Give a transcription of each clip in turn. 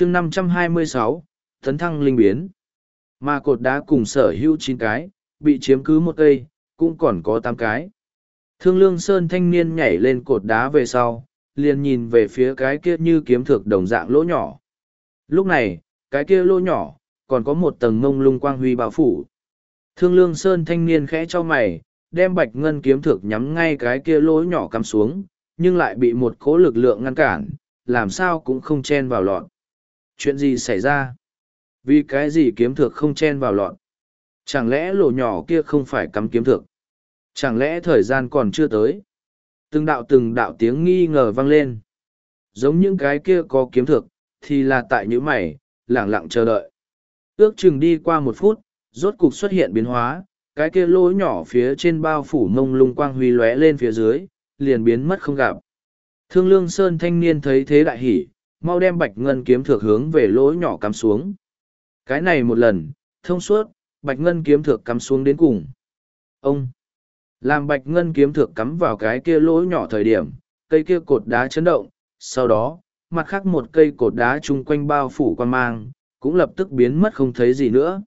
chương năm trăm hai mươi sáu, tấn thăng linh biến. Mà cột đá cùng sở hữu chín cái, bị chiếm cứ một cây, cũng còn có tám cái. Thương lương sơn thanh niên nhảy lên cột đá về sau, liền nhìn về phía cái kia như kiếm thực đồng dạng lỗ nhỏ. Lúc này, cái kia lỗ nhỏ, còn có một tầng mông lung quang huy bao phủ. Thương lương sơn thanh niên khẽ cho mày, đem bạch ngân kiếm thực nhắm ngay cái kia lỗ nhỏ cắm xuống, nhưng lại bị một cố lực lượng ngăn cản, làm sao cũng không chen vào lọt chuyện gì xảy ra? Vì cái gì kiếm thực không chen vào lọn chẳng lẽ lỗ nhỏ kia không phải cắm kiếm thực chẳng lẽ thời gian còn chưa tới? Từng đạo từng đạo tiếng nghi ngờ vang lên. Giống những cái kia có kiếm thực thì là tại những mày, lẳng lặng chờ đợi. Ước chừng đi qua một phút, rốt cục xuất hiện biến hóa. Cái kia lỗ nhỏ phía trên bao phủ mông lung quang huy lóe lên phía dưới, liền biến mất không gặp. Thương lương sơn thanh niên thấy thế đại hỉ mau đem bạch ngân kiếm thược hướng về lỗ nhỏ cắm xuống. Cái này một lần, thông suốt, bạch ngân kiếm thược cắm xuống đến cùng. Ông, làm bạch ngân kiếm thược cắm vào cái kia lỗ nhỏ thời điểm, cây kia cột đá chấn động, sau đó, mặt khác một cây cột đá chung quanh bao phủ quan mang, cũng lập tức biến mất không thấy gì nữa.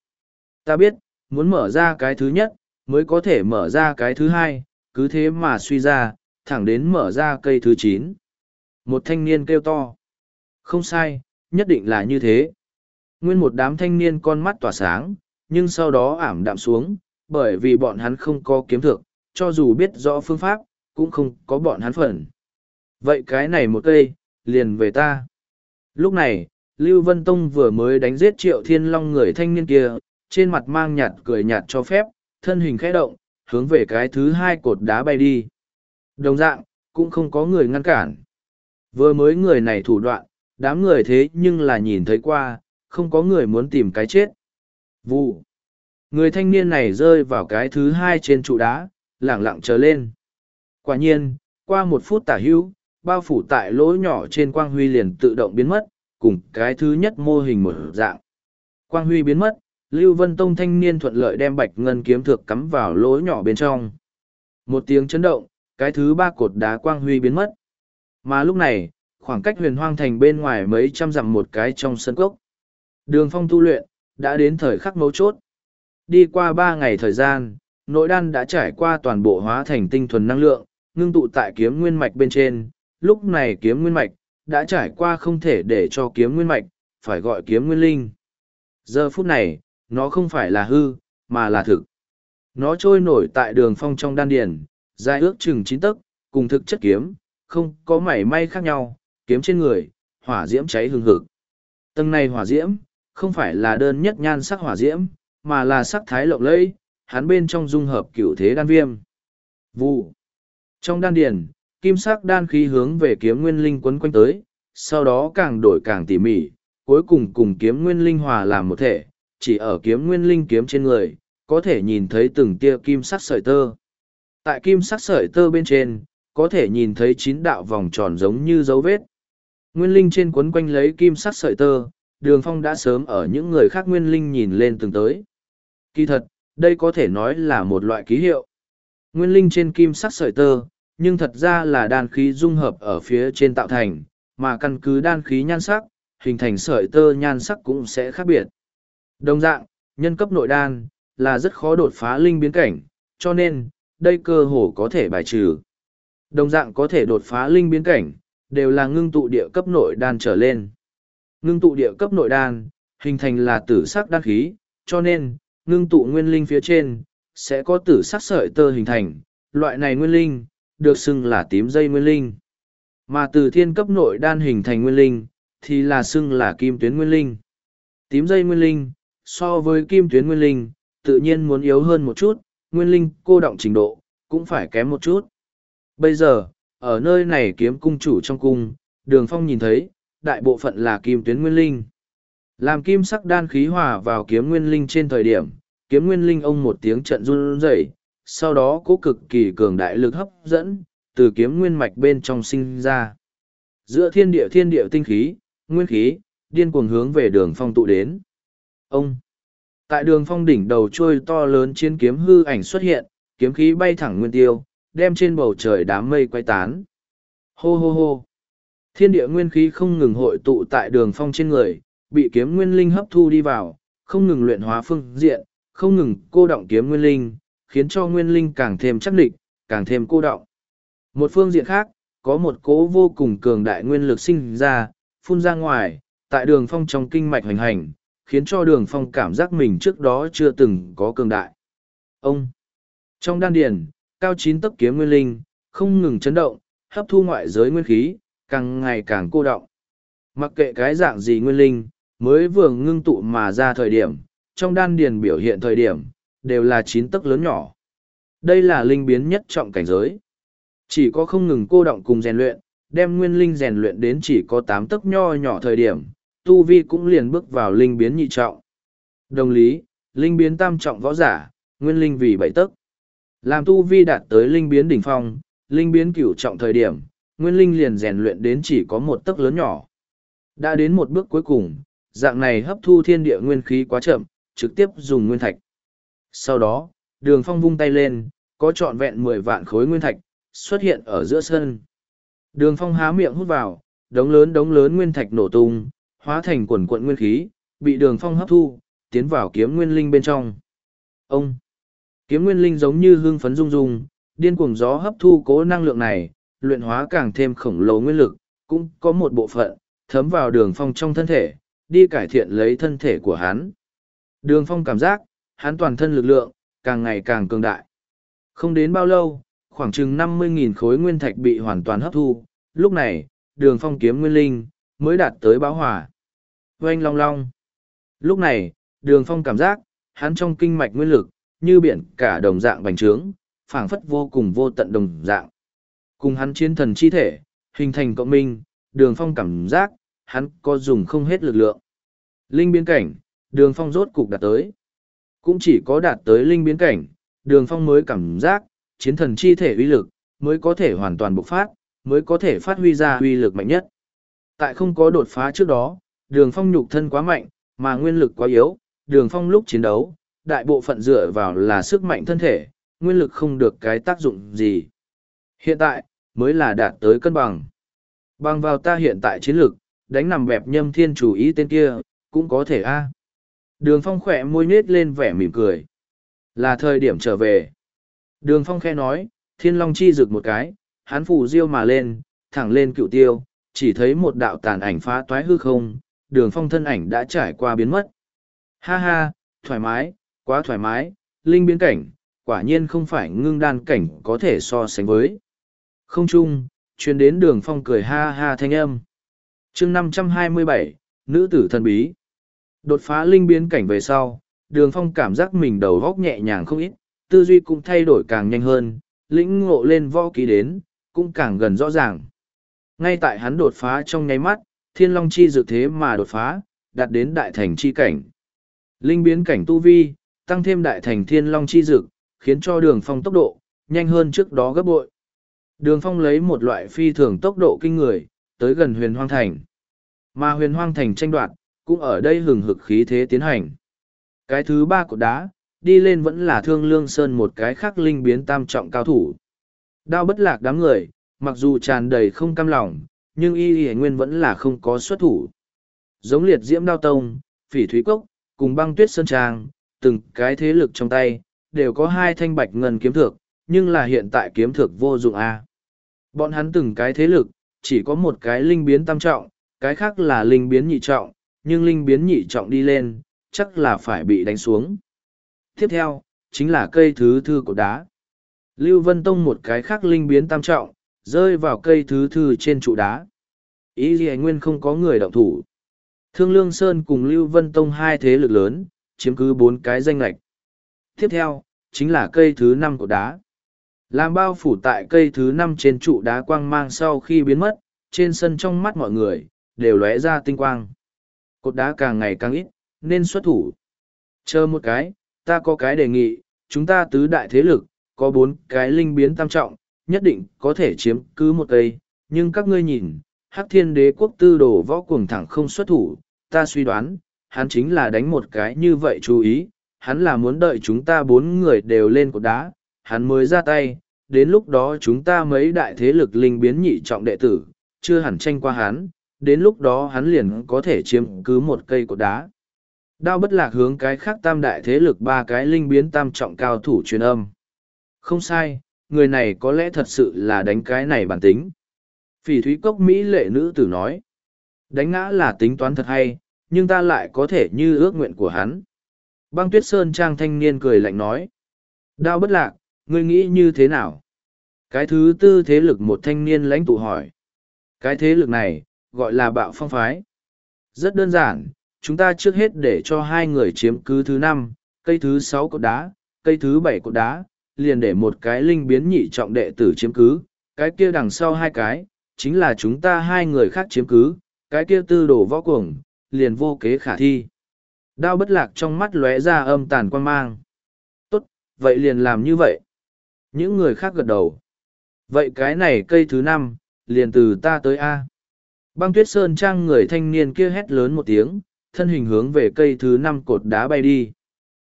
Ta biết, muốn mở ra cái thứ nhất, mới có thể mở ra cái thứ hai, cứ thế mà suy ra, thẳng đến mở ra cây thứ chín. Một thanh niên kêu to không sai, nhất định là như thế. Nguyên một đám thanh niên con mắt tỏa sáng, nhưng sau đó ảm đạm xuống, bởi vì bọn hắn không có kiếm thực cho dù biết rõ phương pháp, cũng không có bọn hắn phần. Vậy cái này một cây, liền về ta. Lúc này, lưu vân tông vừa mới đánh giết triệu thiên long người thanh niên kia, trên mặt mang nhạt cười nhạt cho phép, thân hình khẽ động, hướng về cái thứ hai cột đá bay đi. Đồng dạng, cũng không có người ngăn cản. Vừa mới người này thủ đoạn đám người thế nhưng là nhìn thấy qua, không có người muốn tìm cái chết. Vụ. Người thanh niên này rơi vào cái thứ hai trên trụ đá, lẳng lặng trở lên. Quả nhiên, qua một phút tả hữu, bao phủ tại lỗ nhỏ trên quang huy liền tự động biến mất, cùng cái thứ nhất mô hình một dạng. Quang huy biến mất, lưu vân tông thanh niên thuận lợi đem bạch ngân kiếm thược cắm vào lỗ nhỏ bên trong. Một tiếng chấn động, cái thứ ba cột đá quang huy biến mất. Mà lúc này khoảng cách huyền hoang thành bên ngoài mấy trăm dặm một cái trong sân cốc. Đường phong tu luyện, đã đến thời khắc mấu chốt. Đi qua ba ngày thời gian, nội đan đã trải qua toàn bộ hóa thành tinh thuần năng lượng, ngưng tụ tại kiếm nguyên mạch bên trên. Lúc này kiếm nguyên mạch đã trải qua không thể để cho kiếm nguyên mạch, phải gọi kiếm nguyên linh. Giờ phút này, nó không phải là hư, mà là thực. Nó trôi nổi tại đường phong trong đan điền, dài ước chừng chín tấc, cùng thực chất kiếm, không có mảy may khác nhau kiếm trên người, hỏa diễm cháy hừng hực. Tầng này hỏa diễm, không phải là đơn nhất nhan sắc hỏa diễm, mà là sắc thái lộng lẫy, hắn bên trong dung hợp cửu thế đan viêm. Vụ. Trong đan điền, kim sắc đan khí hướng về kiếm nguyên linh quấn quanh tới, sau đó càng đổi càng tỉ mỉ, cuối cùng cùng kiếm nguyên linh hòa làm một thể, chỉ ở kiếm nguyên linh kiếm trên người, có thể nhìn thấy từng tia kim sắc sợi tơ. Tại kim sắc sợi tơ bên trên, có thể nhìn thấy chín đạo vòng tròn giống như dấu vết nguyên linh trên quấn quanh lấy kim sắc sợi tơ, đường phong đã sớm ở những người khác nguyên linh nhìn lên từng tới. Kỳ thật, đây có thể nói là một loại ký hiệu. Nguyên linh trên kim sắc sợi tơ, nhưng thật ra là đan khí dung hợp ở phía trên tạo thành, mà căn cứ đan khí nhan sắc, hình thành sợi tơ nhan sắc cũng sẽ khác biệt. Đồng dạng, nhân cấp nội đan là rất khó đột phá linh biến cảnh, cho nên, đây cơ hồ có thể bài trừ. Đồng dạng có thể đột phá linh biến cảnh đều là ngưng tụ địa cấp nội đan trở lên. Ngưng tụ địa cấp nội đan, hình thành là tử sắc đan khí, cho nên, ngưng tụ nguyên linh phía trên, sẽ có tử sắc sợi tơ hình thành, loại này nguyên linh, được xưng là tím dây nguyên linh. Mà từ thiên cấp nội đan hình thành nguyên linh, thì là xưng là kim tuyến nguyên linh. Tím dây nguyên linh, so với kim tuyến nguyên linh, tự nhiên muốn yếu hơn một chút, nguyên linh cô động trình độ, cũng phải kém một chút. Bây giờ ở nơi này kiếm cung chủ trong cung, đường phong nhìn thấy, đại bộ phận là kim tuyến nguyên linh. Làm kim sắc đan khí hòa vào kiếm nguyên linh trên thời điểm, kiếm nguyên linh ông một tiếng trận run rẩy, sau đó cố cực kỳ cường đại lực hấp dẫn, từ kiếm nguyên mạch bên trong sinh ra. Giữa thiên địa thiên địa tinh khí, nguyên khí, điên cuồng hướng về đường phong tụ đến. Ông, tại đường phong đỉnh đầu trôi to lớn chiến kiếm hư ảnh xuất hiện, kiếm khí bay thẳng nguyên tiêu đem trên bầu trời đám mây quay tán hô hô hô Thiên địa nguyên khí không ngừng hội tụ tại đường phong trên người, bị kiếm nguyên linh hấp thu đi vào, không ngừng luyện hóa phương diện, không ngừng cô động kiếm nguyên linh, khiến cho nguyên linh càng thêm chắc định, càng thêm cô động. Một phương diện khác, có một cố vô cùng cường đại nguyên lực sinh ra, phun ra ngoài, tại đường phong trong kinh mạch hành hành, khiến cho đường phong cảm giác mình trước đó chưa từng có cường đại. Ông! Trong đan điền, cao chín tấc kiếm nguyên linh, không ngừng chấn động, hấp thu ngoại giới nguyên khí, càng ngày càng cô động. Mặc kệ cái dạng gì nguyên linh, mới vừa ngưng tụ mà ra thời điểm, trong đan điền biểu hiện thời điểm, đều là chín tấc lớn nhỏ. Đây là linh biến nhất trọng cảnh giới. Chỉ có không ngừng cô động cùng rèn luyện, đem nguyên linh rèn luyện đến chỉ có tám tấc nho nhỏ thời điểm, tu vi cũng liền bước vào linh biến nhị trọng. Đồng lý, linh biến tam trọng võ giả, nguyên linh vì bảy tấc. Làm tu vi đạt tới linh biến đỉnh phong, linh biến cửu trọng thời điểm, nguyên linh liền rèn luyện đến chỉ có một tấc lớn nhỏ. Đã đến một bước cuối cùng, dạng này hấp thu thiên địa nguyên khí quá chậm, trực tiếp dùng nguyên thạch. Sau đó, đường phong vung tay lên, có trọn vẹn mười vạn khối nguyên thạch, xuất hiện ở giữa sân. Đường phong há miệng hút vào, đống lớn đống lớn nguyên thạch nổ tung, hóa thành quần quận nguyên khí, bị đường phong hấp thu, tiến vào kiếm nguyên linh bên trong. Ông! Kiếm nguyên linh giống như hương phấn rung rung, điên cuồng gió hấp thu cố năng lượng này, luyện hóa càng thêm khổng lồ nguyên lực, cũng có một bộ phận, thấm vào đường phong trong thân thể, đi cải thiện lấy thân thể của hắn. Đường phong cảm giác, hắn toàn thân lực lượng, càng ngày càng cường đại. Không đến bao lâu, khoảng chừng năm mươi nghìn khối nguyên thạch bị hoàn toàn hấp thu, lúc này, đường phong kiếm nguyên linh, mới đạt tới báo hỏa. Oanh long long. Lúc này, đường phong cảm giác, hắn trong kinh mạch nguyên lực, như biển cả đồng dạng bành trướng, phảng phất vô cùng vô tận đồng dạng. Cùng hắn chiến thần chi thể, hình thành cộng minh, đường phong cảm giác, hắn có dùng không hết lực lượng. Linh biến cảnh, đường phong rốt cục đạt tới. Cũng chỉ có đạt tới linh biến cảnh, đường phong mới cảm giác, chiến thần chi thể uy lực, mới có thể hoàn toàn bộc phát, mới có thể phát huy ra uy lực mạnh nhất. Tại không có đột phá trước đó, đường phong nhục thân quá mạnh, mà nguyên lực quá yếu, đường phong lúc chiến đấu, đại bộ phận dựa vào là sức mạnh thân thể, nguyên lực không được cái tác dụng gì. Hiện tại, mới là đạt tới cân bằng. Bằng vào ta hiện tại chiến lực, đánh nằm bẹp nhâm thiên chủ ý tên kia, cũng có thể a Đường phong khỏe môi nết lên vẻ mỉm cười. Là thời điểm trở về. Đường phong khe nói, thiên long chi rực một cái, hắn phủ diêu mà lên, thẳng lên cựu tiêu, chỉ thấy một đạo tàn ảnh phá toái hư không, đường phong thân ảnh đã trải qua biến mất. Ha ha, thoải mái, quá thoải mái, linh biến cảnh, quả nhiên không phải ngưng đan cảnh có thể so sánh với. Không chung, chuyên đến đường phong cười ha ha thanh âm. chương năm trăm hai mươi bảy nữ tử thần bí. Đột phá linh biến cảnh về sau, đường phong cảm giác mình đầu góc nhẹ nhàng không ít, tư duy cũng thay đổi càng nhanh hơn, lĩnh ngộ lên võ ký đến, cũng càng gần rõ ràng. Ngay tại hắn đột phá trong nháy mắt, thiên long chi dự thế mà đột phá, đạt đến đại thành chi cảnh. Linh biến cảnh tu vi, tăng thêm đại thành thiên long chi dực, khiến cho đường phong tốc độ, nhanh hơn trước đó gấp bội. Đường phong lấy một loại phi thường tốc độ kinh người, tới gần huyền hoang thành. Mà huyền hoang thành tranh đoạt, cũng ở đây hừng hực khí thế tiến hành. Cái thứ ba của đá, đi lên vẫn là thương lương sơn một cái khác linh biến tam trọng cao thủ. Đao bất lạc đám người, mặc dù tràn đầy không cam lòng, nhưng y y nguyên vẫn là không có xuất thủ. Giống liệt diễm đao tông, phỉ thúy cốc, cùng băng tuyết sơn trang, từng cái thế lực trong tay, đều có hai thanh bạch ngân kiếm thược, nhưng là hiện tại kiếm thược vô dụng a. Bọn hắn từng cái thế lực, chỉ có một cái linh biến tam trọng, cái khác là linh biến nhị trọng, nhưng linh biến nhị trọng đi lên, chắc là phải bị đánh xuống. Tiếp theo, chính là cây thứ thư của đá. Lưu Vân Tông một cái khác linh biến tam trọng, rơi vào cây thứ thư trên trụ đá. Ý gì nguyên không có người động thủ. Thương Lương Sơn cùng Lưu Vân Tông hai thế lực lớn, chiếm cứ bốn cái danh lệch. Tiếp theo, chính là cây thứ năm của đá. Làm bao phủ tại cây thứ năm trên trụ đá quang mang sau khi biến mất, trên sân trong mắt mọi người, đều lóe ra tinh quang. Cột đá càng ngày càng ít, nên xuất thủ. Chờ một cái, ta có cái đề nghị, chúng ta tứ đại thế lực, có bốn cái linh biến tam trọng, nhất định có thể chiếm cứ một cây, nhưng các ngươi nhìn, hắc thiên đế quốc tư đồ võ cuồng thẳng không xuất thủ, ta suy đoán, hắn chính là đánh một cái như vậy chú ý, hắn là muốn đợi chúng ta bốn người đều lên cột đá, hắn mới ra tay, đến lúc đó chúng ta mấy đại thế lực linh biến nhị trọng đệ tử, chưa hẳn tranh qua hắn, đến lúc đó hắn liền có thể chiếm cứ một cây cột đá. Đao bất lạc hướng cái khác tam đại thế lực ba cái linh biến tam trọng cao thủ truyền âm. Không sai, người này có lẽ thật sự là đánh cái này bản tính. Phỉ thúy cốc Mỹ lệ nữ tử nói. Đánh ngã là tính toán thật hay, nhưng ta lại có thể như ước nguyện của hắn. Băng tuyết sơn trang thanh niên cười lạnh nói. Đao bất lạc, ngươi nghĩ như thế nào? Cái thứ tư thế lực một thanh niên lãnh tụ hỏi. Cái thế lực này, gọi là bạo phong phái. Rất đơn giản, chúng ta trước hết để cho hai người chiếm cứ thứ năm, cây thứ sáu cột đá, cây thứ bảy cột đá, liền để một cái linh biến nhị trọng đệ tử chiếm cứ, cái kia đằng sau hai cái, chính là chúng ta hai người khác chiếm cứ, cái kia tư đổ võ cuồng, liền vô kế khả thi. Đao bất lạc trong mắt lóe ra âm tàn quan mang. Tốt, vậy liền làm như vậy. Những người khác gật đầu. Vậy cái này cây thứ năm, liền từ ta tới A. Băng tuyết sơn trang người thanh niên kia hét lớn một tiếng, thân hình hướng về cây thứ năm cột đá bay đi.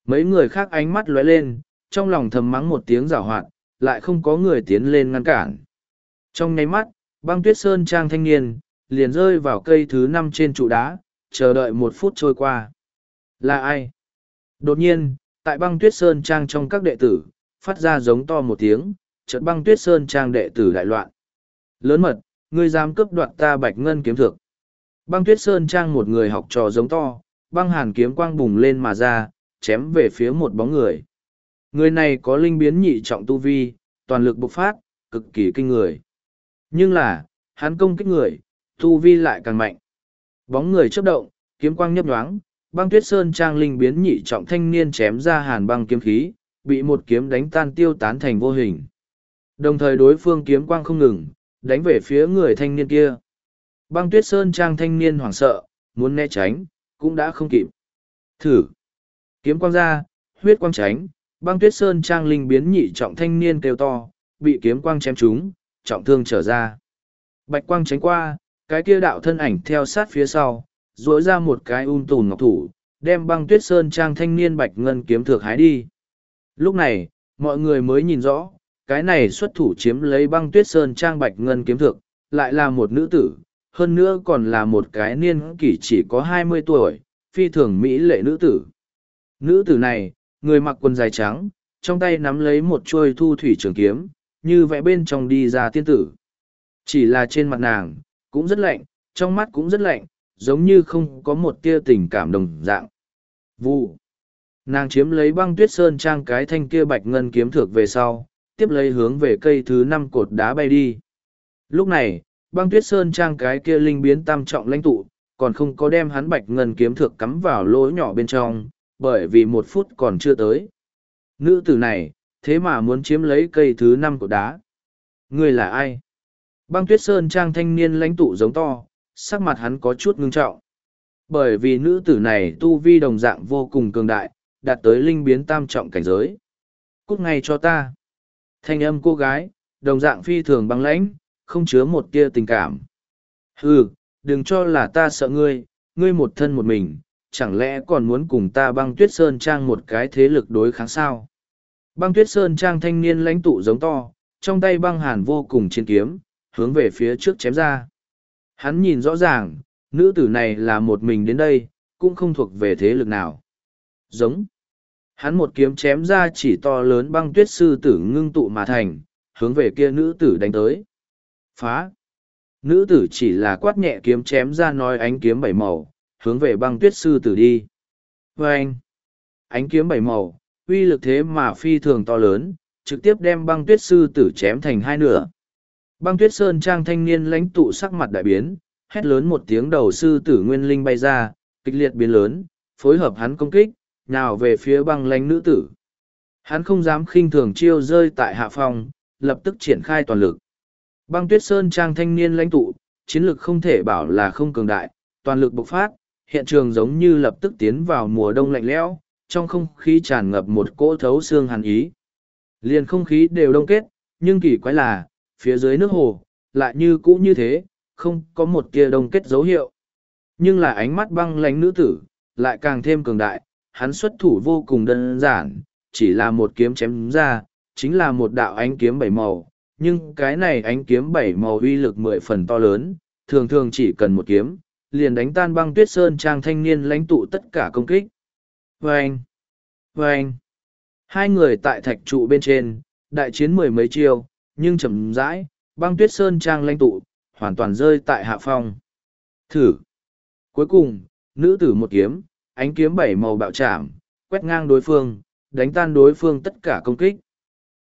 Mấy người khác ánh mắt lóe lên, trong lòng thầm mắng một tiếng rào hoạt, lại không có người tiến lên ngăn cản. Trong nháy mắt, băng tuyết sơn trang thanh niên, liền rơi vào cây thứ năm trên trụ đá, chờ đợi một phút trôi qua. Là ai? Đột nhiên, tại băng tuyết sơn trang trong các đệ tử, phát ra giống to một tiếng, chợt băng tuyết sơn trang đệ tử đại loạn. Lớn mật, ngươi dám cướp đoạt ta bạch ngân kiếm thực. Băng tuyết sơn trang một người học trò giống to, băng hàn kiếm quang bùng lên mà ra, chém về phía một bóng người. Người này có linh biến nhị trọng tu vi, toàn lực bộc phát, cực kỳ kinh người. Nhưng là, hắn công kích người, tu vi lại càng mạnh. Bóng người chớp động, kiếm quang nhấp nhoáng, băng tuyết sơn trang linh biến nhị trọng thanh niên chém ra hàn băng kiếm khí, bị một kiếm đánh tan tiêu tán thành vô hình. Đồng thời đối phương kiếm quang không ngừng, đánh về phía người thanh niên kia. Băng tuyết sơn trang thanh niên hoảng sợ, muốn né tránh, cũng đã không kịp. Thử. Kiếm quang ra, huyết quang tránh, băng tuyết sơn trang linh biến nhị trọng thanh niên kêu to, bị kiếm quang chém trúng, trọng thương trở ra. Bạch quang tránh qua, cái kia đạo thân ảnh theo sát phía sau, duỗi ra một cái ung tùn ngọc thủ, đem băng tuyết sơn trang thanh niên bạch ngân kiếm thược hái đi. Lúc này, mọi người mới nhìn rõ, cái này xuất thủ chiếm lấy băng tuyết sơn trang bạch ngân kiếm thược, lại là một nữ tử, hơn nữa còn là một cái niên kỷ chỉ có hai mươi tuổi, phi thường mỹ lệ nữ tử. Nữ tử này, người mặc quần dài trắng, trong tay nắm lấy một chuôi thu thủy trường kiếm, như vẽ bên trong đi ra tiên tử. Chỉ là trên mặt nàng, cũng rất lạnh, trong mắt cũng rất lạnh, giống như không có một tia tình cảm đồng dạng. Vụ. Nàng chiếm lấy băng tuyết sơn trang cái thanh kia bạch ngân kiếm thược về sau, tiếp lấy hướng về cây thứ năm cột đá bay đi. Lúc này, băng tuyết sơn trang cái kia linh biến tam trọng lãnh tụ, còn không có đem hắn bạch ngân kiếm thược cắm vào lỗ nhỏ bên trong, bởi vì một phút còn chưa tới. Nữ tử này, thế mà muốn chiếm lấy cây thứ năm cột đá. Người là ai? Băng tuyết sơn trang thanh niên lãnh tụ giống to, sắc mặt hắn có chút ngưng trọng. Bởi vì nữ tử này tu vi đồng dạng vô cùng cường đại, đạt tới linh biến tam trọng cảnh giới. Cút ngay cho ta. Thanh âm cô gái, đồng dạng phi thường băng lãnh, không chứa một tia tình cảm. Hừ, đừng cho là ta sợ ngươi, ngươi một thân một mình, chẳng lẽ còn muốn cùng ta băng tuyết sơn trang một cái thế lực đối kháng sao? Băng tuyết sơn trang thanh niên lãnh tụ giống to, trong tay băng hàn vô cùng chiến kiếm, hướng về phía trước chém ra. Hắn nhìn rõ ràng, nữ tử này là một mình đến đây, cũng không thuộc về thế lực nào. Giống. Hắn một kiếm chém ra chỉ to lớn băng tuyết sư tử ngưng tụ mà thành, hướng về kia nữ tử đánh tới. Phá. Nữ tử chỉ là quát nhẹ kiếm chém ra nói ánh kiếm bảy màu, hướng về băng tuyết sư tử đi. Vâng. anh. Ánh kiếm bảy màu, uy lực thế mà phi thường to lớn, trực tiếp đem băng tuyết sư tử chém thành hai nửa. Băng tuyết sơn trang thanh niên lãnh tụ sắc mặt đại biến, hét lớn một tiếng đầu sư tử nguyên linh bay ra, kịch liệt biến lớn, phối hợp hắn công kích, nào về phía băng lãnh nữ tử. Hắn không dám khinh thường chiêu rơi tại hạ phòng, lập tức triển khai toàn lực. Băng tuyết sơn trang thanh niên lãnh tụ, chiến lực không thể bảo là không cường đại, toàn lực bộc phát, hiện trường giống như lập tức tiến vào mùa đông lạnh lẽo, trong không khí tràn ngập một cỗ thấu xương hàn ý. Liền không khí đều đông kết, nhưng kỳ quái là, phía dưới nước hồ, lại như cũ như thế, không có một tia đông kết dấu hiệu. Nhưng là ánh mắt băng lánh nữ tử, lại càng thêm cường đại, hắn xuất thủ vô cùng đơn giản, chỉ là một kiếm chém ra, chính là một đạo ánh kiếm bảy màu, nhưng cái này ánh kiếm bảy màu uy lực mười phần to lớn, thường thường chỉ cần một kiếm, liền đánh tan băng tuyết sơn trang thanh niên lãnh tụ tất cả công kích. Vâng! Vâng! Hai người tại thạch trụ bên trên, đại chiến mười mấy chiêu, nhưng chậm rãi, băng tuyết sơn trang lãnh tụ, hoàn toàn rơi tại hạ phong. Thử! Cuối cùng, nữ tử một kiếm, ánh kiếm bảy màu bạo chạm, quét ngang đối phương, đánh tan đối phương tất cả công kích.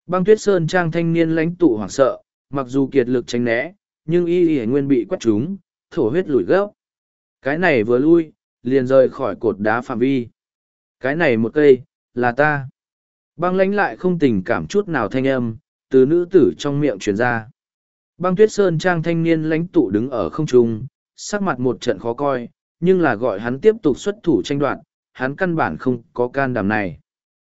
Băng tuyết sơn trang thanh niên lãnh tụ hoảng sợ, mặc dù kiệt lực tránh né, nhưng y y nguyên bị quét trúng, thổ huyết lùi gốc. Cái này vừa lui, liền rời khỏi cột đá phạm vi. Cái này một cây, là ta. Băng lãnh lại không tình cảm chút nào thanh âm, từ nữ tử trong miệng truyền ra. Băng tuyết sơn trang thanh niên lãnh tụ đứng ở không trung, sắc mặt một trận khó coi, nhưng là gọi hắn tiếp tục xuất thủ tranh đoạt, hắn căn bản không có can đảm này.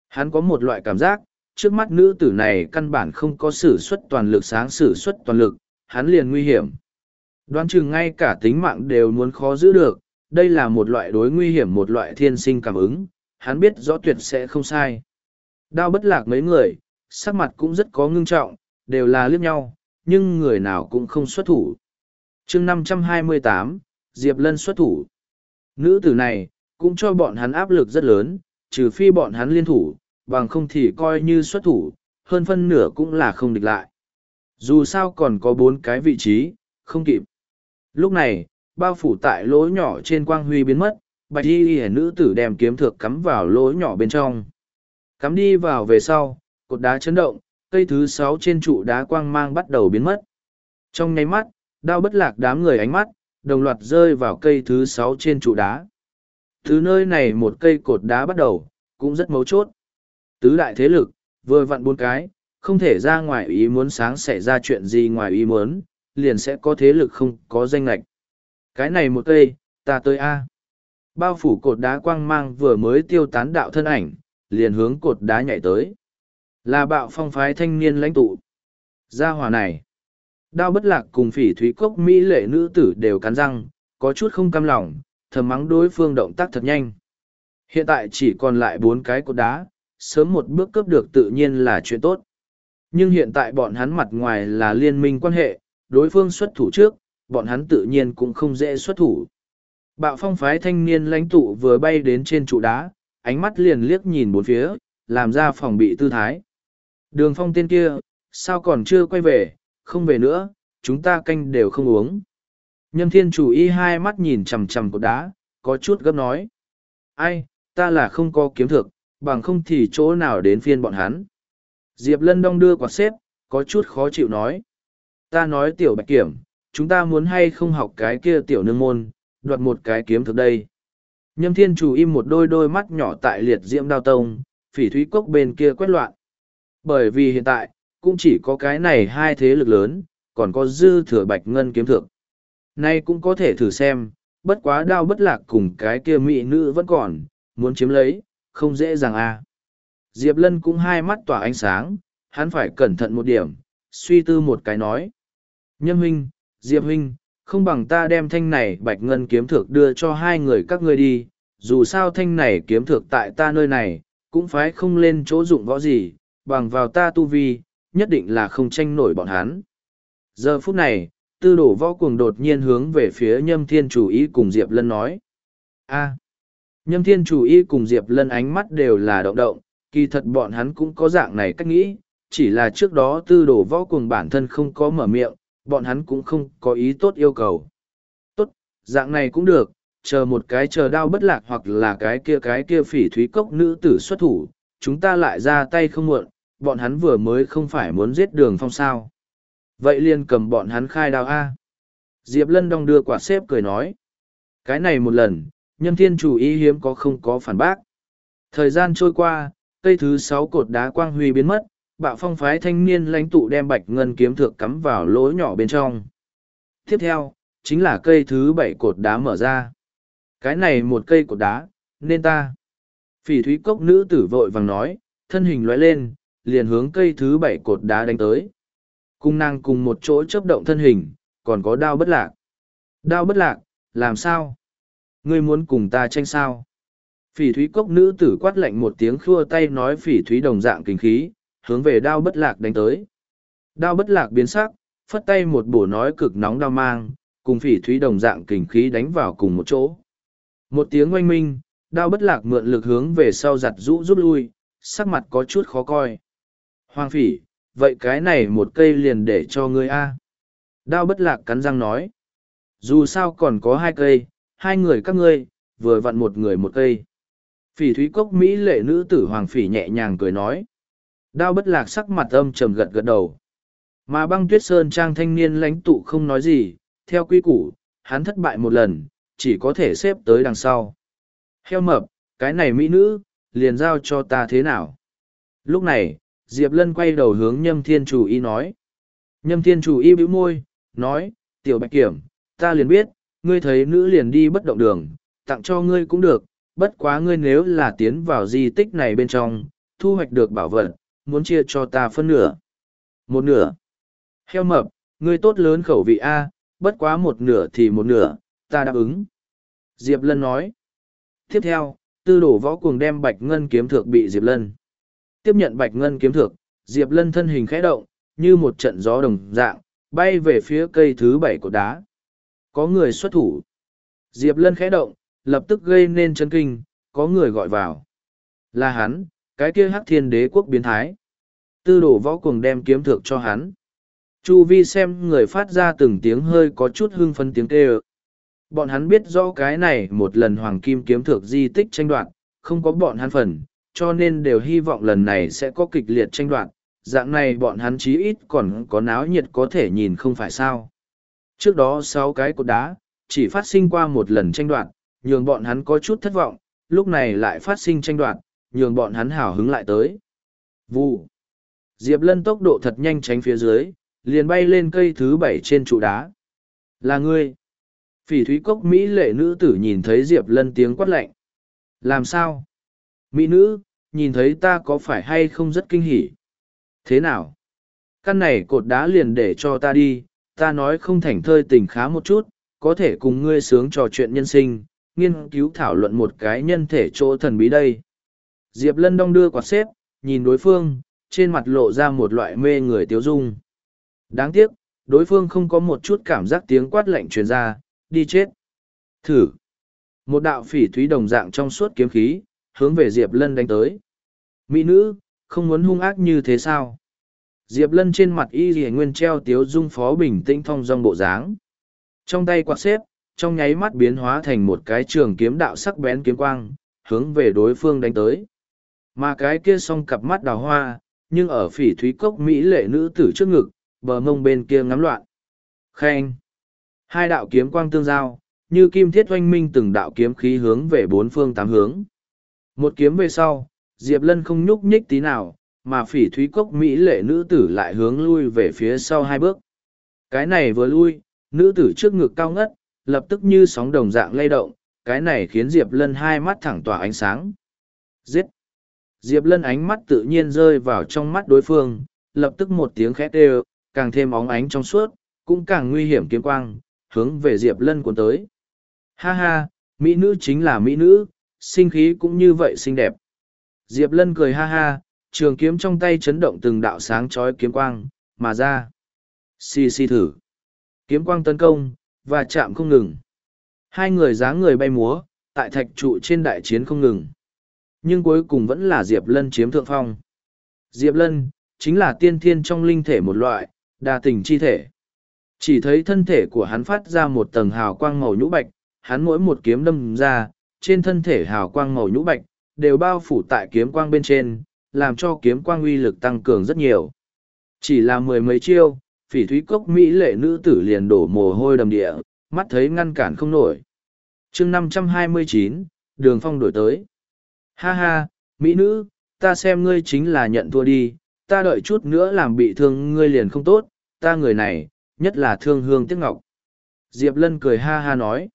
Hắn có một loại cảm giác, trước mắt nữ tử này căn bản không có sử xuất toàn lực sáng sử xuất toàn lực, hắn liền nguy hiểm. Đoán chừng ngay cả tính mạng đều muốn khó giữ được, đây là một loại đối nguy hiểm một loại thiên sinh cảm ứng, hắn biết rõ tuyệt sẽ không sai. Đao bất lạc mấy người, sắc mặt cũng rất có ngưng trọng, đều là liếc nhau, nhưng người nào cũng không xuất thủ. chương năm trăm hai mươi tám Diệp Lân xuất thủ. Nữ tử này, cũng cho bọn hắn áp lực rất lớn, trừ phi bọn hắn liên thủ, bằng không thì coi như xuất thủ, hơn phân nửa cũng là không địch lại. Dù sao còn có bốn cái vị trí, không kịp. Lúc này, bao phủ tại lỗ nhỏ trên quang huy biến mất, bạch y y nữ tử đem kiếm thược cắm vào lỗ nhỏ bên trong. Cắm đi vào về sau, cột đá chấn động, cây thứ sáu trên trụ đá quang mang bắt đầu biến mất. Trong nháy mắt, đao bất lạc đám người ánh mắt, đồng loạt rơi vào cây thứ sáu trên trụ đá. Thứ nơi này một cây cột đá bắt đầu, cũng rất mấu chốt. Tứ đại thế lực, vừa vặn bốn cái, không thể ra ngoài ý muốn sáng xảy ra chuyện gì ngoài ý muốn, liền sẽ có thế lực không có danh lệch. Cái này một cây, ta tới A. Bao phủ cột đá quang mang vừa mới tiêu tán đạo thân ảnh, liền hướng cột đá nhảy tới. Là bạo phong phái thanh niên lãnh tụ. Gia hòa này. Đao bất lạc cùng phỉ thúy cốc Mỹ lệ nữ tử đều cắn răng, có chút không cam lòng, thầm mắng đối phương động tác thật nhanh. Hiện tại chỉ còn lại bốn cái cột đá, sớm một bước cướp được tự nhiên là chuyện tốt. Nhưng hiện tại bọn hắn mặt ngoài là liên minh quan hệ, đối phương xuất thủ trước, bọn hắn tự nhiên cũng không dễ xuất thủ. Bạo phong phái thanh niên lãnh tụ vừa bay đến trên trụ đá, ánh mắt liền liếc nhìn bốn phía, làm ra phòng bị tư thái. Đường phong tên kia, sao còn chưa quay về, không về nữa, chúng ta canh đều không uống. Nhâm thiên chủ y hai mắt nhìn chằm chằm cột đá, có chút gấp nói. Ai, ta là không có kiếm thực, bằng không thì chỗ nào đến phiên bọn hắn. Diệp Lân Đông đưa quạt xếp, có chút khó chịu nói. Ta nói tiểu bạch kiểm, chúng ta muốn hay không học cái kia tiểu nương môn, đoạt một cái kiếm thực đây. Nhâm thiên chủ im một đôi đôi mắt nhỏ tại liệt diễm đao tông, phỉ thúy cốc bên kia quét loạn. Bởi vì hiện tại, cũng chỉ có cái này hai thế lực lớn, còn có dư thừa bạch ngân kiếm thực. Nay cũng có thể thử xem, bất quá đao bất lạc cùng cái kia mỹ nữ vẫn còn, muốn chiếm lấy, không dễ dàng à. Diệp Lân cũng hai mắt tỏa ánh sáng, hắn phải cẩn thận một điểm, suy tư một cái nói. nhân huynh, Diệp huynh, không bằng ta đem thanh này bạch ngân kiếm thược đưa cho hai người các ngươi đi, dù sao thanh này kiếm thược tại ta nơi này, cũng phải không lên chỗ dụng võ gì, bằng vào ta tu vi, nhất định là không tranh nổi bọn hắn. Giờ phút này, tư đổ võ cuồng đột nhiên hướng về phía nhâm thiên chủ ý cùng Diệp Lân nói. a nhâm thiên chủ ý cùng Diệp Lân ánh mắt đều là động động, kỳ thật bọn hắn cũng có dạng này cách nghĩ, chỉ là trước đó tư đổ võ cuồng bản thân không có mở miệng, bọn hắn cũng không có ý tốt yêu cầu. Tốt, dạng này cũng được, chờ một cái chờ đao bất lạc hoặc là cái kia cái kia phỉ thúy cốc nữ tử xuất thủ, chúng ta lại ra tay không muộn, bọn hắn vừa mới không phải muốn giết đường phong sao. Vậy liền cầm bọn hắn khai đao A. Diệp Lân đong đưa quả xếp cười nói. Cái này một lần, nhân thiên chủ ý hiếm có không có phản bác. Thời gian trôi qua, cây thứ sáu cột đá quang huy biến mất, bạo phong phái thanh niên lãnh tụ đem bạch ngân kiếm thược cắm vào lỗ nhỏ bên trong. Tiếp theo, chính là cây thứ bảy cột đá mở ra. Cái này một cây cột đá, nên ta. Phỉ thúy cốc nữ tử vội vàng nói, thân hình lóe lên, liền hướng cây thứ bảy cột đá đánh tới. Cung nàng cùng một chỗ chấp động thân hình, còn có đao bất lạc. Đao bất lạc, làm sao? Ngươi muốn cùng ta tranh sao? Phỉ thúy cốc nữ tử quát lạnh một tiếng khua tay nói phỉ thúy đồng dạng kinh khí, hướng về đao bất lạc đánh tới. Đao bất lạc biến sắc, phất tay một bổ nói cực nóng đao mang, cùng phỉ thúy đồng dạng kinh khí đánh vào cùng một chỗ. Một tiếng oanh minh, đao bất lạc mượn lực hướng về sau giặt rũ rút lui, sắc mặt có chút khó coi. Hoàng phỉ, vậy cái này một cây liền để cho ngươi a. Đao bất lạc cắn răng nói. Dù sao còn có hai cây, hai người các ngươi, vừa vặn một người một cây. Phỉ thúy cốc Mỹ lệ nữ tử Hoàng phỉ nhẹ nhàng cười nói. Đao bất lạc sắc mặt âm trầm gật gật đầu. Mà băng tuyết sơn trang thanh niên lãnh tụ không nói gì, theo quy củ, hắn thất bại một lần, chỉ có thể xếp tới đằng sau. Heo mập, cái này mỹ nữ, liền giao cho ta thế nào? Lúc này, Diệp Lân quay đầu hướng nhâm thiên chủ y nói. Nhâm thiên chủ y bĩu môi, nói, tiểu bạch kiểm, ta liền biết, ngươi thấy nữ liền đi bất động đường, tặng cho ngươi cũng được, bất quá ngươi nếu là tiến vào di tích này bên trong, thu hoạch được bảo vật, muốn chia cho ta phân nửa. Một nửa. Heo mập, ngươi tốt lớn khẩu vị A, bất quá một nửa thì một nửa, ta đáp ứng. Diệp Lân nói. Tiếp theo, tư đổ võ cuồng đem bạch ngân kiếm thượng bị Diệp Lân. Tiếp nhận bạch ngân kiếm thược, Diệp Lân thân hình khẽ động, như một trận gió đồng dạng, bay về phía cây thứ bảy của đá. Có người xuất thủ. Diệp Lân khẽ động, lập tức gây nên chân kinh, có người gọi vào. Là hắn, cái kia hắc thiên đế quốc biến thái. Tư đổ võ cuồng đem kiếm thược cho hắn. Chu vi xem người phát ra từng tiếng hơi có chút hưng phấn tiếng kêu. Bọn hắn biết rõ cái này một lần hoàng kim kiếm thược di tích tranh đoạt, không có bọn hắn phần, cho nên đều hy vọng lần này sẽ có kịch liệt tranh đoạt. Dạng này bọn hắn chí ít còn có náo nhiệt có thể nhìn không phải sao. Trước đó sáu cái cột đá, chỉ phát sinh qua một lần tranh đoạt, nhường bọn hắn có chút thất vọng, lúc này lại phát sinh tranh đoạt, nhường bọn hắn hào hứng lại tới. Vụ. Diệp Lân tốc độ thật nhanh tránh phía dưới, liền bay lên cây thứ bảy trên trụ đá. Là ngươi. Phỉ thúy cốc Mỹ lệ nữ tử nhìn thấy Diệp Lân tiếng quát lạnh. Làm sao? Mỹ nữ, nhìn thấy ta có phải hay không rất kinh hỉ? Thế nào? Căn này cột đá liền để cho ta đi, ta nói không thành thơi tình khá một chút, có thể cùng ngươi sướng trò chuyện nhân sinh, nghiên cứu thảo luận một cái nhân thể chỗ thần bí đây. Diệp Lân đong đưa quạt xếp, nhìn đối phương, trên mặt lộ ra một loại mê người tiếu dung. Đáng tiếc, đối phương không có một chút cảm giác tiếng quát lạnh truyền ra, đi chết. Thử. Một đạo phỉ thúy đồng dạng trong suốt kiếm khí, hướng về Diệp Lân đánh tới. Mỹ nữ, không muốn hung ác như thế sao? Diệp Lân trên mặt y rìa nguyên treo tiếu dung phó bình tĩnh thong dong bộ dáng. Trong tay quạt xếp, trong nháy mắt biến hóa thành một cái trường kiếm đạo sắc bén kiếm quang, hướng về đối phương đánh tới. Mà cái kia song cặp mắt đào hoa, nhưng ở phỉ thúy cốc Mỹ lệ nữ tử trước ngực, bờ mông bên kia ngắm loạn. Khen! Hai đạo kiếm quang tương giao, như kim thiết oanh minh từng đạo kiếm khí hướng về bốn phương tám hướng. Một kiếm về sau, Diệp Lân không nhúc nhích tí nào, mà phỉ thúy cốc Mỹ lệ nữ tử lại hướng lui về phía sau hai bước. Cái này vừa lui, nữ tử trước ngực cao ngất, lập tức như sóng đồng dạng lay động, cái này khiến Diệp Lân hai mắt thẳng tỏa ánh sáng. Giết! Diệp Lân ánh mắt tự nhiên rơi vào trong mắt đối phương, lập tức một tiếng khét đều, càng thêm óng ánh trong suốt, cũng càng nguy hiểm kiếm quang, hướng về Diệp Lân cuốn tới. Ha ha, mỹ nữ chính là mỹ nữ, sinh khí cũng như vậy xinh đẹp. Diệp Lân cười ha ha, trường kiếm trong tay chấn động từng đạo sáng chói kiếm quang, mà ra. Xì xì thử. Kiếm quang tấn công, và chạm không ngừng. Hai người dáng người bay múa, tại thạch trụ trên đại chiến không ngừng. Nhưng cuối cùng vẫn là Diệp Lân chiếm thượng phong. Diệp Lân, chính là tiên thiên trong linh thể một loại, đa tình chi thể. Chỉ thấy thân thể của hắn phát ra một tầng hào quang màu nhũ bạch, hắn mỗi một kiếm đâm ra, trên thân thể hào quang màu nhũ bạch, đều bao phủ tại kiếm quang bên trên, làm cho kiếm quang uy lực tăng cường rất nhiều. Chỉ là mười mấy chiêu, phỉ thúy cốc Mỹ lệ nữ tử liền đổ mồ hôi đầm địa, mắt thấy ngăn cản không nổi. chương năm trăm hai mươi chín đường phong đổi tới. Ha ha, Mỹ nữ, ta xem ngươi chính là nhận thua đi, ta đợi chút nữa làm bị thương ngươi liền không tốt, ta người này, nhất là thương hương tiếc ngọc. Diệp Lân cười ha ha nói.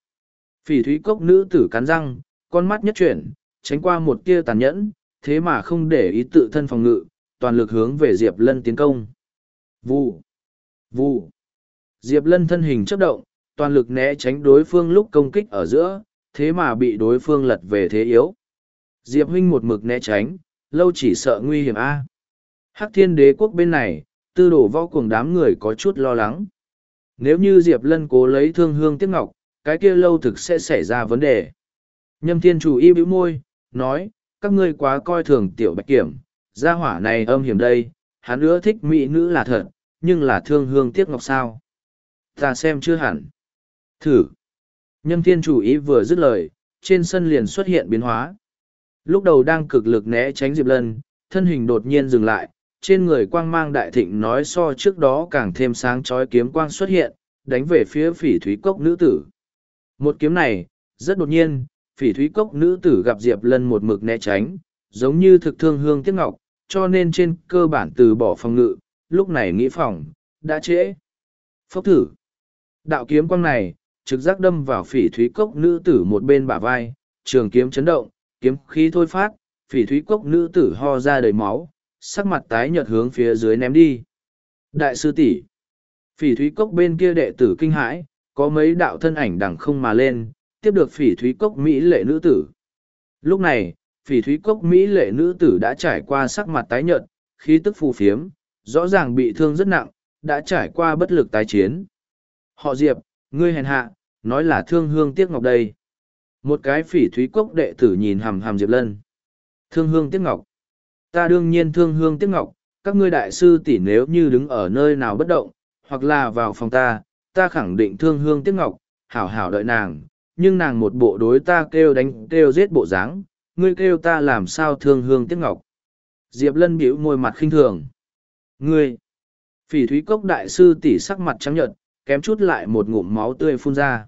Phỉ thúy cốc nữ tử cắn răng, con mắt nhất chuyển, tránh qua một tia tàn nhẫn, thế mà không để ý tự thân phòng ngự, toàn lực hướng về Diệp Lân tiến công. Vụ! Vụ! Diệp Lân thân hình chấp động, toàn lực né tránh đối phương lúc công kích ở giữa, thế mà bị đối phương lật về thế yếu. Diệp huynh một mực né tránh, lâu chỉ sợ nguy hiểm a. Hắc thiên đế quốc bên này, tư đổ võ cùng đám người có chút lo lắng. Nếu như Diệp Lân cố lấy thương hương tiếc ngọc, cái kia lâu thực sẽ xảy ra vấn đề. Nhâm thiên chủ y bĩu môi, nói, các ngươi quá coi thường tiểu bạch kiểm, gia hỏa này âm hiểm đây, hắn ưa thích mỹ nữ là thật, nhưng là thương hương tiếc ngọc sao. Ta xem chưa hẳn. Thử. Nhâm thiên chủ ý vừa dứt lời, trên sân liền xuất hiện biến hóa. Lúc đầu đang cực lực né tránh Diệp Lân, thân hình đột nhiên dừng lại, trên người quang mang đại thịnh nói so trước đó càng thêm sáng chói kiếm quang xuất hiện, đánh về phía phỉ thúy cốc nữ tử. Một kiếm này, rất đột nhiên, phỉ thúy cốc nữ tử gặp Diệp Lân một mực né tránh, giống như thực thương hương tiếc ngọc, cho nên trên cơ bản từ bỏ phòng ngự, lúc này nghĩ phòng, đã trễ. Phốc thử. Đạo kiếm quang này, trực giác đâm vào phỉ thúy cốc nữ tử một bên bả vai, trường kiếm chấn động, kiếm khí thôi phát, phỉ thúy cốc nữ tử ho ra đầy máu, sắc mặt tái nhợt hướng phía dưới ném đi. Đại sư tỷ Phỉ thúy cốc bên kia đệ tử kinh hãi, có mấy đạo thân ảnh đằng không mà lên, tiếp được phỉ thúy cốc Mỹ lệ nữ tử. Lúc này, phỉ thúy cốc Mỹ lệ nữ tử đã trải qua sắc mặt tái nhợt, khí tức phù phiếm, rõ ràng bị thương rất nặng, đã trải qua bất lực tái chiến. Họ Diệp, ngươi hèn hạ, nói là thương hương tiếc ngọc đây. Một cái phỉ thúy cốc đệ tử nhìn hầm hầm Diệp Lân. Thương hương tiếc ngọc. Ta đương nhiên thương hương tiếc ngọc, các ngươi đại sư tỷ nếu như đứng ở nơi nào bất động, hoặc là vào phòng ta, ta khẳng định thương hương tiếc ngọc, hảo hảo đợi nàng, nhưng nàng một bộ đối ta kêu đánh kêu giết bộ dáng, ngươi kêu ta làm sao thương hương tiếc ngọc. Diệp Lân bĩu môi mặt khinh thường. Ngươi! Phỉ thúy cốc đại sư tỷ sắc mặt trắng nhợt, kém chút lại một ngụm máu tươi phun ra.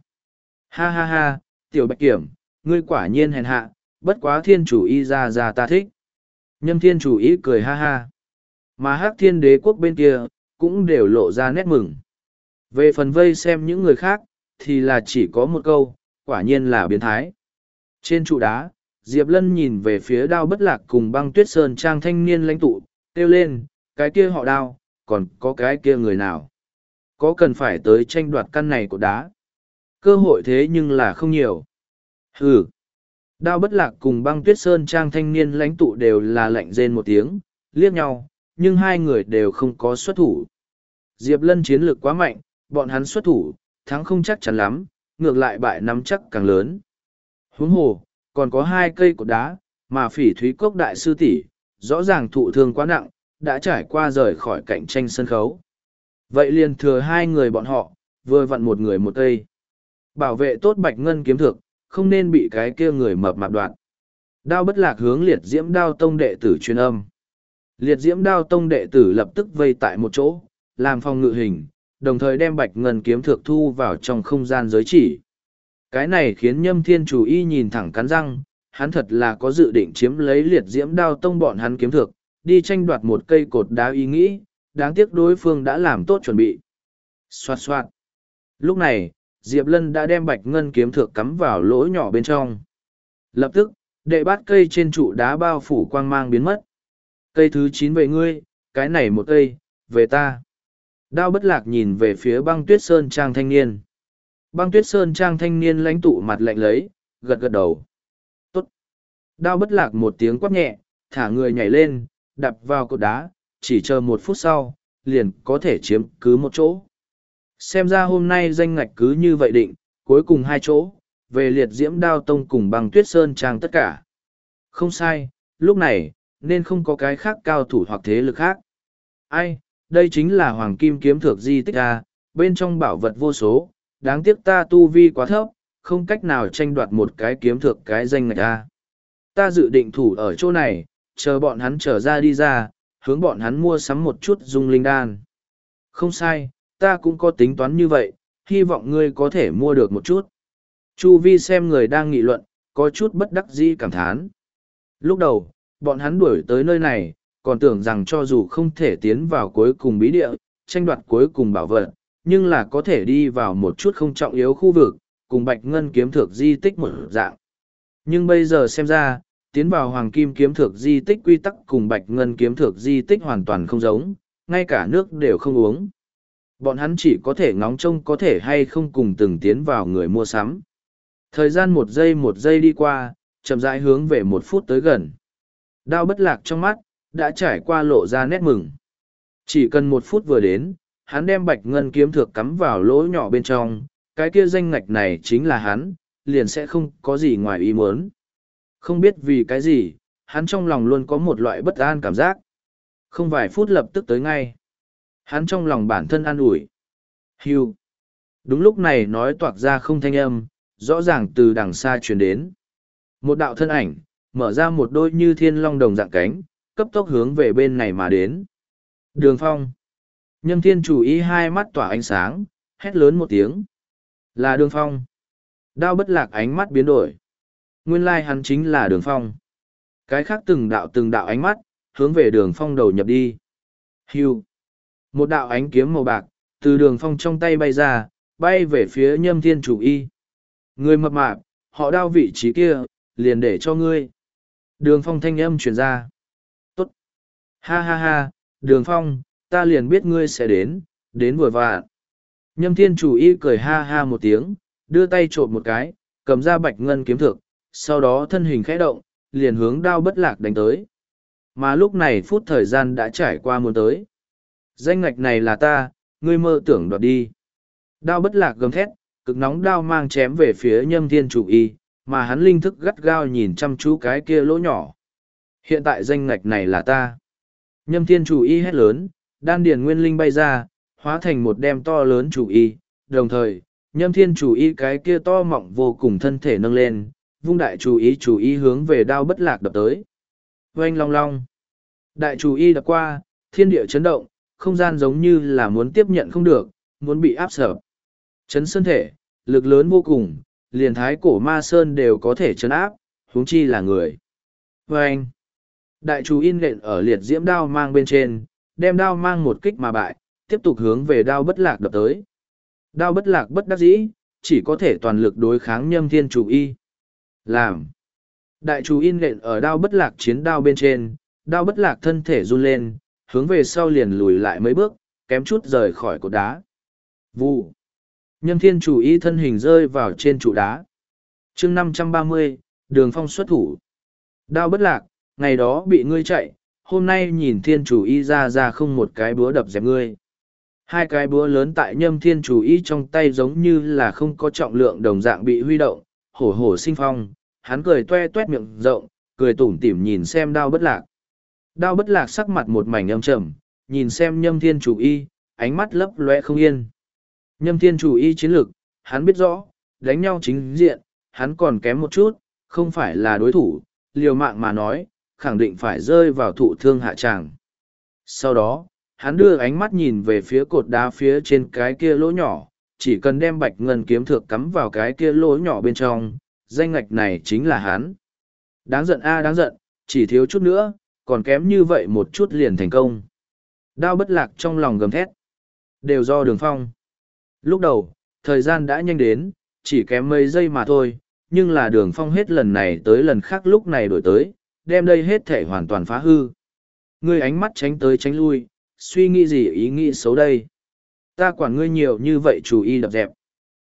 Ha ha ha, tiểu bạch kiểm, ngươi quả nhiên hèn hạ, bất quá thiên chủ y ra ra ta thích. Nhâm thiên chủ y cười ha ha. Mà hắc thiên đế quốc bên kia, cũng đều lộ ra nét mừng. Về phần vây xem những người khác, thì là chỉ có một câu, quả nhiên là biến thái. Trên trụ đá, Diệp Lân nhìn về phía đao bất lạc cùng băng tuyết sơn trang thanh niên lãnh tụ, kêu lên, cái kia họ đao, còn có cái kia người nào. Có cần phải tới tranh đoạt căn này của đá. Cơ hội thế nhưng là không nhiều. Hừ. Đao bất lạc cùng băng tuyết sơn trang thanh niên lãnh tụ đều là lạnh rên một tiếng, liếc nhau, nhưng hai người đều không có xuất thủ. Diệp Lân chiến lược quá mạnh, bọn hắn xuất thủ, thắng không chắc chắn lắm, ngược lại bại nắm chắc càng lớn. Huống hồ, còn có hai cây cột đá, mà phỉ thúy cốc đại sư tỷ rõ ràng thụ thương quá nặng, đã trải qua rời khỏi cạnh tranh sân khấu. Vậy liền thừa hai người bọn họ, vừa vặn một người một cây. Bảo vệ tốt bạch ngân kiếm thực, không nên bị cái kia người mập mạp đoạn. Đao bất lạc hướng liệt diễm đao tông đệ tử truyền âm. Liệt diễm đao tông đệ tử lập tức vây tại một chỗ, làm phòng ngự hình, đồng thời đem bạch ngân kiếm thược thu vào trong không gian giới chỉ. Cái này khiến nhâm thiên chủ y nhìn thẳng cắn răng, hắn thật là có dự định chiếm lấy liệt diễm đao tông bọn hắn kiếm thược, đi tranh đoạt một cây cột đá ý nghĩ, đáng tiếc đối phương đã làm tốt chuẩn bị. Xoạt xoạt. Lúc này, Diệp Lân đã đem bạch ngân kiếm thược cắm vào lỗ nhỏ bên trong. Lập tức, đệ bát cây trên trụ đá bao phủ quang mang biến mất. Cây thứ chín về ngươi, cái này một cây, về ta. Đao bất lạc nhìn về phía băng tuyết sơn trang thanh niên. Băng tuyết sơn trang thanh niên lãnh tụ mặt lạnh lấy, gật gật đầu. Tốt. Đao bất lạc một tiếng quát nhẹ, thả người nhảy lên, đập vào cột đá, chỉ chờ một phút sau, liền có thể chiếm cứ một chỗ. Xem ra hôm nay danh ngạch cứ như vậy định, cuối cùng hai chỗ, về liệt diễm đao tông cùng băng tuyết sơn trang tất cả. Không sai, lúc này, nên không có cái khác cao thủ hoặc thế lực khác. Ai, đây chính là hoàng kim kiếm thược di tích a bên trong bảo vật vô số, đáng tiếc ta tu vi quá thấp, không cách nào tranh đoạt một cái kiếm thược cái danh ngạch a ta dự định thủ ở chỗ này, chờ bọn hắn trở ra đi ra, hướng bọn hắn mua sắm một chút dung linh đan. Không sai, ta cũng có tính toán như vậy, hy vọng ngươi có thể mua được một chút. Chu vi xem người đang nghị luận, có chút bất đắc dĩ cảm thán. Lúc đầu, bọn hắn đuổi tới nơi này còn tưởng rằng cho dù không thể tiến vào cuối cùng bí địa, tranh đoạt cuối cùng bảo vật, nhưng là có thể đi vào một chút không trọng yếu khu vực, cùng bạch ngân kiếm thược di tích một dạng. Nhưng bây giờ xem ra, tiến vào hoàng kim kiếm thược di tích quy tắc cùng bạch ngân kiếm thược di tích hoàn toàn không giống, ngay cả nước đều không uống. Bọn hắn chỉ có thể ngóng trông có thể hay không cùng từng tiến vào người mua sắm. Thời gian một giây một giây đi qua, chậm rãi hướng về một phút tới gần. Đao bất lạc trong mắt, đã trải qua lộ ra nét mừng. Chỉ cần một phút vừa đến, hắn đem bạch ngân kiếm thược cắm vào lỗ nhỏ bên trong, cái kia danh ngạch này chính là hắn, liền sẽ không có gì ngoài ý muốn. Không biết vì cái gì, hắn trong lòng luôn có một loại bất an cảm giác. Không vài phút lập tức tới ngay. Hắn trong lòng bản thân an ủi. Hưu. Đúng lúc này nói toạc ra không thanh âm, rõ ràng từ đằng xa truyền đến. Một đạo thân ảnh, mở ra một đôi như thiên long đồng dạng cánh, cấp tốc hướng về bên này mà đến. Đường phong. Nhâm thiên chủ ý hai mắt tỏa ánh sáng, hét lớn một tiếng. Là đường phong. Đao bất lạc ánh mắt biến đổi. Nguyên lai hắn chính là đường phong. Cái khác từng đạo từng đạo ánh mắt, hướng về đường phong đầu nhập đi. Hưu. Một đạo ánh kiếm màu bạc, từ đường phong trong tay bay ra, bay về phía nhâm thiên chủ y. Người mập mạp, họ đao vị trí kia, liền để cho ngươi. Đường phong thanh âm truyền ra. Ha ha ha, đường phong, ta liền biết ngươi sẽ đến, đến vừa vạ. Nhâm thiên chủ y cười ha ha một tiếng, đưa tay trộm một cái, cầm ra bạch ngân kiếm thực, sau đó thân hình khẽ động, liền hướng đao bất lạc đánh tới. Mà lúc này phút thời gian đã trải qua muốn tới. Danh ngạch này là ta, ngươi mơ tưởng đoạt đi. Đao bất lạc gầm thét, cực nóng đao mang chém về phía nhâm thiên chủ y, mà hắn linh thức gắt gao nhìn chăm chú cái kia lỗ nhỏ. Hiện tại danh ngạch này là ta. Nhâm thiên chủ y hét lớn, đan điền nguyên linh bay ra, hóa thành một đem to lớn chủ y, đồng thời, nhâm thiên chủ y cái kia to mọng vô cùng thân thể nâng lên, vung đại chủ y chủ y hướng về đao bất lạc đập tới. Oanh long long. Đại chủ y đập qua, thiên địa chấn động, không gian giống như là muốn tiếp nhận không được, muốn bị áp sở. Chấn sơn thể, lực lớn vô cùng, liền thái cổ ma sơn đều có thể chấn áp, huống chi là người. Oanh. Đại chủ in lệnh ở liệt diễm đao mang bên trên, đem đao mang một kích mà bại, tiếp tục hướng về đao bất lạc đập tới. Đao bất lạc bất đắc dĩ, chỉ có thể toàn lực đối kháng nhâm thiên chủ y. Làm. Đại chủ in lệnh ở đao bất lạc chiến đao bên trên, đao bất lạc thân thể run lên, hướng về sau liền lùi lại mấy bước, kém chút rời khỏi cột đá. Vụ. Nhâm thiên chủ y thân hình rơi vào trên trụ đá. chương năm trăm ba mươi đường phong xuất thủ. Đao bất lạc, ngày đó bị ngươi chạy, hôm nay nhìn thiên chủ y ra ra không một cái búa đập dẹp ngươi. Hai cái búa lớn tại nhâm thiên chủ y trong tay giống như là không có trọng lượng đồng dạng bị huy động, hổ hổ sinh phong, hắn cười toe toét miệng rộng, cười tủm tỉm nhìn xem đao bất lạc. Đao bất lạc sắc mặt một mảnh âm trầm, nhìn xem nhâm thiên chủ y, ánh mắt lấp loe không yên. Nhâm thiên chủ y chiến lược, hắn biết rõ, đánh nhau chính diện, hắn còn kém một chút, không phải là đối thủ, liều mạng mà nói, khẳng định phải rơi vào thụ thương hạ tràng. Sau đó, hắn đưa ánh mắt nhìn về phía cột đá phía trên cái kia lỗ nhỏ, chỉ cần đem bạch ngân kiếm thược cắm vào cái kia lỗ nhỏ bên trong, danh ngạch này chính là hắn. Đáng giận a đáng giận, chỉ thiếu chút nữa, còn kém như vậy một chút liền thành công. Đao bất lạc trong lòng gầm thét. Đều do đường phong. Lúc đầu, thời gian đã nhanh đến, chỉ kém mấy giây mà thôi, nhưng là đường phong hết lần này tới lần khác lúc này đổi tới, đem đây hết thể hoàn toàn phá hư. Ngươi ánh mắt tránh tới tránh lui, suy nghĩ gì ý nghĩ xấu đây. Ta quản ngươi nhiều như vậy chủ y đập dẹp.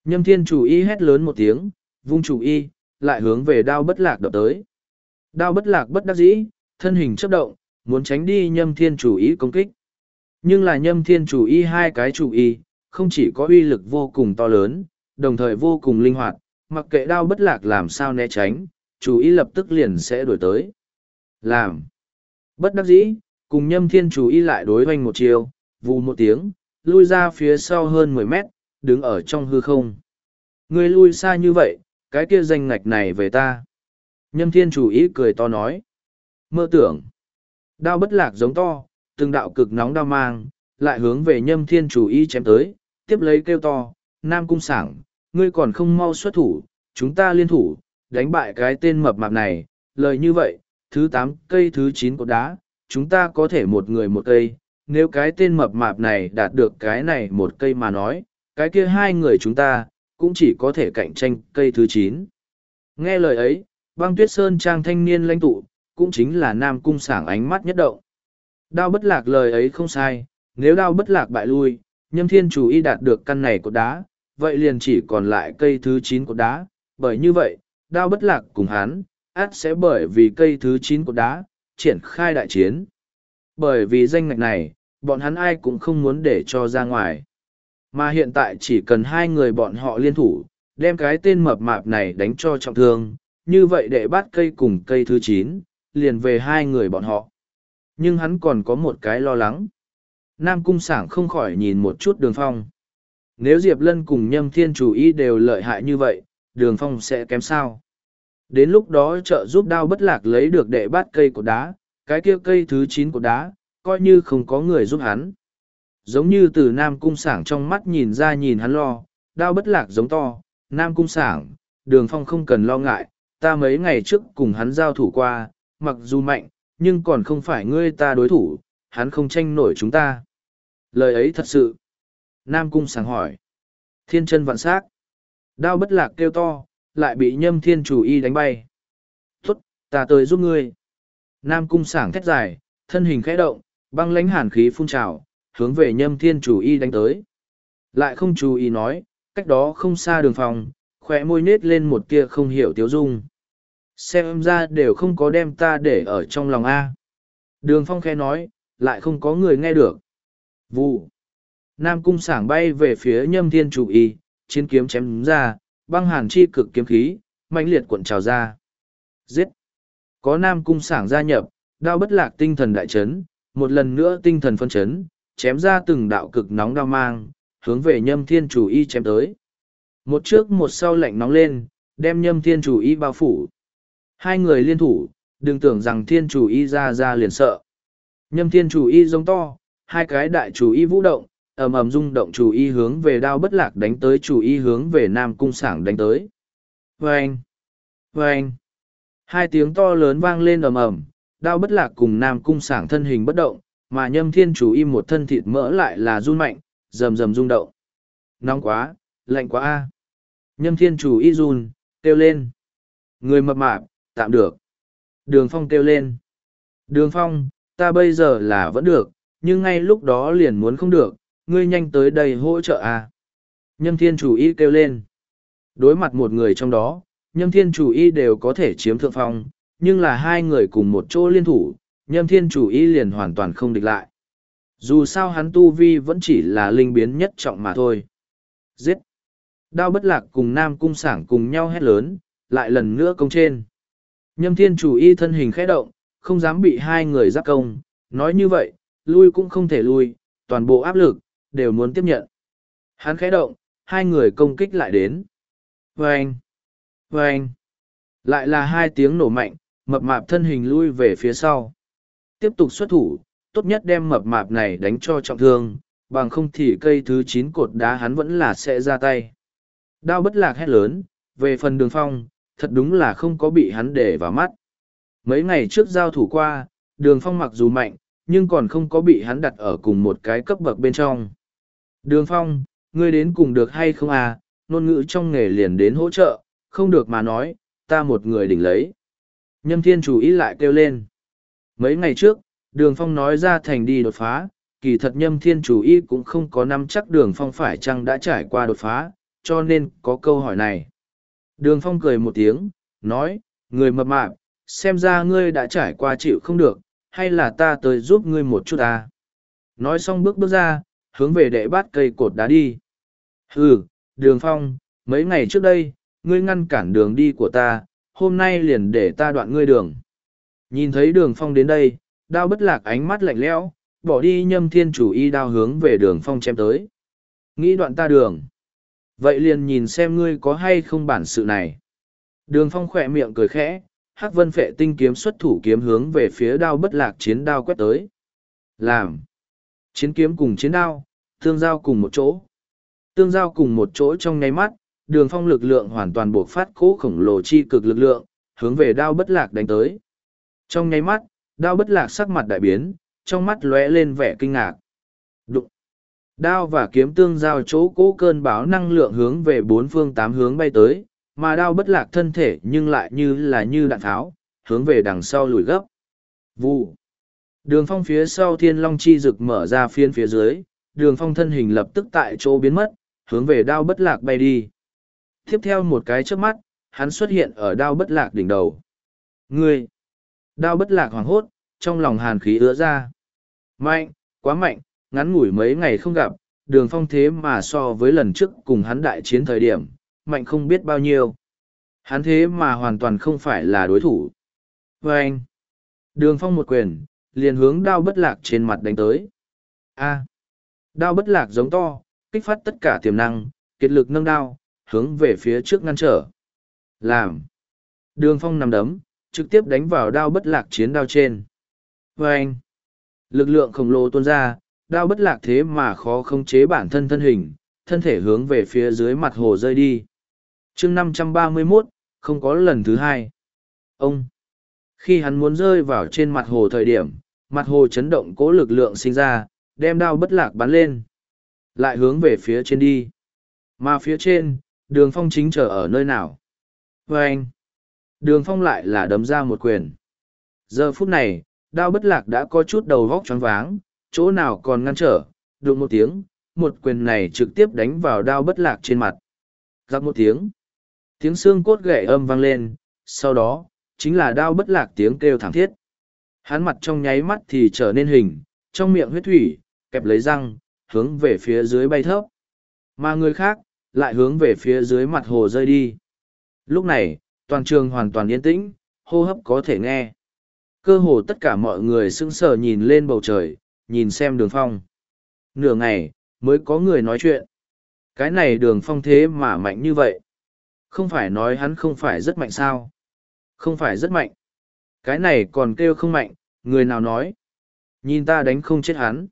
Nhâm thiên chủ y hét lớn một tiếng, vung chủ y, lại hướng về đao bất lạc đập tới. Đao bất lạc bất đắc dĩ, thân hình chấp động, muốn tránh đi nhâm thiên chủ y công kích. Nhưng là nhâm thiên chủ y hai cái chủ y, không chỉ có uy lực vô cùng to lớn, đồng thời vô cùng linh hoạt, mặc kệ đao bất lạc làm sao né tránh, chủ ý lập tức liền sẽ đổi tới. Làm. Bất đắc dĩ, cùng nhâm thiên chủ ý lại đối hoành một chiều, vù một tiếng, lui ra phía sau hơn mười mét, đứng ở trong hư không. Người lui xa như vậy, cái kia danh ngạch này về ta. Nhâm thiên chủ ý cười to nói. Mơ tưởng. Đao bất lạc giống to, từng đạo cực nóng đao mang, lại hướng về nhâm thiên chủ ý chém tới, tiếp lấy kêu to, Nam Cung Sảng, ngươi còn không mau xuất thủ, chúng ta liên thủ, đánh bại cái tên mập mạp này, lời như vậy, thứ tám cây thứ chín cột đá, chúng ta có thể một người một cây, nếu cái tên mập mạp này đạt được cái này một cây mà nói, cái kia hai người chúng ta, cũng chỉ có thể cạnh tranh cây thứ chín. Nghe lời ấy, băng tuyết sơn trang thanh niên lãnh tụ, cũng chính là Nam Cung Sảng ánh mắt nhất động. Đao bất lạc lời ấy không sai, nếu đao bất lạc bại lui, nhâm thiên chủ y đạt được căn này cột đá, vậy liền chỉ còn lại cây thứ chín cột đá, bởi như vậy, đao bất lạc cùng hắn, át sẽ bởi vì cây thứ chín của đá, triển khai đại chiến. Bởi vì danh ngạch này, bọn hắn ai cũng không muốn để cho ra ngoài. Mà hiện tại chỉ cần hai người bọn họ liên thủ, đem cái tên mập mạp này đánh cho trọng thương, như vậy để bắt cây cùng cây thứ chín, liền về hai người bọn họ. Nhưng hắn còn có một cái lo lắng. Nam Cung Sảng không khỏi nhìn một chút đường phong. Nếu Diệp Lân cùng Nhâm Thiên chủ ý đều lợi hại như vậy, đường phong sẽ kém sao. Đến lúc đó trợ giúp đao bất lạc lấy được đệ bát cây của đá, cái kia cây thứ chín của đá, coi như không có người giúp hắn. Giống như từ Nam Cung Sảng trong mắt nhìn ra nhìn hắn lo, đao bất lạc giống to, Nam Cung Sảng, đường phong không cần lo ngại, ta mấy ngày trước cùng hắn giao thủ qua, mặc dù mạnh, nhưng còn không phải ngươi ta đối thủ, hắn không tranh nổi chúng ta. Lời ấy thật sự. Nam Cung Sảng hỏi. Thiên chân vạn sát. Đao bất lạc kêu to, lại bị nhâm thiên chủ y đánh bay. Tốt, ta tới giúp ngươi. Nam Cung Sảng thét dài, thân hình khẽ động, băng lãnh hàn khí phun trào, hướng về nhâm thiên chủ y đánh tới. Lại không chú ý nói, cách đó không xa đường phòng, khỏe môi nết lên một tia không hiểu tiếu dung. Xem ra đều không có đem ta để ở trong lòng A. Đường phong khẽ nói, lại không có người nghe được. Vụ. Nam cung sảng bay về phía nhâm thiên chủ y, chiến kiếm chém ra, băng hàn chi cực kiếm khí, mạnh liệt cuộn trào ra. Giết. Có Nam cung sảng gia nhập, đao bất lạc tinh thần đại chấn, một lần nữa tinh thần phân chấn, chém ra từng đạo cực nóng đao mang, hướng về nhâm thiên chủ y chém tới. Một trước một sau lạnh nóng lên, đem nhâm thiên chủ y bao phủ. Hai người liên thủ, đừng tưởng rằng thiên chủ y ra ra liền sợ. Nhâm thiên chủ y giống to, hai cái đại chủ y vũ động, ầm ầm rung động chủ y hướng về đao bất lạc đánh tới chủ y hướng về nam cung sảng đánh tới. Vâng! Vâng! Hai tiếng to lớn vang lên ầm ầm, đao bất lạc cùng nam cung sảng thân hình bất động, mà nhâm thiên chủ y một thân thịt mỡ lại là run mạnh, rầm rầm rung động. Nóng quá, lạnh quá a. Nhâm thiên chủ y run, kêu lên. Người mập mạp, tạm được. Đường phong kêu lên. Đường phong, ta bây giờ là vẫn được, nhưng ngay lúc đó liền muốn không được, ngươi nhanh tới đây hỗ trợ à? Nhâm thiên chủ y kêu lên. Đối mặt một người trong đó, nhâm thiên chủ y đều có thể chiếm thượng phong, nhưng là hai người cùng một chỗ liên thủ, nhâm thiên chủ y liền hoàn toàn không địch lại. Dù sao hắn tu vi vẫn chỉ là linh biến nhất trọng mà thôi. Giết! Đao bất lạc cùng nam cung sảng cùng nhau hét lớn, lại lần nữa công trên. Nhâm thiên chủ y thân hình khẽ động, không dám bị hai người giáp công, nói như vậy, lui cũng không thể lui, toàn bộ áp lực, đều muốn tiếp nhận. Hắn khẽ động, hai người công kích lại đến. Vâng! Vâng! Lại là hai tiếng nổ mạnh, mập mạp thân hình lui về phía sau. Tiếp tục xuất thủ, tốt nhất đem mập mạp này đánh cho trọng thương, bằng không thì cây thứ chín cột đá hắn vẫn là sẽ ra tay. Đao bất lạc hét lớn, về phần đường phong, thật đúng là không có bị hắn để vào mắt. Mấy ngày trước giao thủ qua, đường phong mặc dù mạnh, nhưng còn không có bị hắn đặt ở cùng một cái cấp bậc bên trong. Đường phong, ngươi đến cùng được hay không à, Nôn ngữ trong nghề liền đến hỗ trợ, không được mà nói, ta một người đỉnh lấy. Nhâm thiên chủ ý lại kêu lên. Mấy ngày trước, đường phong nói ra thành đi đột phá, kỳ thật nhâm thiên chủ y cũng không có nắm chắc đường phong phải chăng đã trải qua đột phá, cho nên có câu hỏi này. Đường phong cười một tiếng, nói, người mập mạp, xem ra ngươi đã trải qua chịu không được, hay là ta tới giúp ngươi một chút à? Nói xong bước bước ra, hướng về đệ bát cây cột đá đi. Ừ, đường phong, mấy ngày trước đây, ngươi ngăn cản đường đi của ta, hôm nay liền để ta đoạn ngươi đường. Nhìn thấy đường phong đến đây, đao bất lạc ánh mắt lạnh lẽo, bỏ đi nhâm thiên chủ y đao hướng về đường phong chém tới. Nghĩ đoạn ta đường. Vậy liền nhìn xem ngươi có hay không bản sự này. Đường phong khỏe miệng cười khẽ, hắc vân phệ tinh kiếm xuất thủ kiếm hướng về phía đao bất lạc chiến đao quét tới. Làm. Chiến kiếm cùng chiến đao, tương giao cùng một chỗ. Tương giao cùng một chỗ trong nháy mắt, đường phong lực lượng hoàn toàn buộc phát cỗ khổng lồ chi cực lực lượng, hướng về đao bất lạc đánh tới. Trong nháy mắt, đao bất lạc sắc mặt đại biến, trong mắt lóe lên vẻ kinh ngạc. Đụng! Đao và kiếm tương giao chỗ cỗ cơn báo năng lượng hướng về bốn phương tám hướng bay tới, mà đao bất lạc thân thể nhưng lại như là như đạn tháo, hướng về đằng sau lùi gấp. Vụ! Đường phong phía sau thiên long chi rực mở ra phiên phía dưới, đường phong thân hình lập tức tại chỗ biến mất, hướng về đao bất lạc bay đi. Tiếp theo một cái trước mắt, hắn xuất hiện ở đao bất lạc đỉnh đầu. Ngươi! Đao bất lạc hoảng hốt, trong lòng hàn khí ứa ra. Mạnh, quá mạnh, ngắn ngủi mấy ngày không gặp, đường phong thế mà so với lần trước cùng hắn đại chiến thời điểm, mạnh không biết bao nhiêu. Hắn thế mà hoàn toàn không phải là đối thủ. Và anh, đường phong một quyền, liền hướng đao bất lạc trên mặt đánh tới. A, đao bất lạc giống to, kích phát tất cả tiềm năng, kiệt lực nâng đao, hướng về phía trước ngăn trở. Làm. Đường phong nằm đấm, trực tiếp đánh vào đao bất lạc chiến đao trên. Và anh, lực lượng khổng lồ tuôn ra, đao bất lạc thế mà khó khống chế bản thân thân hình, thân thể hướng về phía dưới mặt hồ rơi đi. chương năm trăm ba mươi 531, không có lần thứ hai. Ông, khi hắn muốn rơi vào trên mặt hồ thời điểm, mặt hồ chấn động cố lực lượng sinh ra, đem đao bất lạc bắn lên. Lại hướng về phía trên đi. Mà phía trên, đường phong chính trở ở nơi nào? Và anh, đường phong lại là đấm ra một quyền. Giờ phút này, đao bất lạc đã có chút đầu vóc choáng váng, chỗ nào còn ngăn trở, đụng một tiếng, một quyền này trực tiếp đánh vào đao bất lạc trên mặt. Giặc một tiếng, tiếng xương cốt gãy âm vang lên, sau đó, chính là đao bất lạc tiếng kêu thảm thiết. Hắn mặt trong nháy mắt thì trở nên hình, trong miệng huyết thủy, kẹp lấy răng, hướng về phía dưới bay thấp. Mà người khác, lại hướng về phía dưới mặt hồ rơi đi. Lúc này, toàn trường hoàn toàn yên tĩnh, hô hấp có thể nghe. Cơ hồ tất cả mọi người sững sờ nhìn lên bầu trời, nhìn xem đường phong. Nửa ngày, mới có người nói chuyện. Cái này đường phong thế mà mạnh như vậy. Không phải nói hắn không phải rất mạnh sao. Không phải rất mạnh. Cái này còn kêu không mạnh, người nào nói. Nhìn ta đánh không chết hắn.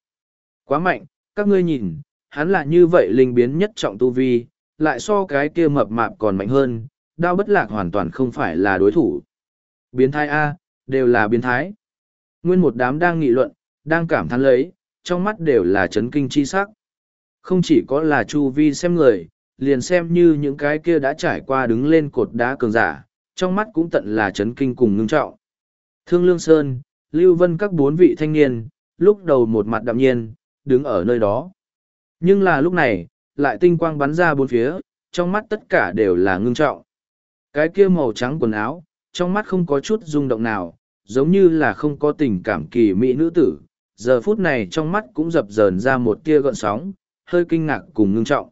Quá mạnh, các ngươi nhìn, hắn là như vậy linh biến nhất trọng tu vi, lại so cái kia mập mạp còn mạnh hơn, đao bất lạc hoàn toàn không phải là đối thủ. Biến thái A, đều là biến thái. Nguyên một đám đang nghị luận, đang cảm thán lấy, trong mắt đều là chấn kinh chi sắc. Không chỉ có là chu vi xem người, liền xem như những cái kia đã trải qua đứng lên cột đá cường giả, trong mắt cũng tận là chấn kinh cùng ngưng trọng. Thương Lương Sơn, Lưu Vân các bốn vị thanh niên, lúc đầu một mặt đạm nhiên, đứng ở nơi đó. Nhưng là lúc này, lại tinh quang bắn ra bốn phía, trong mắt tất cả đều là ngưng trọng. Cái kia màu trắng quần áo, trong mắt không có chút rung động nào, giống như là không có tình cảm kỳ mỹ nữ tử. Giờ phút này trong mắt cũng dập dờn ra một tia gợn sóng, hơi kinh ngạc cùng ngưng trọng.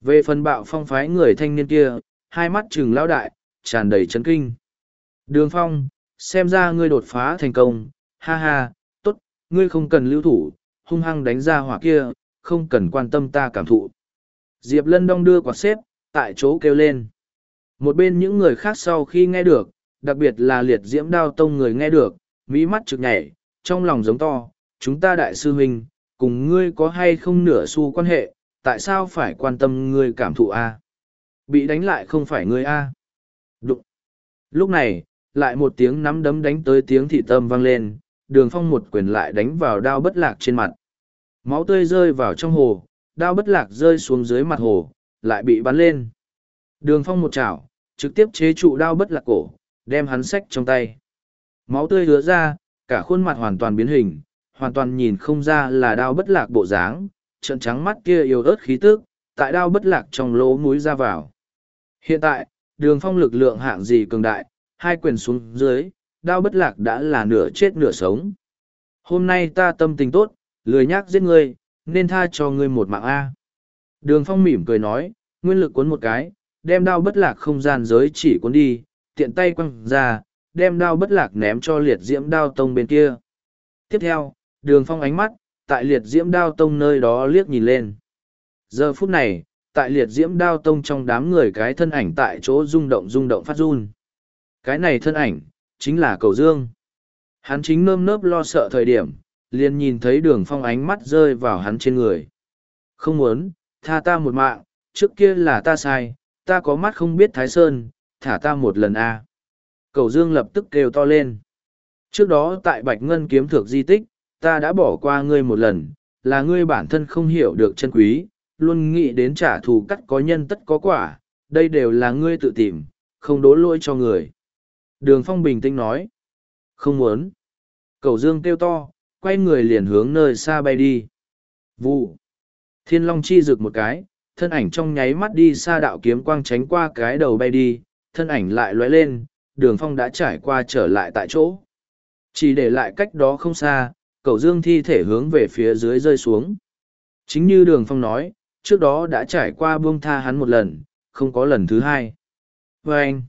Về phần bạo phong phái người thanh niên kia, hai mắt trừng lão đại, tràn đầy chấn kinh. Đường phong, xem ra ngươi đột phá thành công, ha ha, tốt, ngươi không cần lưu thủ, hung hăng đánh ra hỏa kia, không cần quan tâm ta cảm thụ. Diệp Lân đong đưa quạt xếp, tại chỗ kêu lên. Một bên những người khác sau khi nghe được, đặc biệt là liệt diễm đao tông người nghe được, mỹ mắt trực nhảy, trong lòng giống to, chúng ta đại sư huynh, cùng ngươi có hay không nửa xu quan hệ, tại sao phải quan tâm ngươi cảm thụ a? Bị đánh lại không phải ngươi a? Đụng. Lúc này, lại một tiếng nắm đấm đánh tới tiếng thị tâm vang lên, đường phong một quyền lại đánh vào đao bất lạc trên mặt. Máu tươi rơi vào trong hồ, đao bất lạc rơi xuống dưới mặt hồ, lại bị bắn lên. Đường phong một chảo, trực tiếp chế trụ đao bất lạc cổ, đem hắn xách trong tay. Máu tươi hứa ra, cả khuôn mặt hoàn toàn biến hình, hoàn toàn nhìn không ra là đao bất lạc bộ dáng, trận trắng mắt kia yếu ớt khí tức, tại đao bất lạc trong lỗ mũi ra vào. Hiện tại, đường phong lực lượng hạng gì cường đại, hai quyền xuống dưới, đao bất lạc đã là nửa chết nửa sống. Hôm nay ta tâm tình tốt, lười nhác giết ngươi, nên tha cho ngươi một mạng A. Đường phong mỉm cười nói, nguyên lực cuốn một cái, đem đao bất lạc không gian giới chỉ cuốn đi, tiện tay quăng ra, đem đao bất lạc ném cho liệt diễm đao tông bên kia. Tiếp theo, đường phong ánh mắt, tại liệt diễm đao tông nơi đó liếc nhìn lên. Giờ phút này, tại liệt diễm đao tông trong đám người cái thân ảnh tại chỗ rung động rung động phát run. Cái này thân ảnh, chính là cầu dương. Hắn chính nơm nớp lo sợ thời điểm, liền nhìn thấy đường phong ánh mắt rơi vào hắn trên người. Không muốn, tha ta một mạng, trước kia là ta sai, ta có mắt không biết thái sơn, thả ta một lần a à. cầu dương lập tức kêu to lên trước đó tại bạch ngân kiếm thược di tích ta đã bỏ qua ngươi một lần là ngươi bản thân không hiểu được chân quý luôn nghĩ đến trả thù cắt có nhân tất có quả đây đều là ngươi tự tìm không đố lỗi cho người đường phong bình tĩnh nói không muốn cầu dương kêu to quay người liền hướng nơi xa bay đi vụ thiên long chi rực một cái thân ảnh trong nháy mắt đi xa đạo kiếm quang tránh qua cái đầu bay đi thân ảnh lại lóe lên, đường phong đã trải qua trở lại tại chỗ. Chỉ để lại cách đó không xa, Cầu dương thi thể hướng về phía dưới rơi xuống. Chính như đường phong nói, trước đó đã trải qua buông tha hắn một lần, không có lần thứ hai. Và anh,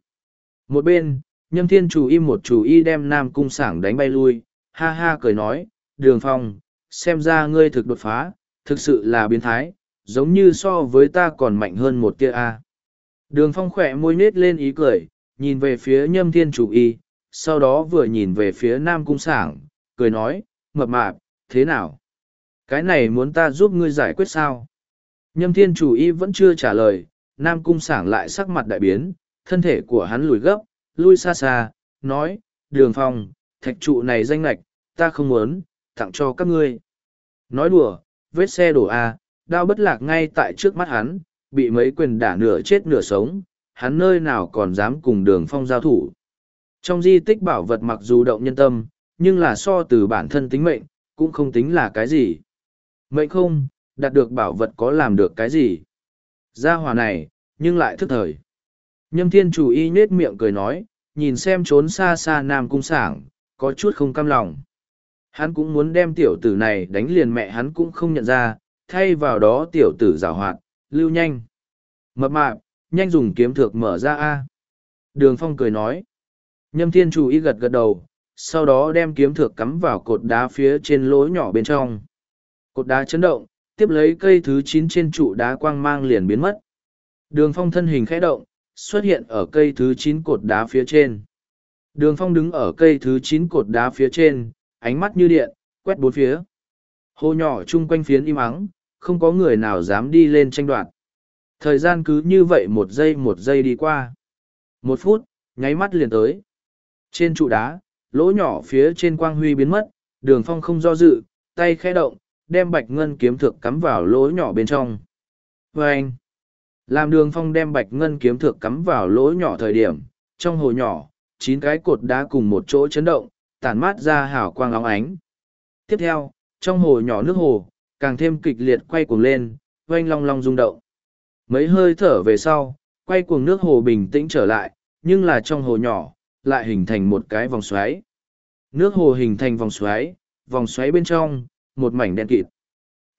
một bên, nhâm thiên chủ y một chủ y đem nam cung sảng đánh bay lui, ha ha cười nói, đường phong, xem ra ngươi thực đột phá, thực sự là biến thái, giống như so với ta còn mạnh hơn một tia a. Đường phong khỏe môi nết lên ý cười, nhìn về phía nhâm thiên chủ y, sau đó vừa nhìn về phía nam cung sảng, cười nói, mập mạp, thế nào? Cái này muốn ta giúp ngươi giải quyết sao? Nhâm thiên chủ y vẫn chưa trả lời, nam cung sảng lại sắc mặt đại biến, thân thể của hắn lùi gấp, lui xa xa, nói, đường phong, thạch trụ này danh lạch, ta không muốn, tặng cho các ngươi. Nói đùa, vết xe đổ A, đao bất lạc ngay tại trước mắt hắn, bị mấy quyền đả nửa chết nửa sống, hắn nơi nào còn dám cùng đường phong giao thủ. Trong di tích bảo vật mặc dù động nhân tâm, nhưng là so từ bản thân tính mệnh, cũng không tính là cái gì. Mệnh không, đạt được bảo vật có làm được cái gì. Gia hòa này, nhưng lại thức thời. Nhâm thiên chủ y nết miệng cười nói, nhìn xem trốn xa xa nam cung sảng, có chút không cam lòng. Hắn cũng muốn đem tiểu tử này đánh liền mẹ hắn cũng không nhận ra, thay vào đó tiểu tử rào hoạt, lưu nhanh. Mập mạp, nhanh dùng kiếm thược mở ra A. Đường phong cười nói. Nhâm thiên chủ y gật gật đầu, sau đó đem kiếm thược cắm vào cột đá phía trên lỗ nhỏ bên trong. Cột đá chấn động, tiếp lấy cây thứ chín trên trụ đá quang mang liền biến mất. Đường phong thân hình khẽ động, xuất hiện ở cây thứ chín cột đá phía trên. Đường phong đứng ở cây thứ chín cột đá phía trên, ánh mắt như điện, quét bốn phía. Hồ nhỏ chung quanh phiến im ắng, không có người nào dám đi lên tranh đoạt. Thời gian cứ như vậy một giây một giây đi qua. Một phút, nháy mắt liền tới. Trên trụ đá, lỗ nhỏ phía trên quang huy biến mất, đường phong không do dự, tay khẽ động, đem bạch ngân kiếm thực cắm vào lỗ nhỏ bên trong. Và anh, làm đường phong đem bạch ngân kiếm thược cắm vào lỗ nhỏ thời điểm, trong hồ nhỏ, chín cái cột đá cùng một chỗ chấn động, tản mát ra hào quang óng ánh. Tiếp theo, trong hồ nhỏ nước hồ, càng thêm kịch liệt quay cuồng lên, oanh long long rung động. Mấy hơi thở về sau, quay cuồng nước hồ bình tĩnh trở lại, nhưng là trong hồ nhỏ, lại hình thành một cái vòng xoáy. Nước hồ hình thành vòng xoáy, vòng xoáy bên trong, một mảnh đen kịt.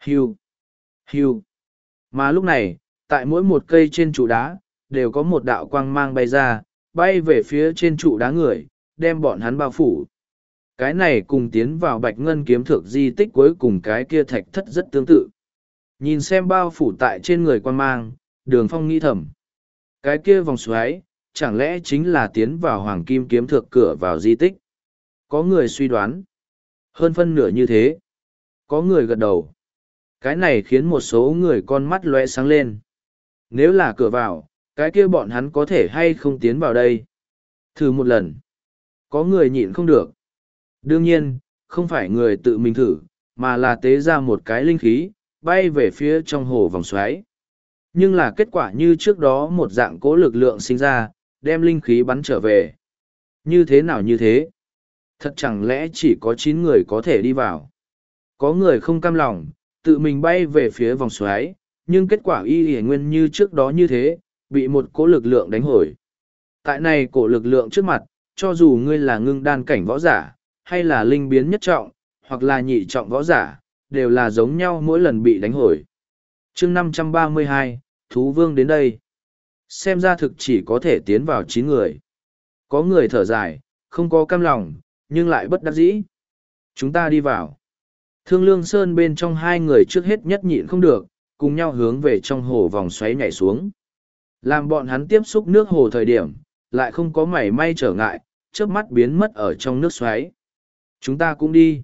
Hiu, hiu. Mà lúc này, tại mỗi một cây trên trụ đá, đều có một đạo quang mang bay ra, bay về phía trên trụ đá người, đem bọn hắn bao phủ. Cái này cùng tiến vào bạch ngân kiếm thược di tích cuối cùng cái kia thạch thất rất tương tự. Nhìn xem bao phủ tại trên người quang mang, đường phong nghĩ thầm. Cái kia vòng xoáy, chẳng lẽ chính là tiến vào hoàng kim kiếm thược cửa vào di tích? Có người suy đoán. Hơn phân nửa như thế. Có người gật đầu. Cái này khiến một số người con mắt lóe sáng lên. Nếu là cửa vào, cái kia bọn hắn có thể hay không tiến vào đây? Thử một lần. Có người nhịn không được. Đương nhiên, không phải người tự mình thử, mà là tế ra một cái linh khí, bay về phía trong hồ vòng xoáy. Nhưng là kết quả như trước đó một dạng cố lực lượng sinh ra, đem linh khí bắn trở về. Như thế nào như thế? Thật chẳng lẽ chỉ có chín người có thể đi vào? Có người không cam lòng, tự mình bay về phía vòng xoáy, nhưng kết quả y hiển nguyên như trước đó như thế, bị một cỗ lực lượng đánh hồi. Tại này cổ lực lượng trước mặt, cho dù ngươi là ngưng đan cảnh võ giả, hay là linh biến nhất trọng, hoặc là nhị trọng võ giả, đều là giống nhau mỗi lần bị đánh hồi. chương 532, Thú Vương đến đây. Xem ra thực chỉ có thể tiến vào chín người. Có người thở dài, không có cam lòng, nhưng lại bất đắc dĩ. Chúng ta đi vào. Thương Lương Sơn bên trong hai người trước hết nhất nhịn không được, cùng nhau hướng về trong hồ vòng xoáy nhảy xuống. Làm bọn hắn tiếp xúc nước hồ thời điểm, lại không có mảy may trở ngại, chớp mắt biến mất ở trong nước xoáy. Chúng ta cũng đi.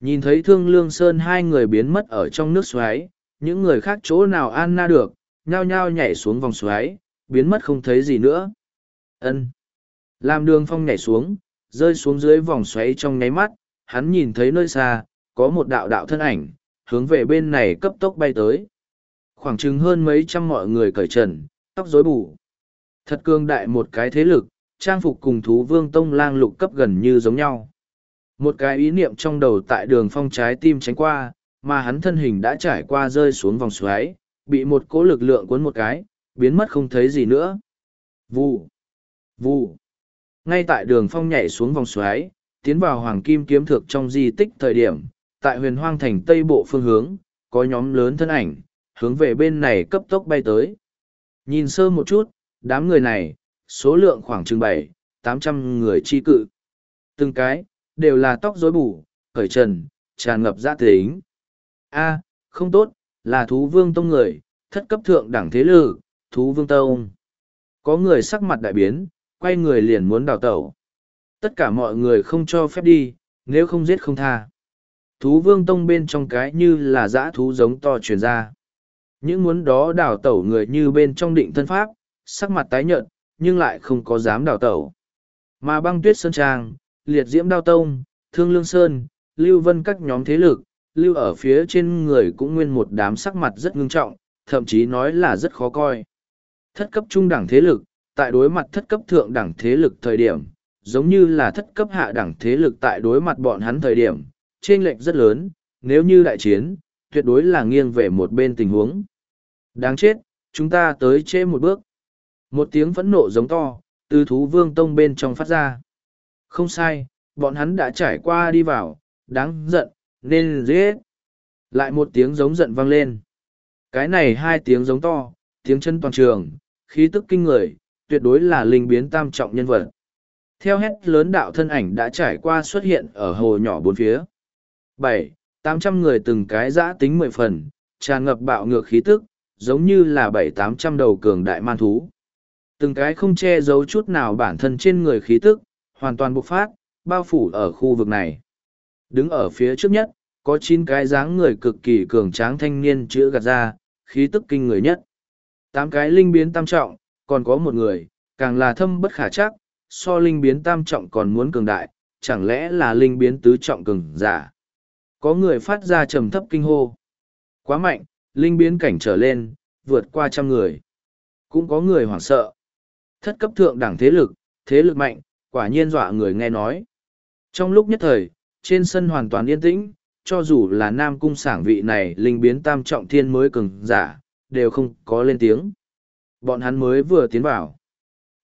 Nhìn thấy Thương Lương Sơn hai người biến mất ở trong nước xoáy, những người khác chỗ nào an na được, nhao nhao nhảy xuống vòng xoáy, biến mất không thấy gì nữa. Ân. Làm đường phong nhảy xuống, rơi xuống dưới vòng xoáy trong nháy mắt, hắn nhìn thấy nơi xa, có một đạo đạo thân ảnh, hướng về bên này cấp tốc bay tới. Khoảng chừng hơn mấy trăm mọi người cởi trần, tóc rối bù. Thật cương đại một cái thế lực, trang phục cùng thú vương tông lang lục cấp gần như giống nhau. Một cái ý niệm trong đầu tại đường phong trái tim tránh qua, mà hắn thân hình đã trải qua rơi xuống vòng xoáy, bị một cỗ lực lượng cuốn một cái, biến mất không thấy gì nữa. Vù! Vù! Ngay tại đường phong nhảy xuống vòng xoáy, tiến vào hoàng kim kiếm thực trong di tích thời điểm, tại huyền hoang thành tây bộ phương hướng, có nhóm lớn thân ảnh, hướng về bên này cấp tốc bay tới. Nhìn sơ một chút, đám người này, số lượng khoảng chừng bảy, tám trăm người chi cự. Từng cái, đều là tóc rối bù, khởi trần, tràn ngập giã tính. A, không tốt, là thú vương tông người, thất cấp thượng đẳng thế lự, thú vương tông. Có người sắc mặt đại biến, quay người liền muốn đào tẩu. Tất cả mọi người không cho phép đi, nếu không giết không tha. Thú vương tông bên trong cái như là dã thú giống to truyền ra. Những muốn đó đào tẩu người như bên trong định thân pháp, sắc mặt tái nhợt, nhưng lại không có dám đào tẩu. Mà băng tuyết sơn trang, liệt diễm đao tông, thương lương sơn, lưu vân các nhóm thế lực, lưu ở phía trên người cũng nguyên một đám sắc mặt rất ngưng trọng, thậm chí nói là rất khó coi. Thất cấp trung đẳng thế lực, tại đối mặt thất cấp thượng đẳng thế lực thời điểm, giống như là thất cấp hạ đẳng thế lực tại đối mặt bọn hắn thời điểm, trên lệnh rất lớn, nếu như đại chiến, tuyệt đối là nghiêng về một bên tình huống. Đáng chết, chúng ta tới trễ một bước. Một tiếng phẫn nộ giống to, từ thú vương tông bên trong phát ra. Không sai, bọn hắn đã trải qua đi vào, đáng giận, nên giết. Lại một tiếng giống giận vang lên. Cái này hai tiếng giống to, tiếng chân toàn trường, khí tức kinh người, tuyệt đối là linh biến tam trọng nhân vật. Theo hét lớn đạo thân ảnh đã trải qua xuất hiện ở hồ nhỏ bốn phía. bảy tám trăm người từng cái giã tính mười phần, tràn ngập bạo ngược khí tức, giống như là bảy tám trăm đầu cường đại man thú. Từng cái không che giấu chút nào bản thân trên người khí tức, hoàn toàn bộc phát, bao phủ ở khu vực này. Đứng ở phía trước nhất, có chín cái dáng người cực kỳ cường tráng thanh niên chữa gạt ra, khí tức kinh người nhất. Tám cái linh biến tam trọng, còn có một người, càng là thâm bất khả chắc, so linh biến tam trọng còn muốn cường đại, chẳng lẽ là linh biến tứ trọng cường giả. Có người phát ra trầm thấp kinh hô. Quá mạnh, linh biến cảnh trở lên, vượt qua trăm người. Cũng có người hoảng sợ. Thất cấp thượng đẳng thế lực, thế lực mạnh, quả nhiên dọa người nghe nói. Trong lúc nhất thời, trên sân hoàn toàn yên tĩnh, cho dù là nam cung sảng vị này linh biến tam trọng thiên mới cường giả, đều không có lên tiếng. Bọn hắn mới vừa tiến vào.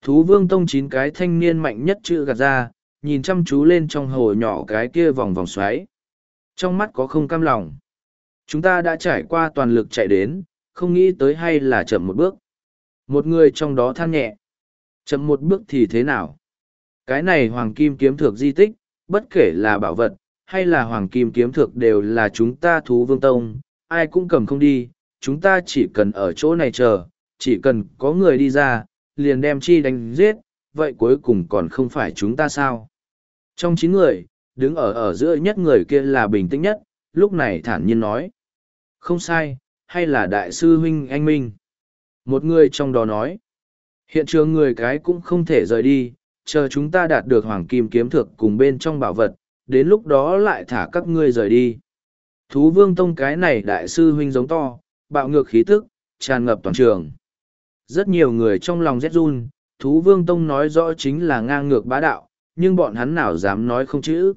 Thú vương tông chín cái thanh niên mạnh nhất chữ gạt ra, nhìn chăm chú lên trong hồ nhỏ cái kia vòng vòng xoáy. Trong mắt có không cam lòng. Chúng ta đã trải qua toàn lực chạy đến, không nghĩ tới hay là chậm một bước. Một người trong đó than nhẹ. Chậm một bước thì thế nào? Cái này hoàng kim kiếm thược di tích, bất kể là bảo vật, hay là hoàng kim kiếm thược đều là chúng ta thú vương tông, ai cũng cầm không đi, chúng ta chỉ cần ở chỗ này chờ, chỉ cần có người đi ra, liền đem chi đánh giết, vậy cuối cùng còn không phải chúng ta sao? Trong chín người, đứng ở ở giữa nhất người kia là bình tĩnh nhất, lúc này thản nhiên nói. Không sai, hay là đại sư huynh anh Minh? Một người trong đó nói. Hiện trường người cái cũng không thể rời đi, chờ chúng ta đạt được hoàng kim kiếm thực cùng bên trong bảo vật, đến lúc đó lại thả các ngươi rời đi. Thú vương tông cái này đại sư huynh giống to, bạo ngược khí tức, tràn ngập toàn trường. Rất nhiều người trong lòng rét run, thú vương tông nói rõ chính là ngang ngược bá đạo, nhưng bọn hắn nào dám nói không chữ.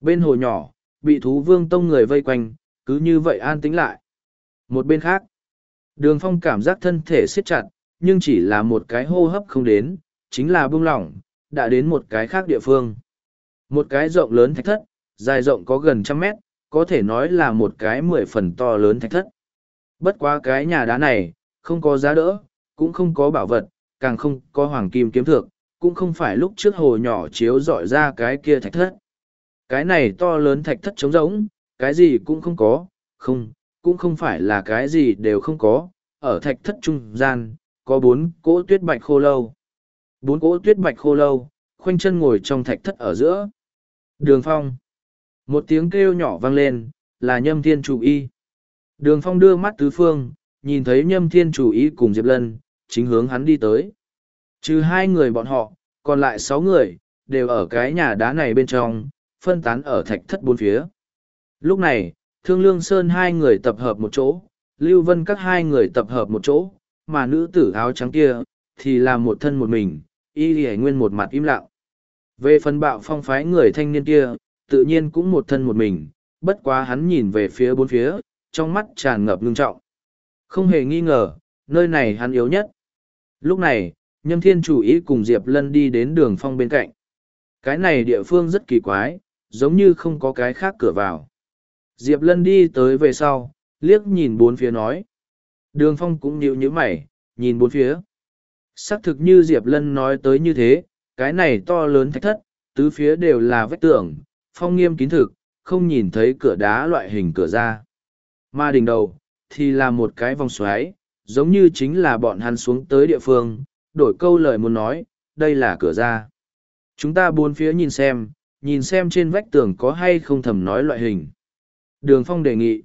Bên hồ nhỏ, bị thú vương tông người vây quanh, cứ như vậy an tĩnh lại. Một bên khác, đường phong cảm giác thân thể siết chặt, nhưng chỉ là một cái hô hấp không đến, chính là buông lỏng, đã đến một cái khác địa phương. Một cái rộng lớn thạch thất, dài rộng có gần trăm mét, có thể nói là một cái mười phần to lớn thạch thất. Bất quá cái nhà đá này, không có giá đỡ, cũng không có bảo vật, càng không có hoàng kim kiếm thược, cũng không phải lúc trước hồ nhỏ chiếu dọi ra cái kia thạch thất. Cái này to lớn thạch thất trống rỗng, cái gì cũng không có, không, cũng không phải là cái gì đều không có, ở thạch thất trung gian, có bốn cỗ tuyết bạch khô lâu. Bốn cỗ tuyết bạch khô lâu, khoanh chân ngồi trong thạch thất ở giữa. Đường phong. Một tiếng kêu nhỏ vang lên, là nhâm thiên chủ y. Đường phong đưa mắt tứ phương, nhìn thấy nhâm thiên chủ y cùng Diệp Lân, chính hướng hắn đi tới. Trừ hai người bọn họ, còn lại sáu người, đều ở cái nhà đá này bên trong, phân tán ở thạch thất bốn phía. Lúc này, Thương Lương Sơn hai người tập hợp một chỗ, Lưu Vân các hai người tập hợp một chỗ, mà nữ tử áo trắng kia, thì là một thân một mình, y lì nguyên một mặt im lặng. Về phần bạo phong phái người thanh niên kia, tự nhiên cũng một thân một mình, bất quá hắn nhìn về phía bốn phía, trong mắt tràn ngập ngưng trọng. Không hề nghi ngờ, nơi này hắn yếu nhất. Lúc này, Nhâm Thiên chủ ý cùng Diệp Lân đi đến đường phong bên cạnh. Cái này địa phương rất kỳ quái, giống như không có cái khác cửa vào. Diệp Lân đi tới về sau, liếc nhìn bốn phía nói. Đường phong cũng nhíu nhíu mày, nhìn bốn phía. Xác thực như Diệp Lân nói tới như thế, cái này to lớn thách thất, tứ phía đều là vách tường, phong nghiêm kín thực, không nhìn thấy cửa đá loại hình cửa ra. Mà đỉnh đầu, thì là một cái vòng xoáy, giống như chính là bọn hắn xuống tới địa phương, đổi câu lời muốn nói, đây là cửa ra. Chúng ta bốn phía nhìn xem, nhìn xem trên vách tường có hay không thầm nói loại hình. Đường phong đề nghị,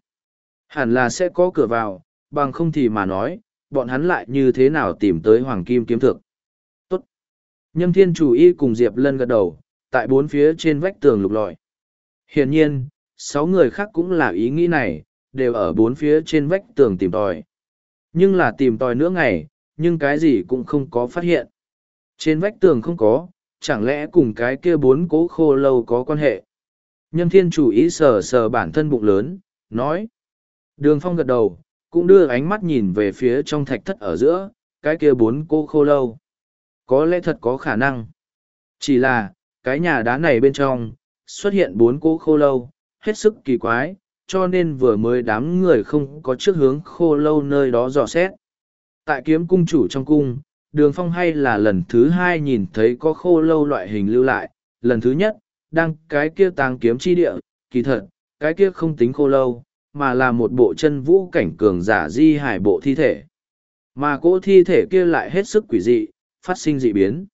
hẳn là sẽ có cửa vào, bằng không thì mà nói, bọn hắn lại như thế nào tìm tới hoàng kim kiếm thực. Tốt. Nhâm thiên chủ y cùng Diệp Lân gật đầu, tại bốn phía trên vách tường lục lọi. Hiển nhiên, sáu người khác cũng là ý nghĩ này, đều ở bốn phía trên vách tường tìm tòi. Nhưng là tìm tòi nữa ngày, nhưng cái gì cũng không có phát hiện. Trên vách tường không có, chẳng lẽ cùng cái kia bốn cố khô lâu có quan hệ. Nhân thiên chủ ý sờ sờ bản thân bụng lớn, nói. Đường phong gật đầu, cũng đưa ánh mắt nhìn về phía trong thạch thất ở giữa, cái kia bốn cô khô lâu. Có lẽ thật có khả năng. Chỉ là, cái nhà đá này bên trong, xuất hiện bốn cô khô lâu, hết sức kỳ quái, cho nên vừa mới đám người không có trước hướng khô lâu nơi đó dò xét. Tại kiếm cung chủ trong cung, đường phong hay là lần thứ hai nhìn thấy có khô lâu loại hình lưu lại, lần thứ nhất, đang cái kia tàng kiếm chi địa, kỳ thật, cái kia không tính khô lâu, mà là một bộ chân vũ cảnh cường giả di hải bộ thi thể. Mà cỗ thi thể kia lại hết sức quỷ dị, phát sinh dị biến.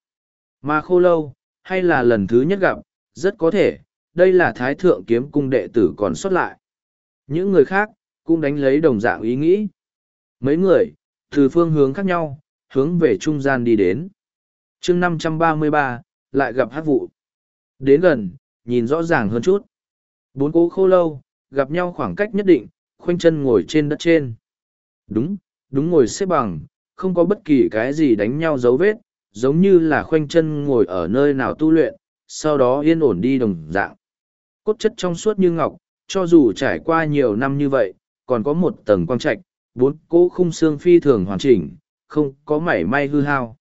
Mà khô lâu, hay là lần thứ nhất gặp, rất có thể, đây là thái thượng kiếm cung đệ tử còn xuất lại. Những người khác, cũng đánh lấy đồng dạng ý nghĩ. Mấy người, từ phương hướng khác nhau, hướng về trung gian đi đến. chương năm trăm ba mươi ba lại gặp hát vụ. Đến gần, nhìn rõ ràng hơn chút. Bốn cố khô lâu, gặp nhau khoảng cách nhất định, khoanh chân ngồi trên đất trên. Đúng, đúng ngồi xếp bằng, không có bất kỳ cái gì đánh nhau dấu vết, giống như là khoanh chân ngồi ở nơi nào tu luyện, sau đó yên ổn đi đồng dạng. Cốt chất trong suốt như ngọc, cho dù trải qua nhiều năm như vậy, còn có một tầng quang trạch, bốn cỗ khung xương phi thường hoàn chỉnh, không có mảy may hư hao.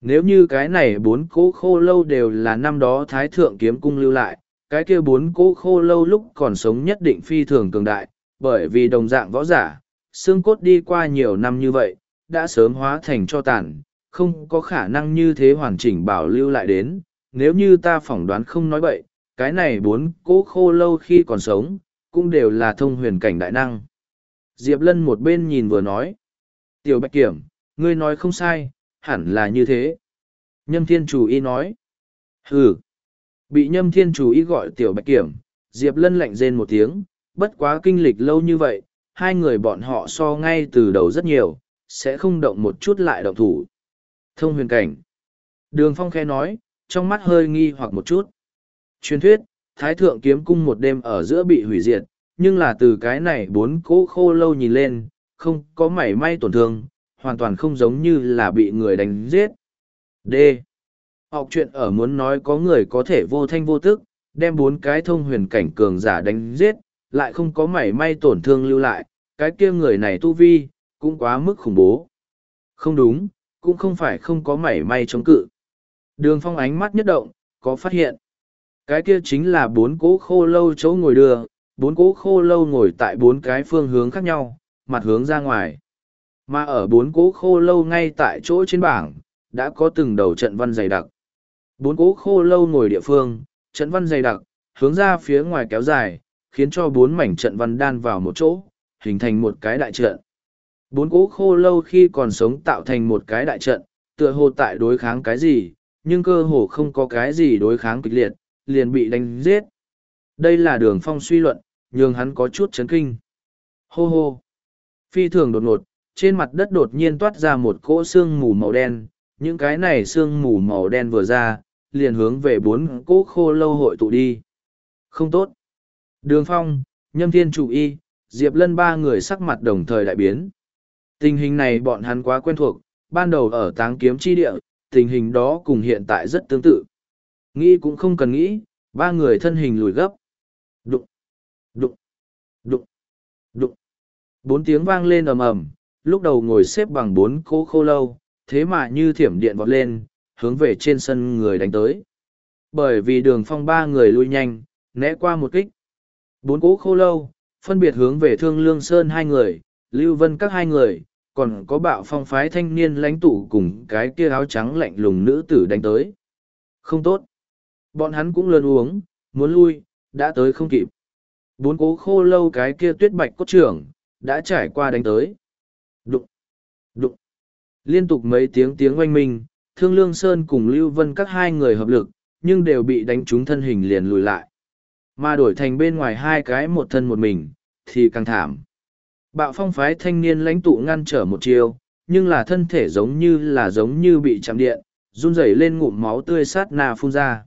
Nếu như cái này bốn cỗ khô lâu đều là năm đó Thái Thượng Kiếm Cung lưu lại, cái kia bốn cỗ khô lâu lúc còn sống nhất định phi thường cường đại, bởi vì đồng dạng võ giả, xương cốt đi qua nhiều năm như vậy, đã sớm hóa thành cho tàn, không có khả năng như thế hoàn chỉnh bảo lưu lại đến, nếu như ta phỏng đoán không nói bậy, cái này bốn cỗ khô lâu khi còn sống, cũng đều là thông huyền cảnh đại năng. Diệp Lân một bên nhìn vừa nói, Tiểu Bạch Kiểm, ngươi nói không sai, hẳn là như thế. Nhâm Thiên Chủ Y nói, hừ, bị nhâm thiên chủ ý gọi tiểu bạch kiểm diệp lân lạnh rên một tiếng bất quá kinh lịch lâu như vậy hai người bọn họ so ngay từ đầu rất nhiều sẽ không động một chút lại động thủ. Thông huyền cảnh. Đường phong khe nói trong mắt hơi nghi hoặc một chút. Truyền thuyết thái thượng kiếm cung một đêm ở giữa bị hủy diệt nhưng là từ cái này bốn cỗ khô lâu nhìn lên không có mảy may tổn thương hoàn toàn không giống như là bị người đánh giết d học chuyện ở muốn nói có người có thể vô thanh vô tức, đem bốn cái thông huyền cảnh cường giả đánh giết, lại không có mảy may tổn thương lưu lại, cái kia người này tu vi, cũng quá mức khủng bố. Không đúng, cũng không phải không có mảy may chống cự. Đường phong ánh mắt nhất động, có phát hiện. Cái kia chính là bốn cỗ khô lâu chỗ ngồi đưa, bốn cỗ khô lâu ngồi tại bốn cái phương hướng khác nhau, mặt hướng ra ngoài. Mà ở bốn cố khô lâu ngay tại chỗ trên bảng, đã có từng đầu trận văn dày đặc. Bốn cố khô lâu ngồi địa phương, trận văn dày đặc, hướng ra phía ngoài kéo dài, khiến cho bốn mảnh trận văn đan vào một chỗ, hình thành một cái đại trận. Bốn cố khô lâu khi còn sống tạo thành một cái đại trận, tựa hồ tại đối kháng cái gì, nhưng cơ hồ không có cái gì đối kháng kịch liệt, liền bị đánh giết. Đây là đường phong suy luận, nhường hắn có chút chấn kinh. Hô hô! Phi thường đột ngột, trên mặt đất đột nhiên toát ra một cỗ xương mù màu đen, những cái này xương mù màu đen vừa ra, liền hướng về bốn cỗ khô lâu hội tụ đi. Không tốt. Đường Phong, Nhâm Thiên Chủ Y, Diệp Lân ba người sắc mặt đồng thời đại biến. Tình hình này bọn hắn quá quen thuộc, ban đầu ở táng kiếm chi địa, tình hình đó cùng hiện tại rất tương tự. Nghĩ cũng không cần nghĩ, ba người thân hình lùi gấp. Đụng, đụng, đụng, đụng. Bốn tiếng vang lên ầm ầm, lúc đầu ngồi xếp bằng bốn cỗ khô lâu, thế mà như thiểm điện vọt lên, hướng về trên sân người đánh tới. Bởi vì đường phong ba người lui nhanh, né qua một kích. Bốn cỗ khô lâu, phân biệt hướng về thương lương sơn hai người, lưu vân các hai người, còn có bạo phong phái thanh niên lãnh tụ cùng cái kia áo trắng lạnh lùng nữ tử đánh tới. Không tốt. Bọn hắn cũng lơn uống, muốn lui, đã tới không kịp. Bốn cố khô lâu cái kia tuyết bạch cốt trưởng, đã trải qua đánh tới. Liên tục mấy tiếng tiếng oanh minh, Thương Lương Sơn cùng Lưu Vân các hai người hợp lực, nhưng đều bị đánh trúng thân hình liền lùi lại. Mà đổi thành bên ngoài hai cái một thân một mình, thì càng thảm. Bạo phong phái thanh niên lãnh tụ ngăn trở một chiều, nhưng là thân thể giống như là giống như bị chạm điện, run rẩy lên ngụm máu tươi sát na phun ra.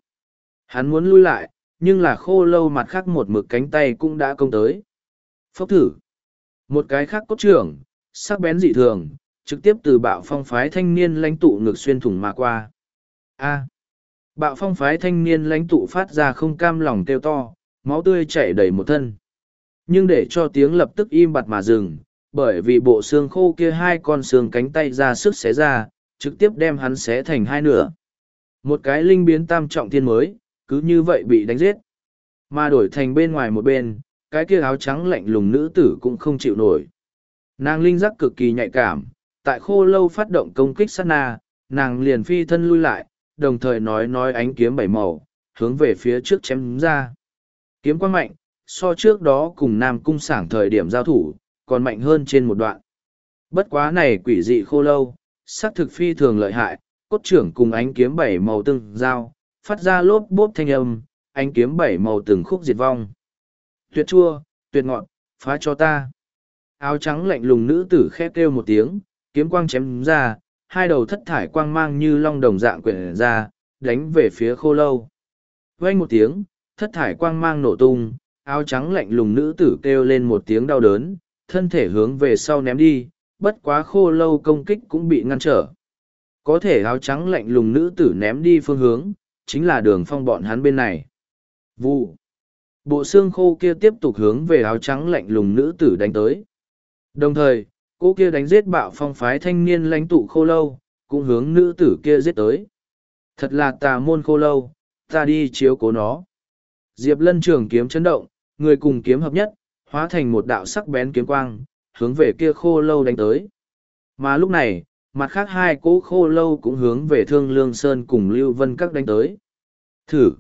Hắn muốn lui lại, nhưng là khô lâu mặt khác một mực cánh tay cũng đã công tới. Phốc thử. Một cái khác cốt trưởng, sắc bén dị thường, trực tiếp từ bạo phong phái thanh niên lãnh tụ ngực xuyên thủng mà qua. A. Bạo phong phái thanh niên lãnh tụ phát ra không cam lòng kêu to, máu tươi chảy đầy một thân. Nhưng để cho tiếng lập tức im bặt mà dừng, bởi vì bộ xương khô kia hai con xương cánh tay ra sức xé ra, trực tiếp đem hắn xé thành hai nửa. Một cái linh biến tam trọng thiên mới, cứ như vậy bị đánh giết. Mà đổi thành bên ngoài một bên, cái kia áo trắng lạnh lùng nữ tử cũng không chịu nổi. Nàng linh giác cực kỳ nhạy cảm, tại khô lâu phát động công kích sát na, nàng liền phi thân lui lại, đồng thời nói nói ánh kiếm bảy màu, hướng về phía trước chém ra. Kiếm quang mạnh, so trước đó cùng Nam Cung sảng thời điểm giao thủ, còn mạnh hơn trên một đoạn. Bất quá này quỷ dị khô lâu, sắc thực phi thường lợi hại, cốt trưởng cùng ánh kiếm bảy màu từng giao, phát ra lốp bốp thanh âm, ánh kiếm bảy màu từng khúc diệt vong. Tuyệt chua, tuyệt ngọn, phá cho ta. Áo trắng lạnh lùng nữ tử khép kêu một tiếng, kiếm quang chém ra, hai đầu thất thải quang mang như long đồng dạng quyển ra, đánh về phía khô lâu. Vang một tiếng, thất thải quang mang nổ tung, áo trắng lạnh lùng nữ tử kêu lên một tiếng đau đớn, thân thể hướng về sau ném đi, bất quá khô lâu công kích cũng bị ngăn trở. Có thể áo trắng lạnh lùng nữ tử ném đi phương hướng, chính là đường phong bọn hắn bên này. Vụ. Bộ xương khô kia tiếp tục hướng về áo trắng lạnh lùng nữ tử đánh tới. Đồng thời, cô kia đánh giết bạo phong phái thanh niên lãnh tụ khô lâu, cũng hướng nữ tử kia giết tới. Thật là tà môn khô lâu, ta đi chiếu cố nó. Diệp lân trường kiếm chấn động, người cùng kiếm hợp nhất, hóa thành một đạo sắc bén kiếm quang, hướng về kia khô lâu đánh tới. Mà lúc này, mặt khác hai cỗ khô lâu cũng hướng về thương lương sơn cùng lưu vân các đánh tới. Thử!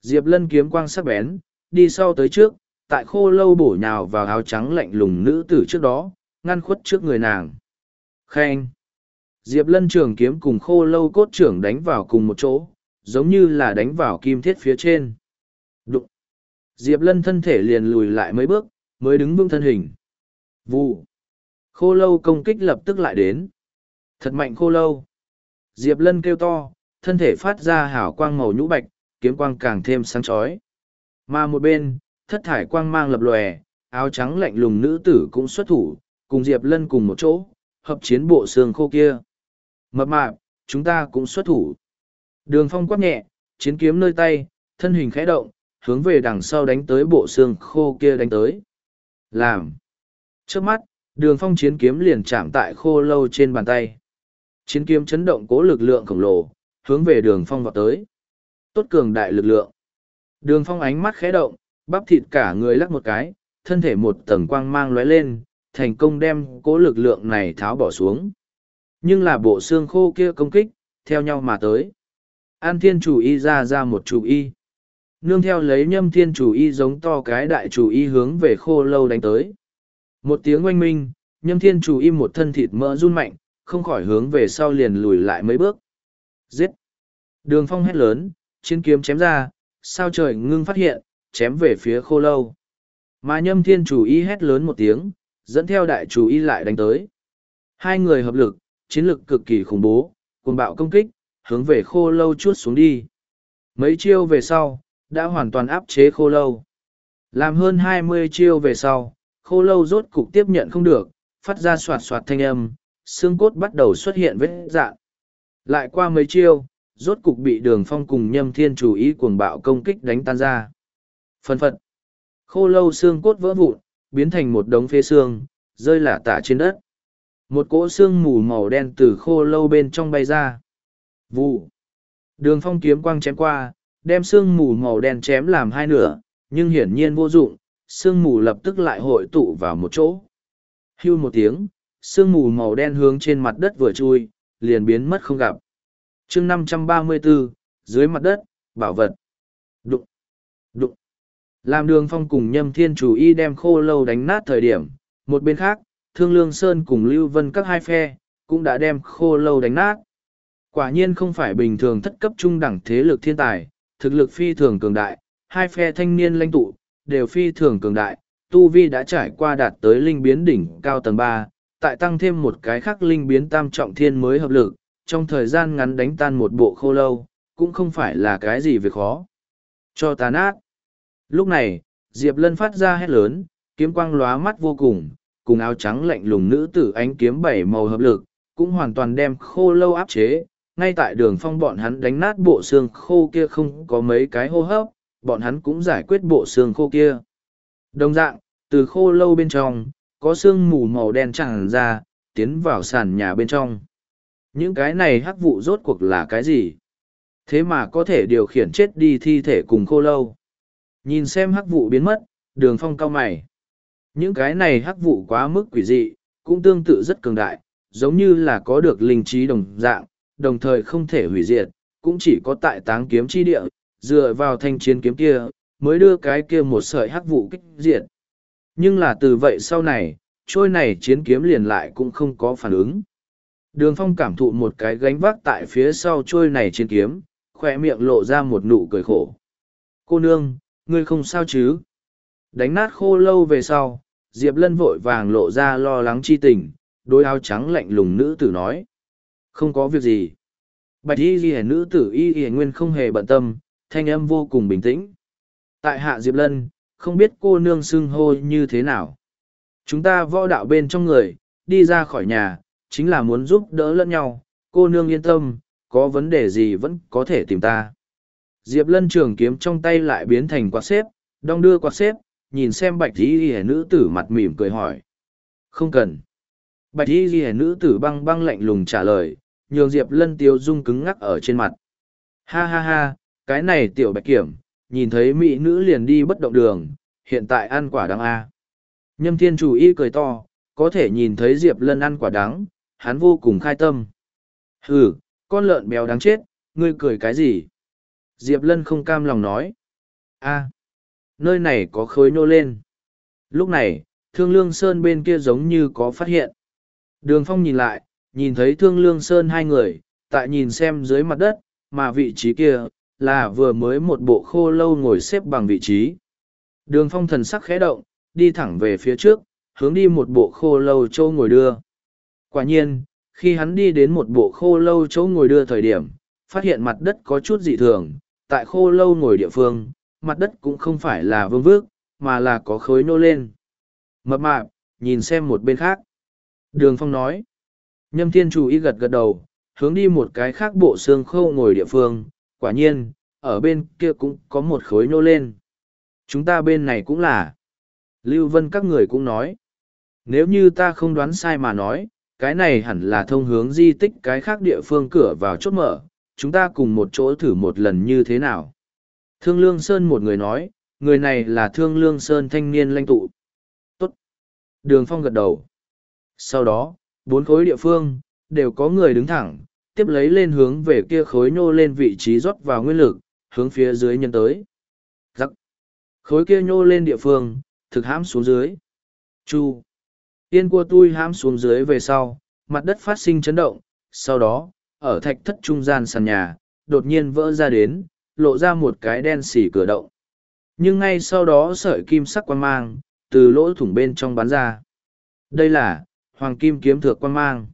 Diệp lân kiếm quang sắc bén, đi sau tới trước, tại khô lâu bổ nhào vào áo trắng lạnh lùng nữ tử trước đó, ngăn khuất trước người nàng. Khen! Diệp lân trường kiếm cùng khô lâu cốt trưởng đánh vào cùng một chỗ, giống như là đánh vào kim thiết phía trên. Đụng! Diệp lân thân thể liền lùi lại mấy bước, mới đứng vững thân hình. Vụ! Khô lâu công kích lập tức lại đến. Thật mạnh khô lâu! Diệp lân kêu to, thân thể phát ra hảo quang màu nhũ bạch, kiếm quang càng thêm sáng chói. Mà một bên, thất thải quang mang lập lòe, áo trắng lạnh lùng nữ tử cũng xuất thủ, cùng Diệp Lân cùng một chỗ, hợp chiến bộ xương khô kia. Mập mạp, chúng ta cũng xuất thủ. Đường phong quát nhẹ, chiến kiếm nơi tay, thân hình khẽ động, hướng về đằng sau đánh tới bộ xương khô kia đánh tới. Làm. Trước mắt, đường phong chiến kiếm liền chạm tại khô lâu trên bàn tay. Chiến kiếm chấn động cố lực lượng khổng lồ, hướng về đường phong vào tới. Tốt cường đại lực lượng. Đường phong ánh mắt khẽ động, bắp thịt cả người lắc một cái, thân thể một tầng quang mang lóe lên, thành công đem cố lực lượng này tháo bỏ xuống. Nhưng là bộ xương khô kia công kích, theo nhau mà tới. An thiên chủ y ra ra một chủ y. Nương theo lấy nhâm thiên chủ y giống to cái đại chủ y hướng về khô lâu đánh tới. Một tiếng oanh minh, nhâm thiên chủ y một thân thịt mỡ run mạnh, không khỏi hướng về sau liền lùi lại mấy bước. Giết! Đường phong hét lớn, chiến kiếm chém ra, sao trời ngưng phát hiện, chém về phía khô lâu. Mà nhâm thiên chủ y hét lớn một tiếng, dẫn theo đại chủ y lại đánh tới. Hai người hợp lực, chiến lực cực kỳ khủng bố, cuồng bạo công kích, hướng về khô lâu chuốt xuống đi. Mấy chiêu về sau, đã hoàn toàn áp chế khô lâu. Làm hơn hai mươi chiêu về sau, khô lâu rốt cục tiếp nhận không được, phát ra soạt soạt thanh âm, xương cốt bắt đầu xuất hiện vết dạn. Lại qua mấy chiêu, rốt cục bị đường phong cùng nhâm thiên chủ ý cuồng bạo công kích đánh tan ra. Phân phật, khô lâu xương cốt vỡ vụn, biến thành một đống phế xương, rơi lả tả trên đất. Một cỗ xương mù màu đen từ khô lâu bên trong bay ra. Vụ. Đường phong kiếm quang chém qua, đem xương mù màu đen chém làm hai nửa, nhưng hiển nhiên vô dụng, xương mù lập tức lại hội tụ vào một chỗ. Hưu một tiếng, xương mù màu đen hướng trên mặt đất vừa chui, liền biến mất không gặp. chương 534, dưới mặt đất, bảo vật. Đụng, đụng. Làm đường phong cùng nhâm thiên chủ y đem khô lâu đánh nát thời điểm, một bên khác, thương lương sơn cùng lưu vân các hai phe, cũng đã đem khô lâu đánh nát. Quả nhiên không phải bình thường thất cấp trung đẳng thế lực thiên tài, thực lực phi thường cường đại, hai phe thanh niên lãnh tụ, đều phi thường cường đại, Tu Vi đã trải qua đạt tới linh biến đỉnh cao tầng ba, tại tăng thêm một cái khác linh biến tam trọng thiên mới hợp lực, trong thời gian ngắn đánh tan một bộ khô lâu, cũng không phải là cái gì việc khó. Cho ta nát. Lúc này, Diệp Lân phát ra hét lớn, kiếm quang lóa mắt vô cùng, cùng áo trắng lạnh lùng nữ tử ánh kiếm bảy màu hợp lực, cũng hoàn toàn đem khô lâu áp chế. Ngay tại đường phong bọn hắn đánh nát bộ xương khô kia không có mấy cái hô hấp, bọn hắn cũng giải quyết bộ xương khô kia. Đồng dạng, từ khô lâu bên trong, có xương mù màu đen tràn ra, tiến vào sàn nhà bên trong. Những cái này hắc vụ rốt cuộc là cái gì? Thế mà có thể điều khiển chết đi thi thể cùng khô lâu. Nhìn xem hắc vụ biến mất, đường phong cao mày. Những cái này hắc vụ quá mức quỷ dị, cũng tương tự rất cường đại, giống như là có được linh trí đồng dạng, đồng thời không thể hủy diệt, cũng chỉ có tại táng kiếm chi địa, dựa vào thanh chiến kiếm kia, mới đưa cái kia một sợi hắc vụ kích diệt. Nhưng là từ vậy sau này, trôi này chiến kiếm liền lại cũng không có phản ứng. Đường phong cảm thụ một cái gánh vác tại phía sau trôi này chiến kiếm, khoe miệng lộ ra một nụ cười khổ. Cô nương, ngươi không sao chứ? Đánh nát khô lâu về sau, Diệp Lân vội vàng lộ ra lo lắng chi tình, đôi áo trắng lạnh lùng nữ tử nói. Không có việc gì. Bạch y ghi nữ tử y y nguyên không hề bận tâm, thanh âm vô cùng bình tĩnh. Tại hạ Diệp Lân, không biết cô nương xưng hô như thế nào. Chúng ta võ đạo bên trong người, đi ra khỏi nhà, chính là muốn giúp đỡ lẫn nhau, cô nương yên tâm, có vấn đề gì vẫn có thể tìm ta. Diệp Lân trường kiếm trong tay lại biến thành quạt xếp, đong đưa quạt xếp, nhìn xem bạch y ghi nữ tử mặt mỉm cười hỏi. Không cần. Bạch y ghi nữ tử băng băng lạnh lùng trả lời, nhường Diệp Lân tiêu dung cứng ngắc ở trên mặt. Ha ha ha, cái này tiểu bạch kiểm, nhìn thấy mỹ nữ liền đi bất động đường, hiện tại ăn quả đắng A. Nhâm thiên chủ y cười to, có thể nhìn thấy Diệp Lân ăn quả đắng, hắn vô cùng khai tâm. Hừ, con lợn béo đáng chết, ngươi cười cái gì? Diệp Lân không cam lòng nói. A, nơi này có khối nô lên. Lúc này, Thương Lương Sơn bên kia giống như có phát hiện. Đường Phong nhìn lại, nhìn thấy Thương Lương Sơn hai người, tại nhìn xem dưới mặt đất, mà vị trí kia, là vừa mới một bộ khô lâu ngồi xếp bằng vị trí. Đường Phong thần sắc khẽ động, đi thẳng về phía trước, hướng đi một bộ khô lâu châu ngồi đưa. Quả nhiên, khi hắn đi đến một bộ khô lâu chỗ ngồi đưa thời điểm, phát hiện mặt đất có chút dị thường, tại khô lâu ngồi địa phương, mặt đất cũng không phải là vương vước, mà là có khối nô lên. Mập mạp, nhìn xem một bên khác. Đường Phong nói. Nhâm thiên chủ y gật gật đầu, hướng đi một cái khác bộ xương khô ngồi địa phương, quả nhiên, ở bên kia cũng có một khối nô lên. Chúng ta bên này cũng là. Lưu Vân các người cũng nói. Nếu như ta không đoán sai mà nói, cái này hẳn là thông hướng di tích cái khác địa phương cửa vào chốt mở, chúng ta cùng một chỗ thử một lần như thế nào. Thương Lương Sơn một người nói, người này là Thương Lương Sơn thanh niên lãnh tụ. Tốt. Đường Phong gật đầu. Sau đó, bốn khối địa phương, đều có người đứng thẳng, tiếp lấy lên hướng về kia khối nhô lên vị trí rót vào nguyên lực, hướng phía dưới nhân tới. Giắc. Khối kia nhô lên địa phương, thực hãm xuống dưới. Chu. Yên của tôi hãm xuống dưới về sau, mặt đất phát sinh chấn động, sau đó, ở thạch thất trung gian sàn nhà, đột nhiên vỡ ra đến, lộ ra một cái đen xỉ cửa động. Nhưng ngay sau đó sợi kim sắc quan mang, từ lỗ thủng bên trong bắn ra. Đây là, hoàng kim kiếm thược quan mang.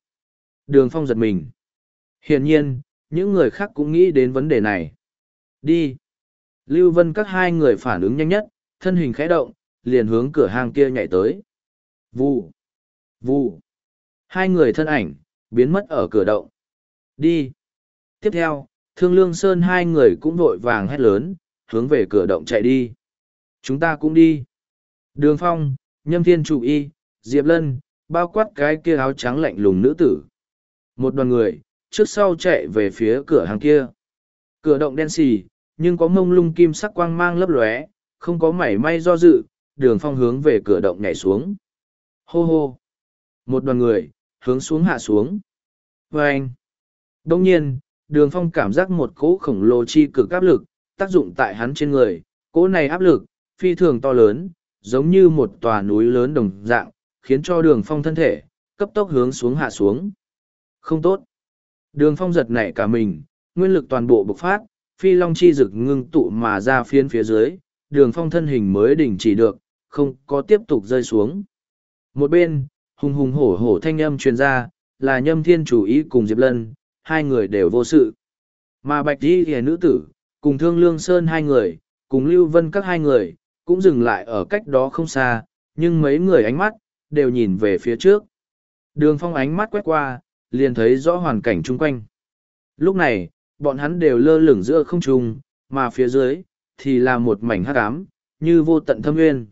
Đường phong giật mình. Hiển nhiên, những người khác cũng nghĩ đến vấn đề này. Đi. Lưu Vân các hai người phản ứng nhanh nhất, thân hình khẽ động, liền hướng cửa hàng kia nhảy tới. Vụ. Vụ. Hai người thân ảnh, biến mất ở cửa động. Đi. Tiếp theo, Thương Lương Sơn hai người cũng vội vàng hét lớn, hướng về cửa động chạy đi. Chúng ta cũng đi. Đường Phong, Nhâm Thiên Chủ Y, Diệp Lân, bao quát cái kia áo trắng lạnh lùng nữ tử. Một đoàn người, trước sau chạy về phía cửa hàng kia. Cửa động đen xì, nhưng có mông lung kim sắc quang mang lấp lóe, không có mảy may do dự, đường phong hướng về cửa động nhảy xuống. Hô hô! Một đoàn người, hướng xuống hạ xuống. Và anh! Đông nhiên, đường phong cảm giác một cỗ khổng lồ chi cực áp lực, tác dụng tại hắn trên người. Cỗ này áp lực, phi thường to lớn, giống như một tòa núi lớn đồng dạng, khiến cho đường phong thân thể, cấp tốc hướng xuống hạ xuống. Không tốt. Đường phong giật nảy cả mình, nguyên lực toàn bộ bộc phát, phi long chi rực ngưng tụ mà ra phiến phía dưới, đường phong thân hình mới đình chỉ được, không có tiếp tục rơi xuống. Một bên, hùng hùng hổ hổ thanh âm truyền ra, là nhâm thiên chủ ý cùng Diệp Lân, hai người đều vô sự. Mà bạch đi hề nữ tử, cùng thương lương sơn hai người, cùng lưu vân các hai người, cũng dừng lại ở cách đó không xa, nhưng mấy người ánh mắt, đều nhìn về phía trước. Đường phong ánh mắt quét qua, liền thấy rõ hoàn cảnh chung quanh. Lúc này, bọn hắn đều lơ lửng giữa không trung, mà phía dưới, thì là một mảnh hắc ám, như vô tận thâm nguyên.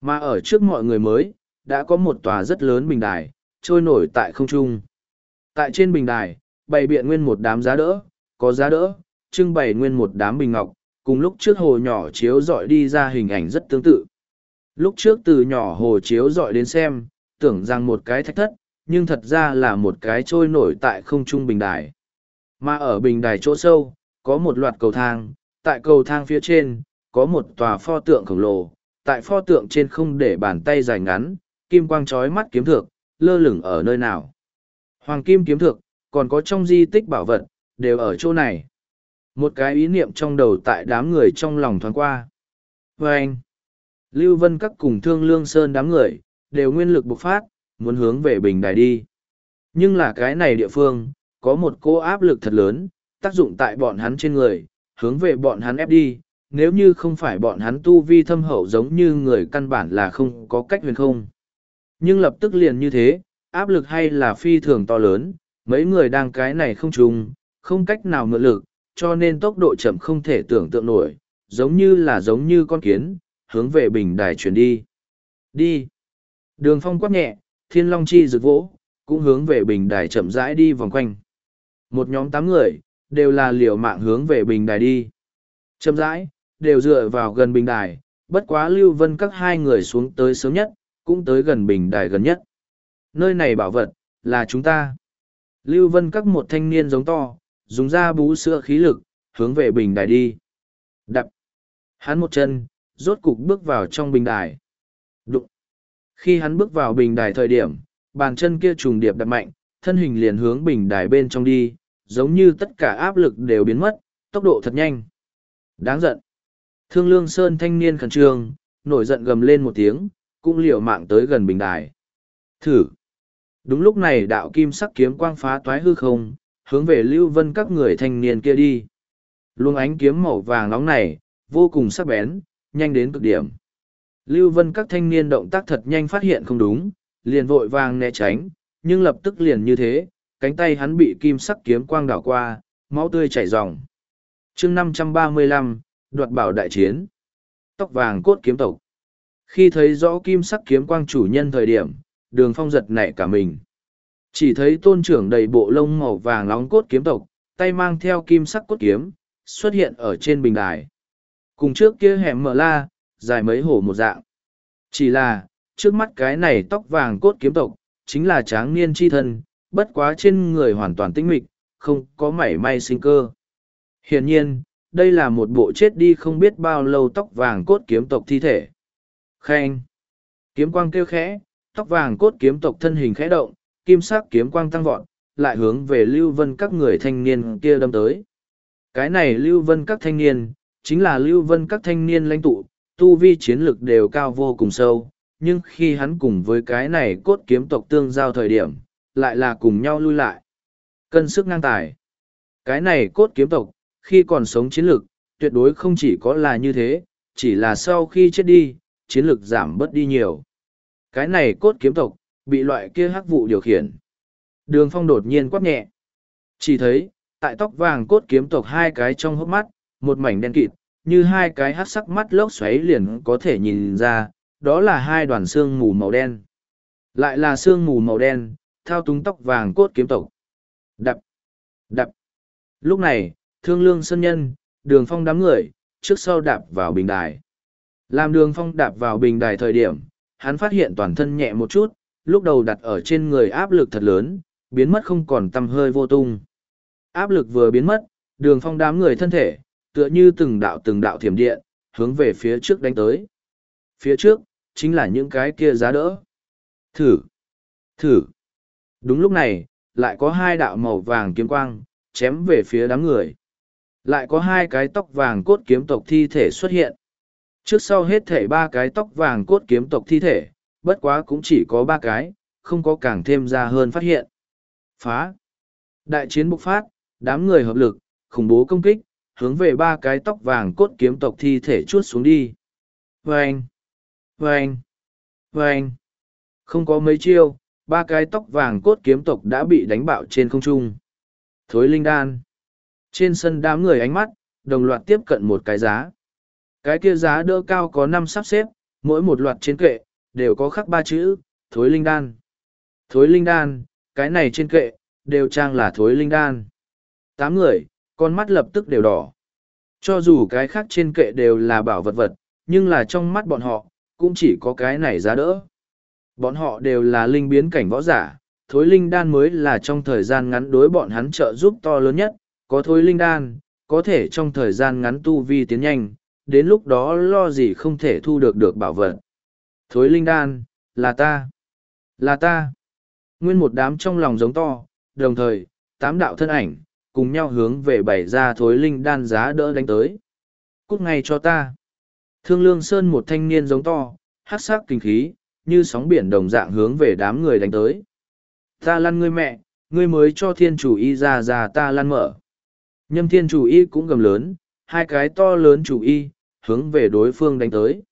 Mà ở trước mọi người mới, đã có một tòa rất lớn bình đài, trôi nổi tại không trung. Tại trên bình đài, bày biện nguyên một đám giá đỡ, có giá đỡ, trưng bày nguyên một đám bình ngọc, cùng lúc trước hồ nhỏ chiếu dọi đi ra hình ảnh rất tương tự. Lúc trước từ nhỏ hồ chiếu dọi đến xem, tưởng rằng một cái thách thất, nhưng thật ra là một cái trôi nổi tại không trung bình đài. Mà ở bình đài chỗ sâu, có một loạt cầu thang, tại cầu thang phía trên, có một tòa pho tượng khổng lồ, tại pho tượng trên không để bàn tay dài ngắn, kim quang trói mắt kiếm thược, lơ lửng ở nơi nào. Hoàng kim kiếm thược, còn có trong di tích bảo vật, đều ở chỗ này. Một cái ý niệm trong đầu tại đám người trong lòng thoáng qua. Và anh, Lưu Vân các cùng thương lương sơn đám người, đều nguyên lực bộc phát, muốn hướng về bình đài đi. Nhưng là cái này địa phương, có một cô áp lực thật lớn, tác dụng tại bọn hắn trên người, hướng về bọn hắn ép đi, nếu như không phải bọn hắn tu vi thâm hậu giống như người căn bản là không có cách huyền không. Nhưng lập tức liền như thế, áp lực hay là phi thường to lớn, mấy người đang cái này không trùng, không cách nào mượn lực, cho nên tốc độ chậm không thể tưởng tượng nổi, giống như là giống như con kiến, hướng về bình đài chuyển đi. Đi! Đường phong quát nhẹ, thiên long chi rực vỗ, cũng hướng về bình đài chậm rãi đi vòng quanh. Một nhóm tám người, đều là liều mạng hướng về bình đài đi. Chậm rãi, đều dựa vào gần bình đài, bất quá Lưu Vân các hai người xuống tới sớm nhất, cũng tới gần bình đài gần nhất. Nơi này bảo vật, là chúng ta. Lưu Vân các một thanh niên giống to, dùng ra bú sữa khí lực, hướng về bình đài đi. Đập. Hắn một chân, rốt cục bước vào trong bình đài. Đụng. Khi hắn bước vào bình đài thời điểm, bàn chân kia trùng điệp đập mạnh, thân hình liền hướng bình đài bên trong đi, giống như tất cả áp lực đều biến mất, tốc độ thật nhanh. Đáng giận. Thương Lương Sơn thanh niên khẩn trương, nổi giận gầm lên một tiếng, cũng liều mạng tới gần bình đài. Thử. Đúng lúc này đạo kim sắc kiếm quang phá toái hư không, hướng về Lưu Vân các người thanh niên kia đi. Luồng ánh kiếm màu vàng nóng này, vô cùng sắc bén, nhanh đến cực điểm. Lưu Vân các thanh niên động tác thật nhanh phát hiện không đúng, liền vội vàng né tránh, nhưng lập tức liền như thế, cánh tay hắn bị kim sắc kiếm quang đảo qua, máu tươi chảy ròng. chương 535, đoạt bảo đại chiến. Tóc vàng cốt kiếm tộc. Khi thấy rõ kim sắc kiếm quang chủ nhân thời điểm, đường phong giật nảy cả mình. Chỉ thấy tôn trưởng đầy bộ lông màu vàng nóng cốt kiếm tộc, tay mang theo kim sắc cốt kiếm, xuất hiện ở trên bình đài. Cùng trước kia hẻm mở la, dài mấy hổ một dạng. Chỉ là, trước mắt cái này tóc vàng cốt kiếm tộc, chính là tráng niên chi thân, bất quá trên người hoàn toàn tinh mịch, không có mảy may sinh cơ. Hiển nhiên, đây là một bộ chết đi không biết bao lâu tóc vàng cốt kiếm tộc thi thể. Khen! Kiếm quang kêu khẽ, tóc vàng cốt kiếm tộc thân hình khẽ động, kim sắc kiếm quang tăng vọt, lại hướng về Lưu Vân các người thanh niên kia đâm tới. Cái này Lưu Vân các thanh niên, chính là Lưu Vân các thanh niên lãnh tụ, tu vi chiến lực đều cao vô cùng sâu, nhưng khi hắn cùng với cái này cốt kiếm tộc tương giao thời điểm, lại là cùng nhau lui lại. Cân sức ngang tài. Cái này cốt kiếm tộc, khi còn sống chiến lực, tuyệt đối không chỉ có là như thế, chỉ là sau khi chết đi, chiến lực giảm bớt đi nhiều. Cái này cốt kiếm tộc, bị loại kia hắc vụ điều khiển. Đường phong đột nhiên quát nhẹ. Chỉ thấy, tại tóc vàng cốt kiếm tộc hai cái trong hốc mắt, một mảnh đen kịt, như hai cái hát sắc mắt lốc xoáy liền có thể nhìn ra, đó là hai đoàn xương mù màu đen. Lại là xương mù màu đen, thao túng tóc vàng cốt kiếm tộc. Đập, đập. Lúc này, thương lương sân nhân, đường phong đám người, trước sau đạp vào bình đài. Làm đường phong đạp vào bình đài thời điểm, hắn phát hiện toàn thân nhẹ một chút, lúc đầu đặt ở trên người áp lực thật lớn, biến mất không còn tăm hơi vô tung. Áp lực vừa biến mất, đường phong đám người thân thể, tựa như từng đạo từng đạo thiểm điện, hướng về phía trước đánh tới. Phía trước, chính là những cái kia giá đỡ. Thử! Thử! Đúng lúc này, lại có hai đạo màu vàng kiếm quang, chém về phía đám người. Lại có hai cái tóc vàng cốt kiếm tộc thi thể xuất hiện. Trước sau hết thể ba cái tóc vàng cốt kiếm tộc thi thể, bất quá cũng chỉ có ba cái, không có càng thêm ra hơn phát hiện. Phá! Đại chiến bộc phát, đám người hợp lực, khủng bố công kích, hướng về ba cái tóc vàng cốt kiếm tộc thi thể chuốt xuống đi. Vâng! Vâng! Vâng! Không có mấy chiêu, ba cái tóc vàng cốt kiếm tộc đã bị đánh bạo trên không trung. Thối linh đan. Trên sân đám người ánh mắt, đồng loạt tiếp cận một cái giá. Cái kia giá đỡ cao có năm sắp xếp, mỗi một loạt trên kệ, đều có khắc ba chữ, thối linh đan. Thối linh đan, cái này trên kệ, đều trang là thối linh đan. Tám người, con mắt lập tức đều đỏ. Cho dù cái khác trên kệ đều là bảo vật vật, nhưng là trong mắt bọn họ, cũng chỉ có cái này giá đỡ. Bọn họ đều là linh biến cảnh võ giả, thối linh đan mới là trong thời gian ngắn đối bọn hắn trợ giúp to lớn nhất, có thối linh đan, có thể trong thời gian ngắn tu vi tiến nhanh, đến lúc đó lo gì không thể thu được được bảo vật. Thối linh đan, là ta, là ta. Nguyên một đám trong lòng giống to, đồng thời, tám đạo thân ảnh, cùng nhau hướng về bảy ra thối linh đan giá đỡ đánh tới. Cút ngay cho ta. Thương lương sơn một thanh niên giống to, hát sắc kinh khí, như sóng biển đồng dạng hướng về đám người đánh tới. Ta lăn ngươi mẹ, ngươi mới cho thiên chủ y ra ra ta lăn mở. Nhâm thiên chủ y cũng gầm lớn, hai cái to lớn chủ y, hướng về đối phương đánh tới.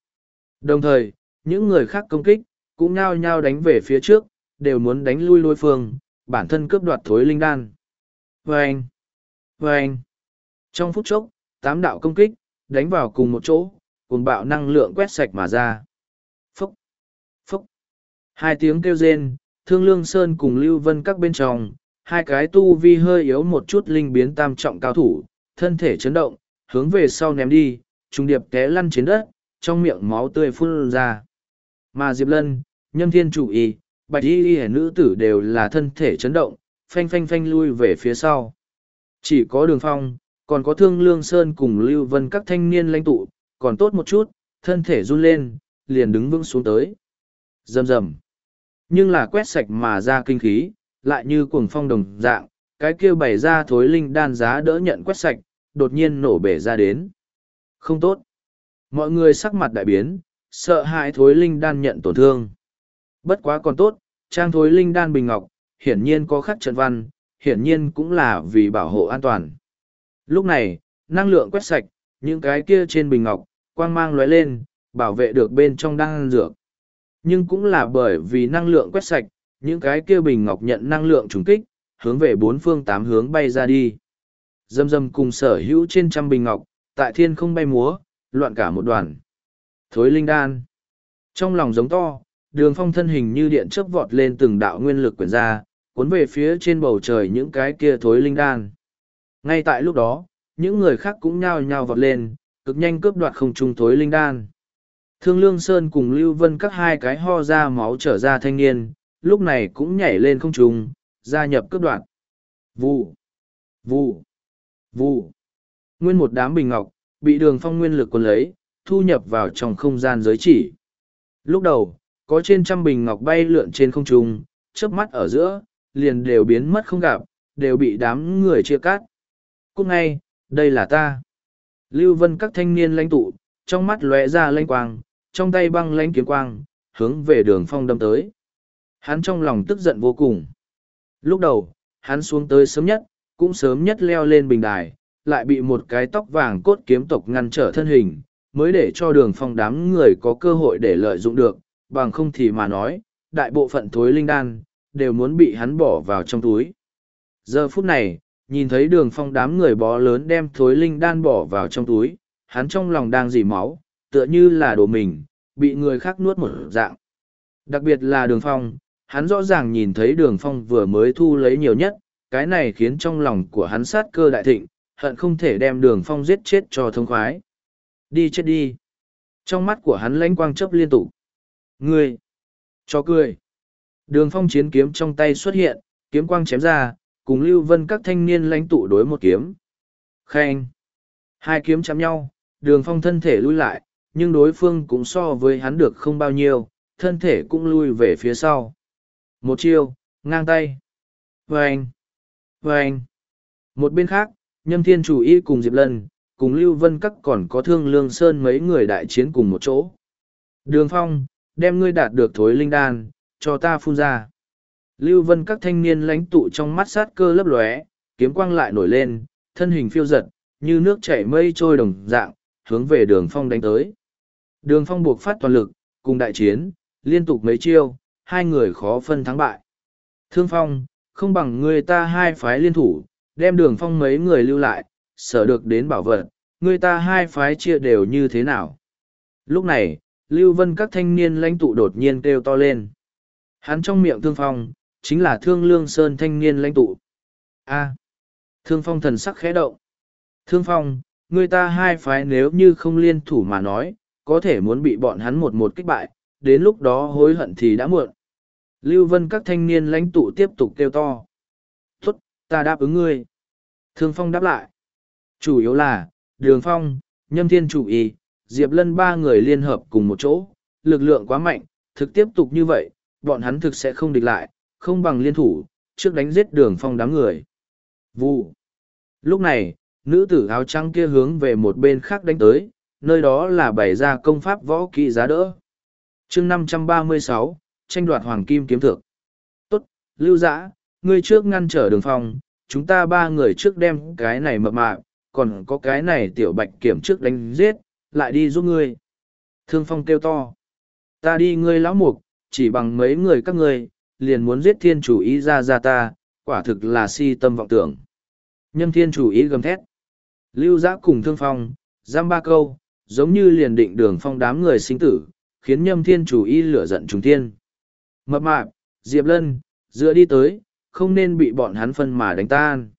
Đồng thời, những người khác công kích, cũng nhao nhao đánh về phía trước, đều muốn đánh lui đối phương, bản thân cướp đoạt thối linh đan. Vâng! Vâng! Trong phút chốc, tám đạo công kích, đánh vào cùng một chỗ, cùng bạo năng lượng quét sạch mà ra. Phúc! Phúc! Hai tiếng kêu rên, thương lương sơn cùng lưu vân các bên trong, hai cái tu vi hơi yếu một chút linh biến tam trọng cao thủ, thân thể chấn động, hướng về sau ném đi, trung điệp té lăn trên đất, trong miệng máu tươi phun ra. Mà Diệp Lân, Nhâm Thiên chủ y, Bạch Y Y nữ tử đều là thân thể chấn động, phanh phanh phanh lui về phía sau. Chỉ có Đường Phong, còn có Thương Lương Sơn cùng Lưu Vân các thanh niên lãnh tụ, còn tốt một chút, thân thể run lên, liền đứng vững xuống tới. dầm dầm, Nhưng là quét sạch mà ra kinh khí, lại như cuồng phong đồng dạng, cái kia bày ra thối linh đan giá đỡ nhận quét sạch, đột nhiên nổ bể ra đến. Không tốt. Mọi người sắc mặt đại biến, sợ hãi thối linh đan nhận tổn thương. Bất quá còn tốt, trang thối linh đan bình ngọc, hiển nhiên có khắc trận văn, hiển nhiên cũng là vì bảo hộ an toàn. Lúc này, năng lượng quét sạch, những cái kia trên bình ngọc, quang mang lóe lên, bảo vệ được bên trong đan dược. Nhưng cũng là bởi vì năng lượng quét sạch, những cái kia bình ngọc nhận năng lượng trùng kích, hướng về bốn phương tám hướng bay ra đi. Dâm dâm cùng sở hữu trên trăm bình ngọc, tại thiên không bay múa, loạn cả một đoàn. Thối linh đan. Trong lòng giống to, đường phong thân hình như điện chớp vọt lên từng đạo nguyên lực quyển ra, cuốn về phía trên bầu trời những cái kia thối linh đan. Ngay tại lúc đó, những người khác cũng nhao nhao vọt lên, cực nhanh cướp đoạt không trung thối linh đan. Thương Lương Sơn cùng Lưu Vân các hai cái ho ra máu trở ra thanh niên, lúc này cũng nhảy lên không trung, gia nhập cướp đoạt. Vụ, vụ, vụ. Nguyên một đám bình ngọc, bị đường phong nguyên lực quân lấy, thu nhập vào trong không gian giới chỉ. Lúc đầu, có trên trăm bình ngọc bay lượn trên không trung, chớp mắt ở giữa, liền đều biến mất không gặp, đều bị đám người chia cắt. Cúc ngay, đây là ta. Lưu Vân các thanh niên lãnh tụ, trong mắt lóe ra lanh quang, trong tay băng lãnh kiếm quang, hướng về đường phong đâm tới. Hắn trong lòng tức giận vô cùng. Lúc đầu, hắn xuống tới sớm nhất, cũng sớm nhất leo lên bình đài, lại bị một cái tóc vàng cốt kiếm tộc ngăn trở thân hình, mới để cho đường phong đám người có cơ hội để lợi dụng được, bằng không thì mà nói, đại bộ phận thối linh đan, đều muốn bị hắn bỏ vào trong túi. Giờ phút này, nhìn thấy đường phong đám người bó lớn đem thối linh đan bỏ vào trong túi, hắn trong lòng đang dì máu, tựa như là đồ mình, bị người khác nuốt một dạng. Đặc biệt là đường phong, hắn rõ ràng nhìn thấy đường phong vừa mới thu lấy nhiều nhất, cái này khiến trong lòng của hắn sát cơ đại thịnh, hận không thể đem đường phong giết chết cho thông khoái. Đi chết đi. Trong mắt của hắn lãnh quang chấp liên tục. Ngươi! Cho cười! Đường phong chiến kiếm trong tay xuất hiện, kiếm quang chém ra, cùng Lưu Vân các thanh niên lãnh tụ đối một kiếm. khanh Hai kiếm chạm nhau, đường phong thân thể lui lại, nhưng đối phương cũng so với hắn được không bao nhiêu, thân thể cũng lui về phía sau. Một chiêu, ngang tay. Vâng! Vâng! Một bên khác, Nhâm Thiên Chủ Y cùng Diệp Lân, cùng Lưu Vân Các còn có Thương Lương Sơn mấy người đại chiến cùng một chỗ. Đường Phong, đem ngươi đạt được thối linh đan, cho ta phun ra. Lưu Vân Các thanh niên lãnh tụ trong mắt sát cơ lấp lóe, kiếm quang lại nổi lên, thân hình phiêu giật, như nước chảy mây trôi đồng dạng, hướng về đường Phong đánh tới. Đường Phong buộc phát toàn lực, cùng đại chiến, liên tục mấy chiêu, hai người khó phân thắng bại. Thương Phong, không bằng người ta hai phái liên thủ, đem đường phong mấy người lưu lại, sở được đến bảo vật, người ta hai phái chia đều như thế nào. Lúc này, Lưu Vân các thanh niên lãnh tụ đột nhiên kêu to lên. Hắn trong miệng thương phong, chính là thương lương sơn thanh niên lãnh tụ. A. thương phong thần sắc khẽ động. Thương phong, người ta hai phái nếu như không liên thủ mà nói, có thể muốn bị bọn hắn một một kích bại, đến lúc đó hối hận thì đã muộn. Lưu Vân các thanh niên lãnh tụ tiếp tục kêu to. Ta đáp ứng ngươi. Thương Phong đáp lại. Chủ yếu là, Đường Phong, Nhâm Thiên Chủ Y, Diệp Lân ba người liên hợp cùng một chỗ, lực lượng quá mạnh, thực tiếp tục như vậy, bọn hắn thực sẽ không địch lại, không bằng liên thủ, trước đánh giết Đường Phong đám người. Vụ. Lúc này, nữ tử áo trắng kia hướng về một bên khác đánh tới, nơi đó là bày ra công pháp võ kỹ giá đỡ. chương 536, tranh đoạt hoàng kim kiếm thược. Tốt, lưu giã, ngươi trước ngăn trở đường phong, chúng ta ba người trước đem cái này mập mạp, còn có cái này tiểu bạch kiểm trước đánh giết, lại đi giúp ngươi. Thương phong kêu to. Ta đi ngươi lão mục, chỉ bằng mấy người các ngươi, liền muốn giết thiên chủ ý ra ra ta, quả thực là si tâm vọng tưởng. Nhâm thiên chủ ý gầm thét. Lưu giã cùng thương phong, giam ba câu, giống như liền định đường phong đám người sinh tử, khiến nhâm thiên chủ Y lửa giận trùng thiên. Mập mạp, Diệp Lân, dựa đi tới, không nên bị bọn hắn phân mà đánh tan.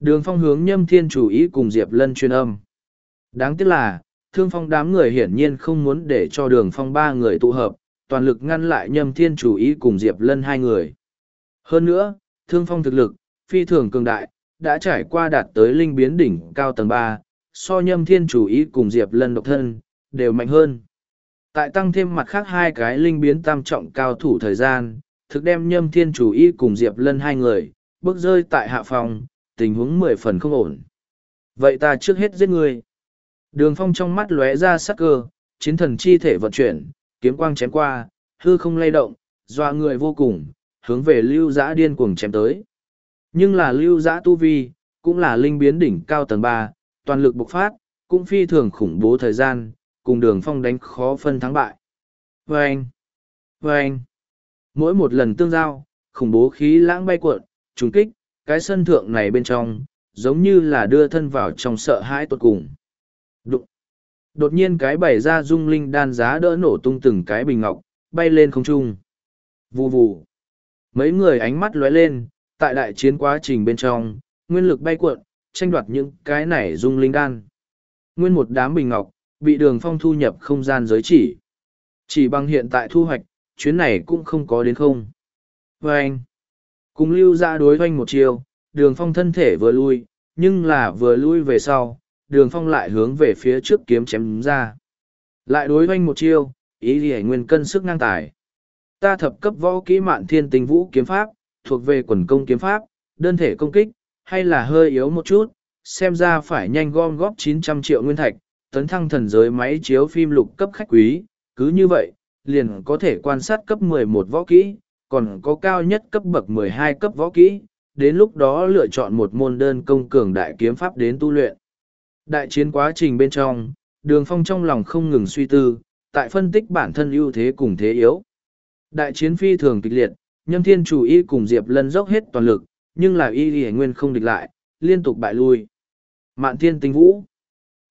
Đường phong hướng nhâm thiên chủ ý cùng Diệp Lân chuyên âm. Đáng tiếc là, thương phong đám người hiển nhiên không muốn để cho đường phong ba người tụ hợp, toàn lực ngăn lại nhâm thiên chủ ý cùng Diệp Lân hai người. Hơn nữa, thương phong thực lực, phi thường cường đại, đã trải qua đạt tới linh biến đỉnh cao tầng ba, so nhâm thiên chủ ý cùng Diệp Lân độc thân, đều mạnh hơn. Tại tăng thêm mặt khác hai cái linh biến tam trọng cao thủ thời gian, thực đem nhâm thiên chủ y cùng Diệp Lân hai người, bước rơi tại hạ phòng, tình huống mười phần không ổn. Vậy ta trước hết giết người. Đường phong trong mắt lóe ra sắc cơ, chiến thần chi thể vận chuyển, kiếm quang chém qua, hư không lay động, dọa người vô cùng, hướng về lưu giã điên cuồng chém tới. Nhưng là lưu giã tu vi, cũng là linh biến đỉnh cao tầng ba, toàn lực bộc phát, cũng phi thường khủng bố thời gian, cùng đường phong đánh khó phân thắng bại. vê anh vê anh Mỗi một lần tương giao, khủng bố khí lãng bay cuộn, trúng kích, cái sân thượng này bên trong, giống như là đưa thân vào trong sợ hãi tột cùng. Đụng! Đột nhiên cái bày ra dung linh đan giá đỡ nổ tung từng cái bình ngọc, bay lên không trung. Vù vù! Mấy người ánh mắt lóe lên, tại đại chiến quá trình bên trong, nguyên lực bay cuộn, tranh đoạt những cái này dung linh đan. Nguyên một đám bình ngọc, bị đường phong thu nhập không gian giới chỉ. Chỉ bằng hiện tại thu hoạch, chuyến này cũng không có đến không. Và anh, cùng lưu ra đối hoanh một chiều, đường phong thân thể vừa lui, nhưng là vừa lui về sau, đường phong lại hướng về phía trước kiếm chém ra. Lại đối hoanh một chiêu, ý gì nguyên cân sức năng tài. Ta thập cấp võ kỹ mạn thiên tình vũ kiếm pháp, thuộc về quần công kiếm pháp, đơn thể công kích, hay là hơi yếu một chút, xem ra phải nhanh gom góp 900 triệu nguyên thạch, tấn thăng thần giới máy chiếu phim lục cấp khách quý, cứ như vậy, liền có thể quan sát cấp 11 võ kỹ, còn có cao nhất cấp bậc 12 cấp võ kỹ, đến lúc đó lựa chọn một môn đơn công cường đại kiếm pháp đến tu luyện. Đại chiến quá trình bên trong, đường phong trong lòng không ngừng suy tư, tại phân tích bản thân ưu thế cùng thế yếu. Đại chiến phi thường kịch liệt, nhâm thiên chủ y cùng Diệp lân dốc hết toàn lực, nhưng là y y nguyên không địch lại, liên tục bại lui. Mạn thiên tinh vũ.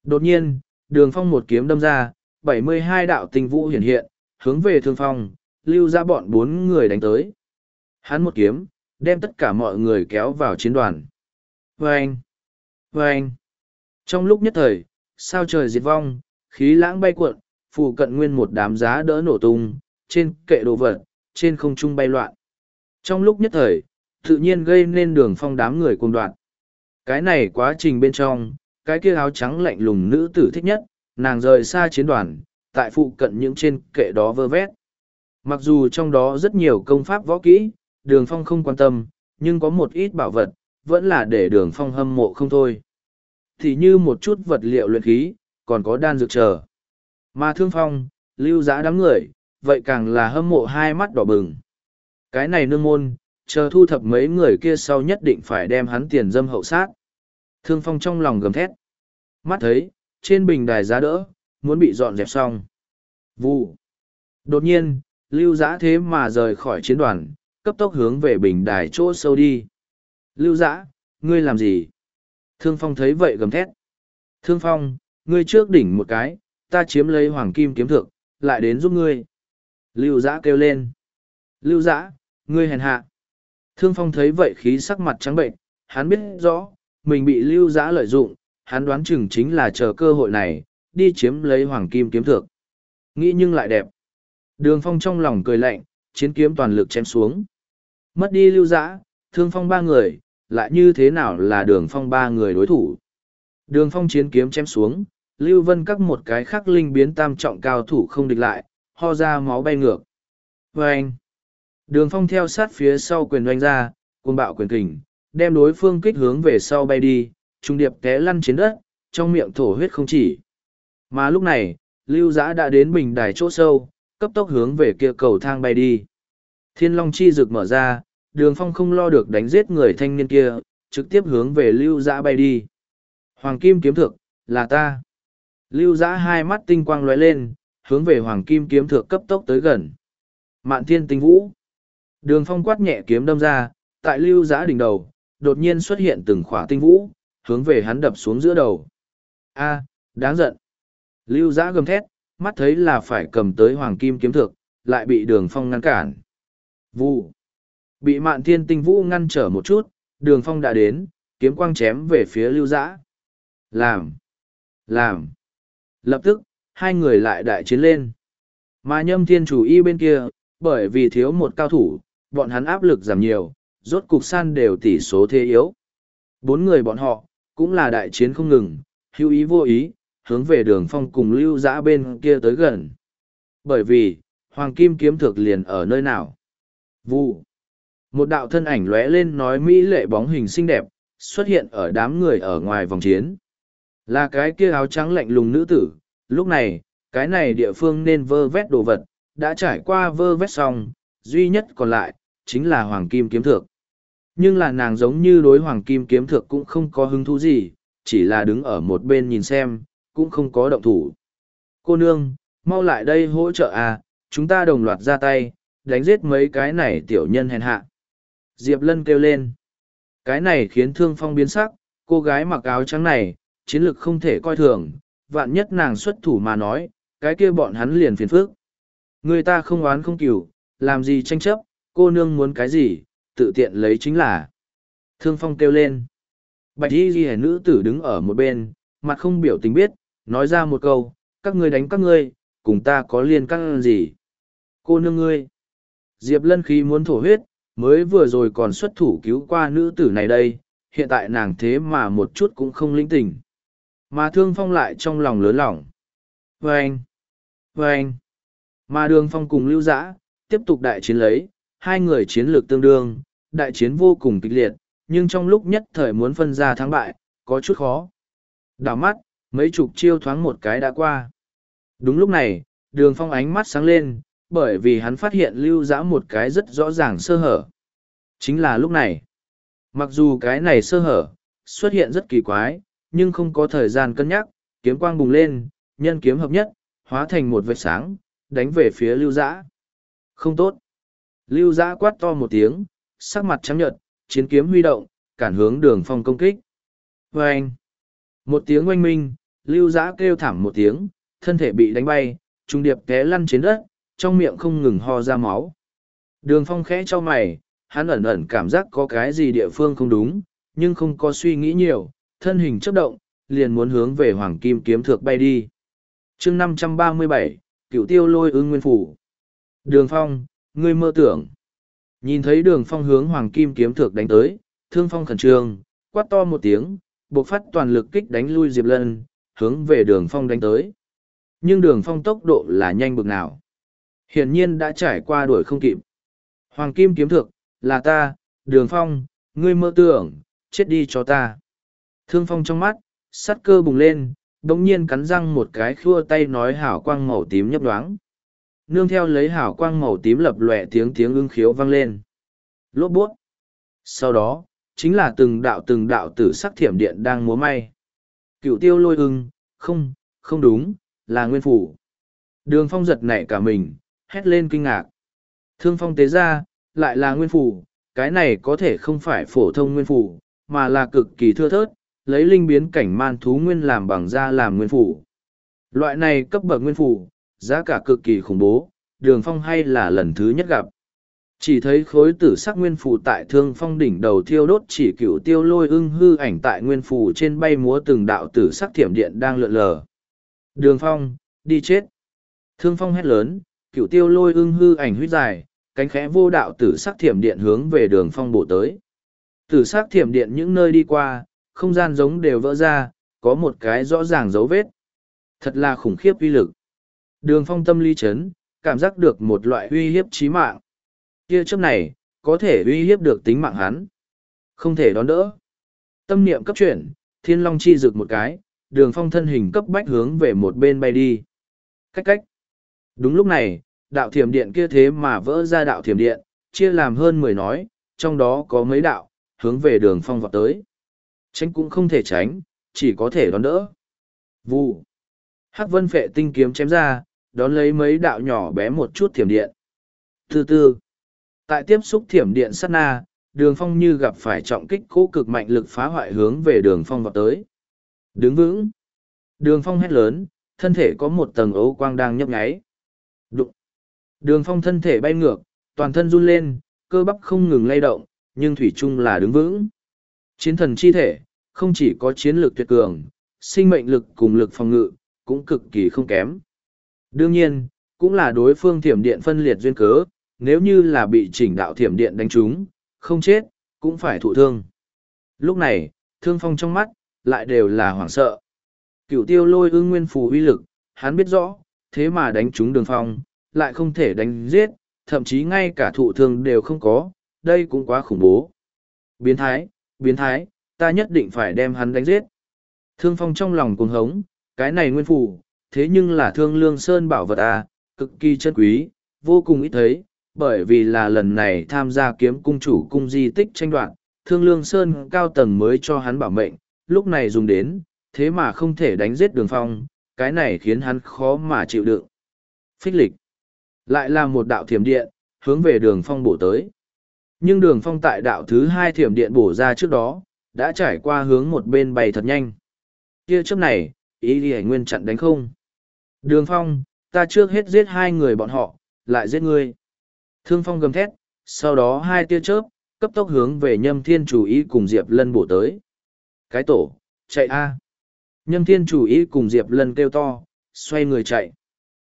Đột nhiên, đường phong một kiếm đâm ra, 72 đạo tinh vũ hiện hiện, hướng về thương phong, lưu ra bọn bốn người đánh tới. Hắn một kiếm, đem tất cả mọi người kéo vào chiến đoàn. Vâng! anh, anh, trong lúc nhất thời, sao trời diệt vong, khí lãng bay cuộn, phụ cận nguyên một đám giá đỡ nổ tung, trên kệ đồ vật, trên không trung bay loạn. Trong lúc nhất thời, tự nhiên gây nên đường phong đám người cuồng đoạn. Cái này quá trình bên trong, cái kia áo trắng lạnh lùng nữ tử thích nhất, nàng rời xa chiến đoàn, tại phụ cận những trên kệ đó vơ vét. Mặc dù trong đó rất nhiều công pháp võ kỹ, đường phong không quan tâm, nhưng có một ít bảo vật, vẫn là để đường phong hâm mộ không thôi. Thì như một chút vật liệu luyện khí, còn có đan dược chờ. Mà thương phong, lưu giã đám người, vậy càng là hâm mộ hai mắt đỏ bừng. Cái này nương môn, chờ thu thập mấy người kia sau nhất định phải đem hắn tiền dâm hậu sát. Thương phong trong lòng gầm thét. Mắt thấy, trên bình đài giá đỡ, muốn bị dọn dẹp xong. Vụ. Đột nhiên, lưu giã thế mà rời khỏi chiến đoàn, cấp tốc hướng về bình đài chỗ sâu đi. Lưu giã, ngươi làm gì? Thương phong thấy vậy gầm thét. Thương phong, ngươi trước đỉnh một cái, ta chiếm lấy hoàng kim kiếm thượng, lại đến giúp ngươi. Lưu giã kêu lên. Lưu giã, ngươi hèn hạ. Thương phong thấy vậy khí sắc mặt trắng bệnh, hắn biết rõ, mình bị lưu giã lợi dụng, hắn đoán chừng chính là chờ cơ hội này, đi chiếm lấy hoàng kim kiếm thượng. Nghĩ nhưng lại đẹp. Đường phong trong lòng cười lạnh, chiến kiếm toàn lực chém xuống. Mất đi lưu giã, thương phong ba người, lại như thế nào là đường phong ba người đối thủ. Đường phong chiến kiếm chém xuống, lưu vân các một cái khắc linh biến tam trọng cao thủ không địch lại, ho ra máu bay ngược. Và anh, đường phong theo sát phía sau quyền doanh ra, cuồng bạo quyền kình, đem đối phương kích hướng về sau bay đi, trung điệp té lăn trên đất, trong miệng thổ huyết không chỉ. Mà lúc này, lưu giã đã đến bình đài chỗ sâu, cấp tốc hướng về kia cầu thang bay đi. Thiên Long chi rực mở ra, đường phong không lo được đánh giết người thanh niên kia, trực tiếp hướng về lưu giã bay đi. Hoàng kim kiếm thực, là ta. Lưu giã hai mắt tinh quang lóe lên, hướng về hoàng kim kiếm thượng cấp tốc tới gần. Mạn thiên tinh vũ. Đường phong quát nhẹ kiếm đâm ra, tại lưu giã đỉnh đầu, đột nhiên xuất hiện từng khỏa tinh vũ, hướng về hắn đập xuống giữa đầu. A, đáng giận. Lưu giã gầm thét, mắt thấy là phải cầm tới hoàng kim kiếm thực, lại bị đường phong ngăn cản. Vu. Bị mạn thiên tinh vũ ngăn trở một chút, đường phong đã đến, kiếm quang chém về phía lưu giã. Làm. Làm. Lập tức, hai người lại đại chiến lên. Mà nhâm thiên chủ y bên kia, bởi vì thiếu một cao thủ, bọn hắn áp lực giảm nhiều, rốt cục san đều tỷ số thế yếu. Bốn người bọn họ, cũng là đại chiến không ngừng, hữu ý vô ý, hướng về đường phong cùng lưu giã bên kia tới gần. Bởi vì, hoàng kim kiếm thực liền ở nơi nào? vu Một đạo thân ảnh lóe lên nói mỹ lệ bóng hình xinh đẹp, xuất hiện ở đám người ở ngoài vòng chiến. Là cái kia áo trắng lạnh lùng nữ tử, lúc này, cái này địa phương nên vơ vét đồ vật, đã trải qua vơ vét xong, duy nhất còn lại, chính là hoàng kim kiếm thược. Nhưng là nàng giống như đối hoàng kim kiếm thược cũng không có hứng thú gì, chỉ là đứng ở một bên nhìn xem, cũng không có động thủ. Cô nương, mau lại đây hỗ trợ à, chúng ta đồng loạt ra tay, đánh giết mấy cái này tiểu nhân hèn hạ. Diệp Lân kêu lên. Cái này khiến thương phong biến sắc, cô gái mặc áo trắng này, chiến lực không thể coi thường, vạn nhất nàng xuất thủ mà nói, cái kia bọn hắn liền phiền phức. Người ta không oán không cửu, làm gì tranh chấp, cô nương muốn cái gì, tự tiện lấy chính là. Thương phong kêu lên. Bạch y ghi nữ tử đứng ở một bên, mặt không biểu tình biết, nói ra một câu, các ngươi đánh các ngươi, cùng ta có liên căn gì. Cô nương ngươi. Diệp lân khí muốn thổ huyết, mới vừa rồi còn xuất thủ cứu qua nữ tử này đây, hiện tại nàng thế mà một chút cũng không linh tình. Mà thương phong lại trong lòng lớn lỏng. Vâng! Vâng! Mà đường phong cùng lưu giã, tiếp tục đại chiến lấy, hai người chiến lược tương đương, đại chiến vô cùng kịch liệt, nhưng trong lúc nhất thời muốn phân ra thắng bại, có chút khó. Đảo mắt, mấy chục chiêu thoáng một cái đã qua. Đúng lúc này, đường phong ánh mắt sáng lên, bởi vì hắn phát hiện lưu giã một cái rất rõ ràng sơ hở. Chính là lúc này. Mặc dù cái này sơ hở, xuất hiện rất kỳ quái, nhưng không có thời gian cân nhắc, kiếm quang bùng lên, nhân kiếm hợp nhất, hóa thành một vệt sáng, đánh về phía lưu dã. Không tốt. Lưu dã quát to một tiếng, sắc mặt trắng nhợt, chiến kiếm huy động, cản hướng đường phong công kích. Và anh. Một tiếng oanh minh, lưu Giã kêu thảm một tiếng, thân thể bị đánh bay, trung điệp té lăn trên đất, trong miệng không ngừng ho ra máu. Đường phong khẽ cho mày, hắn ẩn ẩn cảm giác có cái gì địa phương không đúng, nhưng không có suy nghĩ nhiều, thân hình chấp động, liền muốn hướng về Hoàng Kim Kiếm Thược bay đi. chương năm trăm ba mươi bảy cựu tiêu lôi ưng nguyên phủ. Đường Phong, ngươi mơ tưởng. Nhìn thấy đường Phong hướng Hoàng Kim Kiếm Thược đánh tới, thương phong khẩn trương, quát to một tiếng, buộc phát toàn lực kích đánh lui Diệp Lân, hướng về đường Phong đánh tới. Nhưng đường Phong tốc độ là nhanh bực nào. Hiển nhiên đã trải qua đuổi không kịp. Hoàng Kim Kiếm thực là ta, đường Phong, ngươi mơ tưởng, chết đi cho ta. Thương Phong trong mắt, sắt cơ bùng lên, đống nhiên cắn răng một cái khua tay nói hảo quang màu tím nhấp đoáng. Nương theo lấy hảo quang màu tím lập lòe tiếng tiếng ưng khiếu vang lên. lốp buốt. Sau đó, chính là từng đạo từng đạo tử sắc thiểm điện đang múa may. Cựu tiêu lôi ưng, không, không đúng, là nguyên phủ. Đường phong giật nảy cả mình, hét lên kinh ngạc. Thương phong tế ra, lại là nguyên phủ, cái này có thể không phải phổ thông nguyên phủ, mà là cực kỳ thưa thớt, lấy linh biến cảnh man thú nguyên làm bằng da làm nguyên phủ. Loại này cấp bậc nguyên phủ, giá cả cực kỳ khủng bố, đường phong hay là lần thứ nhất gặp. Chỉ thấy khối tử sắc nguyên phủ tại thương phong đỉnh đầu thiêu đốt chỉ cựu tiêu lôi ưng hư ảnh tại nguyên phủ trên bay múa từng đạo tử sắc thiểm điện đang lượn lờ. Đường phong, đi chết. Thương phong hét lớn, cựu tiêu lôi ưng hư ảnh huyết dài, cánh khẽ vô đạo tử sắc thiểm điện hướng về đường phong bổ tới. Tử sắc thiểm điện những nơi đi qua, không gian giống đều vỡ ra, có một cái rõ ràng dấu vết. Thật là khủng khiếp uy lực. Đường phong tâm ly chấn, cảm giác được một loại uy hiếp chí mạng. Kia chấp này, có thể uy hiếp được tính mạng hắn. Không thể đón đỡ. Tâm niệm cấp chuyển, thiên long chi rực một cái, đường phong thân hình cấp bách hướng về một bên bay đi. Cách cách. Đúng lúc này, đạo thiểm điện kia thế mà vỡ ra đạo thiểm điện, chia làm hơn mười nói, trong đó có mấy đạo, hướng về đường phong vọt tới. Tránh cũng không thể tránh, chỉ có thể đón đỡ. Vụ. Hắc vân phệ tinh kiếm chém ra, đón lấy mấy đạo nhỏ bé một chút thiểm điện. Từ từ. Tại tiếp xúc thiểm điện sát na, đường phong như gặp phải trọng kích cố cực mạnh lực phá hoại hướng về đường phong vọt tới. Đứng vững. Đường phong hét lớn, thân thể có một tầng ấu quang đang nhấp nháy. Đụng. Đường phong thân thể bay ngược, toàn thân run lên, cơ bắp không ngừng lay động, nhưng thủy chung là đứng vững. Chiến thần chi thể, không chỉ có chiến lược tuyệt cường, sinh mệnh lực cùng lực phòng ngự, cũng cực kỳ không kém. Đương nhiên, cũng là đối phương thiểm điện phân liệt duyên cớ, nếu như là bị chỉnh đạo thiểm điện đánh trúng, không chết, cũng phải thụ thương. Lúc này, thương phong trong mắt, lại đều là hoảng sợ. Cựu tiêu lôi ương nguyên phù uy lực, hắn biết rõ, thế mà đánh trúng đường phong, lại không thể đánh giết, thậm chí ngay cả thụ thương đều không có, đây cũng quá khủng bố. Biến thái, biến thái, ta nhất định phải đem hắn đánh giết. Thương phong trong lòng cuồng hống, cái này nguyên phù, thế nhưng là thương lương sơn bảo vật à, cực kỳ chân quý, vô cùng ít thấy, bởi vì là lần này tham gia kiếm cung chủ cung di tích tranh đoạt, thương lương sơn cao tầng mới cho hắn bảo mệnh, lúc này dùng đến, thế mà không thể đánh giết đường phong, cái này khiến hắn khó mà chịu đựng. Phích lịch, lại là một đạo thiểm điện, hướng về đường phong bổ tới. Nhưng đường phong tại đạo thứ hai thiểm điện bổ ra trước đó, đã trải qua hướng một bên bay thật nhanh. Kia trước này, ý đi nguyên chặn đánh không. Đường phong, ta trước hết giết hai người bọn họ, lại giết ngươi. Thương phong gầm thét, sau đó hai tia chớp, cấp tốc hướng về nhâm thiên chủ ý cùng Diệp Lân bổ tới. Cái tổ, chạy a Nhâm thiên chủ ý cùng Diệp Lân kêu to, xoay người chạy.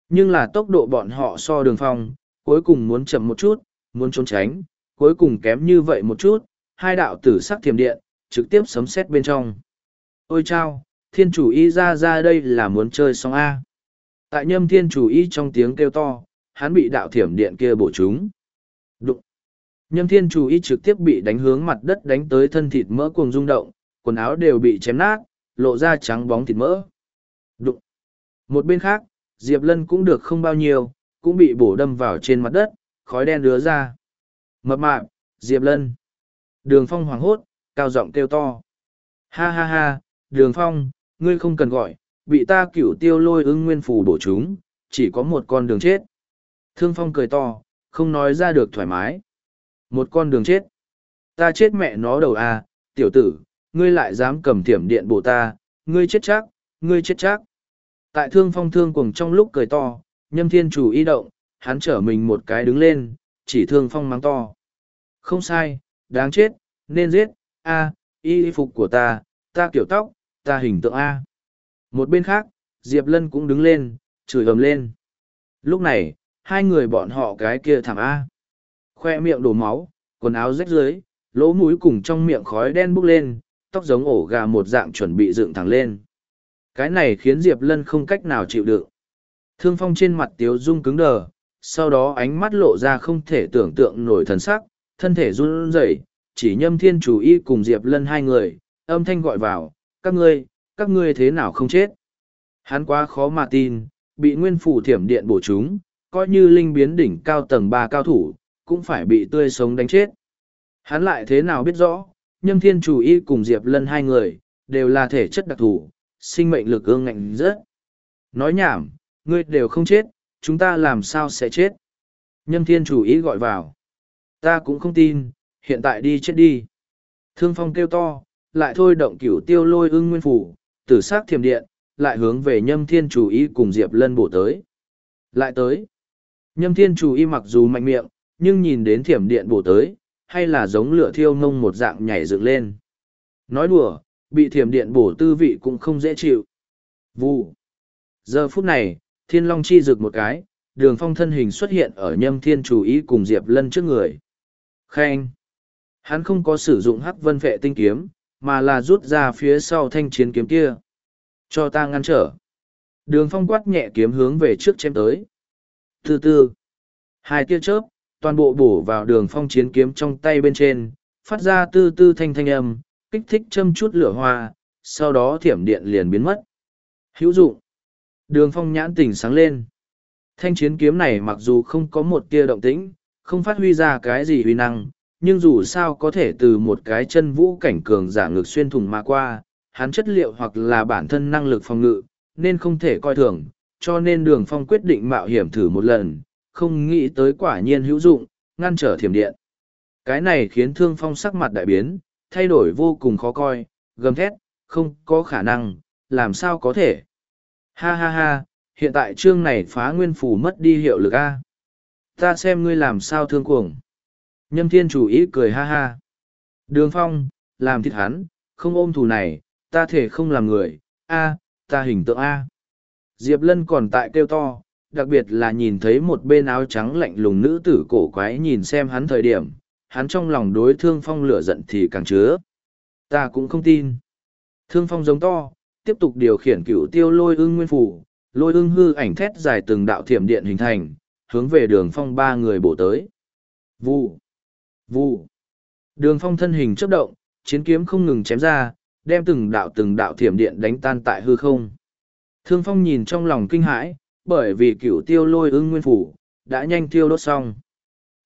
Nhưng là tốc độ bọn họ so đường phong, cuối cùng muốn chậm một chút, muốn trốn tránh, cuối cùng kém như vậy một chút, hai đạo tử sắc thiềm điện, trực tiếp sấm xét bên trong. Ôi chao, thiên chủ ý ra ra đây là muốn chơi xong A. Tại nhâm thiên chủ ý trong tiếng kêu to, hắn bị đạo thiểm điện kia bổ trúng. Đụng. Nhâm thiên chủ ý trực tiếp bị đánh hướng mặt đất đánh tới thân thịt mỡ cuồng rung động, quần áo đều bị chém nát, lộ ra trắng bóng thịt mỡ. Đụng. Một bên khác, Diệp Lân cũng được không bao nhiêu, cũng bị bổ đâm vào trên mặt đất, khói đen đứa ra. Mập mạp, Diệp Lân. Đường Phong hoảng hốt, cao giọng kêu to. Ha ha ha, Đường Phong, ngươi không cần gọi, bị ta cửu tiêu lôi ưng nguyên phù bổ chúng, chỉ có một con đường chết. Thương Phong cười to, không nói ra được thoải mái. Một con đường chết. Ta chết mẹ nó đầu à, tiểu tử, ngươi lại dám cầm thiểm điện bổ ta, ngươi chết chắc, ngươi chết chắc. Tại thương phong thương cuồng trong lúc cười to, nhâm thiên chủ y động, hắn trở mình một cái đứng lên, chỉ thương phong mắng to. Không sai, đáng chết, nên giết, a y phục của ta, ta kiểu tóc, ta hình tượng A. Một bên khác, Diệp Lân cũng đứng lên, chửi ầm lên. Lúc này, hai người bọn họ cái kia thảm A. Khoe miệng đổ máu, quần áo rách rưới, lỗ mũi cùng trong miệng khói đen bốc lên, tóc giống ổ gà một dạng chuẩn bị dựng thẳng lên. Cái này khiến Diệp Lân không cách nào chịu đựng. Thương phong trên mặt tiếu dung cứng đờ, sau đó ánh mắt lộ ra không thể tưởng tượng nổi thần sắc, thân thể run rẩy, chỉ nhâm thiên chủ y cùng Diệp Lân hai người, âm thanh gọi vào, các ngươi, các ngươi thế nào không chết. Hắn quá khó mà tin, bị nguyên phủ thiểm điện bổ chúng, coi như linh biến đỉnh cao tầng ba cao thủ, cũng phải bị tươi sống đánh chết. Hắn lại thế nào biết rõ, nhâm thiên chủ y cùng Diệp Lân hai người, đều là thể chất đặc thù, sinh mệnh lực ương ngạnh rất. Nói nhảm, ngươi đều không chết, chúng ta làm sao sẽ chết? Nhâm thiên chủ ý gọi vào. Ta cũng không tin, hiện tại đi chết đi. Thương phong kêu to, lại thôi động cửu tiêu lôi ưng nguyên phủ, tử sát thiềm điện, lại hướng về nhâm thiên chủ ý cùng Diệp Lân bổ tới. Lại tới. Nhâm thiên chủ Y mặc dù mạnh miệng, nhưng nhìn đến thiểm điện bổ tới, hay là giống lửa thiêu ngông một dạng nhảy dựng lên. Nói đùa, bị thiểm điện bổ tư vị cũng không dễ chịu. Vụ. Giờ phút này, thiên long chi rực một cái, đường phong thân hình xuất hiện ở nhâm thiên chủ ý cùng Diệp Lân trước người. Khen. Hắn không có sử dụng hắc vân vệ tinh kiếm, mà là rút ra phía sau thanh chiến kiếm kia. Cho ta ngăn trở. Đường phong quát nhẹ kiếm hướng về trước chém tới. Thứ tư, Hai tia chớp, toàn bộ bổ vào đường phong chiến kiếm trong tay bên trên, phát ra tư tư thanh thanh âm, kích thích châm chút lửa hoa, sau đó thiểm điện liền biến mất. Hữu dụng. Đường phong nhãn tỉnh sáng lên. Thanh chiến kiếm này mặc dù không có một tia động tĩnh, không phát huy ra cái gì huy năng, nhưng dù sao có thể từ một cái chân vũ cảnh cường giả ngược xuyên thủng mà qua, hắn chất liệu hoặc là bản thân năng lực phòng ngự, nên không thể coi thường, cho nên đường phong quyết định mạo hiểm thử một lần, không nghĩ tới quả nhiên hữu dụng, ngăn trở thiểm điện. Cái này khiến thương phong sắc mặt đại biến, thay đổi vô cùng khó coi, gầm thét, không có khả năng, làm sao có thể. Ha ha ha, hiện tại chương này phá nguyên phủ mất đi hiệu lực a. Ta xem ngươi làm sao thương cuồng. Nhâm thiên chủ ý cười ha ha. Đường phong, làm thịt hắn, không ôm thù này, ta thể không làm người, a, ta hình tượng a. Diệp Lân còn tại kêu to, đặc biệt là nhìn thấy một bên áo trắng lạnh lùng nữ tử cổ quái nhìn xem hắn thời điểm, hắn trong lòng đối thương phong lửa giận thì càng chứa. Ta cũng không tin. Thương phong giống to, tiếp tục điều khiển cựu tiêu lôi ưng nguyên phủ, lôi ưng hư ảnh thét dài từng đạo thiểm điện hình thành, hướng về đường phong ba người bổ tới. Vụ, vụ. Đường phong thân hình chấp động, chiến kiếm không ngừng chém ra, đem từng đạo từng đạo thiểm điện đánh tan tại hư không. Thương phong nhìn trong lòng kinh hãi, bởi vì cựu tiêu lôi ưng nguyên phủ, đã nhanh tiêu đốt xong.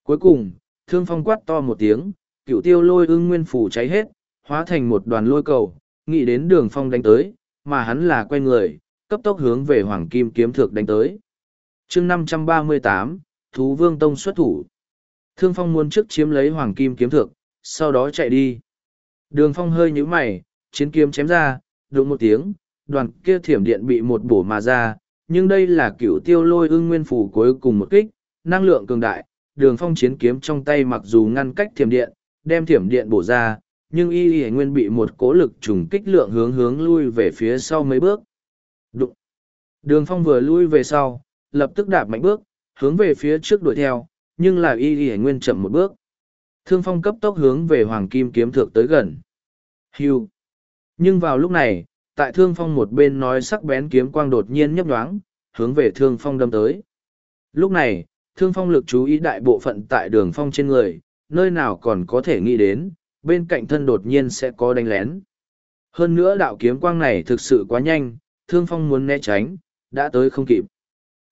Cuối cùng, thương phong quát to một tiếng, cựu tiêu lôi ưng nguyên phủ cháy hết, hóa thành một đoàn lôi cầu, nghĩ đến đường phong đánh tới, mà hắn là quay người, cấp tốc hướng về Hoàng Kim Kiếm Thược đánh tới. chương năm trăm ba mươi tám Thú Vương Tông xuất thủ. Thương Phong muốn trước chiếm lấy Hoàng Kim Kiếm Thược, sau đó chạy đi. Đường Phong hơi nhíu mày, chiến kiếm chém ra, đụng một tiếng, đoàn kia thiểm điện bị một bổ mà ra, nhưng đây là cửu tiêu lôi ưng nguyên phủ cuối cùng một kích, năng lượng cường đại, đường phong chiến kiếm trong tay mặc dù ngăn cách thiểm điện, đem thiểm điện bổ ra, nhưng y y nguyên bị một cố lực trùng kích lượng hướng hướng lui về phía sau mấy bước. Đụng. Đường phong vừa lui về sau, lập tức đạp mạnh bước, hướng về phía trước đuổi theo, nhưng là y y nguyên chậm một bước. Thương phong cấp tốc hướng về hoàng kim kiếm thượng tới gần. Hưu. Nhưng vào lúc này, tại thương phong một bên nói sắc bén kiếm quang đột nhiên nhấp nhoáng, hướng về thương phong đâm tới. Lúc này, thương phong lực chú ý đại bộ phận tại đường phong trên người, nơi nào còn có thể nghĩ đến, bên cạnh thân đột nhiên sẽ có đánh lén. Hơn nữa đạo kiếm quang này thực sự quá nhanh, thương phong muốn né tránh, đã tới không kịp.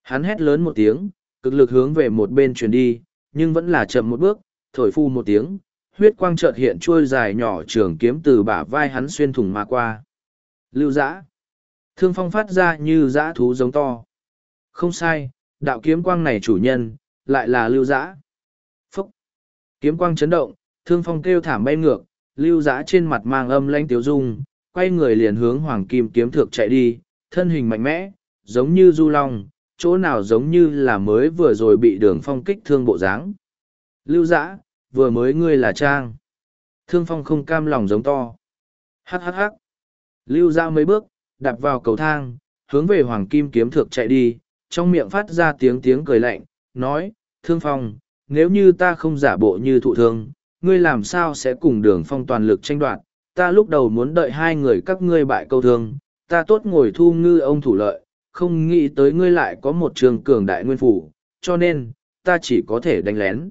Hắn hét lớn một tiếng, cực lực hướng về một bên chuyển đi, nhưng vẫn là chậm một bước, thổi phu một tiếng, huyết quang chợt hiện trôi dài nhỏ trường kiếm từ bả vai hắn xuyên thủng mà qua. Lưu giã. Thương phong phát ra như giã thú giống to. Không sai, đạo kiếm quang này chủ nhân, lại là lưu giã. Phúc. Kiếm quang chấn động, thương phong kêu thảm bay ngược, lưu giã trên mặt mang âm lanh tiếu dung, quay người liền hướng hoàng kim kiếm thược chạy đi, thân hình mạnh mẽ, giống như du long, chỗ nào giống như là mới vừa rồi bị đường phong kích thương bộ dáng. Lưu giã, vừa mới ngươi là trang. Thương phong không cam lòng giống to. Hắc hắc hắc. Lưu ra mấy bước, đạp vào cầu thang, hướng về Hoàng Kim kiếm thược chạy đi, trong miệng phát ra tiếng tiếng cười lạnh, nói, Thương Phong, nếu như ta không giả bộ như thụ thương, ngươi làm sao sẽ cùng đường phong toàn lực tranh đoạt, ta lúc đầu muốn đợi hai người các ngươi bại câu thương, ta tốt ngồi thu ngư ông thủ lợi, không nghĩ tới ngươi lại có một trường cường đại nguyên phủ, cho nên, ta chỉ có thể đánh lén.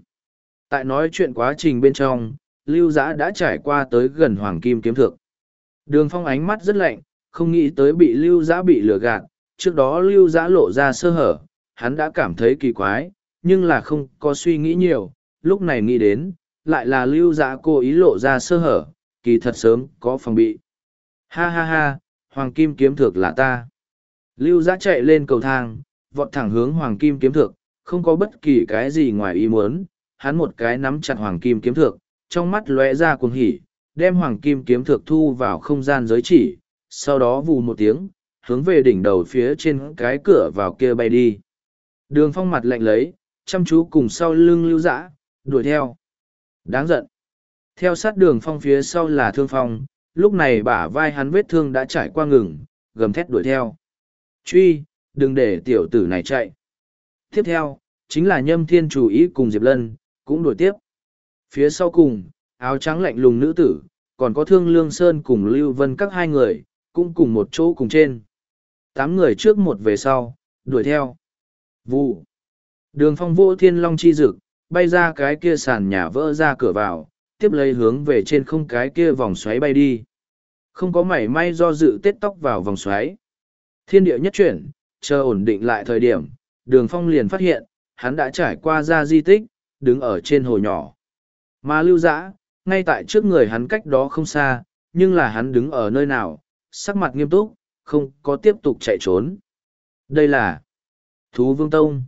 Tại nói chuyện quá trình bên trong, lưu giã đã trải qua tới gần hoàng kim kiếm Thượng. Đường phong ánh mắt rất lạnh, không nghĩ tới bị lưu giã bị lừa gạt, trước đó lưu giã lộ ra sơ hở, hắn đã cảm thấy kỳ quái, nhưng là không có suy nghĩ nhiều, lúc này nghĩ đến, lại là lưu giã cố ý lộ ra sơ hở, kỳ thật sớm có phòng bị. Ha ha ha, hoàng kim kiếm thực là ta. Lưu giã chạy lên cầu thang, vọt thẳng hướng hoàng kim kiếm thực, không có bất kỳ cái gì ngoài ý muốn, hắn một cái nắm chặt hoàng kim kiếm thực, trong mắt lóe ra cuồng hỉ, đem hoàng kim kiếm thực thu vào không gian giới chỉ, sau đó vù một tiếng, hướng về đỉnh đầu phía trên cái cửa vào kia bay đi. Đường phong mặt lạnh lấy, chăm chú cùng sau lưng lưu dã, đuổi theo. Đáng giận. Theo sát đường phong phía sau là thương phong, lúc này bả vai hắn vết thương đã trải qua ngừng, gầm thét đuổi theo. Truy, đừng để tiểu tử này chạy. Tiếp theo, chính là nhâm thiên chủ ý cùng Diệp Lân, cũng đuổi tiếp. Phía sau cùng, áo trắng lạnh lùng nữ tử, còn có thương lương sơn cùng lưu vân các hai người, cũng cùng một chỗ cùng trên. Tám người trước một về sau, đuổi theo. Vụ. Đường phong vô thiên long chi dực, bay ra cái kia sàn nhà vỡ ra cửa vào, tiếp lấy hướng về trên không cái kia vòng xoáy bay đi. Không có mảy may do dự tết tóc vào vòng xoáy. Thiên địa nhất chuyển, chờ ổn định lại thời điểm, đường phong liền phát hiện, hắn đã trải qua ra di tích, đứng ở trên hồ nhỏ. Mà lưu dã ngay tại trước người hắn cách đó không xa, nhưng là hắn đứng ở nơi nào, sắc mặt nghiêm túc, không có tiếp tục chạy trốn. Đây là Thú Vương Tông.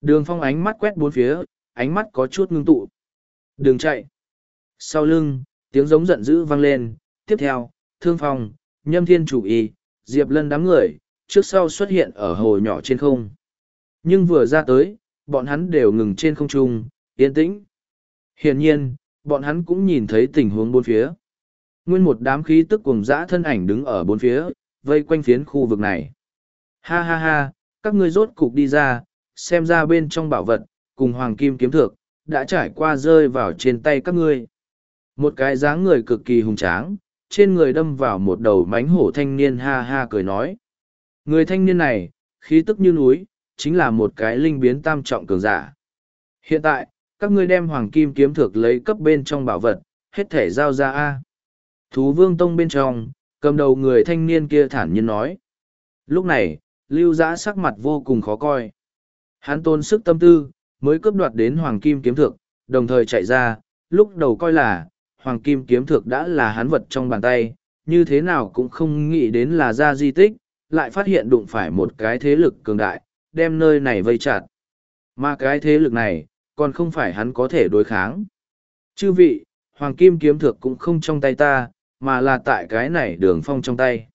Đường phong ánh mắt quét bốn phía, ánh mắt có chút ngưng tụ. Đường chạy. Sau lưng, tiếng giống giận dữ vang lên, tiếp theo, thương phong, nhâm thiên chủ y, diệp lân đám người, trước sau xuất hiện ở hồ nhỏ trên không. Nhưng vừa ra tới, bọn hắn đều ngừng trên không trung, yên tĩnh. Hiển nhiên, bọn hắn cũng nhìn thấy tình huống bốn phía. Nguyên một đám khí tức cùng dã thân ảnh đứng ở bốn phía, vây quanh phiến khu vực này. Ha ha ha, các ngươi rốt cục đi ra, xem ra bên trong bảo vật, cùng hoàng kim kiếm thược, đã trải qua rơi vào trên tay các ngươi. Một cái dáng người cực kỳ hùng tráng, trên người đâm vào một đầu mánh hổ thanh niên ha ha cười nói. Người thanh niên này, khí tức như núi, chính là một cái linh biến tam trọng cường giả. Hiện tại, các ngươi đem hoàng kim kiếm thược lấy cấp bên trong bảo vật, hết thể giao ra A. Thú vương tông bên trong, cầm đầu người thanh niên kia thản nhiên nói. Lúc này, lưu giã sắc mặt vô cùng khó coi. Hắn tôn sức tâm tư, mới cướp đoạt đến hoàng kim kiếm thược, đồng thời chạy ra, lúc đầu coi là, hoàng kim kiếm thược đã là hắn vật trong bàn tay, như thế nào cũng không nghĩ đến là ra di tích, lại phát hiện đụng phải một cái thế lực cường đại, đem nơi này vây chặt. Mà cái thế lực này, còn không phải hắn có thể đối kháng. Chư vị, hoàng kim kiếm thược cũng không trong tay ta, mà là tại cái này đường phong trong tay.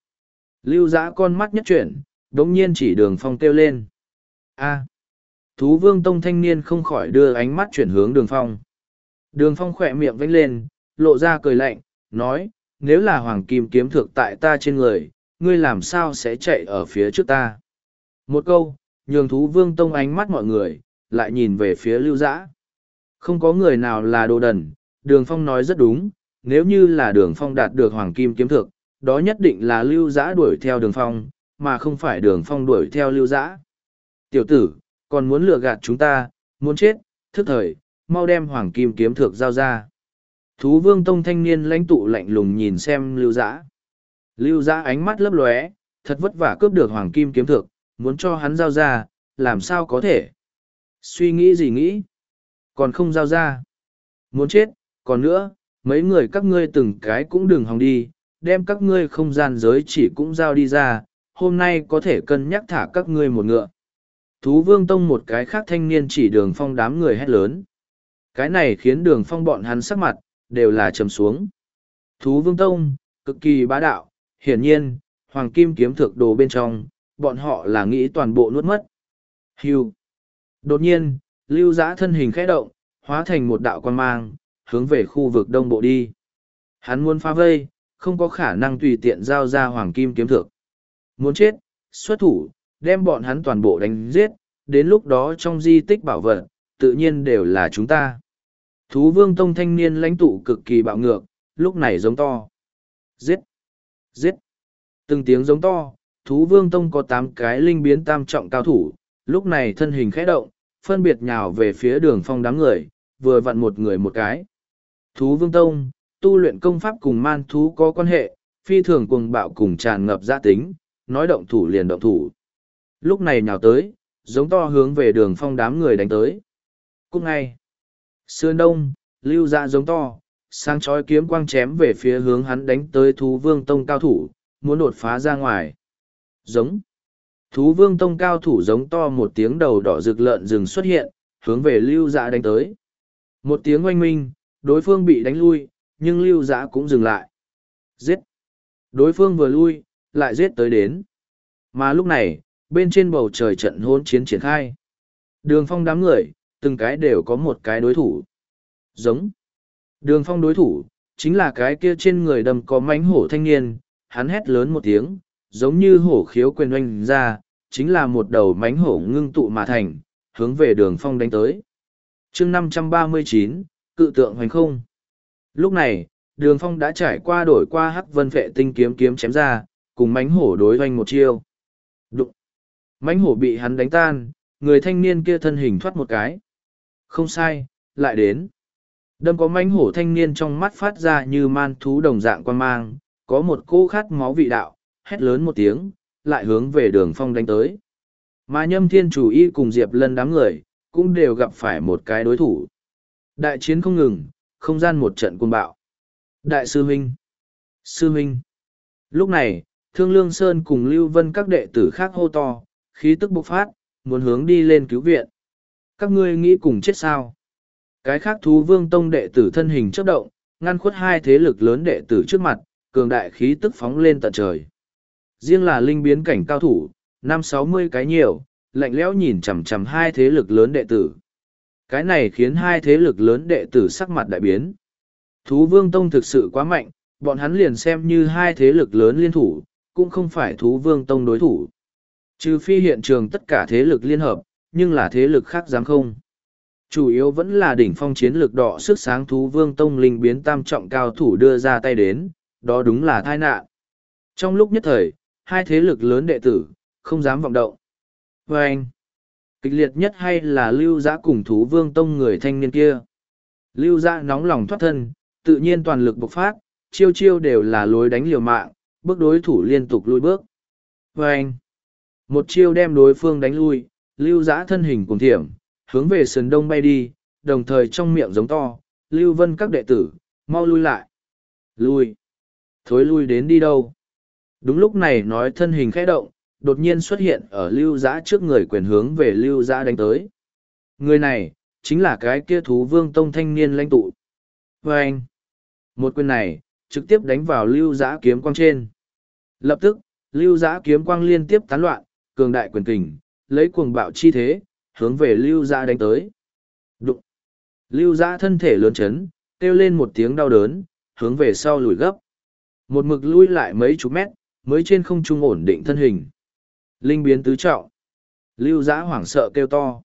Lưu giã con mắt nhất chuyển, đống nhiên chỉ đường phong kêu lên. a thú vương tông thanh niên không khỏi đưa ánh mắt chuyển hướng đường phong. Đường phong khỏe miệng vánh lên, lộ ra cười lạnh, nói, nếu là hoàng kim kiếm thược tại ta trên người, ngươi làm sao sẽ chạy ở phía trước ta. Một câu, nhường thú vương tông ánh mắt mọi người, lại nhìn về phía lưu dã. Không có người nào là đồ đần, đường phong nói rất đúng, nếu như là đường phong đạt được hoàng kim kiếm thực, đó nhất định là lưu dã đuổi theo đường phong, mà không phải đường phong đuổi theo lưu dã. Tiểu tử, còn muốn lừa gạt chúng ta, muốn chết, thức thời, mau đem hoàng kim kiếm thực giao ra. Thú vương tông thanh niên lãnh tụ lạnh lùng nhìn xem lưu dã. Lưu dã ánh mắt lấp lóe, thật vất vả cướp được hoàng kim kiếm thực, muốn cho hắn giao ra, làm sao có thể. Suy nghĩ gì nghĩ? Còn không giao ra. Muốn chết, còn nữa, mấy người các ngươi từng cái cũng đừng hòng đi, đem các ngươi không gian giới chỉ cũng giao đi ra, hôm nay có thể cân nhắc thả các ngươi một ngựa. Thú vương tông một cái khác thanh niên chỉ đường phong đám người hét lớn. Cái này khiến đường phong bọn hắn sắc mặt, đều là trầm xuống. Thú vương tông, cực kỳ bá đạo, hiển nhiên, hoàng kim kiếm thực đồ bên trong, bọn họ là nghĩ toàn bộ nuốt mất. Hưu. Đột nhiên, lưu giã thân hình khẽ động, hóa thành một đạo quan mang, hướng về khu vực đông bộ đi. Hắn muốn phá vây, không có khả năng tùy tiện giao ra hoàng kim kiếm thực. Muốn chết, xuất thủ, đem bọn hắn toàn bộ đánh giết, đến lúc đó trong di tích bảo vật, tự nhiên đều là chúng ta. Thú vương tông thanh niên lãnh tụ cực kỳ bạo ngược, lúc này giống to. Giết! Giết! Từng tiếng giống to, thú vương tông có tám cái linh biến tam trọng cao thủ, lúc này thân hình khẽ động, phân biệt nhào về phía đường phong đám người, vừa vặn một người một cái. Thú vương tông, tu luyện công pháp cùng man thú có quan hệ, phi thường cuồng bạo cùng tràn ngập gia tính, nói động thủ liền động thủ. Lúc này nhào tới, giống to hướng về đường phong đám người đánh tới. Cúc ngay. Sườn đông, lưu ra giống to, sang chói kiếm quang chém về phía hướng hắn đánh tới thú vương tông cao thủ, muốn đột phá ra ngoài. Giống. Thú vương tông cao thủ giống to một tiếng đầu đỏ rực lợn rừng xuất hiện, hướng về lưu dạ đánh tới. Một tiếng oanh minh, đối phương bị đánh lui, nhưng lưu dạ cũng dừng lại. Giết. Đối phương vừa lui, lại giết tới đến. Mà lúc này, bên trên bầu trời trận hôn chiến triển khai. Đường phong đám người, từng cái đều có một cái đối thủ. Giống. Đường phong đối thủ, chính là cái kia trên người đầm có mánh hổ thanh niên, hắn hét lớn một tiếng, giống như hổ khiếu quyền oanh ra, chính là một đầu mánh hổ ngưng tụ mà thành, hướng về đường phong đánh tới. chương năm trăm ba mươi chín cự tượng hoành không. Lúc này, đường phong đã trải qua đổi qua hắc vân vệ tinh kiếm kiếm chém ra, cùng mánh hổ đối doanh một chiêu. Đụng! Mánh hổ bị hắn đánh tan, người thanh niên kia thân hình thoát một cái. Không sai, lại đến. Đâm có mánh hổ thanh niên trong mắt phát ra như man thú đồng dạng quan mang, có một cô khát máu vị đạo, hét lớn một tiếng, lại hướng về đường phong đánh tới. Mà nhâm thiên chủ y cùng Diệp lân đám người, cũng đều gặp phải một cái đối thủ. Đại chiến không ngừng, không gian một trận cuồng bạo. Đại sư huynh! Sư huynh! Lúc này, Thương Lương Sơn cùng Lưu Vân các đệ tử khác hô to, khí tức bộc phát, muốn hướng đi lên cứu viện. Các ngươi nghĩ cùng chết sao? Cái khác thú vương tông đệ tử thân hình chấp động, ngăn khuất hai thế lực lớn đệ tử trước mặt, cường đại khí tức phóng lên tận trời. Riêng là linh biến cảnh cao thủ, năm sáu mươi cái nhiều, lạnh lẽo nhìn chằm chằm hai thế lực lớn đệ tử. Cái này khiến hai thế lực lớn đệ tử sắc mặt đại biến. Thú vương tông thực sự quá mạnh, bọn hắn liền xem như hai thế lực lớn liên thủ, cũng không phải thú vương tông đối thủ. Trừ phi hiện trường tất cả thế lực liên hợp, nhưng là thế lực khác dám không. Chủ yếu vẫn là đỉnh phong chiến lực đỏ sức sáng thú vương tông linh biến tam trọng cao thủ đưa ra tay đến, đó đúng là tai nạn. Trong lúc nhất thời, hai thế lực lớn đệ tử, không dám vọng động. Và anh, kịch liệt nhất hay là lưu giã cùng thú vương tông người thanh niên kia. Lưu giã nóng lòng thoát thân, tự nhiên toàn lực bộc phát, chiêu chiêu đều là lối đánh liều mạng, bước đối thủ liên tục lui bước. Và anh, một chiêu đem đối phương đánh lui, lưu giã thân hình cùng thiểm, hướng về sườn đông bay đi, đồng thời trong miệng giống to, lưu vân các đệ tử, mau lui lại. Lui. Thối lui đến đi đâu? Đúng lúc này nói thân hình khẽ động, đột nhiên xuất hiện ở lưu giã trước người quyền hướng về lưu giã đánh tới. Người này, chính là cái kia thú vương tông thanh niên lãnh tụ. Và anh, một quyền này, trực tiếp đánh vào lưu giã kiếm quang trên. Lập tức, lưu giã kiếm quang liên tiếp tán loạn, cường đại quyền kình, lấy cuồng bạo chi thế, hướng về lưu giã đánh tới. Đụng! Lưu giã thân thể lớn chấn, kêu lên một tiếng đau đớn, hướng về sau lùi gấp. Một mực lui lại mấy chục mét, mới trên không trung ổn định thân hình. Linh biến tứ trọng. Lưu giã hoảng sợ kêu to.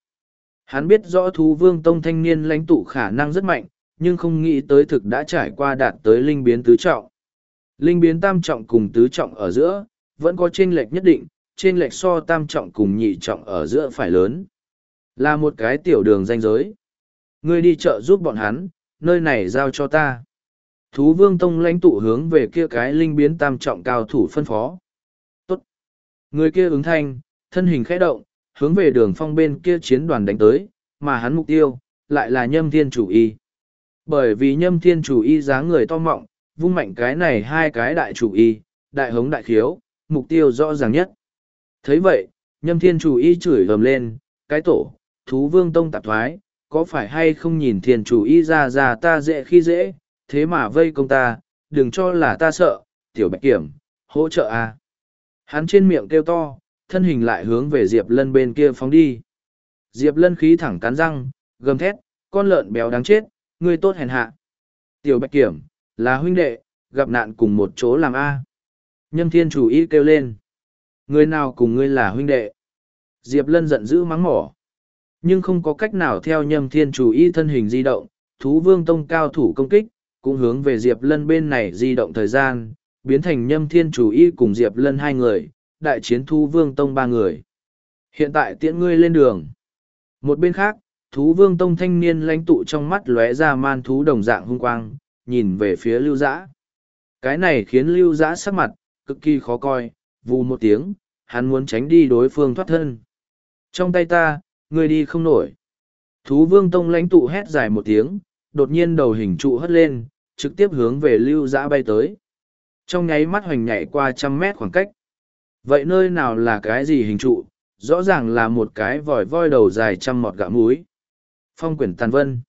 Hắn biết rõ thú vương tông thanh niên lãnh tụ khả năng rất mạnh, nhưng không nghĩ tới thực đã trải qua đạt tới linh biến tứ trọng. Linh biến tam trọng cùng tứ trọng ở giữa, vẫn có chênh lệch nhất định, chênh lệch so tam trọng cùng nhị trọng ở giữa phải lớn. Là một cái tiểu đường danh giới. Ngươi đi chợ giúp bọn hắn, nơi này giao cho ta. Thú vương tông lãnh tụ hướng về kia cái linh biến tam trọng cao thủ phân phó. Tốt. Người kia ứng thanh, thân hình khẽ động, hướng về đường phong bên kia chiến đoàn đánh tới, mà hắn mục tiêu, lại là nhâm thiên chủ y. Bởi vì nhâm thiên chủ y dáng người to mọng, vung mạnh cái này hai cái đại chủ y, đại hống đại khiếu, mục tiêu rõ ràng nhất. thấy vậy, nhâm thiên chủ y chửi gầm lên, cái tổ, thú vương tông tạp thoái, có phải hay không nhìn thiên chủ y ra ra ta dễ khi dễ, thế mà vây công ta, đừng cho là ta sợ, tiểu bạch kiểm, hỗ trợ a. Hắn trên miệng kêu to, thân hình lại hướng về Diệp Lân bên kia phóng đi. Diệp Lân khí thẳng cắn răng, gầm thét, con lợn béo đáng chết, ngươi tốt hèn hạ. Tiểu bạch kiểm, là huynh đệ, gặp nạn cùng một chỗ làm A. Nhâm thiên chủ Ý kêu lên. Người nào cùng ngươi là huynh đệ? Diệp Lân giận dữ mắng mỏ. Nhưng không có cách nào theo nhâm thiên chủ y thân hình di động, thú vương tông cao thủ công kích, cũng hướng về Diệp Lân bên này di động thời gian, biến thành nhâm thiên chủ y cùng Diệp Lân hai người, đại chiến thu vương tông ba người. Hiện tại tiễn ngươi lên đường. Một bên khác, thú vương tông thanh niên lãnh tụ trong mắt lóe ra man thú đồng dạng hung quang, nhìn về phía lưu giã. Cái này khiến lưu giã sắc mặt, cực kỳ khó coi, vù một tiếng, hắn muốn tránh đi đối phương thoát thân. Trong tay ta, ngươi đi không nổi. Thú vương tông lãnh tụ hét dài một tiếng, đột nhiên đầu hình trụ hất lên, trực tiếp hướng về lưu giã bay tới. Trong nháy mắt hoành nhảy qua trăm mét khoảng cách. Vậy nơi nào là cái gì hình trụ, rõ ràng là một cái vòi voi đầu dài trăm mọt gạ múi. Phong quyển tàn vân.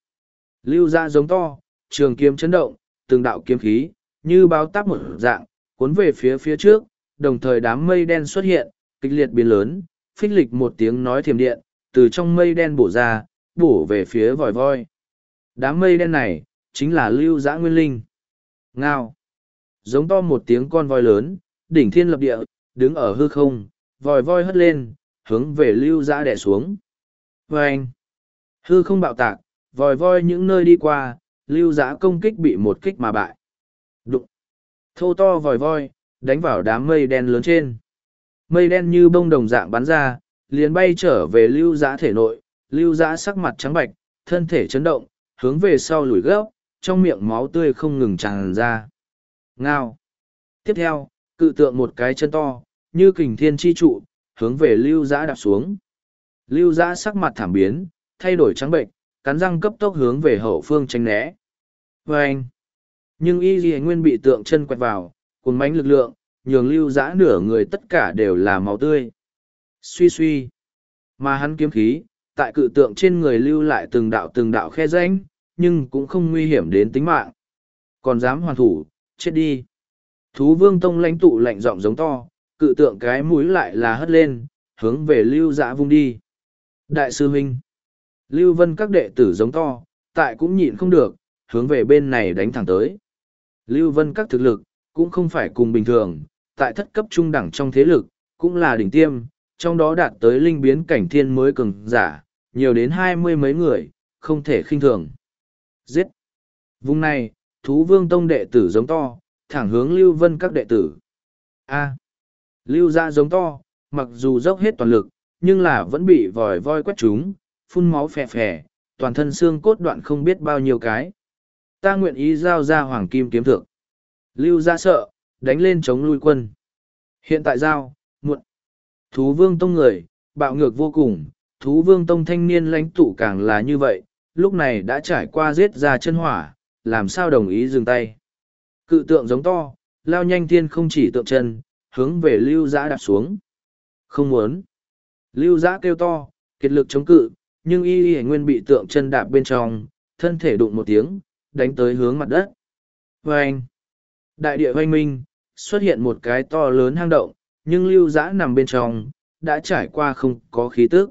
Lưu giã giống to, trường kiếm chấn động, từng đạo kiếm khí, như báo táp một dạng, cuốn về phía phía trước, đồng thời đám mây đen xuất hiện, kịch liệt biến lớn, phích lịch một tiếng nói thiềm điện, từ trong mây đen bổ ra, bổ về phía vòi voi. Đám mây đen này, chính là lưu giã nguyên linh. Ngao. Giống to một tiếng con voi lớn, đỉnh thiên lập địa, đứng ở hư không, vòi voi hất lên, hướng về lưu giã đẻ xuống. Vâng. Hư không bạo tạc, vòi voi những nơi đi qua, lưu giã công kích bị một kích mà bại. Đụng. Thô to vòi voi, đánh vào đám mây đen lớn trên. Mây đen như bông đồng dạng bắn ra, liền bay trở về lưu giã thể nội, lưu giã sắc mặt trắng bạch, thân thể chấn động, hướng về sau lùi gấp, trong miệng máu tươi không ngừng tràn ra. Ngao. Tiếp theo, cự tượng một cái chân to, như kình thiên chi trụ, hướng về lưu giã đạp xuống. Lưu giã sắc mặt thảm biến, thay đổi trắng bệnh, cắn răng cấp tốc hướng về hậu phương tranh né. Và anh. Nhưng y ghi nguyên bị tượng chân quẹt vào, cuốn mánh lực lượng, nhường lưu giã nửa người tất cả đều là máu tươi. Suy suy. Mà hắn kiếm khí, tại cự tượng trên người lưu lại từng đạo từng đạo khe rãnh, nhưng cũng không nguy hiểm đến tính mạng. Còn dám hoàn thủ, chết đi. Thú vương tông lãnh tụ lạnh giọng giống to, cự tượng cái mũi lại là hất lên, hướng về lưu dã vung đi. Đại sư huynh. Lưu vân các đệ tử giống to, tại cũng nhịn không được, hướng về bên này đánh thẳng tới. Lưu vân các thực lực, cũng không phải cùng bình thường, tại thất cấp trung đẳng trong thế lực, cũng là đỉnh tiêm, trong đó đạt tới linh biến cảnh thiên mới cường giả, nhiều đến hai mươi mấy người, không thể khinh thường. Giết! Vùng này, thú vương tông đệ tử giống to, thẳng hướng Lưu Vân các đệ tử. A. Lưu ra giống to, mặc dù dốc hết toàn lực, nhưng là vẫn bị vòi voi quét chúng phun máu phè phè, toàn thân xương cốt đoạn không biết bao nhiêu cái. Ta nguyện ý giao ra hoàng kim kiếm thượng. Lưu ra sợ, đánh lên chống lui quân. Hiện tại giao, muộn. Thú vương tông người, bạo ngược vô cùng, thú vương tông thanh niên lãnh tụ càng là như vậy, lúc này đã trải qua giết ra chân hỏa, làm sao đồng ý dừng tay. Cự tượng giống to, lao nhanh thiên không chỉ tượng chân, hướng về lưu giã đạp xuống. Không muốn. Lưu giã kêu to, kiệt lực chống cự, nhưng y y nguyên bị tượng chân đạp bên trong, thân thể đụng một tiếng, đánh tới hướng mặt đất. Vâng! đại địa hoanh minh, xuất hiện một cái to lớn hang động, nhưng lưu giã nằm bên trong, đã trải qua không có khí tức.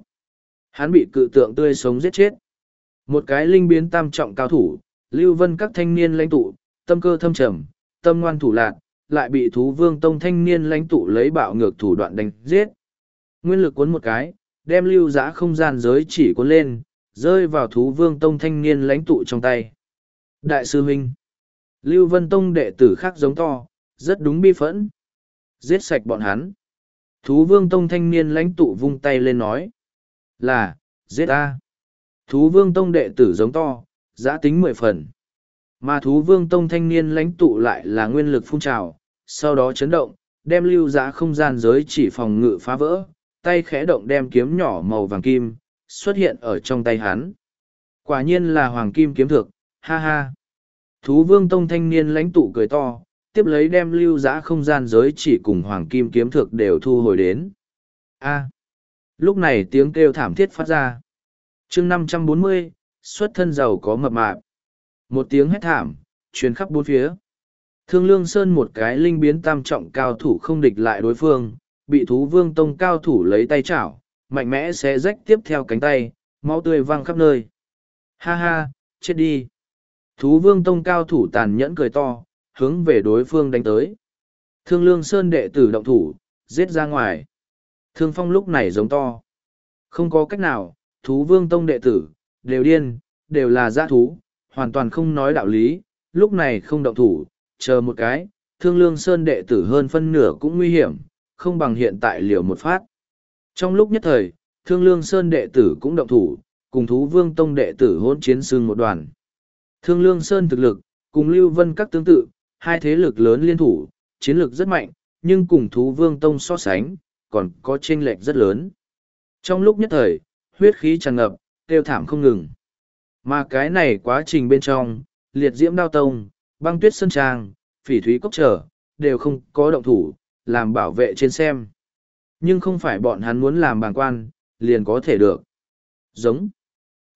Hắn bị cự tượng tươi sống giết chết. Một cái linh biến tam trọng cao thủ, lưu vân các thanh niên lãnh tụ, tâm cơ thâm trầm, tâm ngoan thủ lạc, lại bị thú vương tông thanh niên lãnh tụ lấy bạo ngược thủ đoạn đánh giết. Nguyên lực cuốn một cái, đem lưu giã không gian giới chỉ cuốn lên, rơi vào thú vương tông thanh niên lãnh tụ trong tay. Đại sư huynh, Lưu Vân Tông đệ tử khác giống to, rất đúng bi phẫn. Giết sạch bọn hắn. Thú vương tông thanh niên lãnh tụ vung tay lên nói. Là, giết ta. Thú vương tông đệ tử giống to, giã tính mười phần. Mà thú vương tông thanh niên lãnh tụ lại là nguyên lực phun trào, sau đó chấn động, đem lưu giã không gian giới chỉ phòng ngự phá vỡ, tay khẽ động đem kiếm nhỏ màu vàng kim, xuất hiện ở trong tay hắn. Quả nhiên là hoàng kim kiếm thực, ha ha. Thú vương tông thanh niên lãnh tụ cười to, tiếp lấy đem lưu giã không gian giới chỉ cùng hoàng kim kiếm thực đều thu hồi đến. A. lúc này tiếng kêu thảm thiết phát ra chương năm trăm bốn mươi xuất thân giàu có mập mạp. Một tiếng hét thảm, truyền khắp bốn phía. Thương Lương Sơn một cái linh biến tam trọng cao thủ không địch lại đối phương, bị thú vương tông cao thủ lấy tay chảo, mạnh mẽ sẽ rách tiếp theo cánh tay, máu tươi văng khắp nơi. Ha ha, chết đi. Thú vương tông cao thủ tàn nhẫn cười to, hướng về đối phương đánh tới. Thương Lương Sơn đệ tử động thủ, giết ra ngoài. Thương Phong lúc này giống to. Không có cách nào, thú vương tông đệ tử, đều điên, đều là giã thú, hoàn toàn không nói đạo lý, lúc này không động thủ, chờ một cái, Thương Lương Sơn đệ tử hơn phân nửa cũng nguy hiểm, không bằng hiện tại liều một phát. Trong lúc nhất thời, Thương Lương Sơn đệ tử cũng động thủ, cùng thú vương tông đệ tử hỗn chiến sương một đoàn. Thương Lương Sơn thực lực, cùng Lưu Vân các tương tự, hai thế lực lớn liên thủ, chiến lực rất mạnh, nhưng cùng thú vương tông so sánh, còn có chênh lệch rất lớn. Trong lúc nhất thời, huyết khí tràn ngập, kêu thảm không ngừng. Mà cái này quá trình bên trong, liệt diễm đao tông, băng tuyết sơn trang, phỉ thúy cốc trở, đều không có động thủ, làm bảo vệ trên xem. Nhưng không phải bọn hắn muốn làm bàng quan, liền có thể được. Giống.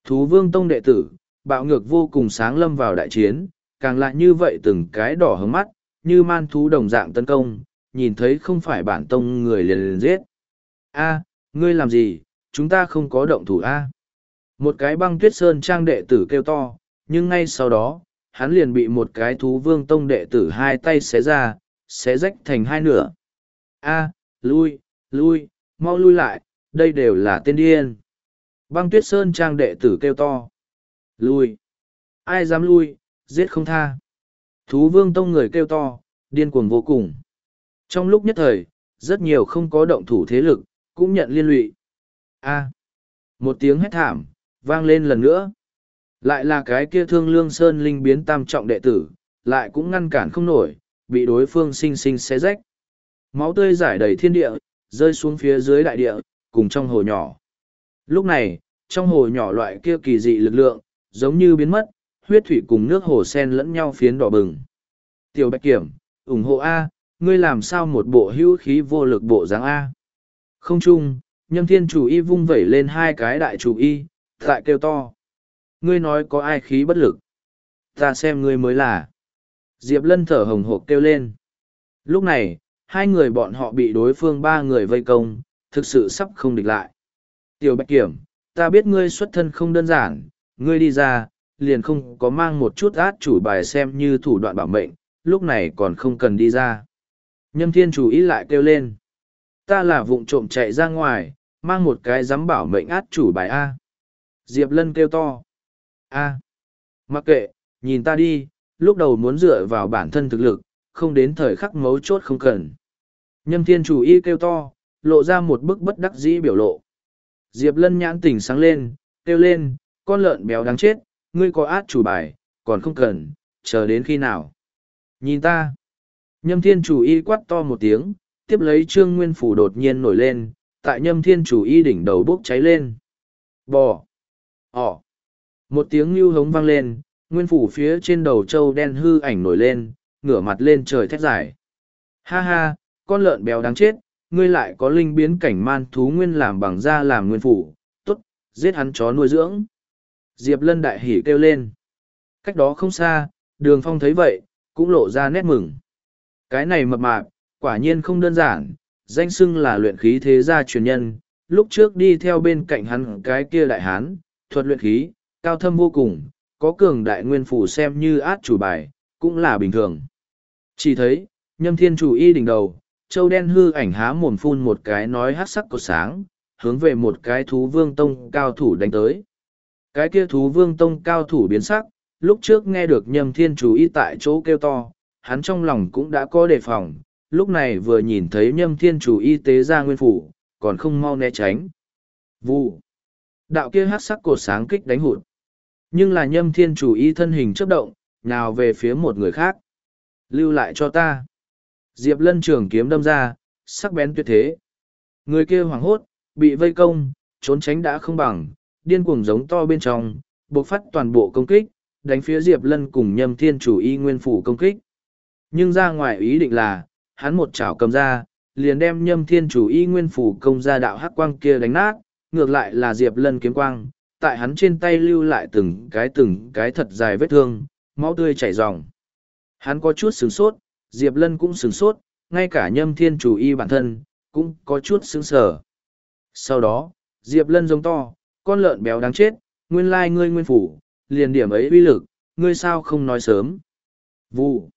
Thú vương tông đệ tử, bạo ngược vô cùng sáng lâm vào đại chiến, càng lại như vậy từng cái đỏ hứng mắt, như man thú đồng dạng tấn công, nhìn thấy không phải bản tông người liền liền giết. A, ngươi làm gì, chúng ta không có động thủ A. Một cái băng tuyết sơn trang đệ tử kêu to, nhưng ngay sau đó, hắn liền bị một cái thú vương tông đệ tử hai tay xé ra, xé rách thành hai nửa. A, lui, lui, mau lui lại, đây đều là tên điên. Băng tuyết sơn trang đệ tử kêu to. Lui. Ai dám lui, giết không tha. Thú vương tông người kêu to, điên cuồng vô cùng. Trong lúc nhất thời, rất nhiều không có động thủ thế lực, cũng nhận liên lụy. A. Một tiếng hét thảm, vang lên lần nữa. Lại là cái kia thương lương sơn linh biến tam trọng đệ tử, lại cũng ngăn cản không nổi, bị đối phương sinh sinh xé rách. Máu tươi giải đầy thiên địa, rơi xuống phía dưới đại địa, cùng trong hồ nhỏ. Lúc này, trong hồ nhỏ loại kia kỳ dị lực lượng, giống như biến mất, huyết thủy cùng nước hồ sen lẫn nhau phiến đỏ bừng. Tiểu Bạch Kiểm, ủng hộ A, ngươi làm sao một bộ hữu khí vô lực bộ dáng A. Không chung, nhâm thiên chủ y vung vẩy lên hai cái đại chủ y, tại kêu to. Ngươi nói có ai khí bất lực. Ta xem ngươi mới là. Diệp lân thở hồng hộc kêu lên. Lúc này, hai người bọn họ bị đối phương ba người vây công, thực sự sắp không địch lại. Tiểu Bạch Kiểm, ta biết ngươi xuất thân không đơn giản, ngươi đi ra, liền không có mang một chút át chủ bài xem như thủ đoạn bảo mệnh, lúc này còn không cần đi ra. Nhâm thiên chủ ý lại kêu lên. Ta là vụng trộm chạy ra ngoài, mang một cái dám bảo mệnh át chủ bài A. Diệp Lân kêu to. A. Mặc kệ, nhìn ta đi, lúc đầu muốn dựa vào bản thân thực lực, không đến thời khắc mấu chốt không cần. Nhâm thiên chủ y kêu to, lộ ra một bức bất đắc dĩ biểu lộ. Diệp Lân nhãn tỉnh sáng lên, kêu lên, con lợn béo đáng chết, ngươi có át chủ bài, còn không cần, chờ đến khi nào. Nhìn ta. Nhâm thiên chủ y quát to một tiếng, tiếp lấy trương nguyên phủ đột nhiên nổi lên, tại nhâm thiên chủ y đỉnh đầu bốc cháy lên. Bò. Ỏ. Một tiếng lưu hống vang lên, nguyên phủ phía trên đầu trâu đen hư ảnh nổi lên, ngửa mặt lên trời thét dài. Ha ha, con lợn béo đáng chết, ngươi lại có linh biến cảnh man thú nguyên làm bằng da làm nguyên phủ, tốt, giết hắn chó nuôi dưỡng. Diệp Lân đại hỉ kêu lên. Cách đó không xa, đường phong thấy vậy, cũng lộ ra nét mừng. Cái này mập mạp, quả nhiên không đơn giản, danh xưng là luyện khí thế gia truyền nhân, lúc trước đi theo bên cạnh hắn cái kia đại hán, thuật luyện khí, cao thâm vô cùng, có cường đại nguyên phủ xem như át chủ bài, cũng là bình thường. Chỉ thấy, nhâm thiên chủ y đỉnh đầu, châu đen hư ảnh há mồm phun một cái nói hát sắc cột sáng, hướng về một cái thú vương tông cao thủ đánh tới. Cái kia thú vương tông cao thủ biến sắc, lúc trước nghe được nhâm thiên chủ y tại chỗ kêu to, hắn trong lòng cũng đã có đề phòng, lúc này vừa nhìn thấy nhâm thiên chủ y tế ra nguyên phủ, còn không mau né tránh. Vụ. Đạo kia hát sắc cột sáng kích đánh hụt. Nhưng là nhâm thiên chủ y thân hình chấp động, nào về phía một người khác. Lưu lại cho ta. Diệp lân trường kiếm đâm ra, sắc bén tuyệt thế. Người kia hoảng hốt, bị vây công, trốn tránh đã không bằng, điên cuồng giống to bên trong, buộc phát toàn bộ công kích, đánh phía Diệp Lân cùng nhâm thiên chủ y nguyên phủ công kích. Nhưng ra ngoài ý định là, hắn một chảo cầm ra, liền đem nhâm thiên chủ y nguyên phủ công ra đạo hắc quang kia đánh nát, ngược lại là Diệp Lân kiếm quang, tại hắn trên tay lưu lại từng cái từng cái thật dài vết thương, máu tươi chảy ròng. Hắn có chút sửng sốt, Diệp Lân cũng sửng sốt, ngay cả nhâm thiên chủ y bản thân, cũng có chút sững sờ. Sau đó, Diệp Lân giống to, con lợn béo đáng chết, nguyên lai ngươi nguyên phủ, liền điểm ấy uy lực, ngươi sao không nói sớm. Vụ.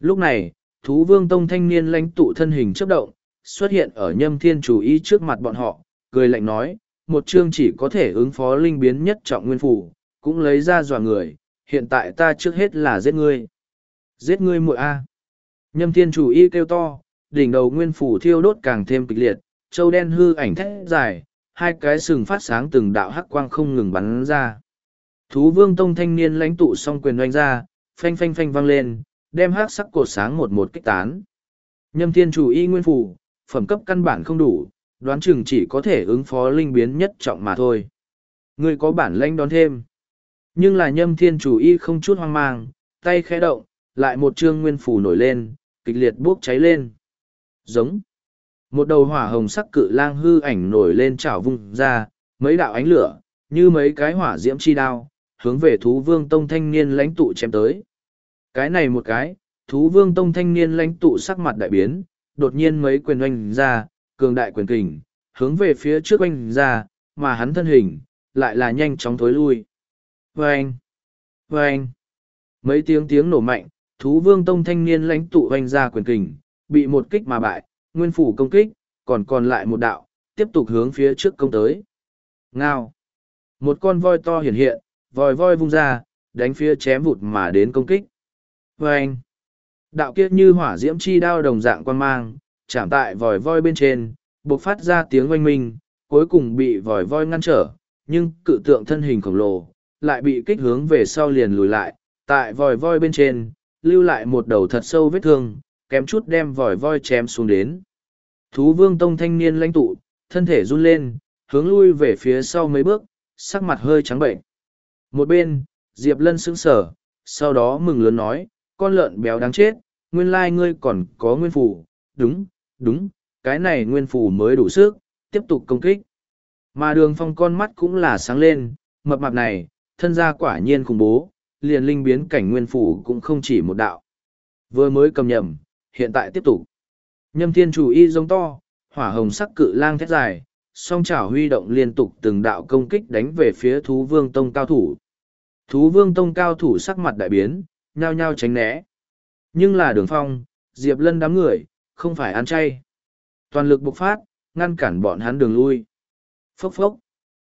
Lúc này, thú vương tông thanh niên lãnh tụ thân hình chấp động, xuất hiện ở nhâm thiên chủ y trước mặt bọn họ, cười lạnh nói, một chương chỉ có thể ứng phó linh biến nhất trọng nguyên phủ, cũng lấy ra dọa người, hiện tại ta trước hết là giết ngươi. Giết ngươi muội a. Nhâm thiên chủ y kêu to, đỉnh đầu nguyên phủ thiêu đốt càng thêm kịch liệt, châu đen hư ảnh thét dài, hai cái sừng phát sáng từng đạo hắc quang không ngừng bắn ra. Thú vương tông thanh niên lãnh tụ song quyền oanh ra, phanh phanh phanh vang lên, đem hát sắc cột sáng một một kích tán. Nhâm thiên chủ y nguyên phủ, phẩm cấp căn bản không đủ, đoán chừng chỉ có thể ứng phó linh biến nhất trọng mà thôi. Ngươi có bản lãnh đón thêm. Nhưng là nhâm thiên chủ y không chút hoang mang, tay khẽ động, lại một trương nguyên phủ nổi lên, kịch liệt bốc cháy lên. Giống. Một đầu hỏa hồng sắc cự lang hư ảnh nổi lên chảo vung ra, mấy đạo ánh lửa, như mấy cái hỏa diễm chi đao, hướng về thú vương tông thanh niên lãnh tụ chém tới. Cái này một cái, thú vương tông thanh niên lãnh tụ sắc mặt đại biến, đột nhiên mấy quyền oanh ra, cường đại quyền kình, hướng về phía trước oanh ra, mà hắn thân hình, lại là nhanh chóng thối lui. Vâng! Vâng! Mấy tiếng tiếng nổ mạnh, thú vương tông thanh niên lãnh tụ oanh ra quyền kình, bị một kích mà bại, nguyên phủ công kích, còn còn lại một đạo, tiếp tục hướng phía trước công tới. Ngao! Một con voi to hiện hiện, vòi voi vung ra, đánh phía chém vụt mà đến công kích. Vâng! Đạo kiếp như hỏa diễm chi đao đồng dạng quan mang, chạm tại vòi voi bên trên, bộc phát ra tiếng oanh minh, cuối cùng bị vòi voi ngăn trở, nhưng cự tượng thân hình khổng lồ, lại bị kích hướng về sau liền lùi lại, tại vòi voi bên trên, lưu lại một đầu thật sâu vết thương, kém chút đem vòi voi chém xuống đến. Thú vương tông thanh niên lãnh tụ, thân thể run lên, hướng lui về phía sau mấy bước, sắc mặt hơi trắng bệnh. Một bên, Diệp Lân sững sở, sau đó mừng lớn nói, con lợn béo đáng chết, nguyên lai ngươi còn có nguyên phủ, đúng, đúng, cái này nguyên phủ mới đủ sức, tiếp tục công kích. Mà đường phong con mắt cũng là sáng lên, mập mạp này, thân gia quả nhiên khủng bố, liền linh biến cảnh nguyên phủ cũng không chỉ một đạo. Vừa mới cầm nhầm, hiện tại tiếp tục. Nhâm thiên chủ y giống to, hỏa hồng sắc cự lang thét dài, song chảo huy động liên tục từng đạo công kích đánh về phía thú vương tông cao thủ. Thú vương tông cao thủ sắc mặt đại biến, nhao nhao tránh né. Nhưng là đường phong, Diệp Lân đám người, không phải ăn chay. Toàn lực bộc phát, ngăn cản bọn hắn đường lui. Phốc phốc.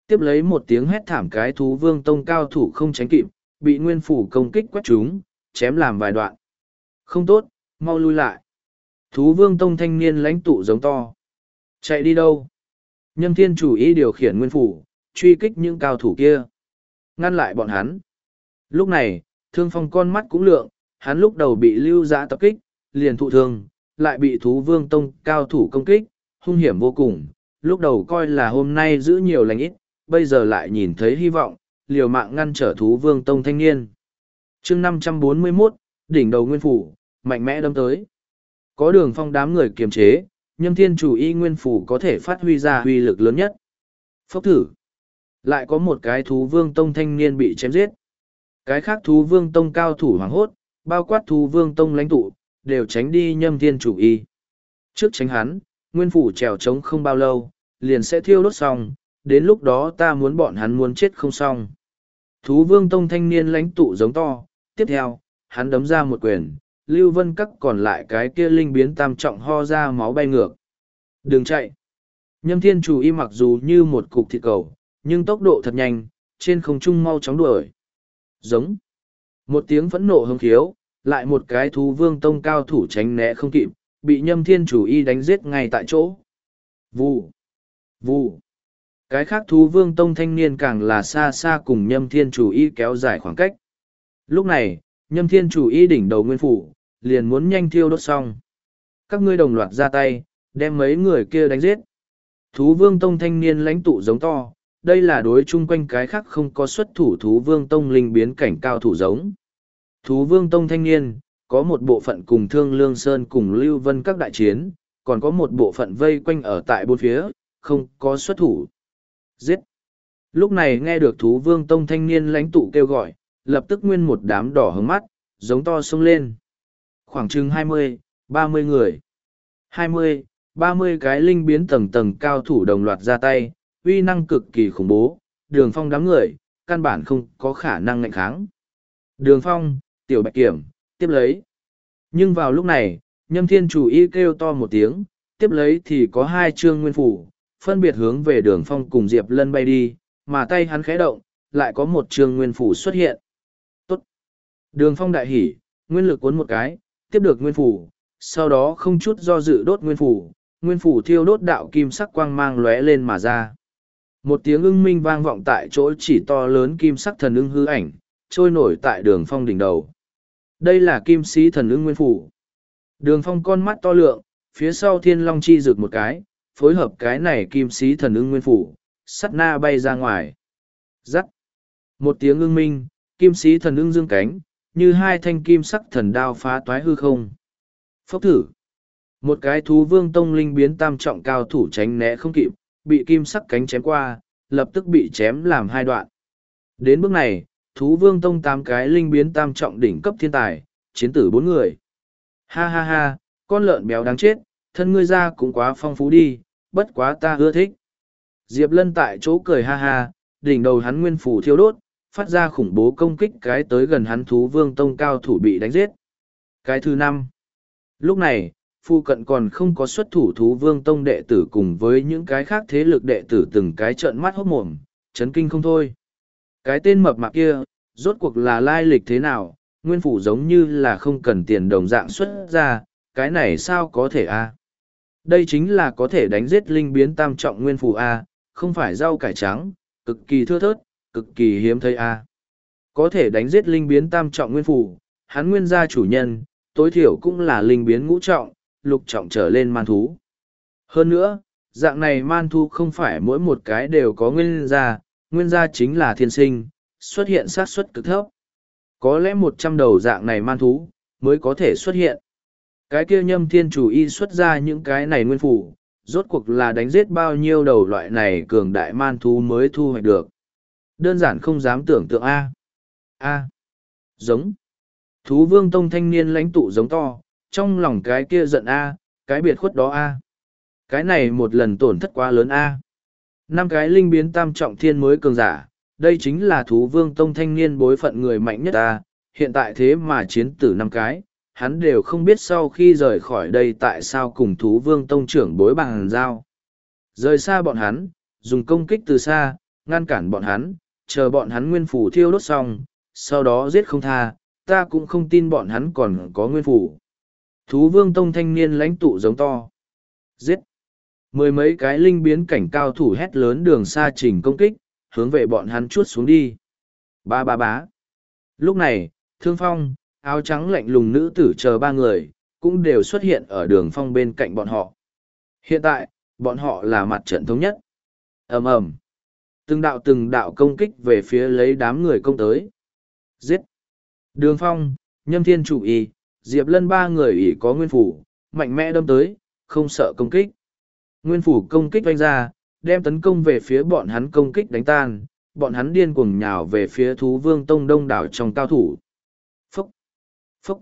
Tiếp lấy một tiếng hét thảm cái thú vương tông cao thủ không tránh kịp, bị nguyên phủ công kích quét chúng, chém làm vài đoạn. Không tốt, mau lui lại. Thú vương tông thanh niên lãnh tụ giống to. Chạy đi đâu? Nhâm thiên chủ ý điều khiển nguyên phủ, truy kích những cao thủ kia. Ngăn lại bọn hắn. Lúc này, thương phong con mắt cũng lượng, hắn lúc đầu bị lưu giã tập kích, liền thụ thương, lại bị thú vương tông cao thủ công kích, hung hiểm vô cùng. Lúc đầu coi là hôm nay giữ nhiều lành ít, bây giờ lại nhìn thấy hy vọng, liều mạng ngăn trở thú vương tông thanh niên. chương năm trăm bốn mươi 541, đỉnh đầu nguyên phủ, mạnh mẽ đâm tới. Có đường phong đám người kiềm chế, nhâm thiên chủ y nguyên phủ có thể phát huy ra huy lực lớn nhất. Phốc thử. Lại có một cái thú vương tông thanh niên bị chém giết. Cái khác thú vương tông cao thủ hoàng hốt, bao quát thú vương tông lãnh tụ, đều tránh đi nhâm thiên chủ y. Trước tránh hắn, nguyên phủ trèo trống không bao lâu, liền sẽ thiêu đốt xong, đến lúc đó ta muốn bọn hắn muốn chết không xong. Thú vương tông thanh niên lãnh tụ giống to, tiếp theo, hắn đấm ra một quyền, lưu vân cắt còn lại cái kia linh biến tam trọng ho ra máu bay ngược. Đừng chạy. Nhâm thiên chủ y mặc dù như một cục thịt cầu, nhưng tốc độ thật nhanh, trên không trung mau chóng đuổi. Giống. Một tiếng phẫn nộ hưng khiếu, lại một cái thú vương tông cao thủ tránh né không kịp, bị nhâm thiên chủ y đánh giết ngay tại chỗ. Vù. Vù. Cái khác thú vương tông thanh niên càng là xa xa cùng nhâm thiên chủ y kéo dài khoảng cách. Lúc này, nhâm thiên chủ y đỉnh đầu nguyên phủ, liền muốn nhanh thiêu đốt xong. Các ngươi đồng loạt ra tay, đem mấy người kia đánh giết. Thú vương tông thanh niên lãnh tụ giống to, đây là đối chung quanh cái khác không có xuất thủ thú vương tông linh biến cảnh cao thủ giống. Thú vương tông thanh niên, có một bộ phận cùng thương lương sơn cùng lưu vân các đại chiến, còn có một bộ phận vây quanh ở tại bốn phía, không có xuất thủ. Giết! Lúc này nghe được thú vương tông thanh niên lãnh tụ kêu gọi, lập tức nguyên một đám đỏ hứng mắt, giống to sông lên. Khoảng chừng hai mươi, ba mươi người. hai mươi, ba mươi cái linh biến tầng tầng cao thủ đồng loạt ra tay, uy năng cực kỳ khủng bố, đường phong đám người, căn bản không có khả năng ngạnh kháng. Đường phong, tiểu bạch kiểm, tiếp lấy. Nhưng vào lúc này, nhâm thiên chủ y kêu to một tiếng, tiếp lấy thì có hai chương nguyên phủ, phân biệt hướng về đường phong cùng Diệp Lân bay đi, mà tay hắn khẽ động, lại có một chương nguyên phủ xuất hiện. Tốt! Đường phong đại hỉ, nguyên lực cuốn một cái, tiếp được nguyên phủ, sau đó không chút do dự đốt nguyên phủ, nguyên phủ thiêu đốt đạo kim sắc quang mang lóe lên mà ra. Một tiếng ưng minh vang vọng tại chỗ chỉ to lớn kim sắc thần ưng hư ảnh, trôi nổi tại đường phong đỉnh đầu. Đây là kim sĩ thần ưng nguyên phủ. Đường phong con mắt to lượng, phía sau thiên long chi rực một cái, phối hợp cái này kim sĩ thần ưng nguyên phủ, sắt na bay ra ngoài. Giắt. Một tiếng ưng minh, kim sĩ thần ưng dương cánh, như hai thanh kim sắc thần đao phá toái hư không. Phốc thử. Một cái thú vương tông linh biến tam trọng cao thủ tránh né không kịp, bị kim sắc cánh chém qua, lập tức bị chém làm hai đoạn. Đến bước này, thú vương tông tám cái linh biến tam trọng đỉnh cấp thiên tài, chiến tử bốn người. Ha ha ha, con lợn béo đáng chết, thân ngươi ra cũng quá phong phú đi, bất quá ta ưa thích. Diệp Lân tại chỗ cười ha ha, đỉnh đầu hắn nguyên phủ thiêu đốt, phát ra khủng bố công kích cái tới gần hắn thú vương tông cao thủ bị đánh giết. Cái thứ năm. Lúc này, phu cận còn không có xuất thủ thú vương tông đệ tử cùng với những cái khác thế lực đệ tử từng cái trợn mắt hốt mồm, chấn kinh không thôi. Cái tên mập mạp kia, rốt cuộc là lai lịch thế nào, nguyên phủ giống như là không cần tiền đồng dạng xuất ra, cái này sao có thể a? Đây chính là có thể đánh giết linh biến tam trọng nguyên phủ a, không phải rau cải trắng, cực kỳ thưa thớt, cực kỳ hiếm thấy a. Có thể đánh giết linh biến tam trọng nguyên phủ, hắn nguyên gia chủ nhân, tối thiểu cũng là linh biến ngũ trọng, lục trọng trở lên man thú. Hơn nữa, dạng này man thú không phải mỗi một cái đều có nguyên gia, nguyên gia chính là thiên sinh, xuất hiện xác suất cực thấp. Có lẽ một trăm đầu dạng này man thú, mới có thể xuất hiện. Cái kia nhâm thiên chủ y xuất ra những cái này nguyên phủ, rốt cuộc là đánh giết bao nhiêu đầu loại này cường đại man thú mới thu hoạch được. Đơn giản không dám tưởng tượng A. A. Giống. Thú vương tông thanh niên lãnh tụ giống to, trong lòng cái kia giận A, cái biệt khuất đó A. Cái này một lần tổn thất quá lớn A. Năm cái linh biến tam trọng thiên mới cường giả, đây chính là thú vương tông thanh niên bối phận người mạnh nhất ta hiện tại thế mà chiến tử năm cái, hắn đều không biết sau khi rời khỏi đây tại sao cùng thú vương tông trưởng bối bằng giao. Rời xa bọn hắn, dùng công kích từ xa, ngăn cản bọn hắn, chờ bọn hắn nguyên phủ thiêu đốt xong, sau đó giết không tha, ta cũng không tin bọn hắn còn có nguyên phủ. Thú vương tông thanh niên lãnh tụ giống to. Giết! Mười mấy cái linh biến cảnh cao thủ hét lớn đường xa trình công kích, hướng về bọn hắn chuốt xuống đi. Ba ba bá. Lúc này, thương phong, áo trắng lạnh lùng nữ tử chờ ba người, cũng đều xuất hiện ở đường phong bên cạnh bọn họ. Hiện tại, bọn họ là mặt trận thống nhất. ầm ầm Từng đạo từng đạo công kích về phía lấy đám người công tới. Giết! Đường phong, nhâm thiên chủ y, diệp lân ba người ỷ có nguyên phủ, mạnh mẽ đâm tới, không sợ công kích. Nguyên phủ công kích vanh ra, đem tấn công về phía bọn hắn công kích đánh tan, bọn hắn điên cuồng nhào về phía thú vương tông đông đảo trong cao thủ. Phốc phốc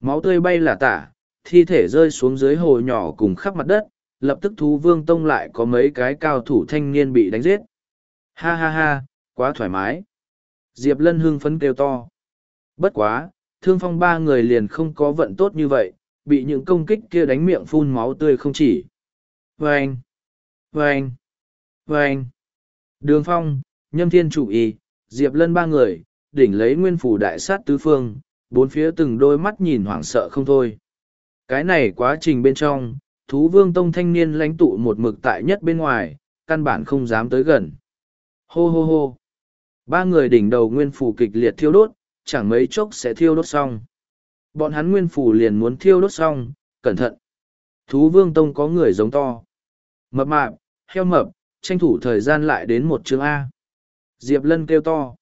Máu tươi bay là tả, thi thể rơi xuống dưới hồ nhỏ cùng khắp mặt đất, lập tức thú vương tông lại có mấy cái cao thủ thanh niên bị đánh giết. Ha ha ha, quá thoải mái. Diệp Lân hưng phấn kêu to. Bất quá, thương phong ba người liền không có vận tốt như vậy, bị những công kích kia đánh miệng phun máu tươi không chỉ. Vâng! Vâng! Vâng! Đường phong, nhâm thiên chủ y, Diệp Lân ba người, đỉnh lấy nguyên phủ đại sát tứ phương, bốn phía từng đôi mắt nhìn hoảng sợ không thôi. Cái này quá trình bên trong, thú vương tông thanh niên lãnh tụ một mực tại nhất bên ngoài, căn bản không dám tới gần. Hô hô hô. Ba người đỉnh đầu nguyên phủ kịch liệt thiêu đốt, chẳng mấy chốc sẽ thiêu đốt xong. Bọn hắn nguyên phủ liền muốn thiêu đốt xong, cẩn thận. Thú vương tông có người giống to. Mập mạp, heo mập, tranh thủ thời gian lại đến một chương A. Diệp Lân kêu to.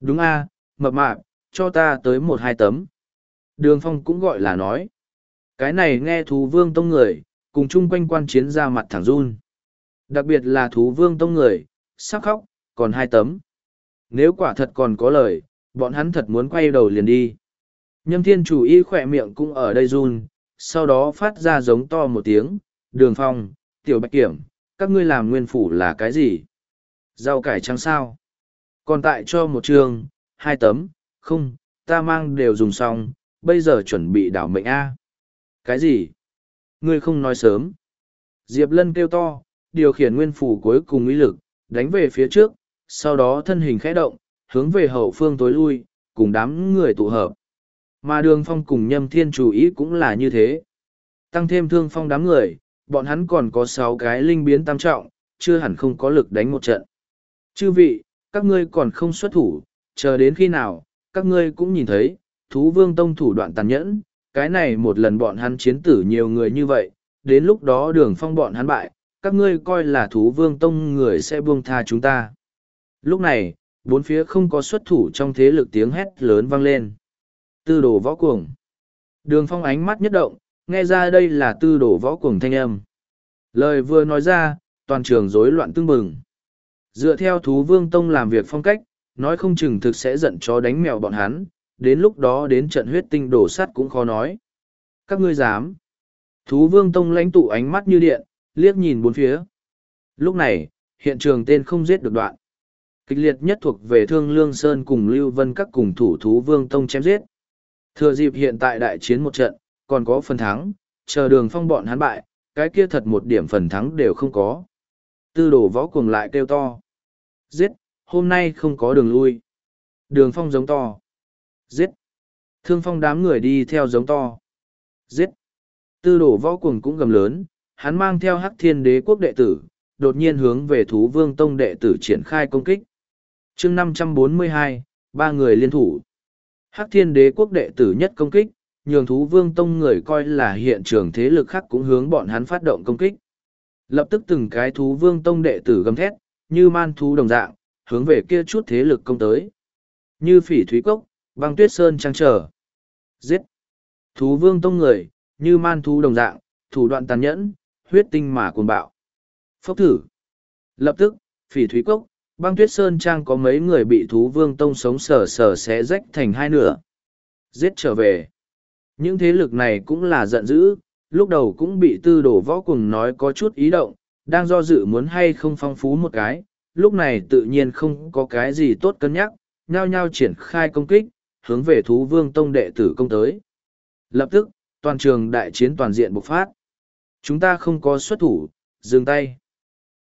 Đúng A, mập mạp, cho ta tới một hai tấm. Đường phong cũng gọi là nói. Cái này nghe thú vương tông người, cùng chung quanh quan chiến ra mặt thẳng run. Đặc biệt là thú vương tông người, sắp khóc, còn hai tấm. Nếu quả thật còn có lời, bọn hắn thật muốn quay đầu liền đi. Nhâm thiên chủ y khỏe miệng cũng ở đây run, sau đó phát ra giống to một tiếng, đường phong, tiểu bạch kiểm, các ngươi làm nguyên phủ là cái gì? Rau cải trắng sao? Còn tại cho một trường, hai tấm, không, ta mang đều dùng xong, bây giờ chuẩn bị đảo mệnh A. Cái gì? Ngươi không nói sớm. Diệp Lân kêu to, điều khiển nguyên phủ cuối cùng ý lực, đánh về phía trước, sau đó thân hình khẽ động, hướng về hậu phương tối lui, cùng đám người tụ hợp. Mà đường phong cùng nhâm thiên chủ ý cũng là như thế. Tăng thêm thương phong đám người, bọn hắn còn có sáu cái linh biến tam trọng, chưa hẳn không có lực đánh một trận. Chư vị, các ngươi còn không xuất thủ, chờ đến khi nào, các ngươi cũng nhìn thấy, thú vương tông thủ đoạn tàn nhẫn, cái này một lần bọn hắn chiến tử nhiều người như vậy, đến lúc đó đường phong bọn hắn bại, các ngươi coi là thú vương tông người sẽ buông tha chúng ta. Lúc này, bốn phía không có xuất thủ trong thế lực tiếng hét lớn vang lên. Tư đồ võ cuồng. Đường phong ánh mắt nhất động, nghe ra đây là tư đồ võ cuồng thanh âm. Lời vừa nói ra, toàn trường rối loạn tương bừng. Dựa theo thú vương tông làm việc phong cách, nói không chừng thực sẽ giận chó đánh mèo bọn hắn, đến lúc đó đến trận huyết tinh đổ sắt cũng khó nói. Các ngươi dám. Thú vương tông lãnh tụ ánh mắt như điện, liếc nhìn bốn phía. Lúc này, hiện trường tên không giết được đoạn. Kịch liệt nhất thuộc về Thương Lương Sơn cùng Lưu Vân các cùng thủ thú Vương Tông chém giết. Thừa dịp hiện tại đại chiến một trận, còn có phần thắng, chờ đường phong bọn hắn bại, cái kia thật một điểm phần thắng đều không có. Tư đồ võ cuồng lại kêu to. Giết, hôm nay không có đường lui. Đường phong giống to. Giết. Thương phong đám người đi theo giống to. Giết. Tư đồ võ cuồng cũng gầm lớn, hắn mang theo hắc thiên đế quốc đệ tử, đột nhiên hướng về thú vương tông đệ tử triển khai công kích chương năm trăm bốn mươi hai ba người liên thủ. Hắc thiên đế quốc đệ tử nhất công kích, nhường thú vương tông người coi là hiện trường thế lực khác cũng hướng bọn hắn phát động công kích. Lập tức từng cái thú vương tông đệ tử gầm thét, như man thú đồng dạng, hướng về kia chút thế lực công tới. Như phỉ thúy cốc, băng tuyết sơn trang trở. Giết! Thú vương tông người, như man thú đồng dạng, thủ đoạn tàn nhẫn, huyết tinh mà cuồng bạo. Phốc thử. Lập tức, phỉ thúy cốc, băng tuyết sơn trang có mấy người bị thú vương tông sống sờ sờ xé rách thành hai nửa. Giết trở về. Những thế lực này cũng là giận dữ, lúc đầu cũng bị tư đổ võ cùng nói có chút ý động, đang do dự muốn hay không phong phú một cái, lúc này tự nhiên không có cái gì tốt cân nhắc, nhao nhao triển khai công kích, hướng về thú vương tông đệ tử công tới. Lập tức, toàn trường đại chiến toàn diện bộc phát. Chúng ta không có xuất thủ, dừng tay.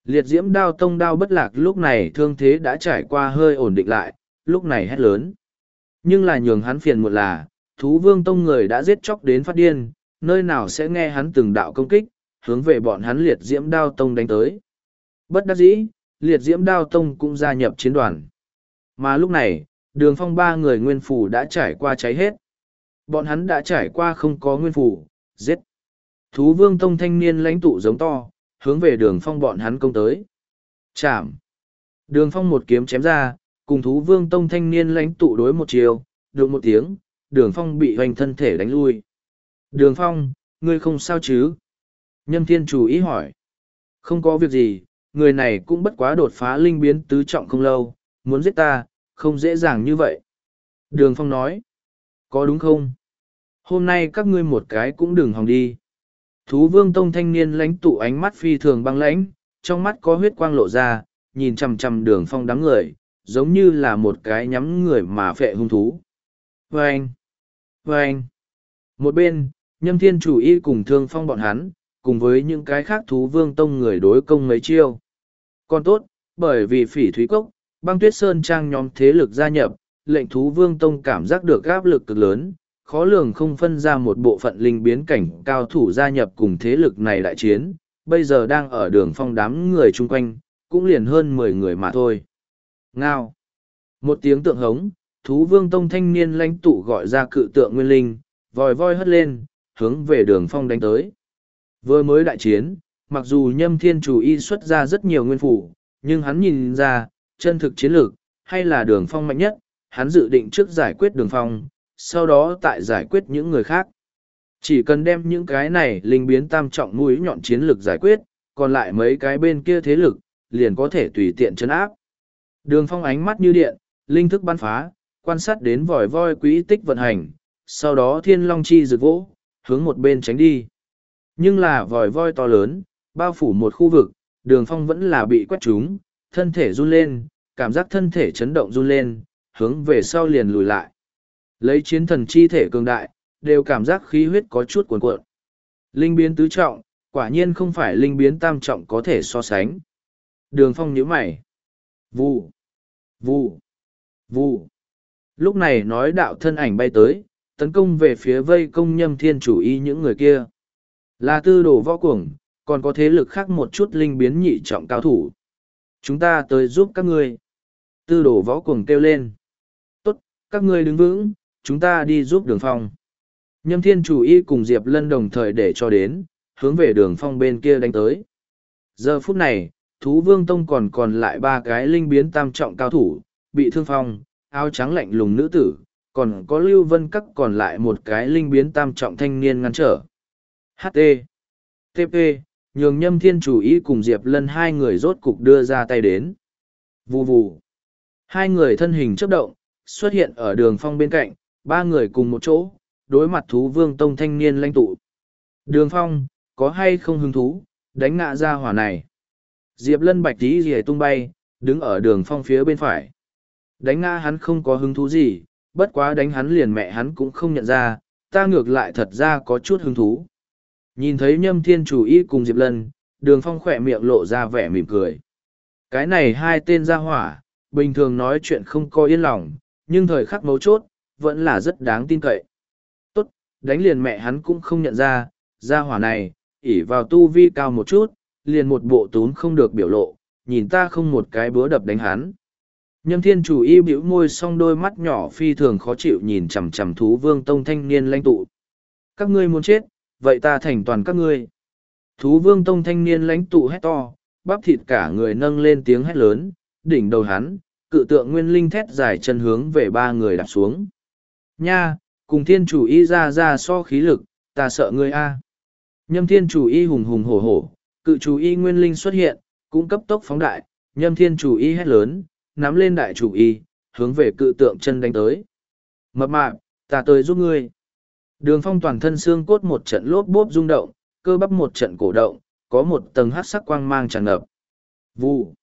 Liệt diễm đao tông đao bất lạc lúc này thương thế đã trải qua hơi ổn định lại, lúc này hét lớn. Nhưng là nhường hắn phiền một là, thú vương tông người đã giết chóc đến phát điên, nơi nào sẽ nghe hắn từng đạo công kích, hướng về bọn hắn liệt diễm đao tông đánh tới. Bất đắc dĩ, liệt diễm đao tông cũng gia nhập chiến đoàn. Mà lúc này, đường phong ba người nguyên phủ đã trải qua cháy hết. Bọn hắn đã trải qua không có nguyên phủ, giết. Thú vương tông thanh niên lãnh tụ giống to, hướng về đường phong bọn hắn công tới. Chạm. Đường phong một kiếm chém ra, cùng thú vương tông thanh niên lãnh tụ đối một chiều, đụng một tiếng, đường phong bị hoành thân thể đánh lui. Đường phong, ngươi không sao chứ? Nhâm thiên chủ ý hỏi. Không có việc gì, người này cũng bất quá đột phá linh biến tứ trọng không lâu, muốn giết ta, không dễ dàng như vậy. Đường phong nói. Có đúng không? Hôm nay các ngươi một cái cũng đừng hòng đi. Thú vương tông thanh niên lãnh tụ ánh mắt phi thường băng lãnh, trong mắt có huyết quang lộ ra, nhìn chằm chằm đường phong đám người, giống như là một cái nhắm người mà phệ hung thú. Vâng! Vâng! Một bên, nhâm thiên chủ y cùng thương phong bọn hắn, cùng với những cái khác thú vương tông người đối công mấy chiêu. Còn tốt, bởi vì phỉ thúy cốc, băng tuyết sơn trang nhóm thế lực gia nhập, lệnh thú vương tông cảm giác được áp lực cực lớn, khó lường không phân ra một bộ phận linh biến cảnh cao thủ gia nhập cùng thế lực này đại chiến, bây giờ đang ở đường phong đám người chung quanh, cũng liền hơn mười người mà thôi. Ngao. Một tiếng tượng hống, thú vương tông thanh niên lãnh tụ gọi ra cự tượng nguyên linh, vòi voi hất lên, hướng về đường phong đánh tới. Vừa mới đại chiến, mặc dù nhâm thiên chủ y xuất ra rất nhiều nguyên phủ, nhưng hắn nhìn ra, chân thực chiến lược, hay là đường phong mạnh nhất, hắn dự định trước giải quyết đường phong, sau đó tại giải quyết những người khác. Chỉ cần đem những cái này linh biến tam trọng mũi nhọn chiến lược giải quyết, còn lại mấy cái bên kia thế lực, liền có thể tùy tiện chấn áp. Đường phong ánh mắt như điện, linh thức bắn phá, quan sát đến vòi voi quỹ tích vận hành, sau đó thiên long chi rực vỗ, hướng một bên tránh đi. Nhưng là vòi voi to lớn, bao phủ một khu vực, đường phong vẫn là bị quét trúng, thân thể run lên, cảm giác thân thể chấn động run lên, hướng về sau liền lùi lại. Lấy chiến thần chi thể cường đại, đều cảm giác khí huyết có chút cuồn cuộn. Linh biến tứ trọng, quả nhiên không phải linh biến tam trọng có thể so sánh. Đường phong nhíu mày. Vù, vù, vù. Lúc này nói đạo thân ảnh bay tới, tấn công về phía vây công nhâm thiên chủ y những người kia. Là tư đồ võ cuồng, còn có thế lực khác một chút linh biến nhị trọng cao thủ. Chúng ta tới giúp các ngươi. Tư đồ võ cuồng kêu lên. Tốt, các ngươi đứng vững, chúng ta đi giúp đường phong. Nhâm thiên chủ y cùng Diệp Lân đồng thời để cho đến, hướng về đường phong bên kia đánh tới. Giờ phút này, thú vương tông còn còn lại ba cái linh biến tam trọng cao thủ, bị thương phong, áo trắng lạnh lùng nữ tử, còn có lưu vân cắc còn lại một cái linh biến tam trọng thanh niên ngăn trở. HT. TP, nhường nhâm thiên chủ ý cùng Diệp Lân hai người rốt cục đưa ra tay đến. Vù vù. Hai người thân hình chấp động, xuất hiện ở đường phong bên cạnh, ba người cùng một chỗ, đối mặt thú vương tông thanh niên lãnh tụ. Đường phong, có hay không hứng thú, đánh ngã ra hỏa này. Diệp Lân bạch tí rìa tung bay, đứng ở đường phong phía bên phải. Đánh ngã hắn không có hứng thú gì, bất quá đánh hắn liền mẹ hắn cũng không nhận ra, ta ngược lại thật ra có chút hứng thú. Nhìn thấy nhâm thiên chủ y cùng Diệp Lân, đường phong khỏe miệng lộ ra vẻ mỉm cười. Cái này hai tên gia hỏa, bình thường nói chuyện không có yên lòng, nhưng thời khắc mấu chốt, vẫn là rất đáng tin cậy. Tốt, đánh liền mẹ hắn cũng không nhận ra, gia hỏa này, ỉ vào tu vi cao một chút, liền một bộ tún không được biểu lộ, nhìn ta không một cái búa đập đánh hắn. Nhâm thiên chủ y bĩu môi song đôi mắt nhỏ phi thường khó chịu nhìn chằm chằm thú vương tông thanh niên lãnh tụ. Các ngươi muốn chết, vậy ta thành toàn các ngươi. Thú vương tông thanh niên lãnh tụ hét to, bắp thịt cả người nâng lên tiếng hét lớn, đỉnh đầu hắn, cự tượng nguyên linh thét dài chân hướng về ba người đạp xuống. Nha, cùng thiên chủ y ra ra so khí lực, ta sợ ngươi a. Nhâm thiên chủ y hùng hùng hổ hổ, cự chủ y nguyên linh xuất hiện, cũng cấp tốc phóng đại, nhâm thiên chủ y hét lớn, nắm lên đại chủ y, hướng về cự tượng chân đánh tới. Mập mạp, ta tới giúp ngươi. Đường phong toàn thân xương cốt một trận lốp bốp rung động, cơ bắp một trận cổ động, có một tầng hát sắc quang mang tràn ngập. Vụ.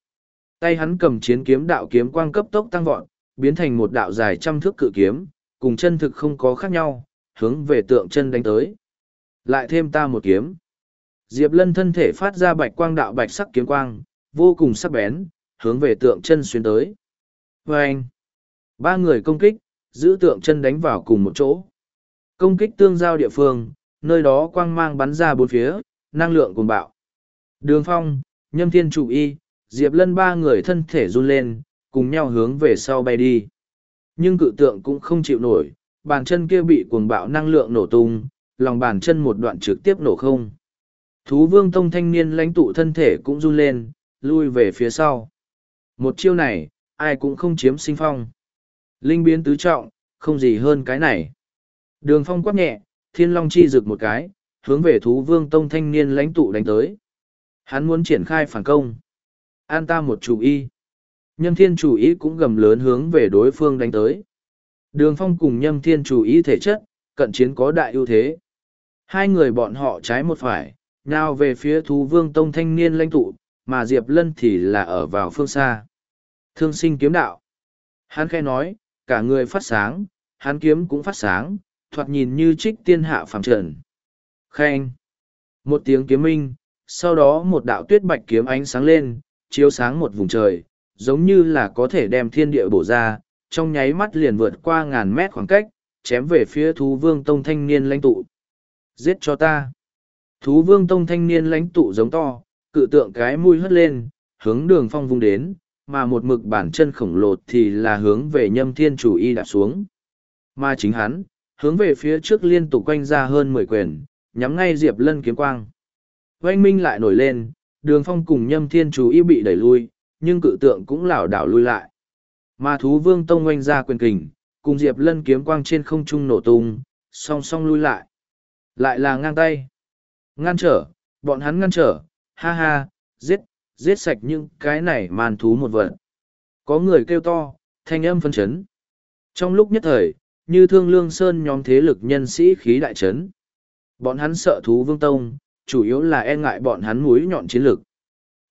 Tay hắn cầm chiến kiếm đạo kiếm quang cấp tốc tăng vọt, biến thành một đạo dài trăm thước cự kiếm, cùng chân thực không có khác nhau, hướng về tượng chân đánh tới. Lại thêm ta một kiếm. Diệp Lân thân thể phát ra bạch quang đạo bạch sắc kiếm quang, vô cùng sắc bén, hướng về tượng chân xuyên tới. Và anh, ba người công kích, giữ tượng chân đánh vào cùng một chỗ. Công kích tương giao địa phương, nơi đó quang mang bắn ra bốn phía, năng lượng cùng bạo. Đường phong, nhâm thiên chủ y, Diệp Lân ba người thân thể run lên, cùng nhau hướng về sau bay đi. Nhưng cự tượng cũng không chịu nổi, bàn chân kia bị cuồng bạo năng lượng nổ tung, lòng bàn chân một đoạn trực tiếp nổ không. Thú vương tông thanh niên lãnh tụ thân thể cũng run lên, lui về phía sau. Một chiêu này, ai cũng không chiếm sinh phong. Linh biến tứ trọng, không gì hơn cái này. Đường phong quát nhẹ, thiên long chi rực một cái, hướng về thú vương tông thanh niên lãnh tụ đánh tới. Hắn muốn triển khai phản công. An ta một chủ y. Nhâm thiên chủ ý cũng gầm lớn hướng về đối phương đánh tới. Đường phong cùng nhâm thiên chủ ý thể chất, cận chiến có đại ưu thế. Hai người bọn họ trái một phải, nào về phía thú vương tông thanh niên lãnh tụ, mà Diệp Lân thì là ở vào phương xa. Thương sinh kiếm đạo. Hắn khai nói, cả người phát sáng, hắn kiếm cũng phát sáng, thoạt nhìn như trích tiên hạ phàm trần. Khen. Một tiếng kiếm minh, sau đó một đạo tuyết bạch kiếm ánh sáng lên, chiếu sáng một vùng trời, giống như là có thể đem thiên địa bổ ra, trong nháy mắt liền vượt qua ngàn mét khoảng cách, chém về phía thú vương tông thanh niên lãnh tụ. Giết cho ta. Thú vương tông thanh niên lãnh tụ giống to, cự tượng cái mũi hất lên, hướng đường phong vung đến, mà một mực bản chân khổng lồ thì là hướng về nhâm thiên chủ y đạp xuống. Mà chính hắn, hướng về phía trước liên tục quanh ra hơn mười quyền, nhắm ngay Diệp Lân kiếm quang. Oanh minh lại nổi lên, đường phong cùng nhâm thiên chủ y bị đẩy lui, nhưng cự tượng cũng lảo đảo lui lại. Mà thú vương tông oanh ra quyền kình, cùng Diệp Lân kiếm quang trên không trung nổ tung, song song lui lại. Lại là ngang tay. Ngăn trở, bọn hắn ngăn trở, ha ha, giết, giết sạch những cái này màn thú một vật. Có người kêu to, thanh âm phân chấn. Trong lúc nhất thời, như thương lương sơn nhóm thế lực nhân sĩ khí đại chấn. Bọn hắn sợ thú vương tông, chủ yếu là e ngại bọn hắn mũi nhọn chiến lực.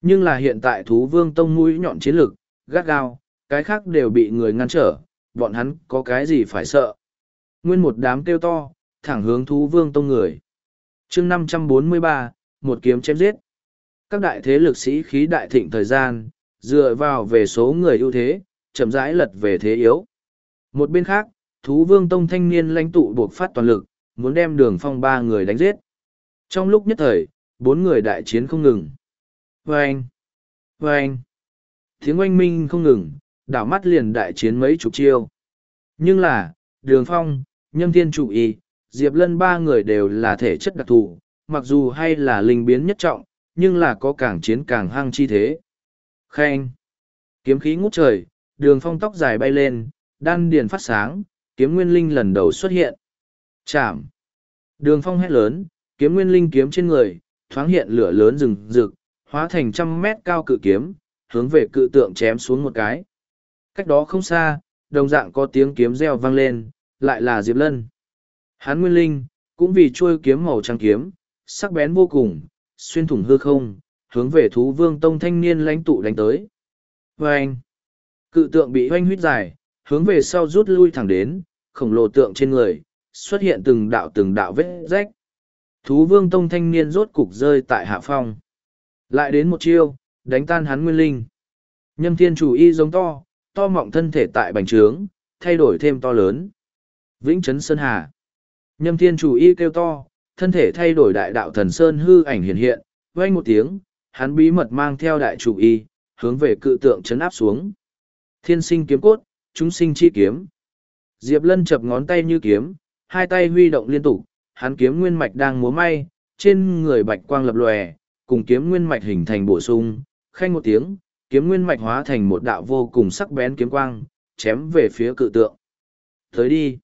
Nhưng là hiện tại thú vương tông mũi nhọn chiến lực, gắt gao, cái khác đều bị người ngăn trở, bọn hắn có cái gì phải sợ. Nguyên một đám kêu to, thẳng hướng thú vương tông người. chương năm trăm bốn mươi ba một kiếm chém giết. Các đại thế lực sĩ khí đại thịnh thời gian, dựa vào về số người ưu thế, chậm rãi lật về thế yếu. Một bên khác, thú vương tông thanh niên lãnh tụ buộc phát toàn lực, muốn đem đường phong ba người đánh giết. Trong lúc nhất thời, bốn người đại chiến không ngừng. Vâng! Vâng! Tiếng oanh minh không ngừng, đảo mắt liền đại chiến mấy chục chiêu. Nhưng là, đường phong, nhâm thiên chủ y, diệp lân ba người đều là thể chất đặc thù, mặc dù hay là linh biến nhất trọng, nhưng là có càng chiến càng hăng chi thế. Khen! Kiếm khí ngút trời, đường phong tóc dài bay lên, đan điền phát sáng, kiếm nguyên linh lần đầu xuất hiện. Chạm! Đường phong hét lớn, kiếm nguyên linh kiếm trên người, thoáng hiện lửa lớn rừng rực, hóa thành trăm mét cao cự kiếm, hướng về cự tượng chém xuống một cái. Cách đó không xa, đồng dạng có tiếng kiếm reo vang lên, lại là Diệp Lân. Hán Nguyên Linh, cũng vì trôi kiếm màu trắng kiếm, sắc bén vô cùng, xuyên thủng hư không, hướng về thú vương tông thanh niên lãnh tụ đánh tới. Vâng! cự tượng bị hoanh huyết dài, hướng về sau rút lui thẳng đến, khổng lồ tượng trên người, xuất hiện từng đạo từng đạo vết rách. Thú vương tông thanh niên rốt cục rơi tại hạ phong. Lại đến một chiêu, đánh tan hắn nguyên linh. Nhâm thiên chủ y giống to, to mọng thân thể tại bành trướng, thay đổi thêm to lớn. Vĩnh Trấn Sơn Hà. Nhâm thiên chủ y kêu to, thân thể thay đổi đại đạo thần Sơn hư ảnh hiện hiện, vang một tiếng, hắn bí mật mang theo đại chủ y, hướng về cự tượng chấn áp xuống. Thiên sinh kiếm cốt, chúng sinh chi kiếm. Diệp Lân chập ngón tay như kiếm, hai tay huy động liên tục, hắn kiếm nguyên mạch đang múa may, trên người bạch quang lập lòe, cùng kiếm nguyên mạch hình thành bổ sung, khanh một tiếng, kiếm nguyên mạch hóa thành một đạo vô cùng sắc bén kiếm quang, chém về phía cự tượng. Tới đi.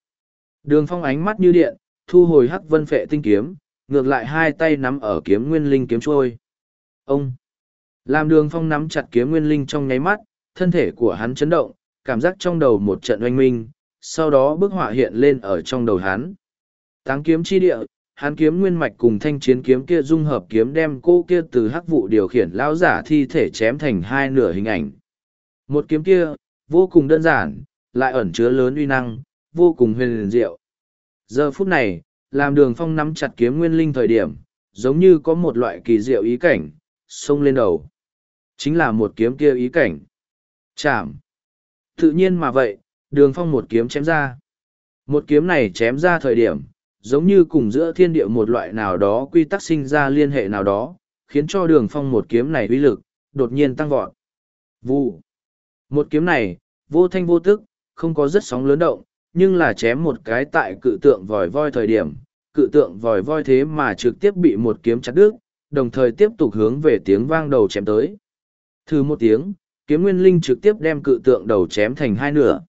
Đường phong ánh mắt như điện, thu hồi hắc vân phệ tinh kiếm, ngược lại hai tay nắm ở kiếm nguyên linh kiếm trôi. Ông! Làm đường phong nắm chặt kiếm nguyên linh trong nháy mắt, thân thể của hắn chấn động, cảm giác trong đầu một trận oanh minh, sau đó bức họa hiện lên ở trong đầu hắn. Táng kiếm chi địa, hắn kiếm nguyên mạch cùng thanh chiến kiếm kia dung hợp kiếm đem cô kia từ hắc vụ điều khiển lão giả thi thể chém thành hai nửa hình ảnh. Một kiếm kia, vô cùng đơn giản, lại ẩn chứa lớn uy năng, vô cùng huyền diệu. Giờ phút này, làm đường phong nắm chặt kiếm nguyên linh thời điểm, giống như có một loại kỳ diệu ý cảnh, xông lên đầu. Chính là một kiếm kia ý cảnh. Chạm. Tự nhiên mà vậy, đường phong một kiếm chém ra. Một kiếm này chém ra thời điểm, giống như cùng giữa thiên địa một loại nào đó quy tắc sinh ra liên hệ nào đó, khiến cho đường phong một kiếm này uy lực, đột nhiên tăng vọt. Vụ. Một kiếm này, vô thanh vô tức, không có rất sóng lớn động, nhưng là chém một cái tại cự tượng vòi voi thời điểm, cự tượng vòi voi thế mà trực tiếp bị một kiếm chặt đứt, đồng thời tiếp tục hướng về tiếng vang đầu chém tới. Thử một tiếng, kiếm nguyên linh trực tiếp đem cự tượng đầu chém thành hai nửa.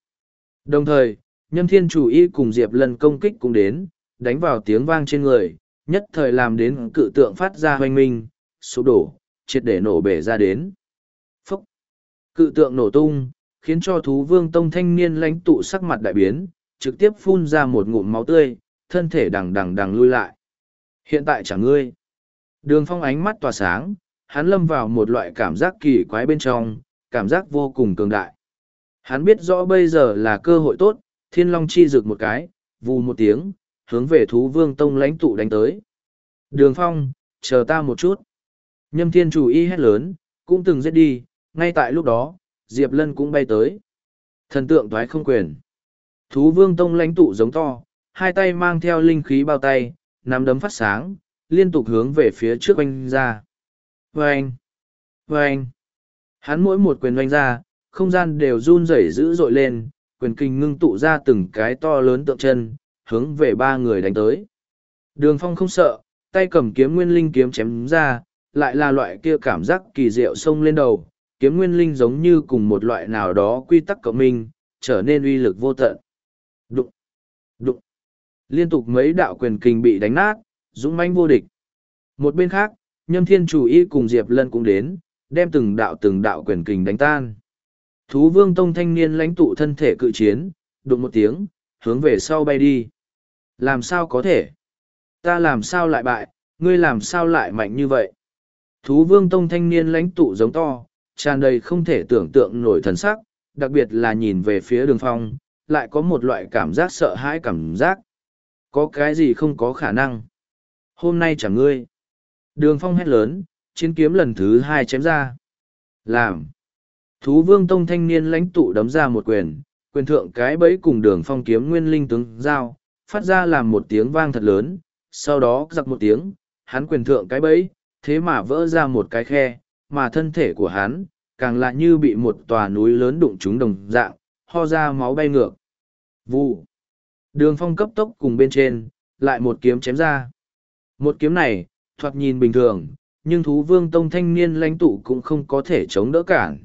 Đồng thời, nhâm thiên chủ y cùng Diệp lần công kích cũng đến, đánh vào tiếng vang trên người, nhất thời làm đến cự tượng phát ra hoanh minh, sụp đổ, triệt để nổ bể ra đến. Phúc! Cự tượng nổ tung, khiến cho thú vương tông thanh niên lãnh tụ sắc mặt đại biến, trực tiếp phun ra một ngụm máu tươi, thân thể đằng đằng đằng lui lại. Hiện tại chẳng ngươi. Đường phong ánh mắt tỏa sáng, hắn lâm vào một loại cảm giác kỳ quái bên trong, cảm giác vô cùng cường đại. Hắn biết rõ bây giờ là cơ hội tốt, thiên long chi rực một cái, vù một tiếng, hướng về thú vương tông lãnh tụ đánh tới. Đường phong, chờ ta một chút. Nhâm thiên chủ y hét lớn, cũng từng giết đi, ngay tại lúc đó, Diệp Lân cũng bay tới. Thần tượng thoái không quyền. Thú vương tông lãnh tụ giống to, hai tay mang theo linh khí bao tay, nắm đấm phát sáng, liên tục hướng về phía trước oanh ra. Vâng! Vâng! Hắn mỗi một quyền oanh ra, không gian đều run rẩy dữ dội lên, quyền kinh ngưng tụ ra từng cái to lớn tượng chân, hướng về ba người đánh tới. Đường phong không sợ, tay cầm kiếm nguyên linh kiếm chém ra, lại là loại kia cảm giác kỳ diệu xông lên đầu, kiếm nguyên linh giống như cùng một loại nào đó quy tắc cộng minh, trở nên uy lực vô tận. Đụng! Đụng! Liên tục mấy đạo quyền kình bị đánh nát, dũng manh vô địch. Một bên khác, nhâm thiên chủ y cùng Diệp Lân cũng đến, đem từng đạo từng đạo quyền kình đánh tan. Thú vương tông thanh niên lãnh tụ thân thể cự chiến, đụng một tiếng, hướng về sau bay đi. Làm sao có thể? Ta làm sao lại bại, ngươi làm sao lại mạnh như vậy? Thú vương tông thanh niên lãnh tụ giống to, tràn đầy không thể tưởng tượng nổi thần sắc, đặc biệt là nhìn về phía đường phong, lại có một loại cảm giác sợ hãi cảm giác. Có cái gì không có khả năng? Hôm nay chẳng ngươi. Đường phong hét lớn, chiến kiếm lần thứ hai chém ra. Làm. Thú vương tông thanh niên lãnh tụ đấm ra một quyền, quyền thượng cái bẫy cùng đường phong kiếm nguyên linh tướng giao, phát ra làm một tiếng vang thật lớn, sau đó giặc một tiếng, hắn quyền thượng cái bẫy, thế mà vỡ ra một cái khe, mà thân thể của hắn, càng lại như bị một tòa núi lớn đụng trúng đồng dạng, ho ra máu bay ngược. Vụ. Đường phong cấp tốc cùng bên trên, lại một kiếm chém ra. Một kiếm này, thoạt nhìn bình thường, nhưng thú vương tông thanh niên lãnh tụ cũng không có thể chống đỡ cản.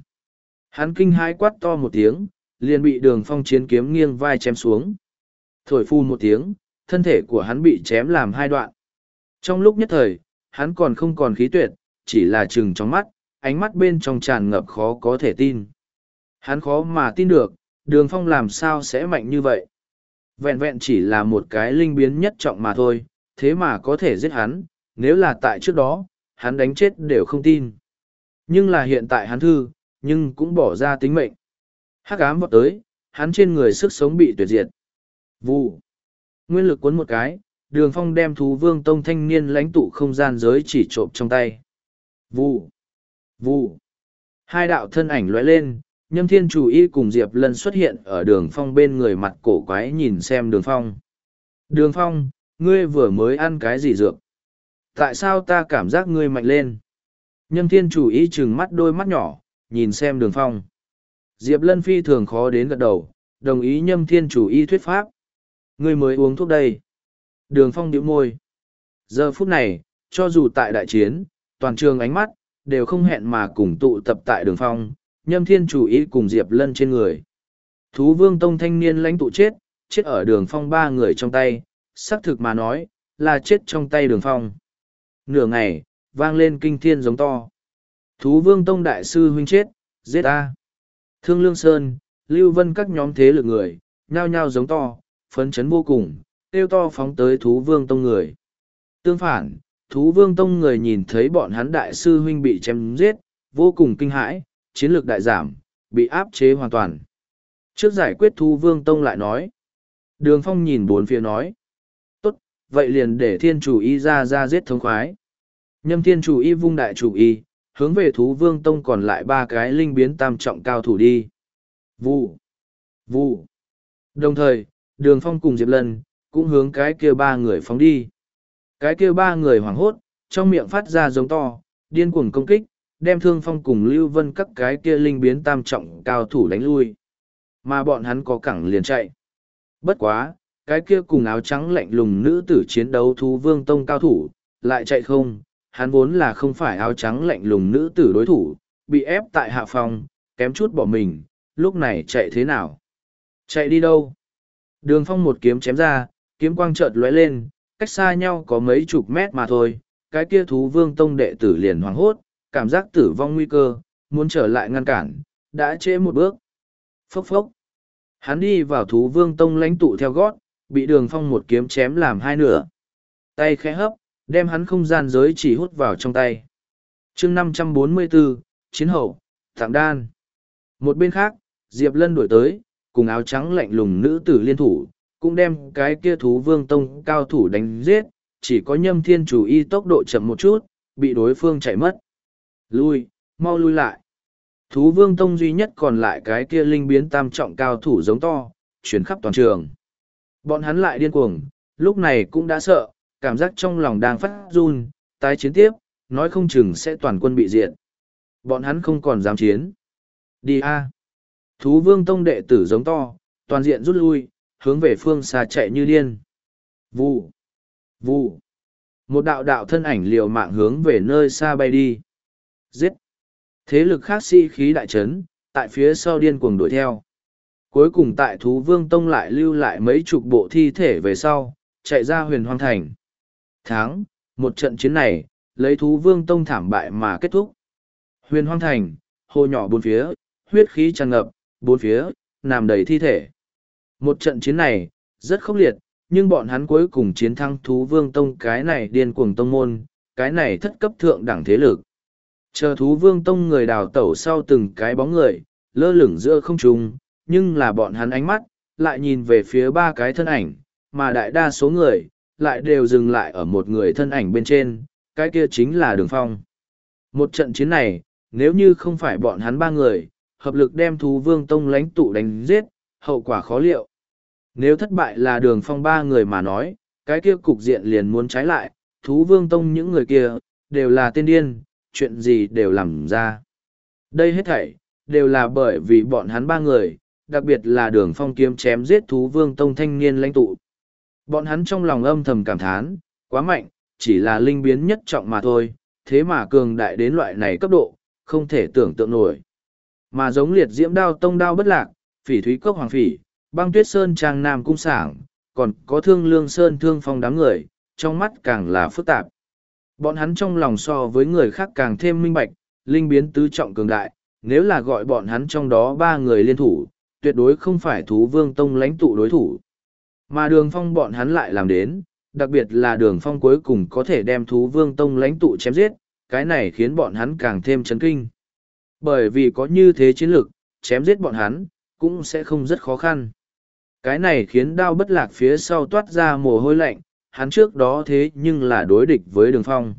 Hắn kinh hãi quát to một tiếng, liền bị đường phong chiến kiếm nghiêng vai chém xuống. Thổi phun một tiếng, thân thể của hắn bị chém làm hai đoạn. Trong lúc nhất thời, hắn còn không còn khí tuyệt, chỉ là chừng trong mắt, ánh mắt bên trong tràn ngập khó có thể tin. Hắn khó mà tin được, đường phong làm sao sẽ mạnh như vậy. Vẹn vẹn chỉ là một cái linh biến nhất trọng mà thôi, thế mà có thể giết hắn, nếu là tại trước đó, hắn đánh chết đều không tin. Nhưng là hiện tại hắn thư, nhưng cũng bỏ ra tính mệnh. Hắc ám vọt tới, hắn trên người sức sống bị tuyệt diệt. vu, Nguyên lực cuốn một cái, đường phong đem thú vương tông thanh niên lãnh tụ không gian giới chỉ trộm trong tay. vu, vu, Hai đạo thân ảnh lóe lên, nhâm thiên chủ y cùng diệp lân xuất hiện ở đường phong bên người mặt cổ quái nhìn xem đường phong. Đường phong, ngươi vừa mới ăn cái gì dược? Tại sao ta cảm giác ngươi mạnh lên? Nhâm thiên chủ y chừng mắt đôi mắt nhỏ, nhìn xem đường phong. Diệp lân phi thường khó đến gật đầu, đồng ý nhâm thiên chủ y thuyết pháp. Ngươi mới uống thuốc đây. Đường phong điệu môi. Giờ phút này, cho dù tại đại chiến, toàn trường ánh mắt, đều không hẹn mà cùng tụ tập tại đường phong, nhâm thiên chủ Y cùng Diệp Lân trên người. Thú vương tông thanh niên lãnh tụ chết, chết ở đường phong ba người trong tay, xác thực mà nói, là chết trong tay đường phong. Nửa ngày, vang lên kinh thiên giống to. Thú vương tông đại sư huynh chết, giết ta. Thương Lương Sơn, Lưu Vân các nhóm thế lực người, nhao nhao giống to, phấn chấn vô cùng, tiêu to phóng tới thú vương tông người. Tương phản, thú vương tông người nhìn thấy bọn hắn đại sư huynh bị chém giết, vô cùng kinh hãi, chiến lược đại giảm, bị áp chế hoàn toàn. Trước giải quyết thú vương tông lại nói. Đường phong nhìn bốn phía nói. Tốt, vậy liền để thiên chủ y ra ra giết thống khoái. Nhâm thiên chủ y vung đại chủ y, hướng về thú vương tông còn lại ba cái linh biến tam trọng cao thủ đi. Vụ. Vụ. Đồng thời, đường phong cùng Diệp Lân, cũng hướng cái kia ba người phóng đi. Cái kia ba người hoảng hốt, trong miệng phát ra giống to, điên cuồng công kích, đem thương phong cùng Lưu Vân các cái kia linh biến tam trọng cao thủ đánh lui. Mà bọn hắn có cẳng liền chạy. Bất quá, cái kia cùng áo trắng lạnh lùng nữ tử chiến đấu thú vương tông cao thủ, lại chạy không, hắn vốn là không phải áo trắng lạnh lùng nữ tử đối thủ, bị ép tại hạ phòng, kém chút bỏ mình, lúc này chạy thế nào? Chạy đi đâu? Đường phong một kiếm chém ra, kiếm quang chợt lóe lên, cách xa nhau có mấy chục mét mà thôi, cái kia thú vương tông đệ tử liền hoảng hốt, cảm giác tử vong nguy cơ, muốn trở lại ngăn cản, đã trễ một bước. Phốc phốc. Hắn đi vào thú vương tông lãnh tụ theo gót, bị đường phong một kiếm chém làm hai nửa. Tay khẽ hấp, đem hắn không gian giới chỉ hút vào trong tay. chương năm trăm bốn mươi 544, chiến hậu, tặng đan. Một bên khác, Diệp Lân đuổi tới, cùng áo trắng lạnh lùng nữ tử liên thủ, cũng đem cái kia thú vương tông cao thủ đánh giết, chỉ có nhâm thiên chủ y tốc độ chậm một chút, bị đối phương chạy mất. Lui, mau lui lại. Thú vương tông duy nhất còn lại cái kia linh biến tam trọng cao thủ giống to, chuyển khắp toàn trường. Bọn hắn lại điên cuồng, lúc này cũng đã sợ, cảm giác trong lòng đang phát run, tái chiến tiếp, nói không chừng sẽ toàn quân bị diệt. Bọn hắn không còn dám chiến. Đi a. Thú vương tông đệ tử giống to, toàn diện rút lui, hướng về phương xa chạy như điên. Vụ. Vụ. Một đạo đạo thân ảnh liều mạng hướng về nơi xa bay đi. Giết. Thế lực khác sĩ khí đại trấn, tại phía sau điên cuồng đuổi theo. Cuối cùng tại thú vương tông lại lưu lại mấy chục bộ thi thể về sau, chạy ra huyền hoang thành. Tháng, một trận chiến này, lấy thú vương tông thảm bại mà kết thúc. Huyền hoang thành, hồ nhỏ bốn phía, huyết khí tràn ngập, bốn phía, nằm đầy thi thể. Một trận chiến này, rất khốc liệt, nhưng bọn hắn cuối cùng chiến thắng thú vương tông cái này điên cuồng tông môn, cái này thất cấp thượng đẳng thế lực. Chờ thú vương tông người đào tẩu sau từng cái bóng người, lơ lửng giữa không trung, nhưng là bọn hắn ánh mắt, lại nhìn về phía ba cái thân ảnh, mà đại đa số người, lại đều dừng lại ở một người thân ảnh bên trên, cái kia chính là đường phong. Một trận chiến này, nếu như không phải bọn hắn ba người, hợp lực đem thú vương tông lãnh tụ đánh giết, hậu quả khó liệu. Nếu thất bại là đường phong ba người mà nói, cái kia cục diện liền muốn trái lại, thú vương tông những người kia, đều là tên điên, chuyện gì đều làm ra. Đây hết thảy, đều là bởi vì bọn hắn ba người, đặc biệt là đường phong kiếm chém giết thú vương tông thanh niên lãnh tụ. Bọn hắn trong lòng âm thầm cảm thán, quá mạnh, chỉ là linh biến nhất trọng mà thôi, thế mà cường đại đến loại này cấp độ, không thể tưởng tượng nổi. Mà giống liệt diễm đao tông đao bất lạc, phỉ thúy cốc hoàng phỉ, băng tuyết sơn trang nam cung sảng, còn có thương lương sơn thương phong đám người, trong mắt càng là phức tạp. Bọn hắn trong lòng so với người khác càng thêm minh bạch, linh biến tứ trọng cường đại, nếu là gọi bọn hắn trong đó ba người liên thủ, tuyệt đối không phải thú vương tông lãnh tụ đối thủ. Mà đường phong bọn hắn lại làm đến, đặc biệt là đường phong cuối cùng có thể đem thú vương tông lãnh tụ chém giết, cái này khiến bọn hắn càng thêm chấn kinh. Bởi vì có như thế chiến lược, chém giết bọn hắn, cũng sẽ không rất khó khăn. Cái này khiến đao bất lạc phía sau toát ra mồ hôi lạnh, hắn trước đó thế nhưng là đối địch với đường phong.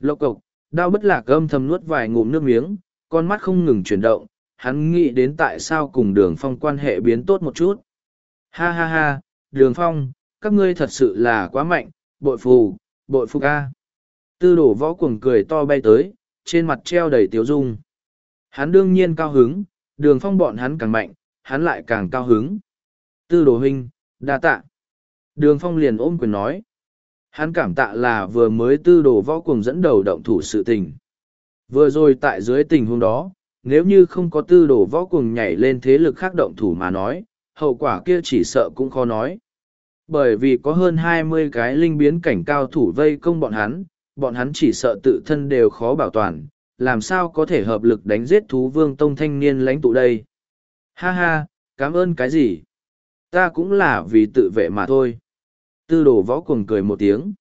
Lộc cộc, đao bất lạc âm thầm nuốt vài ngụm nước miếng, con mắt không ngừng chuyển động, hắn nghĩ đến tại sao cùng đường phong quan hệ biến tốt một chút. Ha ha ha, đường phong, các ngươi thật sự là quá mạnh, bội phù, bội phù ca. Tư đổ võ cuồng cười to bay tới, trên mặt treo đầy tiếu dung. Hắn đương nhiên cao hứng, đường phong bọn hắn càng mạnh, hắn lại càng cao hứng. Tư đồ huynh, đa tạ. Đường phong liền ôm quyền nói. Hắn cảm tạ là vừa mới tư đồ võ cuồng dẫn đầu động thủ sự tình. Vừa rồi tại dưới tình huống đó, nếu như không có tư đồ võ cuồng nhảy lên thế lực khác động thủ mà nói, hậu quả kia chỉ sợ cũng khó nói. Bởi vì có hơn hai mươi cái linh biến cảnh cao thủ vây công bọn hắn, bọn hắn chỉ sợ tự thân đều khó bảo toàn, làm sao có thể hợp lực đánh giết thú vương tông thanh niên lãnh tụ đây. Ha ha, cảm ơn cái gì? Ta cũng là vì tự vệ mà thôi. Tư đồ võ cuồng cười một tiếng.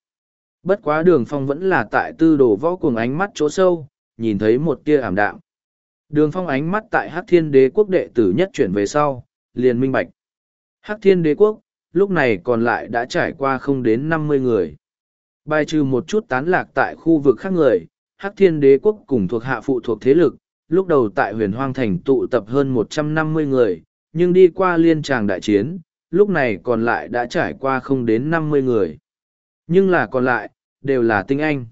Bất quá đường phong vẫn là tại tư đồ võ cuồng ánh mắt chỗ sâu, nhìn thấy một tia ảm đạm. Đường phong ánh mắt tại Hát thiên đế quốc đệ tử nhất chuyển về sau, liền minh bạch. Hắc thiên đế quốc, lúc này còn lại đã trải qua không đến năm mươi người. Bài trừ một chút tán lạc tại khu vực khác người, Hắc thiên đế quốc cùng thuộc hạ phụ thuộc thế lực, lúc đầu tại huyền hoang thành tụ tập hơn một trăm năm mươi người, nhưng đi qua liên tràng đại chiến, lúc này còn lại đã trải qua không đến năm mươi người. Nhưng là còn lại, đều là tinh anh.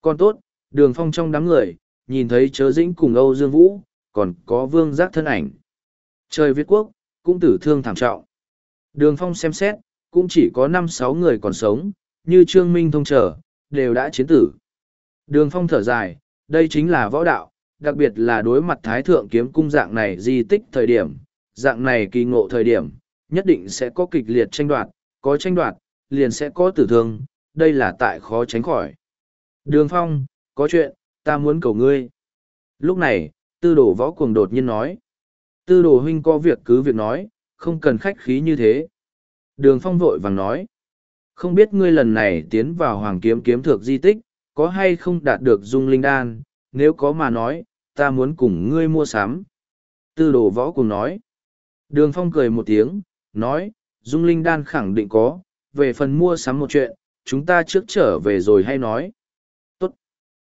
Còn tốt, đường phong trong đám người, nhìn thấy chớ dĩnh cùng Âu Dương Vũ, còn có vương giác thân ảnh. Trời Việt Quốc, cũng tử thương thảm trọng. Đường phong xem xét, cũng chỉ có năm sáu người còn sống, như Trương Minh thông trở, đều đã chiến tử. Đường phong thở dài, đây chính là võ đạo, đặc biệt là đối mặt thái thượng kiếm cung dạng này di tích thời điểm, dạng này kỳ ngộ thời điểm, nhất định sẽ có kịch liệt tranh đoạt, có tranh đoạt, liền sẽ có tử thương, đây là tại khó tránh khỏi. Đường phong, có chuyện, ta muốn cầu ngươi. Lúc này, tư đồ võ cuồng đột nhiên nói. Tư đồ huynh có việc cứ việc nói, không cần khách khí như thế. Đường phong vội vàng nói. Không biết ngươi lần này tiến vào hoàng kiếm kiếm thược di tích, có hay không đạt được dung linh đan, nếu có mà nói, ta muốn cùng ngươi mua sắm. Tư đồ võ cùng nói. Đường phong cười một tiếng, nói, dung linh đan khẳng định có, về phần mua sắm một chuyện, chúng ta trước trở về rồi hay nói. Tốt.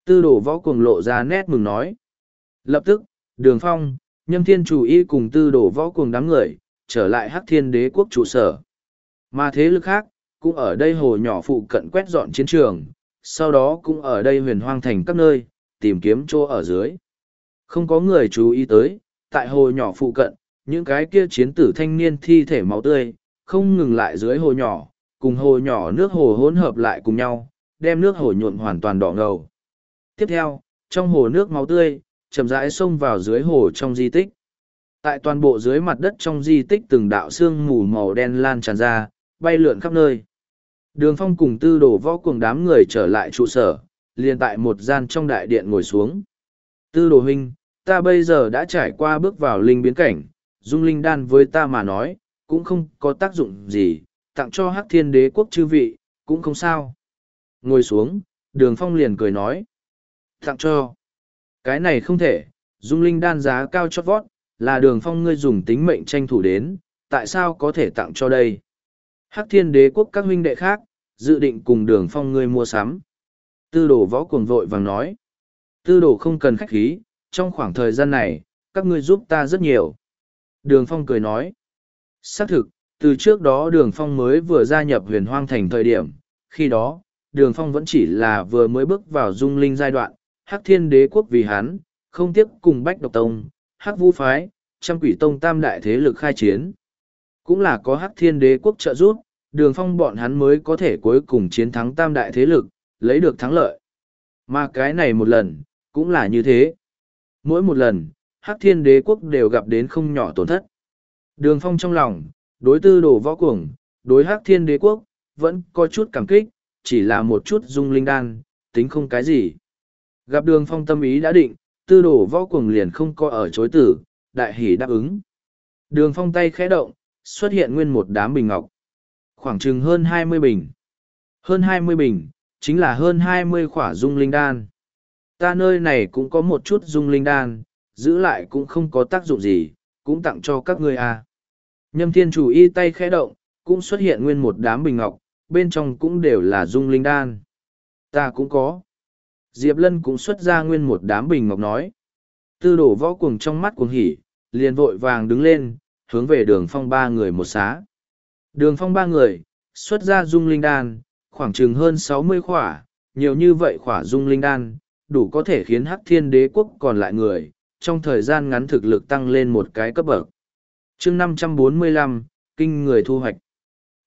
Tư đồ võ cùng lộ ra nét mừng nói. Lập tức, đường phong, nhâm thiên chủ y cùng tư đổ võ cùng đám người, trở lại hắc thiên đế quốc trụ sở. Mà thế lực khác, cũng ở đây hồ nhỏ phụ cận quét dọn chiến trường, sau đó cũng ở đây huyền hoang thành các nơi, tìm kiếm chỗ ở dưới. Không có người chú ý tới, tại hồ nhỏ phụ cận, những cái kia chiến tử thanh niên thi thể máu tươi, không ngừng lại dưới hồ nhỏ, cùng hồ nhỏ nước hồ hỗn hợp lại cùng nhau, đem nước hồ nhuộm hoàn toàn đỏ ngầu. Tiếp theo, trong hồ nước máu tươi, chậm rãi xông vào dưới hồ trong di tích. Tại toàn bộ dưới mặt đất trong di tích từng đạo xương mù màu đen lan tràn ra, bay lượn khắp nơi. Đường phong cùng tư đồ võ cùng đám người trở lại trụ sở, liền tại một gian trong đại điện ngồi xuống. Tư đồ huynh, ta bây giờ đã trải qua bước vào linh biến cảnh, dung linh đan với ta mà nói, cũng không có tác dụng gì, tặng cho hắc thiên đế quốc chư vị, cũng không sao. Ngồi xuống, đường phong liền cười nói. Tặng cho. Cái này không thể, dung linh đan giá cao chót vót, là đường phong ngươi dùng tính mệnh tranh thủ đến, tại sao có thể tặng cho đây? Hắc thiên đế quốc các huynh đệ khác, dự định cùng đường phong ngươi mua sắm. Tư đồ võ cuồng vội vàng nói. Tư đồ không cần khách khí, trong khoảng thời gian này, các ngươi giúp ta rất nhiều. Đường phong cười nói. Xác thực, từ trước đó đường phong mới vừa gia nhập huyền hoang thành thời điểm, khi đó, đường phong vẫn chỉ là vừa mới bước vào dung linh giai đoạn, hắc thiên đế quốc vì hắn, không tiếc cùng bách độc tông, hắc vũ phái, trăm quỷ tông tam đại thế lực khai chiến. Cũng là có hắc thiên đế quốc trợ giúp, đường phong bọn hắn mới có thể cuối cùng chiến thắng tam đại thế lực, lấy được thắng lợi. Mà cái này một lần, cũng là như thế. Mỗi một lần, hắc thiên đế quốc đều gặp đến không nhỏ tổn thất. Đường phong trong lòng, đối tư đồ võ cuồng, đối hắc thiên đế quốc, vẫn có chút cảm kích, chỉ là một chút dung linh đan, tính không cái gì. Gặp đường phong tâm ý đã định, tư đồ võ cuồng liền không có ở chối tử, đại hỷ đáp ứng. Đường phong tay khẽ động, xuất hiện nguyên một đám bình ngọc. Khoảng chừng hơn hai mươi bình. Hơn hai mươi bình, chính là hơn hai mươi khỏa dung linh đan. Ta nơi này cũng có một chút dung linh đan, giữ lại cũng không có tác dụng gì, cũng tặng cho các ngươi à. Nhâm thiên chủ y tay khẽ động, cũng xuất hiện nguyên một đám bình ngọc, bên trong cũng đều là dung linh đan. Ta cũng có. Diệp Lân cũng xuất ra nguyên một đám bình ngọc nói. Tư đổ võ cuồng trong mắt cuồng hỉ, liền vội vàng đứng lên, hướng về đường phong ba người một xá. Đường phong ba người, xuất ra dung linh đan, khoảng chừng hơn sáu mươi khỏa, nhiều như vậy khỏa dung linh đan, đủ có thể khiến hắc thiên đế quốc còn lại người, trong thời gian ngắn thực lực tăng lên một cái cấp bậc. chương năm trăm bốn mươi lăm kinh người thu hoạch.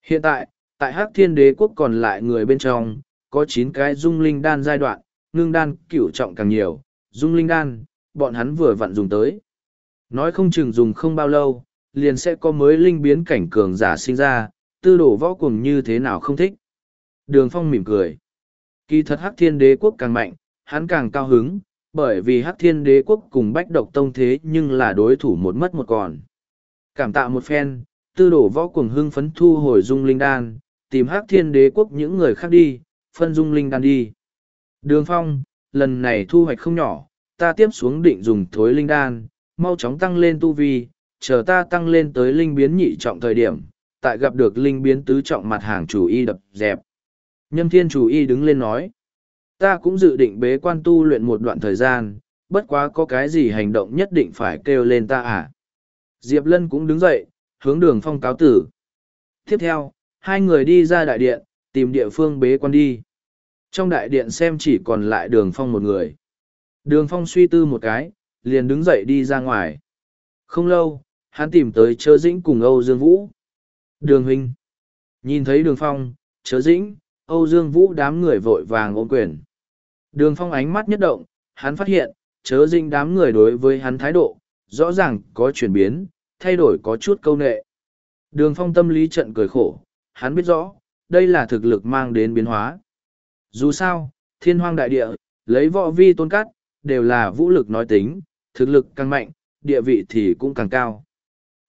Hiện tại, tại hắc thiên đế quốc còn lại người bên trong, có chín cái dung linh đan giai đoạn, ngưng đan cửu trọng càng nhiều, dung linh đan, bọn hắn vừa vặn dùng tới. Nói không chừng dùng không bao lâu, liền sẽ có mới linh biến cảnh cường giả sinh ra, tư đổ võ cùng như thế nào không thích. Đường phong mỉm cười. Kỳ thật hắc thiên đế quốc càng mạnh, hắn càng cao hứng, bởi vì hắc thiên đế quốc cùng bách độc tông thế nhưng là đối thủ một mất một còn. Cảm tạ một phen, tư đổ võ cùng hưng phấn thu hồi dung linh đan, tìm hắc thiên đế quốc những người khác đi, phân dung linh đan đi. Đường phong, lần này thu hoạch không nhỏ, ta tiếp xuống định dùng thối linh đan, mau chóng tăng lên tu vi, chờ ta tăng lên tới linh biến nhị trọng thời điểm, tại gặp được linh biến tứ trọng mặt hàng chủ y đập dẹp. Nhâm thiên chủ y đứng lên nói, ta cũng dự định bế quan tu luyện một đoạn thời gian, bất quá có cái gì hành động nhất định phải kêu lên ta à. Diệp Lân cũng đứng dậy, hướng đường phong cáo tử. Tiếp theo, hai người đi ra đại điện, tìm địa phương bế quan đi. Trong đại điện xem chỉ còn lại đường phong một người. Đường phong suy tư một cái, liền đứng dậy đi ra ngoài. Không lâu, hắn tìm tới chớ dĩnh cùng Âu Dương Vũ. Đường huynh. Nhìn thấy đường phong, chớ dĩnh, Âu Dương Vũ đám người vội vàng ôm quyền. Đường phong ánh mắt nhất động, hắn phát hiện, chớ dĩnh đám người đối với hắn thái độ, rõ ràng có chuyển biến, thay đổi có chút câu nệ. Đường phong tâm lý trận cười khổ, hắn biết rõ, đây là thực lực mang đến biến hóa. Dù sao, thiên hoang đại địa, lấy võ vi tôn cắt, đều là vũ lực nói tính, thực lực càng mạnh, địa vị thì cũng càng cao.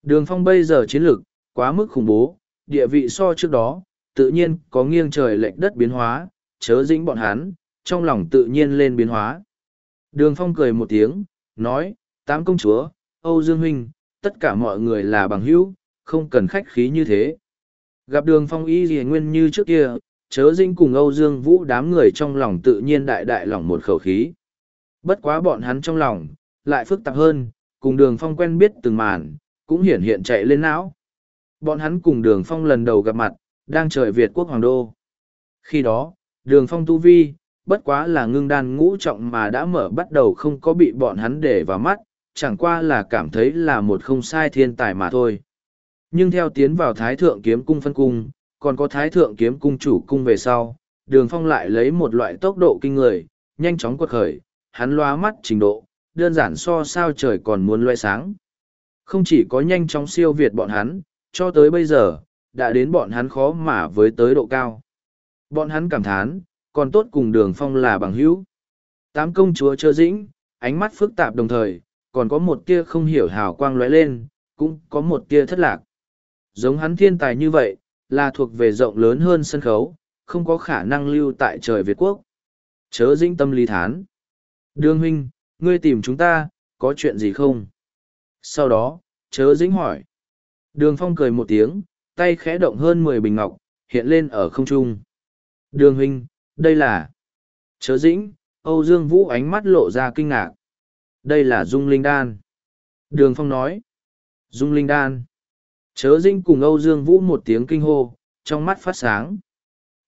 Đường phong bây giờ chiến lực, quá mức khủng bố, địa vị so trước đó, tự nhiên có nghiêng trời lệch đất biến hóa, chớ dĩnh bọn hắn, trong lòng tự nhiên lên biến hóa. Đường phong cười một tiếng, nói, tám công chúa, Âu Dương Huynh, tất cả mọi người là bằng hữu, không cần khách khí như thế. Gặp đường phong y gì nguyên như trước kia, chớ dinh cùng Âu Dương Vũ đám người trong lòng tự nhiên đại đại lỏng một khẩu khí. Bất quá bọn hắn trong lòng, lại phức tạp hơn, cùng đường phong quen biết từng màn, cũng hiển hiện chạy lên não. Bọn hắn cùng đường phong lần đầu gặp mặt, đang trời Việt quốc hoàng đô. Khi đó, đường phong tu vi, bất quá là ngưng đan ngũ trọng mà đã mở bắt đầu không có bị bọn hắn để vào mắt, chẳng qua là cảm thấy là một không sai thiên tài mà thôi. Nhưng theo tiến vào thái thượng kiếm cung phân cung, còn có thái thượng kiếm cung chủ cung về sau, đường phong lại lấy một loại tốc độ kinh người, nhanh chóng quật khởi, hắn loa mắt trình độ, đơn giản so sao trời còn muốn loe sáng. Không chỉ có nhanh chóng siêu việt bọn hắn, cho tới bây giờ, đã đến bọn hắn khó mà với tới độ cao. Bọn hắn cảm thán, còn tốt cùng đường phong là bằng hữu. Tám công chúa chơ dĩnh, ánh mắt phức tạp đồng thời, còn có một tia không hiểu hào quang lóe lên, cũng có một tia thất lạc. Giống hắn thiên tài như vậy, là thuộc về rộng lớn hơn sân khấu, không có khả năng lưu tại trời Việt Quốc. Chớ dĩnh tâm lý thán. Đường huynh, ngươi tìm chúng ta, có chuyện gì không? Sau đó, chớ dĩnh hỏi. Đường phong cười một tiếng, tay khẽ động hơn mười bình ngọc, hiện lên ở không trung. Đường huynh, đây là... Chớ dĩnh, Âu Dương Vũ ánh mắt lộ ra kinh ngạc. Đây là Dung Linh Đan. Đường Phong nói. Dung Linh Đan. Chớ dinh cùng Âu Dương Vũ một tiếng kinh hô, trong mắt phát sáng.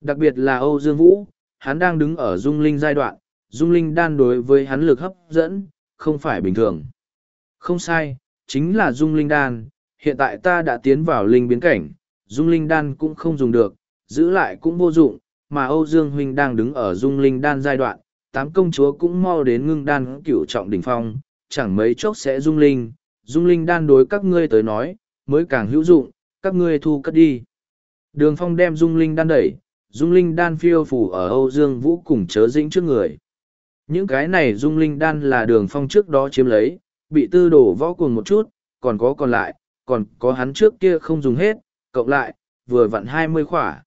Đặc biệt là Âu Dương Vũ, hắn đang đứng ở Dung Linh giai đoạn, Dung Linh Đan đối với hắn lực hấp dẫn, không phải bình thường. Không sai, chính là Dung Linh Đan, hiện tại ta đã tiến vào linh biến cảnh, Dung Linh Đan cũng không dùng được, giữ lại cũng vô dụng, mà Âu Dương Huynh đang đứng ở Dung Linh Đan giai đoạn, tám công chúa cũng mau đến ngưng đan cửu trọng đỉnh phong, chẳng mấy chốc sẽ Dung Linh, Dung Linh Đan đối các ngươi tới nói, mới càng hữu dụng, các ngươi thu cất đi. Đường Phong đem Dung Linh Đan đẩy, Dung Linh Đan phiêu phủ ở Âu Dương Vũ cùng chớ dĩnh trước người. Những cái này Dung Linh Đan là đường Phong trước đó chiếm lấy, bị tư đổ võ cùng một chút, còn có còn lại, còn có hắn trước kia không dùng hết, cộng lại, vừa vặn hai mươi khỏa.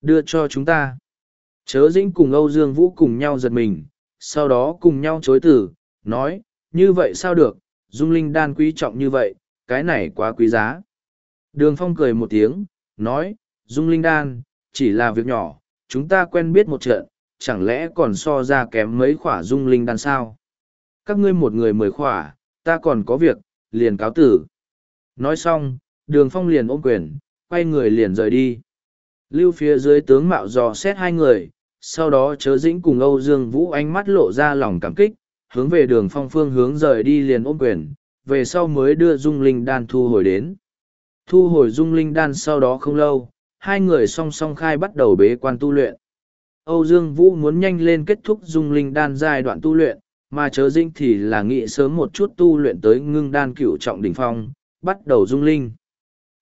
Đưa cho chúng ta. Chớ dĩnh cùng Âu Dương Vũ cùng nhau giật mình, sau đó cùng nhau chối tử, nói, như vậy sao được, dung linh đan quý trọng như vậy, cái này quá quý giá. Đường Phong cười một tiếng, nói, dung linh đan, chỉ là việc nhỏ, chúng ta quen biết một trận, chẳng lẽ còn so ra kém mấy khỏa dung linh đan sao? Các ngươi một người mười khỏa, ta còn có việc, liền cáo tử. Nói xong, đường phong liền ôm quyền, quay người liền rời đi. Lưu phía dưới tướng mạo dò xét hai người, sau đó chớ dĩnh cùng Âu Dương Vũ ánh mắt lộ ra lòng cảm kích, hướng về đường phong phương hướng rời đi liền ôm quyền, về sau mới đưa dung linh đan thu hồi đến. Thu hồi dung linh đan sau đó không lâu, hai người song song khai bắt đầu bế quan tu luyện. Âu Dương Vũ muốn nhanh lên kết thúc dung linh đan giai đoạn tu luyện, mà chớ Dinh thì là nghĩ sớm một chút tu luyện tới ngưng đan cửu trọng đỉnh phong, bắt đầu dung linh.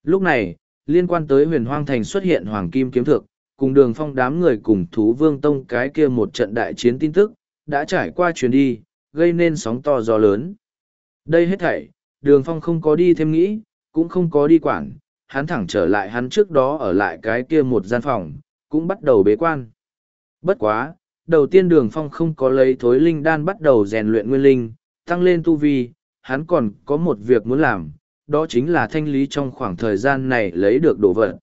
Lúc này, liên quan tới huyền hoang thành xuất hiện hoàng kim kiếm thực, cùng đường phong đám người cùng thú vương tông cái kia một trận đại chiến tin tức, đã trải qua chuyến đi, gây nên sóng to gió lớn. Đây hết thảy, đường phong không có đi thêm nghĩ, cũng không có đi quản, hắn thẳng trở lại hắn trước đó ở lại cái kia một gian phòng, cũng bắt đầu bế quan. Bất quá, đầu tiên đường phong không có lấy thối linh đan bắt đầu rèn luyện nguyên linh, tăng lên tu vi, hắn còn có một việc muốn làm, đó chính là thanh lý trong khoảng thời gian này lấy được đồ vật.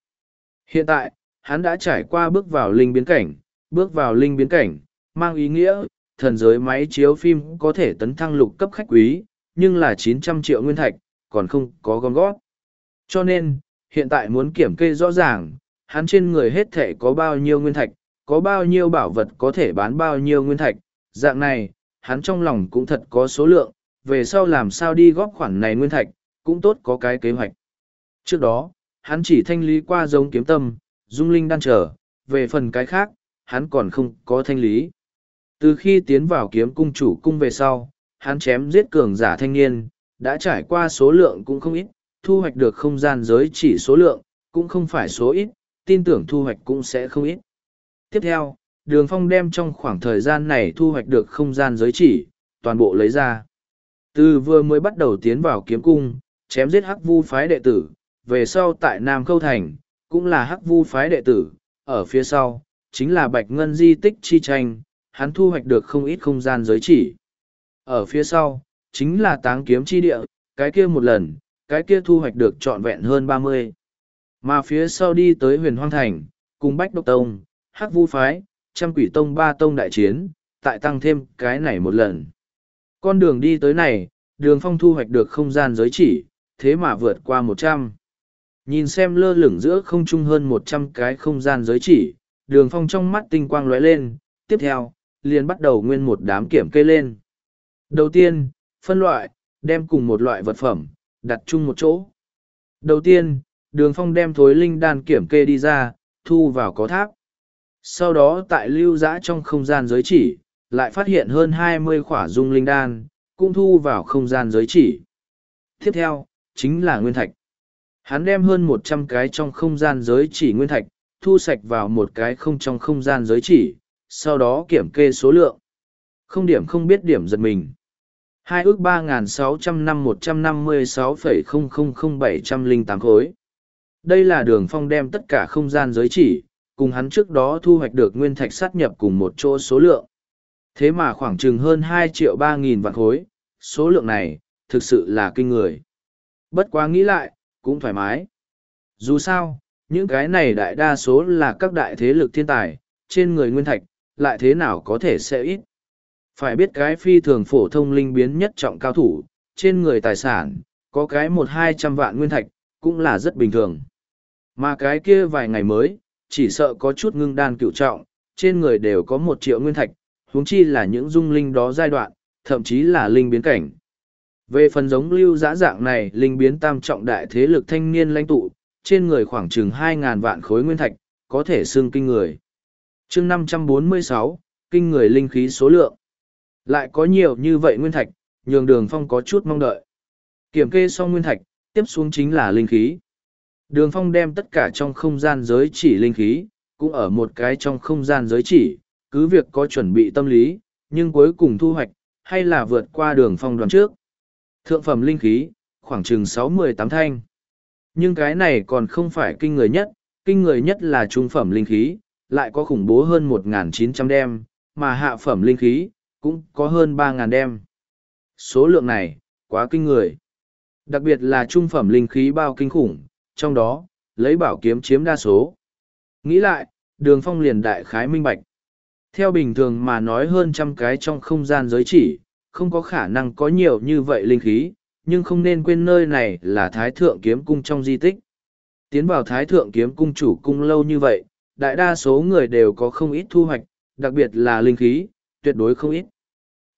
Hiện tại, hắn đã trải qua bước vào linh biến cảnh, bước vào linh biến cảnh, mang ý nghĩa, thần giới máy chiếu phim có thể tấn thăng lục cấp khách quý, nhưng là 900 triệu nguyên thạch, còn không có gom gót. Cho nên, hiện tại muốn kiểm kê rõ ràng, hắn trên người hết thể có bao nhiêu nguyên thạch, có bao nhiêu bảo vật có thể bán bao nhiêu nguyên thạch, dạng này, hắn trong lòng cũng thật có số lượng, về sau làm sao đi góp khoản này nguyên thạch, cũng tốt có cái kế hoạch. Trước đó, hắn chỉ thanh lý qua giống kiếm tâm, dung linh đan trở, về phần cái khác, hắn còn không có thanh lý. Từ khi tiến vào kiếm cung chủ cung về sau, hắn chém giết cường giả thanh niên, đã trải qua số lượng cũng không ít, thu hoạch được không gian giới chỉ số lượng, cũng không phải số ít, tin tưởng thu hoạch cũng sẽ không ít. Tiếp theo, đường phong đem trong khoảng thời gian này thu hoạch được không gian giới chỉ, toàn bộ lấy ra. Từ vừa mới bắt đầu tiến vào kiếm cung, chém giết hắc vu phái đệ tử, về sau tại Nam Khâu Thành, cũng là hắc vu phái đệ tử, ở phía sau, chính là bạch ngân di tích chi tranh, hắn thu hoạch được không ít không gian giới chỉ. Ở phía sau, chính là táng kiếm chi địa, cái kia một lần, cái kia thu hoạch được trọn vẹn hơn ba mươi. Mà phía sau đi tới huyền hoang thành, cùng bách độc tông, hắc vu phái, trăm quỷ tông ba tông đại chiến, tại tăng thêm cái này một lần. Con đường đi tới này, đường phong thu hoạch được không gian giới chỉ, thế mà vượt qua một trăm. Nhìn xem lơ lửng giữa không trung hơn một trăm cái không gian giới chỉ đường phong trong mắt tinh quang lóe lên tiếp theo liền bắt đầu nguyên một đám kiểm kê lên đầu tiên phân loại đem cùng một loại vật phẩm đặt chung một chỗ đầu tiên đường phong đem thối linh đan kiểm kê đi ra thu vào có tháp sau đó tại lưu giã trong không gian giới chỉ lại phát hiện hơn hai mươi khỏa dung linh đan cũng thu vào không gian giới chỉ tiếp theo chính là nguyên thạch. Hắn đem hơn một trăm cái trong không gian giới chỉ nguyên thạch, thu sạch vào một cái không trong không gian giới chỉ, sau đó kiểm kê số lượng. Không điểm không biết điểm giật mình. Hai ước ba nghìn sáu trăm năm một trăm năm mươi sáu phẩy không không không bảy trăm linh tám khối. Đây là đường phong đem tất cả không gian giới chỉ, cùng hắn trước đó thu hoạch được nguyên thạch sát nhập cùng một chỗ số lượng. Thế mà khoảng chừng hơn hai triệu ba nghìn vạn khối, số lượng này, thực sự là kinh người. Bất quá nghĩ lại, cũng thoải mái. Dù sao, Những cái này đại đa số là các đại thế lực thiên tài, trên người nguyên thạch, lại thế nào có thể sẽ ít. Phải biết cái phi thường phổ thông linh biến nhất trọng cao thủ, trên người tài sản, có cái một hai trăm vạn nguyên thạch, cũng là rất bình thường. Mà cái kia vài ngày mới, chỉ sợ có chút ngưng đan cựu trọng, trên người đều có một triệu nguyên thạch, huống chi là những dung linh đó giai đoạn, thậm chí là linh biến cảnh. Về phần giống lưu giã dạng này, linh biến tam trọng đại thế lực thanh niên lãnh tụ, trên người khoảng chừng 2.000 vạn khối nguyên thạch, có thể xưng kinh người. chương 546, kinh người linh khí số lượng. Lại có nhiều như vậy nguyên thạch, nhường đường phong có chút mong đợi. Kiểm kê xong nguyên thạch, tiếp xuống chính là linh khí. Đường phong đem tất cả trong không gian giới chỉ linh khí, cũng ở một cái trong không gian giới chỉ, cứ việc có chuẩn bị tâm lý, nhưng cuối cùng thu hoạch, hay là vượt qua đường phong đoàn trước. Thượng phẩm linh khí, khoảng chừng sáu mươi tám thanh. Nhưng cái này còn không phải kinh người nhất, kinh người nhất là trung phẩm linh khí, lại có khủng bố hơn một chín trăm đem, mà hạ phẩm linh khí, cũng có hơn ba 000 đem. Số lượng này, quá kinh người. Đặc biệt là trung phẩm linh khí bao kinh khủng, trong đó, lấy bảo kiếm chiếm đa số. Nghĩ lại, đường phong liền đại khái minh bạch. Theo bình thường mà nói hơn trăm cái trong không gian giới chỉ, không có khả năng có nhiều như vậy linh khí, nhưng không nên quên nơi này là Thái Thượng Kiếm Cung trong di tích. Tiến vào Thái Thượng Kiếm Cung chủ cung lâu như vậy, đại đa số người đều có không ít thu hoạch, đặc biệt là linh khí, tuyệt đối không ít.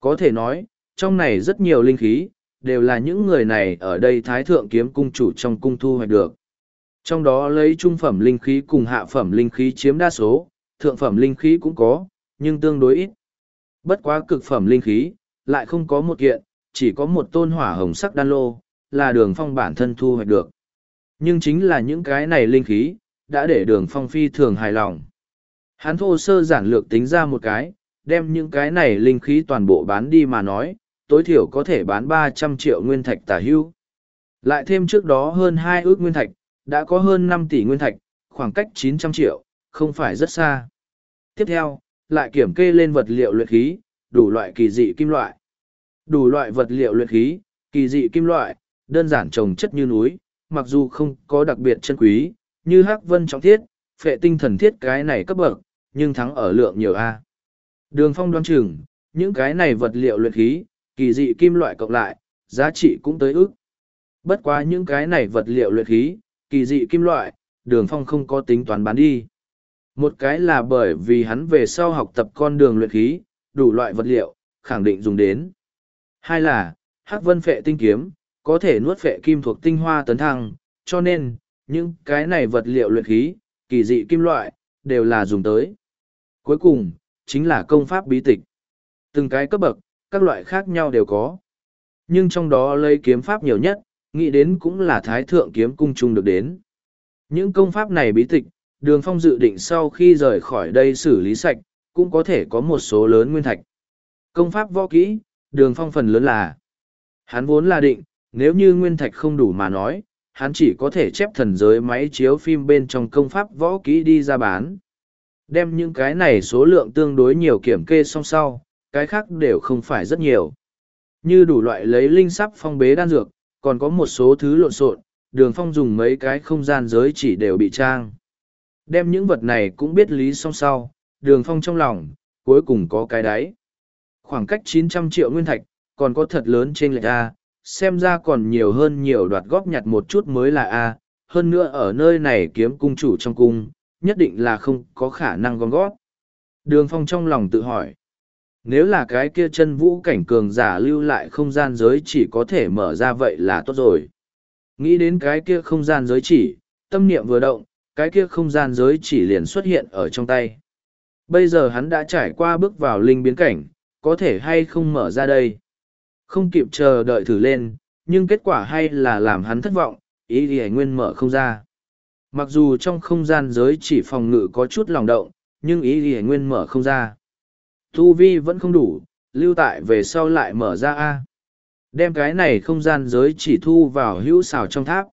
Có thể nói, trong này rất nhiều linh khí, đều là những người này ở đây Thái Thượng Kiếm Cung chủ trong cung thu hoạch được. Trong đó lấy trung phẩm linh khí cùng hạ phẩm linh khí chiếm đa số, thượng phẩm linh khí cũng có, nhưng tương đối ít. Bất quá cực phẩm linh khí, lại không có một kiện, chỉ có một tôn hỏa hồng sắc đan lô, là đường phong bản thân thu hoạch được. Nhưng chính là những cái này linh khí, đã để đường phong phi thường hài lòng. Hắn thô sơ giản lược tính ra một cái, đem những cái này linh khí toàn bộ bán đi mà nói, tối thiểu có thể bán ba trăm triệu nguyên thạch tả hưu. Lại thêm trước đó hơn hai ước nguyên thạch, đã có hơn năm tỷ nguyên thạch, khoảng cách chín trăm triệu, không phải rất xa. Tiếp theo, lại kiểm kê lên vật liệu luyện khí, đủ loại kỳ dị kim loại. Đủ loại vật liệu luyện khí, kỳ dị kim loại, đơn giản trồng chất như núi, mặc dù không có đặc biệt chân quý, như hắc vân trọng thiết, phệ tinh thần thiết cái này cấp bậc, nhưng thắng ở lượng nhiều A. Đường phong đoan chừng, những cái này vật liệu luyện khí, kỳ dị kim loại cộng lại, giá trị cũng tới ức. Bất quá những cái này vật liệu luyện khí, kỳ dị kim loại, đường phong không có tính toán bán đi. Một cái là bởi vì hắn về sau học tập con đường luyện khí, đủ loại vật liệu, khẳng định dùng đến. Hai là, hắc vân phệ tinh kiếm, có thể nuốt phệ kim thuộc tinh hoa tấn thăng, cho nên, những cái này vật liệu luyện khí, kỳ dị kim loại, đều là dùng tới. Cuối cùng, chính là công pháp bí tịch. Từng cái cấp bậc, các loại khác nhau đều có. Nhưng trong đó lấy kiếm pháp nhiều nhất, nghĩ đến cũng là thái thượng kiếm cung chung được đến. Những công pháp này bí tịch, đường phong dự định sau khi rời khỏi đây xử lý sạch, cũng có thể có một số lớn nguyên thạch. Công pháp võ kỹ, đường phong phần lớn là hắn vốn là định, nếu như nguyên thạch không đủ mà nói, hắn chỉ có thể chép thần giới máy chiếu phim bên trong công pháp võ kỹ đi ra bán. Đem những cái này số lượng tương đối nhiều kiểm kê song sau, cái khác đều không phải rất nhiều. Như đủ loại lấy linh sắp phong bế đan dược, còn có một số thứ lộn xộn, đường phong dùng mấy cái không gian giới chỉ đều bị trang. Đem những vật này cũng biết lý song sau, đường phong trong lòng, cuối cùng có cái đáy. Khoảng cách 900 triệu nguyên thạch, còn có thật lớn trên lệch A, xem ra còn nhiều hơn nhiều đoạt góp nhặt một chút mới là A, hơn nữa ở nơi này kiếm cung chủ trong cung, nhất định là không có khả năng gom gót. Đường phong trong lòng tự hỏi, nếu là cái kia chân vũ cảnh cường giả lưu lại không gian giới chỉ có thể mở ra vậy là tốt rồi. Nghĩ đến cái kia không gian giới chỉ, tâm niệm vừa động, cái kia không gian giới chỉ liền xuất hiện ở trong tay. Bây giờ hắn đã trải qua bước vào linh biến cảnh, có thể hay không mở ra đây. Không kịp chờ đợi thử lên, nhưng kết quả hay là làm hắn thất vọng, ý thì nguyên mở không ra. Mặc dù trong không gian giới chỉ phòng ngự có chút lòng động, nhưng ý ỉa nguyên mở không ra. Thu vi vẫn không đủ, lưu tại về sau lại mở ra A. Đem cái này không gian giới chỉ thu vào hữu xào trong tháp.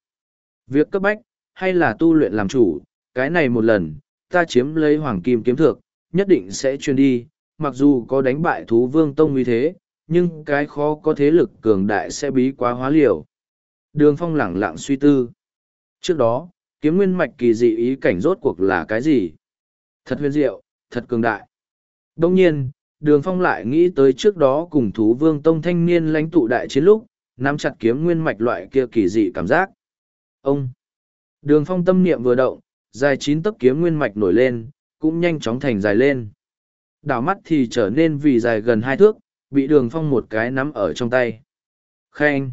Việc cấp bách, hay là tu luyện làm chủ, cái này một lần, ta chiếm lấy hoàng kim kiếm thược, nhất định sẽ truyền đi, mặc dù có đánh bại thú vương tông như thế, nhưng cái khó có thế lực cường đại sẽ bí quá hóa liều. Đường phong lẳng lặng suy tư. Trước đó, Kiếm nguyên mạch kỳ dị ý cảnh rốt cuộc là cái gì? Thật huyền diệu, thật cường đại. Đông nhiên, đường phong lại nghĩ tới trước đó cùng thú vương tông thanh niên lãnh tụ đại chiến lúc, nắm chặt kiếm nguyên mạch loại kia kỳ dị cảm giác. Ông! Đường phong tâm niệm vừa động, dài chín tấc kiếm nguyên mạch nổi lên, cũng nhanh chóng thành dài lên. Đảo mắt thì trở nên vì dài gần hai thước, bị đường phong một cái nắm ở trong tay. Khen!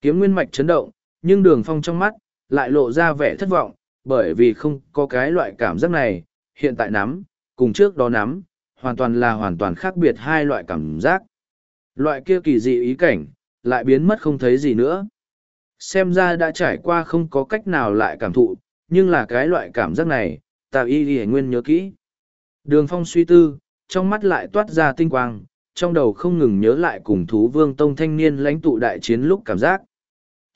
Kiếm nguyên mạch chấn động, nhưng đường phong trong mắt, lại lộ ra vẻ thất vọng, bởi vì không có cái loại cảm giác này, hiện tại nắm, cùng trước đó nắm, hoàn toàn là hoàn toàn khác biệt hai loại cảm giác. Loại kia kỳ dị ý cảnh, lại biến mất không thấy gì nữa. Xem ra đã trải qua không có cách nào lại cảm thụ, nhưng là cái loại cảm giác này, ta y y nguyên nhớ kỹ. Đường phong suy tư, trong mắt lại toát ra tinh quang, trong đầu không ngừng nhớ lại cùng thú vương tông thanh niên lãnh tụ đại chiến lúc cảm giác.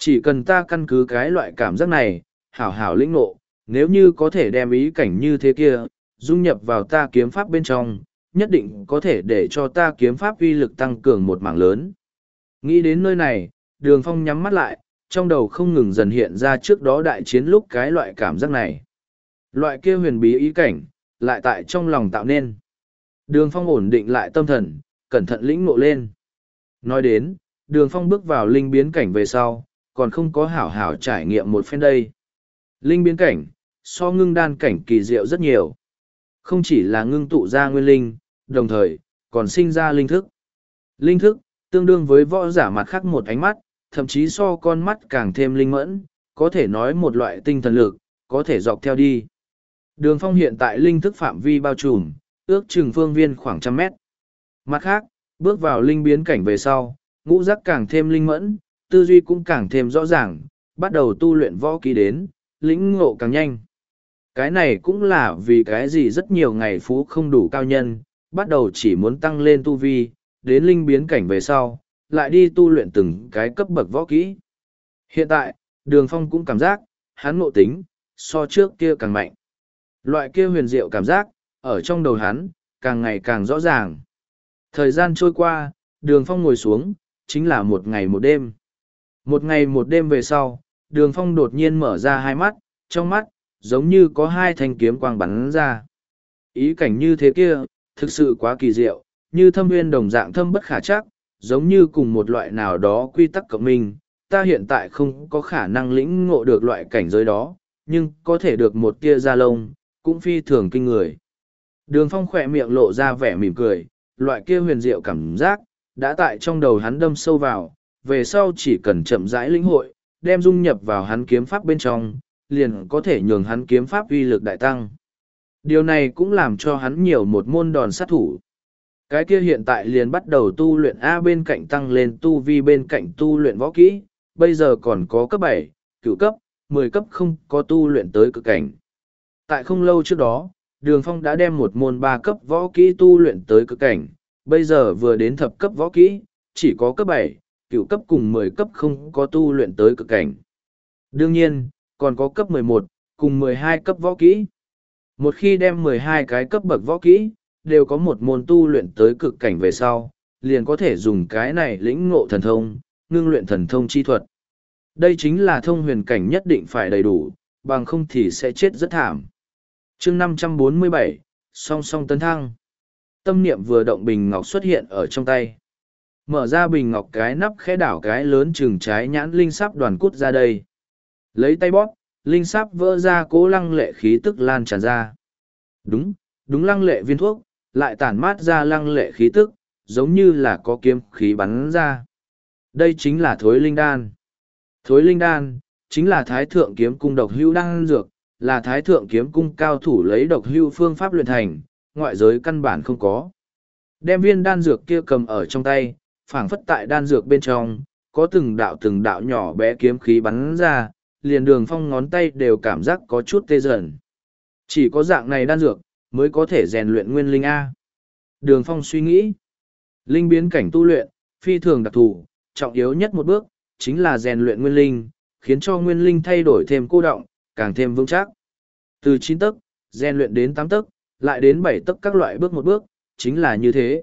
Chỉ cần ta căn cứ cái loại cảm giác này, hảo hảo lĩnh nộ, nếu như có thể đem ý cảnh như thế kia, dung nhập vào ta kiếm pháp bên trong, nhất định có thể để cho ta kiếm pháp uy lực tăng cường một mảng lớn. Nghĩ đến nơi này, đường phong nhắm mắt lại, trong đầu không ngừng dần hiện ra trước đó đại chiến lúc cái loại cảm giác này. Loại kia huyền bí ý cảnh, lại tại trong lòng tạo nên. Đường phong ổn định lại tâm thần, cẩn thận lĩnh ngộ lên. Nói đến, đường phong bước vào linh biến cảnh về sau, còn không có hảo hảo trải nghiệm một phen đây. Linh biến cảnh, so ngưng đan cảnh kỳ diệu rất nhiều. Không chỉ là ngưng tụ ra nguyên linh, đồng thời, còn sinh ra linh thức. Linh thức, tương đương với võ giả mặt khác một ánh mắt, thậm chí so con mắt càng thêm linh mẫn, có thể nói một loại tinh thần lực, có thể dọc theo đi. Đường phong hiện tại linh thức phạm vi bao trùm, ước chừng phương viên khoảng trăm mét. Mặt khác, bước vào linh biến cảnh về sau, ngũ giác càng thêm linh mẫn, tư duy cũng càng thêm rõ ràng, bắt đầu tu luyện võ kỹ đến, lĩnh ngộ càng nhanh. Cái này cũng là vì cái gì rất nhiều ngày phú không đủ cao nhân, bắt đầu chỉ muốn tăng lên tu vi, đến linh biến cảnh về sau, lại đi tu luyện từng cái cấp bậc võ kỹ. Hiện tại, đường phong cũng cảm giác, hắn ngộ tính, so trước kia càng mạnh. Loại kia huyền diệu cảm giác, ở trong đầu hắn, càng ngày càng rõ ràng. Thời gian trôi qua, đường phong ngồi xuống, chính là một ngày một đêm. Một ngày một đêm về sau, đường phong đột nhiên mở ra hai mắt, trong mắt, giống như có hai thanh kiếm quang bắn ra. Ý cảnh như thế kia, thực sự quá kỳ diệu, như thâm nguyên đồng dạng thâm bất khả chắc, giống như cùng một loại nào đó quy tắc cộng minh. Ta hiện tại không có khả năng lĩnh ngộ được loại cảnh giới đó, nhưng có thể được một tia da lông, cũng phi thường kinh người. Đường phong khỏe miệng lộ ra vẻ mỉm cười, loại kia huyền diệu cảm giác, đã tại trong đầu hắn đâm sâu vào, về sau chỉ cần chậm rãi lĩnh hội, đem dung nhập vào hắn kiếm pháp bên trong, liền có thể nhường hắn kiếm pháp uy lực đại tăng. Điều này cũng làm cho hắn nhiều một môn đòn sát thủ. Cái kia hiện tại liền bắt đầu tu luyện A bên cạnh tăng lên tu vi bên cạnh tu luyện võ kỹ, bây giờ còn có cấp bảy, cửu cấp, mười cấp không có tu luyện tới cực cảnh. Tại không lâu trước đó, Đường Phong đã đem một môn ba cấp võ kỹ tu luyện tới cực cảnh, bây giờ vừa đến thập cấp võ kỹ, chỉ có cấp bảy, cựu cấp cùng mười cấp không có tu luyện tới cực cảnh. Đương nhiên, còn có cấp mười một, cùng mười hai cấp võ kỹ. Một khi đem mười hai cái cấp bậc võ kỹ, đều có một môn tu luyện tới cực cảnh về sau, liền có thể dùng cái này lĩnh ngộ thần thông, ngưng luyện thần thông chi thuật. Đây chính là thông huyền cảnh nhất định phải đầy đủ, bằng không thì sẽ chết rất thảm. chương năm trăm bốn mươi bảy, song song tấn thăng. Tâm niệm vừa động bình ngọc xuất hiện ở trong tay. Mở ra bình ngọc cái nắp khẽ đảo cái lớn chừng trái nhãn linh sáp đoàn cút ra đây. Lấy tay bóp, linh sáp vỡ ra cố lăng lệ khí tức lan tràn ra. Đúng, đúng lăng lệ viên thuốc, lại tản mát ra lăng lệ khí tức, giống như là có kiếm khí bắn ra. Đây chính là thối linh đan. Thối linh đan, chính là thái thượng kiếm cung độc hưu đan dược, là thái thượng kiếm cung cao thủ lấy độc hưu phương pháp luyện thành, ngoại giới căn bản không có. Đem viên đan dược kia cầm ở trong tay, phảng phất tại đan dược bên trong, có từng đạo từng đạo nhỏ bé kiếm khí bắn ra, liền đường phong ngón tay đều cảm giác có chút tê dần. Chỉ có dạng này đan dược, mới có thể rèn luyện nguyên linh A. Đường phong suy nghĩ, linh biến cảnh tu luyện, phi thường đặc thù, trọng yếu nhất một bước, chính là rèn luyện nguyên linh, khiến cho nguyên linh thay đổi thêm cô động, càng thêm vững chắc. Từ chín tấc, rèn luyện đến tám tấc, lại đến bảy tấc các loại bước một bước, chính là như thế.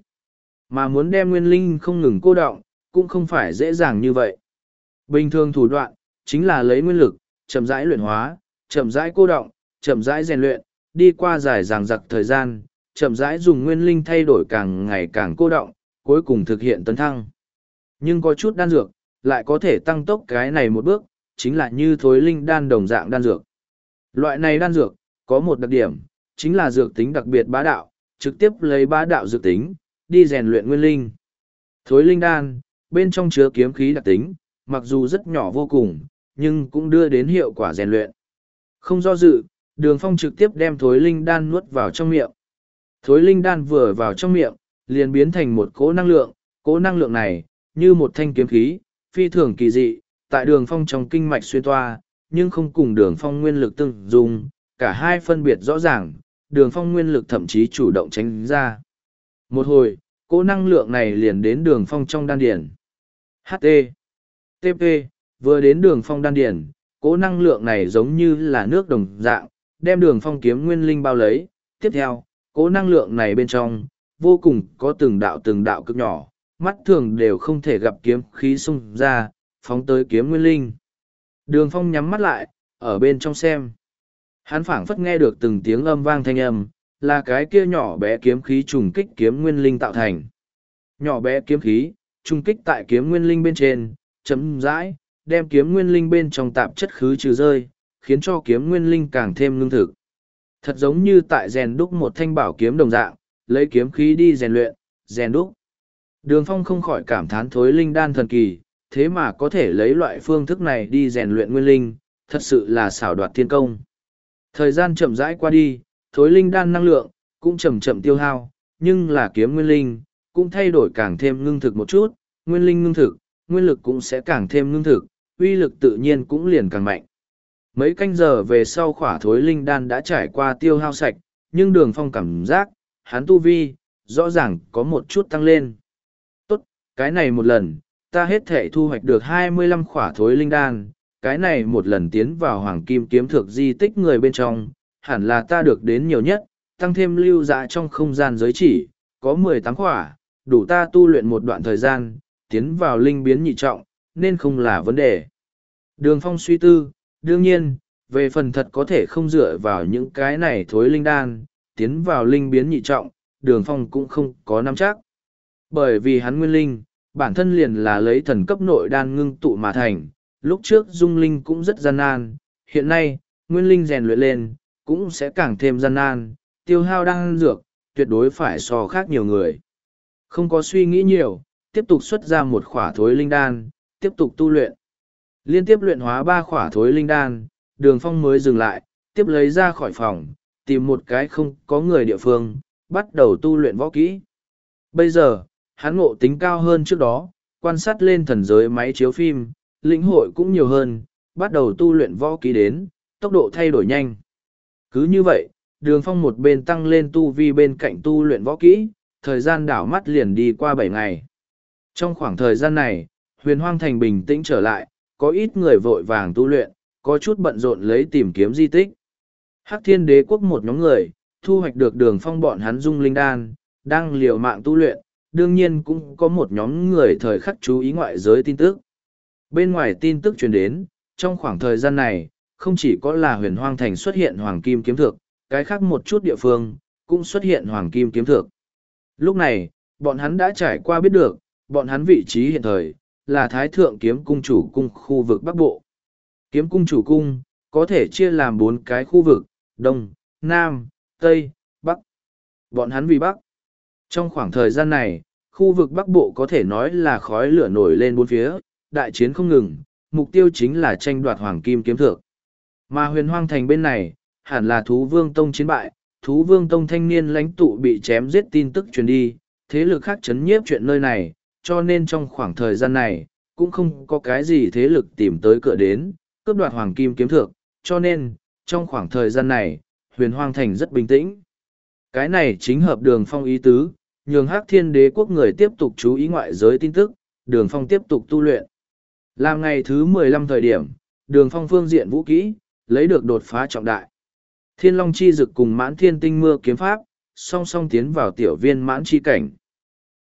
Mà muốn đem nguyên linh không ngừng cô động, cũng không phải dễ dàng như vậy. Bình thường thủ đoạn, chính là lấy nguyên lực, chậm rãi luyện hóa, chậm rãi cô động, chậm rãi rèn luyện, đi qua dài dàng dặc thời gian, chậm rãi dùng nguyên linh thay đổi càng ngày càng cô động, cuối cùng thực hiện tấn thăng. Nhưng có chút đan dược, lại có thể tăng tốc cái này một bước, chính là như thối linh đan đồng dạng đan dược. Loại này đan dược, có một đặc điểm, chính là dược tính đặc biệt bá đạo, trực tiếp lấy bá đạo dược tính, đi rèn luyện nguyên linh. Thối linh đan, bên trong chứa kiếm khí đặc tính, mặc dù rất nhỏ vô cùng, nhưng cũng đưa đến hiệu quả rèn luyện. Không do dự, đường phong trực tiếp đem thối linh đan nuốt vào trong miệng. Thối linh đan vừa vào trong miệng, liền biến thành một cỗ năng lượng, cỗ năng lượng này, như một thanh kiếm khí, phi thường kỳ dị, tại đường phong trong kinh mạch xuyên toa, nhưng không cùng đường phong nguyên lực tương dùng, cả hai phân biệt rõ ràng, đường phong nguyên lực thậm chí chủ động tránh ra. Một hồi, cỗ năng lượng này liền đến đường phong trong đan điển. HT. TP, vừa đến đường phong đan điển, cỗ năng lượng này giống như là nước đồng dạng, đem đường phong kiếm nguyên linh bao lấy. Tiếp theo, cỗ năng lượng này bên trong, vô cùng có từng đạo từng đạo cực nhỏ, mắt thường đều không thể gặp kiếm khí xung ra, phóng tới kiếm nguyên linh. Đường phong nhắm mắt lại, ở bên trong xem. Hắn phảng phất nghe được từng tiếng âm vang thanh âm, là cái kia nhỏ bé kiếm khí trùng kích kiếm nguyên linh tạo thành. Nhỏ bé kiếm khí, trùng kích tại kiếm nguyên linh bên trên, chấm dãi, đem kiếm nguyên linh bên trong tạp chất khứ trừ rơi, khiến cho kiếm nguyên linh càng thêm ngưng thực. Thật giống như tại rèn đúc một thanh bảo kiếm đồng dạng, lấy kiếm khí đi rèn luyện, rèn đúc. Đường phong không khỏi cảm thán thối linh đan thần kỳ, thế mà có thể lấy loại phương thức này đi rèn luyện nguyên linh, thật sự là xảo đoạt thiên công. Thời gian chậm rãi qua đi, thối linh đan năng lượng, cũng chậm chậm tiêu hao, nhưng là kiếm nguyên linh, cũng thay đổi càng thêm ngưng thực một chút, nguyên linh ngưng thực, nguyên lực cũng sẽ càng thêm ngưng thực, uy lực tự nhiên cũng liền càng mạnh. Mấy canh giờ về sau khỏa thối linh đan đã trải qua tiêu hao sạch, nhưng đường phong cảm giác, hắn tu vi, rõ ràng có một chút tăng lên. Tốt, cái này một lần, ta hết thể thu hoạch được hai mươi lăm khỏa thối linh đan, cái này một lần tiến vào hoàng kim kiếm thực di tích người bên trong, hẳn là ta được đến nhiều nhất, tăng thêm lưu dạ trong không gian giới chỉ, có mười tám khỏa, đủ ta tu luyện một đoạn thời gian, tiến vào linh biến nhị trọng, nên không là vấn đề. Đường phong suy tư, đương nhiên, về phần thật có thể không dựa vào những cái này thối linh đan, tiến vào linh biến nhị trọng, đường phong cũng không có nắm chắc. Bởi vì hắn nguyên linh, bản thân liền là lấy thần cấp nội đan ngưng tụ mà thành, lúc trước dung linh cũng rất gian nan, hiện nay, nguyên linh rèn luyện lên, cũng sẽ càng thêm gian nan, tiêu hao đan dược, tuyệt đối phải so khác nhiều người. Không có suy nghĩ nhiều, tiếp tục xuất ra một khỏa thối linh đan, tiếp tục tu luyện. Liên tiếp luyện hóa ba khỏa thối linh đan, đường phong mới dừng lại, tiếp lấy ra khỏi phòng, tìm một cái không có người địa phương, bắt đầu tu luyện võ kỹ. Bây giờ, hắn ngộ tính cao hơn trước đó, quan sát lên thần giới máy chiếu phim, lĩnh hội cũng nhiều hơn, bắt đầu tu luyện võ kỹ đến, tốc độ thay đổi nhanh. Cứ như vậy, đường phong một bên tăng lên tu vi bên cạnh tu luyện võ kỹ, thời gian đảo mắt liền đi qua bảy ngày. Trong khoảng thời gian này, huyền hoang thành bình tĩnh trở lại, có ít người vội vàng tu luyện, có chút bận rộn lấy tìm kiếm di tích. Hắc thiên đế quốc một nhóm người, thu hoạch được đường phong bọn hắn dung linh đan, đang liều mạng tu luyện, đương nhiên cũng có một nhóm người thời khắc chú ý ngoại giới tin tức. Bên ngoài tin tức truyền đến, trong khoảng thời gian này, không chỉ có là huyền hoang thành xuất hiện hoàng kim kiếm thược, cái khác một chút địa phương, cũng xuất hiện hoàng kim kiếm thược. Lúc này, bọn hắn đã trải qua biết được, bọn hắn vị trí hiện thời, là Thái Thượng Kiếm Cung chủ cung khu vực Bắc Bộ. Kiếm Cung chủ cung, có thể chia làm bốn cái khu vực, Đông, Nam, Tây, Bắc. Bọn hắn vì Bắc. Trong khoảng thời gian này, khu vực Bắc Bộ có thể nói là khói lửa nổi lên bốn phía, đại chiến không ngừng, mục tiêu chính là tranh đoạt hoàng kim kiếm thượng. Mà huyền hoang thành bên này, hẳn là thú vương tông chiến bại, thú vương tông thanh niên lãnh tụ bị chém giết tin tức truyền đi, thế lực khác chấn nhiếp chuyện nơi này, cho nên trong khoảng thời gian này, cũng không có cái gì thế lực tìm tới cửa đến, cướp đoạt hoàng kim kiếm thượng, cho nên, trong khoảng thời gian này, huyền hoang thành rất bình tĩnh. Cái này chính hợp đường phong ý tứ, nhường hắc thiên đế quốc người tiếp tục chú ý ngoại giới tin tức, đường phong tiếp tục tu luyện. Làm ngày thứ mười lăm thời điểm, đường phong phương diện vũ kỹ, lấy được đột phá trọng đại. Thiên Long chi dực cùng mãn thiên tinh mưa kiếm pháp, song song tiến vào tiểu viên mãn chi cảnh.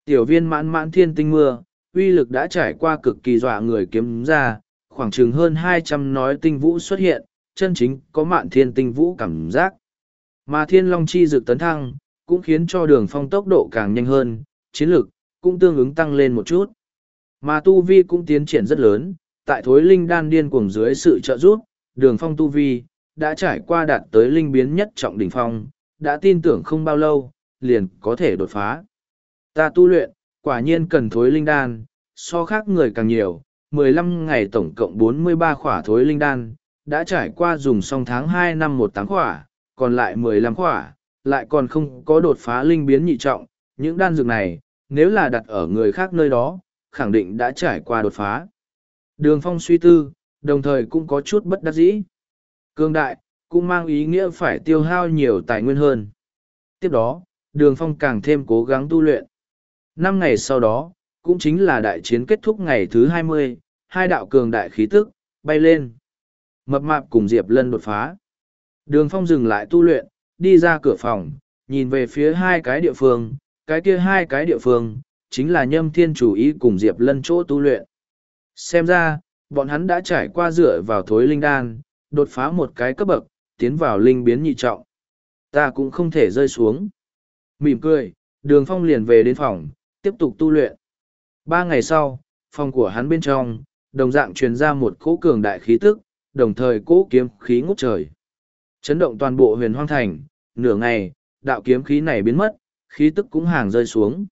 Tiểu viên mãn mãn thiên tinh mưa, uy lực đã trải qua cực kỳ dọa người kiếm ra, khoảng chừng hơn hai trăm nói tinh vũ xuất hiện, chân chính có mạn thiên tinh vũ cảm giác. Mà thiên long chi dực tấn thăng, cũng khiến cho đường phong tốc độ càng nhanh hơn, chiến lực cũng tương ứng tăng lên một chút. Mà tu vi cũng tiến triển rất lớn, tại thối linh đan điên cuồng dưới sự trợ giúp, đường phong tu vi, đã trải qua đạt tới linh biến nhất trọng đỉnh phong, đã tin tưởng không bao lâu, liền có thể đột phá. Ta tu luyện, quả nhiên cần thối linh đan, so khác người càng nhiều, 15 ngày tổng cộng 43 khỏa thối linh đan, đã trải qua dùng xong tháng 2 năm 18 khỏa, còn lại 15 khỏa, lại còn không có đột phá linh biến nhị trọng, những đan dược này, nếu là đặt ở người khác nơi đó, khẳng định đã trải qua đột phá. Đường phong suy tư, đồng thời cũng có chút bất đắc dĩ. Cương đại, cũng mang ý nghĩa phải tiêu hao nhiều tài nguyên hơn. Tiếp đó, đường phong càng thêm cố gắng tu luyện. Năm ngày sau đó, cũng chính là đại chiến kết thúc ngày thứ hai mươi, hai đạo cường đại khí tức, bay lên. Mập mạp cùng Diệp Lân đột phá. Đường phong dừng lại tu luyện, đi ra cửa phòng, nhìn về phía hai cái địa phương, cái kia hai cái địa phương, chính là nhâm thiên chủ ý cùng Diệp Lân chỗ tu luyện. Xem ra, bọn hắn đã trải qua dựa vào thối linh đan, đột phá một cái cấp bậc, tiến vào linh biến nhị trọng. Ta cũng không thể rơi xuống. Mỉm cười, đường phong liền về đến phòng, tiếp tục tu luyện. Ba ngày sau, phòng của hắn bên trong, đồng dạng truyền ra một cỗ cường đại khí tức, đồng thời cỗ kiếm khí ngút trời. Chấn động toàn bộ huyền hoang thành, nửa ngày, đạo kiếm khí này biến mất, khí tức cũng hàng rơi xuống.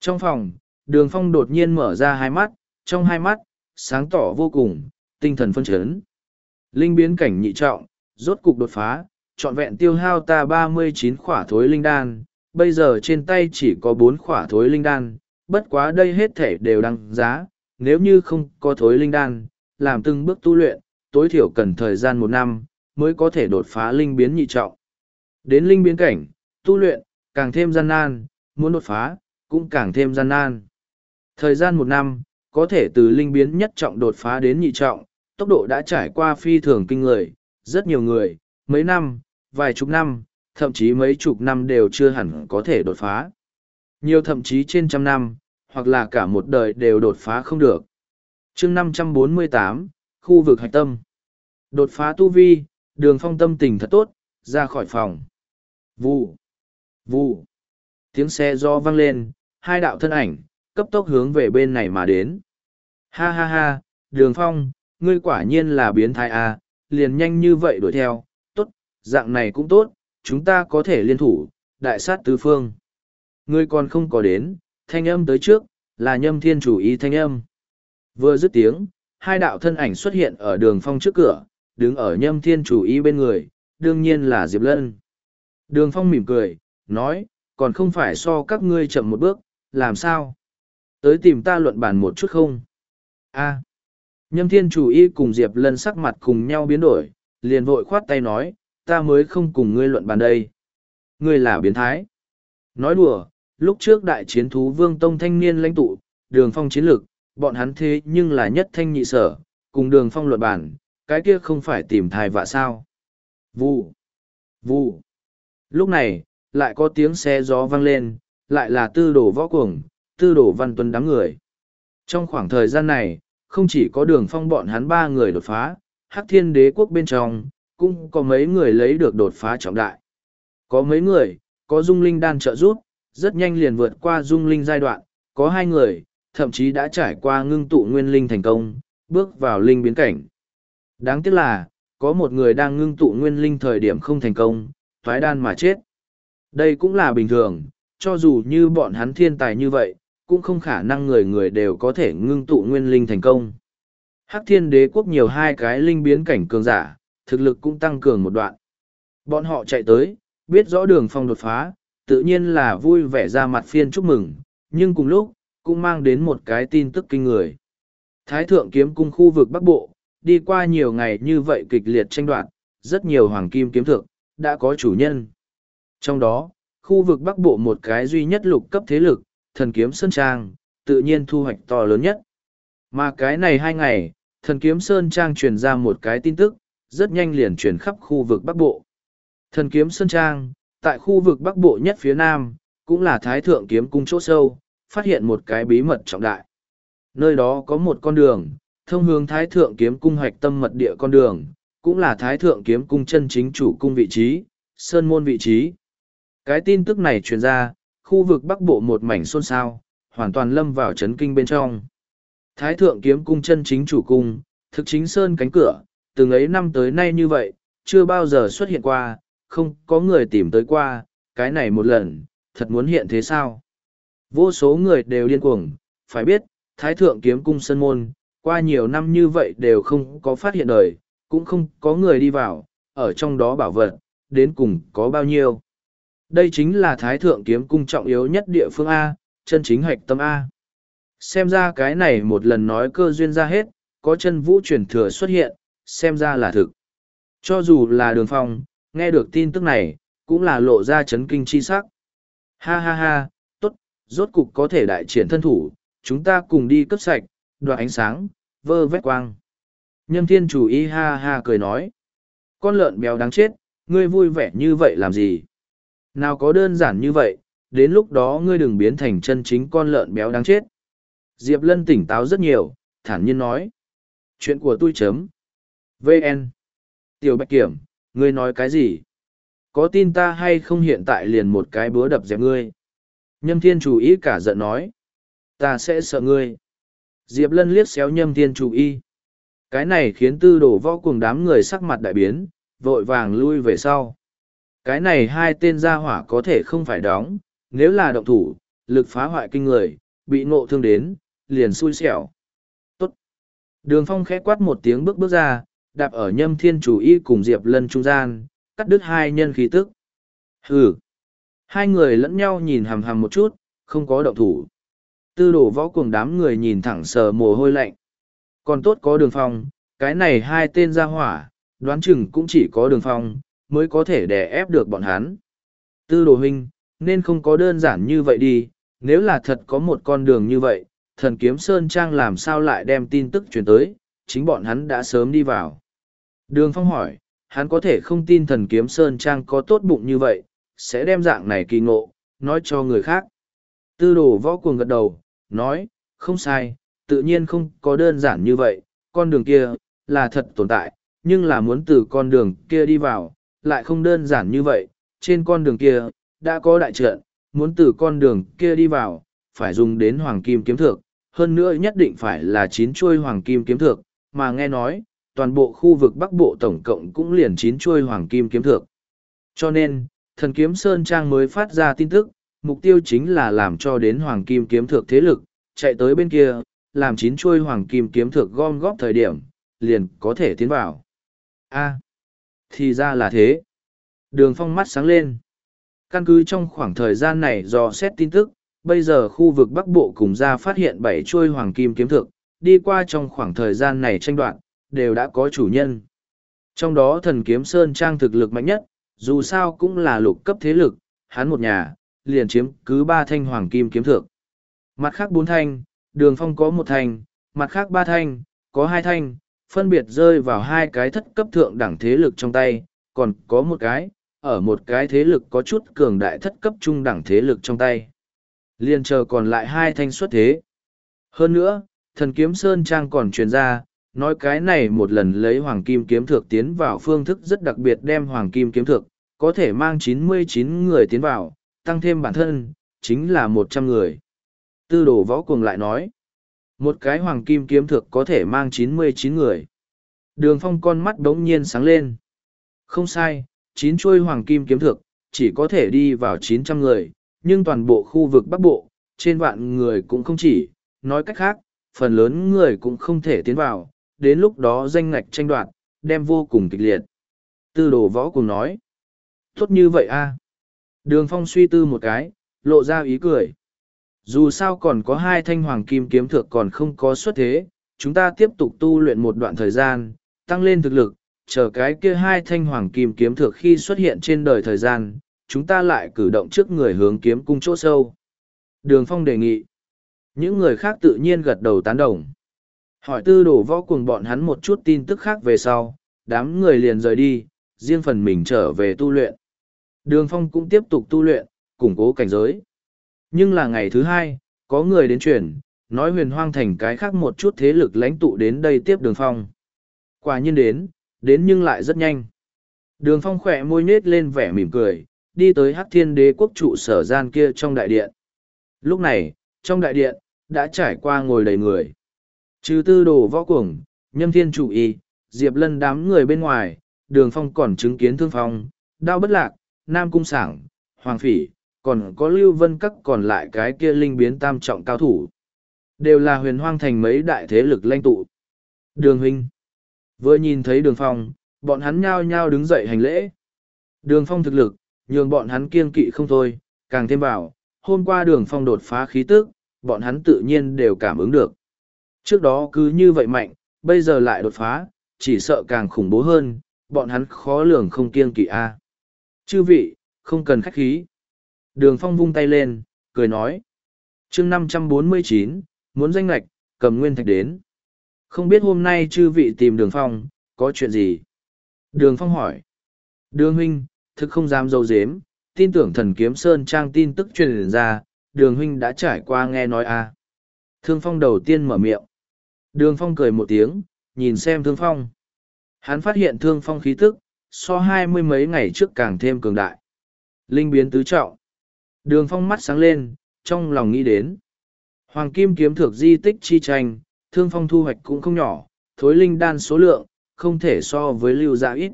Trong phòng, đường phong đột nhiên mở ra hai mắt, trong hai mắt, sáng tỏ vô cùng, tinh thần phân chấn. Linh biến cảnh nhị trọng, rốt cục đột phá, trọn vẹn tiêu hao ta ba mươi chín khỏa thối linh đan, bây giờ trên tay chỉ có bốn khỏa thối linh đan, bất quá đây hết thể đều đăng giá, nếu như không có thối linh đan, làm từng bước tu luyện, tối thiểu cần thời gian một năm, mới có thể đột phá linh biến nhị trọng. Đến linh biến cảnh, tu luyện, càng thêm gian nan, muốn đột phá, cũng càng thêm gian nan. Thời gian một năm, có thể từ linh biến nhất trọng đột phá đến nhị trọng, tốc độ đã trải qua phi thường kinh người, rất nhiều người, mấy năm, vài chục năm, thậm chí mấy chục năm đều chưa hẳn có thể đột phá. Nhiều thậm chí trên trăm năm, hoặc là cả một đời đều đột phá không được. chương 548, khu vực hạch tâm. Đột phá tu vi, đường phong tâm tình thật tốt, ra khỏi phòng. Vụ, vụ, tiếng xe do vang lên, hai đạo thân ảnh, cấp tốc hướng về bên này mà đến. Ha ha ha, đường phong, ngươi quả nhiên là biến thái à, liền nhanh như vậy đuổi theo, tốt, dạng này cũng tốt, chúng ta có thể liên thủ, đại sát tứ phương. Ngươi còn không có đến, thanh âm tới trước, là nhâm thiên chủ ý thanh âm. Vừa dứt tiếng, hai đạo thân ảnh xuất hiện ở đường phong trước cửa, đứng ở nhâm thiên chủ ý bên người, đương nhiên là Diệp Lân. Đường phong mỉm cười, nói, còn không phải so các ngươi chậm một bước, làm sao? Tới tìm ta luận bàn một chút không? a Nhâm thiên chủ y cùng Diệp Lân sắc mặt cùng nhau biến đổi, liền vội khoát tay nói, ta mới không cùng ngươi luận bàn đây. Ngươi là biến thái. Nói đùa, lúc trước đại chiến thú vương tông thanh niên lãnh tụ, đường phong chiến lược, bọn hắn thế nhưng là nhất thanh nhị sở, cùng đường phong luận bàn, cái kia không phải tìm thai vạ sao. Vụ, vụ. Lúc này, lại có tiếng xe gió vang lên, lại là tư đồ võ cuồng, tư đồ văn tuấn đám người. Trong khoảng thời gian này, không chỉ có đường phong bọn hắn ba người đột phá, hắc thiên đế quốc bên trong, cũng có mấy người lấy được đột phá trọng đại. Có mấy người, có dung linh đan trợ giúp, rất nhanh liền vượt qua dung linh giai đoạn, có hai người, thậm chí đã trải qua ngưng tụ nguyên linh thành công, bước vào linh biến cảnh. Đáng tiếc là, có một người đang ngưng tụ nguyên linh thời điểm không thành công, thoái đan mà chết. Đây cũng là bình thường, cho dù như bọn hắn thiên tài như vậy, cũng không khả năng người người đều có thể ngưng tụ nguyên linh thành công. Hắc thiên đế quốc nhiều hai cái linh biến cảnh cường giả, thực lực cũng tăng cường một đoạn. Bọn họ chạy tới, biết rõ đường phong đột phá, tự nhiên là vui vẻ ra mặt phiên chúc mừng, nhưng cùng lúc, cũng mang đến một cái tin tức kinh người. Thái thượng kiếm cung khu vực Bắc Bộ, đi qua nhiều ngày như vậy kịch liệt tranh đoạt, rất nhiều hoàng kim kiếm thượng, đã có chủ nhân. Trong đó, khu vực Bắc Bộ một cái duy nhất lục cấp thế lực, thần kiếm Sơn Trang, tự nhiên thu hoạch to lớn nhất. Mà cái này hai ngày, thần kiếm Sơn Trang truyền ra một cái tin tức, rất nhanh liền truyền khắp khu vực Bắc Bộ. Thần kiếm Sơn Trang, tại khu vực Bắc Bộ nhất phía Nam, cũng là Thái Thượng Kiếm Cung chỗ sâu, phát hiện một cái bí mật trọng đại. Nơi đó có một con đường, thông hướng Thái Thượng Kiếm Cung hoạch tâm mật địa con đường, cũng là thái thượng kiếm cung chân chính chủ cung vị trí, sơn môn vị trí. Cái tin tức này truyền ra, khu vực bắc bộ một mảnh xôn xao, hoàn toàn lâm vào chấn kinh bên trong. Thái thượng kiếm cung chân chính chủ cung, thực chính sơn cánh cửa, từng ấy năm tới nay như vậy, chưa bao giờ xuất hiện qua, không có người tìm tới qua, cái này một lần, thật muốn hiện thế sao? Vô số người đều điên cuồng, phải biết, Thái Thượng Kiếm Cung Sơn Môn, qua nhiều năm như vậy đều không có phát hiện đời, cũng không có người đi vào, ở trong đó bảo vật, đến cùng có bao nhiêu. Đây chính là Thái Thượng Kiếm Cung trọng yếu nhất địa phương A, chân chính hạch tâm A. Xem ra cái này một lần nói cơ duyên ra hết, có chân vũ truyền thừa xuất hiện, xem ra là thực. Cho dù là đường phong, nghe được tin tức này, cũng là lộ ra chấn kinh chi sắc. Ha ha ha, tốt, rốt cục có thể đại triển thân thủ, chúng ta cùng đi cấp sạch, đoạt ánh sáng, vơ vét quang. Nhâm thiên chủ y ha ha cười nói. Con lợn béo đáng chết, ngươi vui vẻ như vậy làm gì? Nào có đơn giản như vậy, đến lúc đó ngươi đừng biến thành chân chính con lợn béo đáng chết. Diệp Lân tỉnh táo rất nhiều, thản nhiên nói. Chuyện của tôi chấm. VN. Tiểu Bạch Kiểm, ngươi nói cái gì? Có tin ta hay không hiện tại liền một cái búa đập dẹp ngươi? Nhâm thiên chủ ý cả giận nói. Ta sẽ sợ ngươi. Diệp Lân liếc xéo nhâm thiên chủ y. Cái này khiến tư đổ võ cùng đám người sắc mặt đại biến, vội vàng lui về sau. Cái này hai tên gia hỏa có thể không phải đóng, nếu là động thủ, lực phá hoại kinh người, bị ngộ thương đến, liền xui xẻo. Tốt. Đường phong khẽ quát một tiếng bước bước ra, đạp ở nhâm thiên chủ y cùng Diệp Lân trung gian, cắt đứt hai nhân khí tức. Hừ. Hai người lẫn nhau nhìn hằm hằm một chút, không có động thủ. Tư đổ võ cùng đám người nhìn thẳng sờ mồ hôi lạnh. Còn tốt có đường phong, cái này hai tên ra hỏa, đoán chừng cũng chỉ có đường phong, mới có thể đè ép được bọn hắn. Tư đồ huynh, nên không có đơn giản như vậy đi, nếu là thật có một con đường như vậy, thần kiếm Sơn Trang làm sao lại đem tin tức truyền tới, chính bọn hắn đã sớm đi vào. Đường Phong hỏi, hắn có thể không tin thần kiếm Sơn Trang có tốt bụng như vậy, sẽ đem dạng này kỳ ngộ, nói cho người khác. Tư đồ võ cuồng gật đầu, nói, không sai, tự nhiên không có đơn giản như vậy, con đường kia, là thật tồn tại, nhưng là muốn từ con đường kia đi vào, lại không đơn giản như vậy, trên con đường kia, đã có đại trận, muốn từ con đường kia đi vào, phải dùng đến hoàng kim kiếm thược, hơn nữa nhất định phải là chín chuôi hoàng kim kiếm thược, mà nghe nói, toàn bộ khu vực Bắc Bộ tổng cộng cũng liền chín chuôi hoàng kim kiếm thược. Cho nên, thần kiếm Sơn Trang mới phát ra tin tức, mục tiêu chính là làm cho đến hoàng kim kiếm thược thế lực, chạy tới bên kia, làm chín chuôi hoàng kim kiếm thược gom góp thời điểm, liền có thể tiến vào. a thì ra là thế. Đường phong mắt sáng lên. Căn cứ trong khoảng thời gian này do xét tin tức, bây giờ khu vực Bắc Bộ cùng ra phát hiện bảy chuôi hoàng kim kiếm thược, đi qua trong khoảng thời gian này tranh đoạn, đều đã có chủ nhân. Trong đó thần kiếm Sơn Trang thực lực mạnh nhất, dù sao cũng là lục cấp thế lực, hắn một nhà, liền chiếm cứ ba thanh hoàng kim kiếm thược. Mặt khác bốn thanh, đường phong có một thanh, mặt khác ba thanh, có hai thanh, phân biệt rơi vào hai cái thất cấp thượng đẳng thế lực trong tay, còn có một cái, ở một cái thế lực có chút cường đại thất cấp trung đẳng thế lực trong tay. Liên chờ còn lại hai thanh xuất thế. Hơn nữa, thần kiếm Sơn Trang còn truyền ra, nói cái này một lần lấy hoàng kim kiếm thược tiến vào phương thức rất đặc biệt đem hoàng kim kiếm thược, có thể mang 99 người tiến vào, tăng thêm bản thân, chính là 100 người. Tư đồ võ cuồng lại nói, một cái hoàng kim kiếm thực có thể mang 99 người. Đường phong con mắt đống nhiên sáng lên. Không sai, chín chuôi hoàng kim kiếm thực, chỉ có thể đi vào 900 người, nhưng toàn bộ khu vực Bắc Bộ, trên vạn người cũng không chỉ, nói cách khác, phần lớn người cũng không thể tiến vào, đến lúc đó danh ngạch tranh đoạt, đem vô cùng kịch liệt. Tư đồ võ cùng nói, tốt như vậy a à? Đường phong suy tư một cái, lộ ra ý cười. Dù sao còn có hai thanh hoàng kim kiếm thược còn không có xuất thế, chúng ta tiếp tục tu luyện một đoạn thời gian, tăng lên thực lực, chờ cái kia hai thanh hoàng kim kiếm thược khi xuất hiện trên đời thời gian, chúng ta lại cử động trước người hướng kiếm cung chỗ sâu. Đường Phong đề nghị. Những người khác tự nhiên gật đầu tán đồng. Hỏi tư đổ võ cùng bọn hắn một chút tin tức khác về sau, đám người liền rời đi, riêng phần mình trở về tu luyện. Đường Phong cũng tiếp tục tu luyện, củng cố cảnh giới. Nhưng là ngày thứ hai, có người đến truyền, nói huyền hoang thành cái khác một chút thế lực lãnh tụ đến đây tiếp đường Phong. Quả nhiên đến, đến nhưng lại rất nhanh. Đường phong khỏe môi nết lên vẻ mỉm cười, đi tới hắc thiên đế quốc trụ sở gian kia trong đại điện. Lúc này, trong đại điện, đã trải qua ngồi đầy người. Trừ tư đồ võ cuồng, nhâm thiên chủ y, diệp lân đám người bên ngoài, đường phong còn chứng kiến thương phong, đao bất lạc, nam cung sảng, hoàng phỉ, còn có lưu vân các còn lại cái kia linh biến tam trọng cao thủ. Đều là huyền hoang thành mấy đại thế lực lãnh tụ. Đường huynh. Vừa nhìn thấy đường phong, bọn hắn nhao nhao đứng dậy hành lễ. Đường phong thực lực, nhường bọn hắn kiên kỵ không thôi, càng thêm vào, hôm qua đường phong đột phá khí tức, bọn hắn tự nhiên đều cảm ứng được. Trước đó cứ như vậy mạnh, bây giờ lại đột phá, chỉ sợ càng khủng bố hơn, bọn hắn khó lường không kiên kỵ a. Chư vị, không cần khách khí. Đường phong vung tay lên, cười nói. chương năm trăm bốn mươi chín muốn danh lạch, cầm nguyên thạch đến. Không biết hôm nay chư vị tìm đường phong, có chuyện gì? Đường phong hỏi. Đường huynh, thực không dám dâu dếm, tin tưởng thần kiếm sơn trang tin tức truyền ra, đường huynh đã trải qua nghe nói à? Thương phong đầu tiên mở miệng. Đường phong cười một tiếng, nhìn xem thương phong. Hắn phát hiện thương phong khí tức, so hai mươi mấy ngày trước càng thêm cường đại. Linh biến tứ trọng. Đường phong mắt sáng lên, trong lòng nghĩ đến. Hoàng kim kiếm thược di tích chi tranh, thương phong thu hoạch cũng không nhỏ, thối linh đan số lượng, không thể so với lưu dạ ít.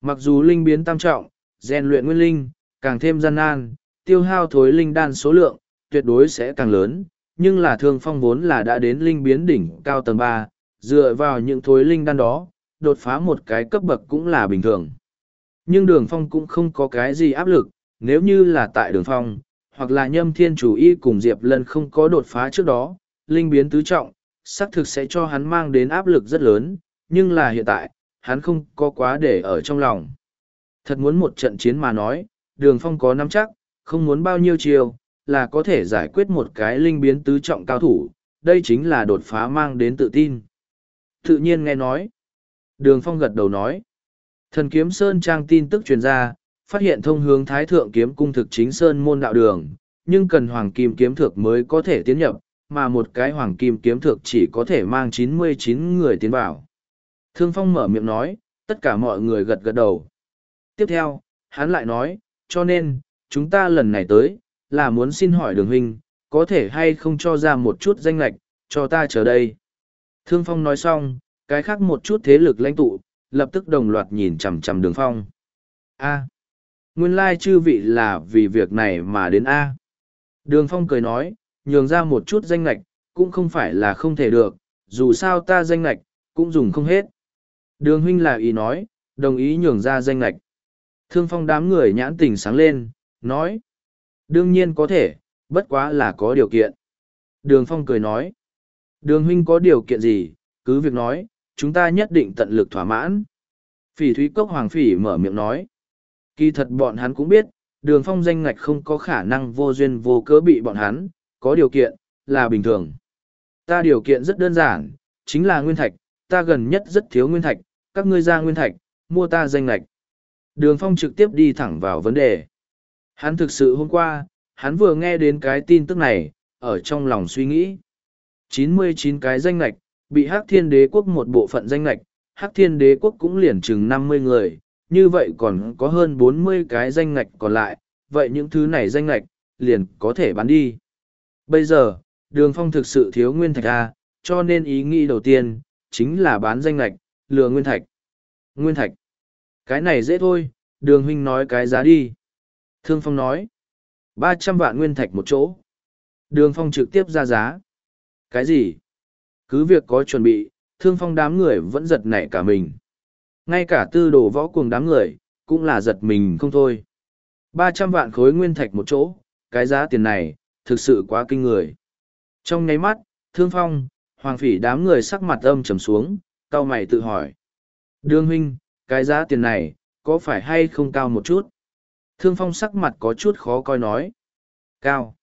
Mặc dù linh biến tam trọng, rèn luyện nguyên linh, càng thêm gian nan, tiêu hao thối linh đan số lượng, tuyệt đối sẽ càng lớn, nhưng là thương phong vốn là đã đến linh biến đỉnh cao tầng ba, dựa vào những thối linh đan đó, đột phá một cái cấp bậc cũng là bình thường. Nhưng đường phong cũng không có cái gì áp lực, nếu như là tại đường phong, hoặc là nhâm thiên chủ y cùng Diệp Lân không có đột phá trước đó, linh biến tứ trọng, xác thực sẽ cho hắn mang đến áp lực rất lớn, nhưng là hiện tại, hắn không có quá để ở trong lòng. Thật muốn một trận chiến mà nói, đường phong có nắm chắc, không muốn bao nhiêu chiều, là có thể giải quyết một cái linh biến tứ trọng cao thủ, đây chính là đột phá mang đến tự tin. Tự nhiên nghe nói. Đường phong gật đầu nói. Thần kiếm Sơn Trang tin tức truyền ra, phát hiện thông hướng Thái Thượng kiếm cung thực chính Sơn môn đạo đường, nhưng cần hoàng kim kiếm thược mới có thể tiến nhập, mà một cái hoàng kim kiếm thược chỉ có thể mang chín mươi chín người tiến vào. Thương Phong mở miệng nói, tất cả mọi người gật gật đầu. Tiếp theo, hắn lại nói, cho nên, chúng ta lần này tới, là muốn xin hỏi đường huynh, có thể hay không cho ra một chút danh lạch, cho ta chờ đây. Thương Phong nói xong, cái khác một chút thế lực lãnh tụ, lập tức đồng loạt nhìn chằm chằm đường phong. A nguyên lai chư vị là vì việc này mà đến A. Đường phong cười nói, nhường ra một chút danh lạch, cũng không phải là không thể được, dù sao ta danh lạch, cũng dùng không hết. Đường huynh là ý nói, đồng ý nhường ra danh lạch. Thương phong đám người nhãn tình sáng lên, nói. Đương nhiên có thể, bất quá là có điều kiện. Đường phong cười nói. Đường huynh có điều kiện gì, cứ việc nói, chúng ta nhất định tận lực thỏa mãn. Phỉ thúy cốc hoàng phỉ mở miệng nói. Kỳ thật bọn hắn cũng biết, đường phong danh ngạch không có khả năng vô duyên vô cớ bị bọn hắn, có điều kiện, là bình thường. Ta điều kiện rất đơn giản, chính là nguyên thạch, ta gần nhất rất thiếu nguyên thạch, các ngươi ra nguyên thạch, mua ta danh ngạch. Đường phong trực tiếp đi thẳng vào vấn đề. Hắn thực sự hôm qua, hắn vừa nghe đến cái tin tức này, ở trong lòng suy nghĩ. 99 cái danh ngạch, bị Hắc Thiên Đế quốc một bộ phận danh ngạch, Hắc Thiên Đế quốc cũng liền chừng năm mươi người, như vậy còn có hơn bốn mươi cái danh ngạch còn lại, vậy những thứ này danh ngạch, liền có thể bán đi. Bây giờ, đường phong thực sự thiếu nguyên thạch A, cho nên ý nghĩ đầu tiên, chính là bán danh ngạch, lừa nguyên thạch. Nguyên thạch. Cái này dễ thôi, đường huynh nói cái giá đi. Thương phong nói. ba trăm vạn nguyên thạch một chỗ. Đường phong trực tiếp ra giá. Cái gì? Cứ việc có chuẩn bị, thương phong đám người vẫn giật nảy cả mình. Ngay cả tư đồ võ cuồng đám người, cũng là giật mình không thôi. ba trăm vạn khối nguyên thạch một chỗ, cái giá tiền này, thực sự quá kinh người. Trong nháy mắt, thương phong, hoàng phỉ đám người sắc mặt âm trầm xuống, cao mày tự hỏi. Đương huynh, cái giá tiền này, có phải hay không cao một chút? Thương phong sắc mặt có chút khó coi nói. Cao.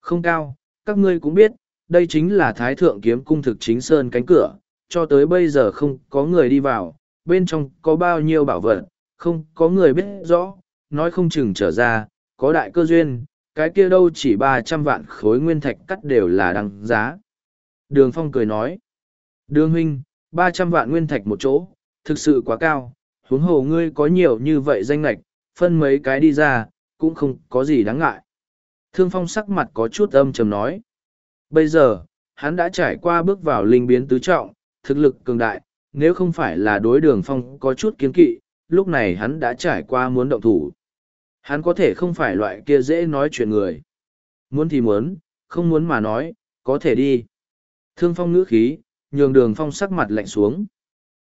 Không cao, các ngươi cũng biết, đây chính là thái thượng kiếm cung thực chính sơn cánh cửa, cho tới bây giờ không có người đi vào, bên trong có bao nhiêu bảo vật, không có người biết rõ, nói không chừng trở ra, có đại cơ duyên, cái kia đâu chỉ ba trăm vạn khối nguyên thạch cắt đều là đăng giá. Đường Phong cười nói, Đường huynh, ba trăm vạn nguyên thạch một chỗ, thực sự quá cao, huống hồ ngươi có nhiều như vậy danh lạch, phân mấy cái đi ra, cũng không có gì đáng ngại. Thương phong sắc mặt có chút âm trầm nói. Bây giờ, hắn đã trải qua bước vào linh biến tứ trọng, thực lực cường đại, nếu không phải là đối đường phong có chút kiến kỵ, lúc này hắn đã trải qua muốn động thủ. Hắn có thể không phải loại kia dễ nói chuyện người. Muốn thì muốn, không muốn mà nói, có thể đi. Thương phong ngữ khí, nhường đường phong sắc mặt lạnh xuống.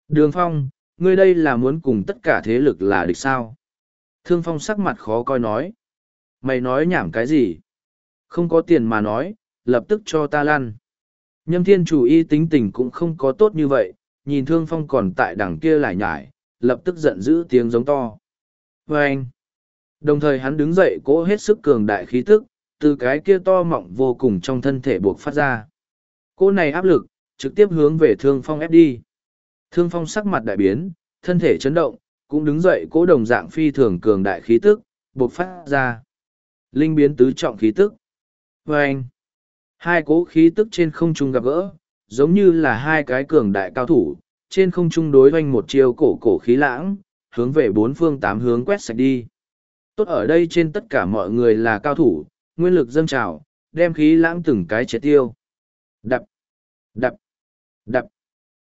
Đường phong, ngươi đây là muốn cùng tất cả thế lực là địch sao? Thương phong sắc mặt khó coi nói. Mày nói nhảm cái gì? Không có tiền mà nói, lập tức cho ta lăn. Nhâm thiên chủ y tính tình cũng không có tốt như vậy, nhìn thương phong còn tại đằng kia lại nhải, lập tức giận dữ tiếng giống to. Và anh, đồng thời hắn đứng dậy cố hết sức cường đại khí tức, từ cái kia to mọng vô cùng trong thân thể buộc phát ra. Cô này áp lực, trực tiếp hướng về thương phong ép đi. Thương phong sắc mặt đại biến, thân thể chấn động, cũng đứng dậy cố đồng dạng phi thường cường đại khí tức, buộc phát ra. Linh biến tứ trọng khí tức. Và anh, hai cố khí tức trên không trung gặp gỡ, giống như là hai cái cường đại cao thủ, trên không trung đối doanh một chiêu cổ cổ khí lãng, hướng về bốn phương tám hướng quét sạch đi. Tốt ở đây trên tất cả mọi người là cao thủ, nguyên lực dâng trào, đem khí lãng từng cái triệt tiêu. Đập, đập, đập.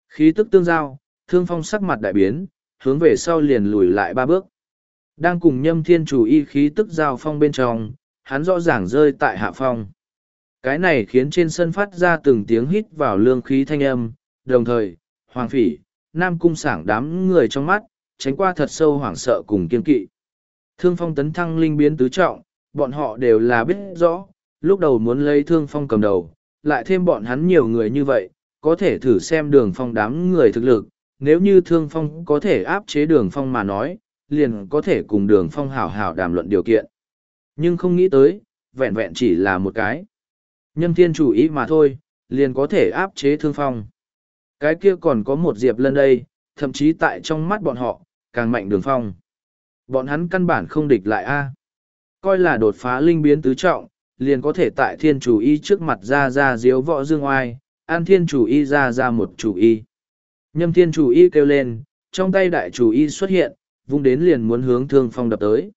Khí tức tương giao, thương phong sắc mặt đại biến, hướng về sau liền lùi lại ba bước. Đang cùng nhâm thiên chủ y khí tức giao phong bên trong, hắn rõ ràng rơi tại hạ phong. Cái này khiến trên sân phát ra từng tiếng hít vào lương khí thanh âm, đồng thời, hoàng phỉ, nam cung sảng đám người trong mắt, tránh qua thật sâu hoảng sợ cùng kiên kỵ. Thương phong tấn thăng linh biến tứ trọng, bọn họ đều là biết rõ, lúc đầu muốn lấy thương phong cầm đầu, lại thêm bọn hắn nhiều người như vậy, có thể thử xem đường phong đám người thực lực, nếu như thương phong có thể áp chế đường phong mà nói, liền có thể cùng đường phong hảo hảo đàm luận điều kiện. Nhưng không nghĩ tới, vẹn vẹn chỉ là một cái. Nhâm thiên chủ ý mà thôi, liền có thể áp chế thương phong. Cái kia còn có một diệp lân đây, thậm chí tại trong mắt bọn họ, càng mạnh đường phong. Bọn hắn căn bản không địch lại a Coi là đột phá linh biến tứ trọng, liền có thể tại thiên chủ y trước mặt ra ra diếu võ dương oai, an thiên chủ y ra ra một chủ y. Nhâm thiên chủ y kêu lên, trong tay đại chủ y xuất hiện, vung đến liền muốn hướng thương phong đập tới.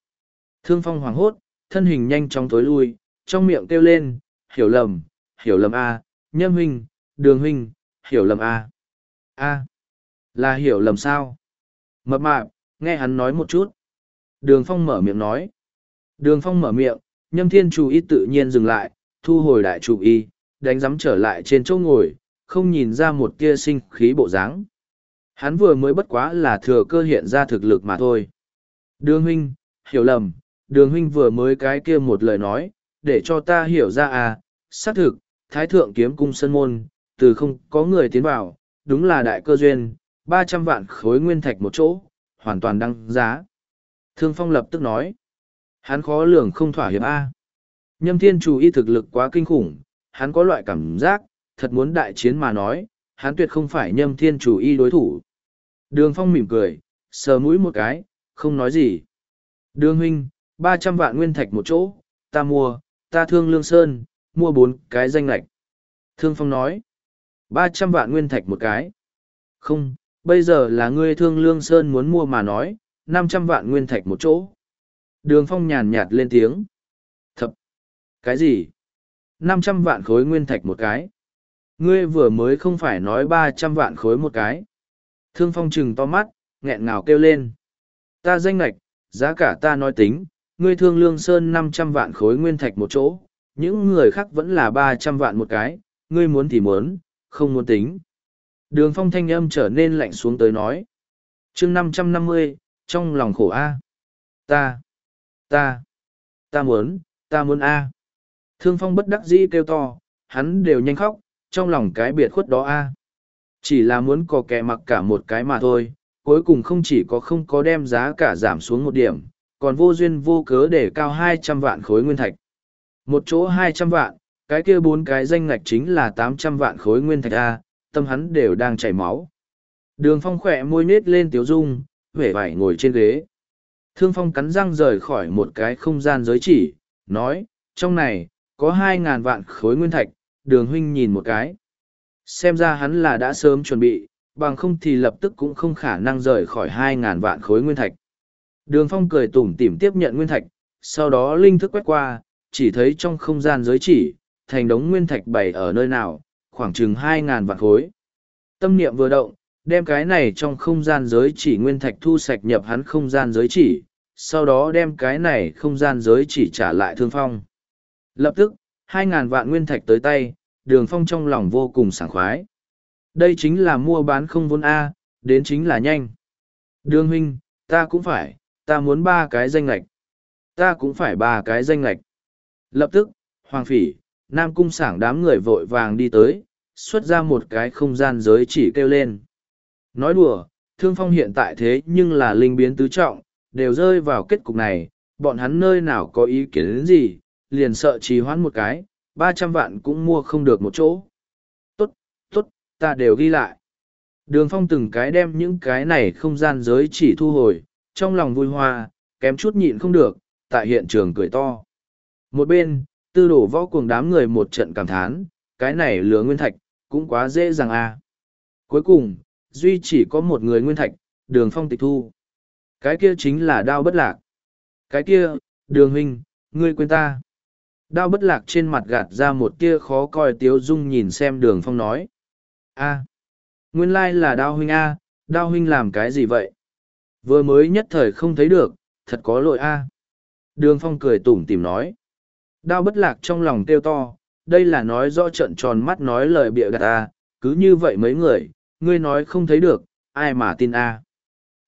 Thương phong hoảng hốt, thân hình nhanh chóng tối lui, trong miệng kêu lên, hiểu lầm, hiểu lầm A, nhâm huynh, đường huynh, hiểu lầm A. A, là hiểu lầm sao? Mập mạp, nghe hắn nói một chút. Đường phong mở miệng nói. Đường phong mở miệng, nhâm thiên chủ y tự nhiên dừng lại, thu hồi đại chủ y, đánh giắm trở lại trên chỗ ngồi, không nhìn ra một tia sinh khí bộ dáng. Hắn vừa mới bất quá là thừa cơ hiện ra thực lực mà thôi. Đường huynh, hiểu lầm, đường huynh vừa mới cái kia một lời nói, để cho ta hiểu ra à, xác thực, thái thượng kiếm cung sân môn, từ không có người tiến vào, đúng là đại cơ duyên, ba trăm vạn khối nguyên thạch một chỗ, hoàn toàn đăng giá. Thương Phong lập tức nói, hắn khó lường không thỏa hiệp A. Nhâm thiên chủ y thực lực quá kinh khủng, hắn có loại cảm giác, thật muốn đại chiến mà nói, hắn tuyệt không phải nhâm thiên chủ y đối thủ. Đường Phong mỉm cười, sờ mũi một cái, không nói gì. Đường huynh, ba trăm vạn nguyên thạch một chỗ, ta mua, ta thương lương sơn, mua bốn cái danh lạch. Thương Phong nói, ba trăm vạn nguyên thạch một cái. Không, bây giờ là ngươi thương lương sơn muốn mua mà nói, năm trăm vạn nguyên thạch một chỗ. Đường Phong nhàn nhạt lên tiếng. Thập, cái gì? năm trăm vạn khối nguyên thạch một cái. Ngươi vừa mới không phải nói ba trăm vạn khối một cái. Thương Phong chừng to mắt, nghẹn ngào kêu lên. Ta danh lạch, giá cả ta nói tính, ngươi thương lương sơn năm trăm vạn khối nguyên thạch một chỗ, những người khác vẫn là ba trăm vạn một cái, ngươi muốn thì muốn, không muốn tính. Đường phong thanh âm trở nên lạnh xuống tới nói. chương năm trăm năm mươi trong lòng khổ A. Ta, ta, ta muốn, ta muốn A. Thương phong bất đắc dĩ kêu to, hắn đều nhanh khóc, trong lòng cái biệt khuất đó A. Chỉ là muốn có kẻ mặc cả một cái mà thôi, cuối cùng không chỉ có không có đem giá cả giảm xuống một điểm, còn vô duyên vô cớ để cao hai trăm vạn khối nguyên thạch. Một chỗ hai trăm vạn, cái kia bốn cái danh ngạch chính là tám trăm vạn khối nguyên thạch A, tâm hắn đều đang chảy máu. Đường phong khỏe môi nết lên tiếu dung, vẻ vải ngồi trên ghế. Thương phong cắn răng rời khỏi một cái không gian giới chỉ, nói, trong này, có hai ngàn vạn khối nguyên thạch, đường huynh nhìn một cái. Xem ra hắn là đã sớm chuẩn bị, bằng không thì lập tức cũng không khả năng rời khỏi hai ngàn vạn khối nguyên thạch. Đường phong cười tủm tỉm tiếp nhận nguyên thạch, sau đó linh thức quét qua, chỉ thấy trong không gian giới chỉ, thành đống nguyên thạch bày ở nơi nào, khoảng chừng hai ngàn vạn khối. Tâm niệm vừa động, đem cái này trong không gian giới chỉ nguyên thạch thu sạch nhập hắn không gian giới chỉ, sau đó đem cái này không gian giới chỉ trả lại thương phong. Lập tức, hai ngàn vạn nguyên thạch tới tay, đường phong trong lòng vô cùng sảng khoái. Đây chính là mua bán không vốn A, đến chính là nhanh. Đường huynh, ta cũng phải, ta muốn ba cái danh lệch Ta cũng phải ba cái danh lệch Lập tức, Hoàng Phỉ, Nam Cung sảng đám người vội vàng đi tới, xuất ra một cái không gian giới chỉ kêu lên. Nói đùa, thương phong hiện tại thế nhưng là linh biến tứ trọng, đều rơi vào kết cục này, bọn hắn nơi nào có ý kiến đến gì, liền sợ trì hoãn một cái, ba trăm vạn cũng mua không được một chỗ. Tốt, tốt, ta đều ghi lại. Đường phong từng cái đem những cái này không gian giới chỉ thu hồi, trong lòng vui hoa, kém chút nhịn không được, tại hiện trường cười to. Một bên, tư đổ võ cuồng đám người một trận cảm thán, cái này lừa nguyên thạch, cũng quá dễ dàng à. Cuối cùng, duy chỉ có một người nguyên thạch, đường phong tịch thu. Cái kia chính là đao bất lạc. Cái kia, đường huynh, ngươi quên ta. Đao bất lạc trên mặt gạt ra một tia khó coi tiếu dung nhìn xem đường phong nói. a nguyên lai là đao huynh a đao huynh làm cái gì vậy? Vừa mới nhất thời không thấy được, thật có lỗi a à. Đường phong cười tủm tìm nói. Đao bất lạc trong lòng kêu to, đây là nói do trận tròn mắt nói lời bịa gạt a cứ như vậy mấy người, ngươi nói không thấy được, ai mà tin a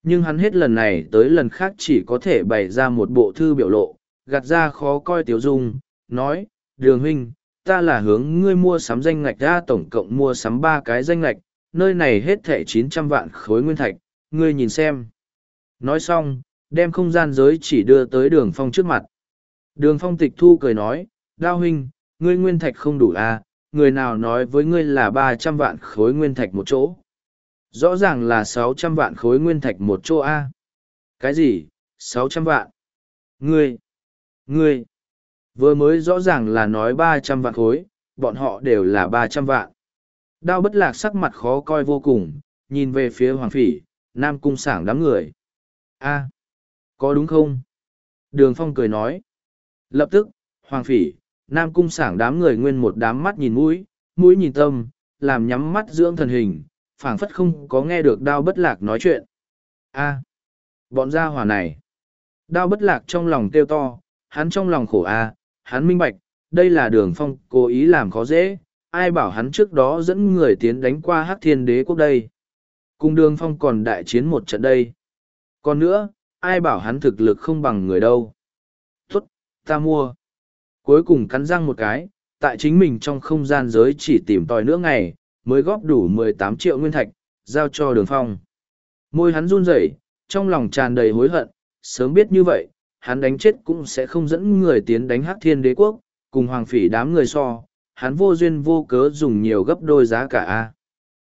Nhưng hắn hết lần này tới lần khác chỉ có thể bày ra một bộ thư biểu lộ, gạt ra khó coi tiểu dung, nói, đường huynh, ta là hướng ngươi mua sắm danh ngạch ra tổng cộng mua sắm ba cái danh ngạch, nơi này hết thẻ chín trăm vạn khối nguyên thạch, ngươi nhìn xem. Nói xong, đem không gian giới chỉ đưa tới đường phong trước mặt. Đường phong tịch thu cười nói, đao huynh, ngươi nguyên thạch không đủ à, người nào nói với ngươi là ba trăm vạn khối nguyên thạch một chỗ. Rõ ràng là sáu trăm vạn khối nguyên thạch một chỗ A. Cái gì? sáu trăm vạn? Ngươi! Ngươi! Vừa mới rõ ràng là nói ba trăm vạn khối, bọn họ đều là ba trăm vạn. Đao bất lạc sắc mặt khó coi vô cùng, nhìn về phía hoàng phỉ, nam cung sảng đám người. A, có đúng không? Đường phong cười nói. Lập tức, hoàng phỉ, nam cung sảng đám người nguyên một đám mắt nhìn mũi, mũi nhìn tâm, làm nhắm mắt dưỡng thần hình, phảng phất không có nghe được đao bất lạc nói chuyện. A, bọn gia hỏa này. Đao bất lạc trong lòng kêu to, hắn trong lòng khổ a, hắn minh bạch, đây là đường phong cố ý làm khó dễ, ai bảo hắn trước đó dẫn người tiến đánh qua hắc thiên đế quốc đây. Cùng đường phong còn đại chiến một trận đây. Còn nữa, ai bảo hắn thực lực không bằng người đâu. Tốt, ta mua. Cuối cùng cắn răng một cái, tại chính mình trong không gian giới chỉ tìm tòi nữa ngày, mới góp đủ mười tám triệu nguyên thạch, giao cho đường phong. Môi hắn run rẩy, trong lòng tràn đầy hối hận, sớm biết như vậy, hắn đánh chết cũng sẽ không dẫn người tiến đánh hắc thiên đế quốc, cùng hoàng phỉ đám người so, hắn vô duyên vô cớ dùng nhiều gấp đôi giá cả A.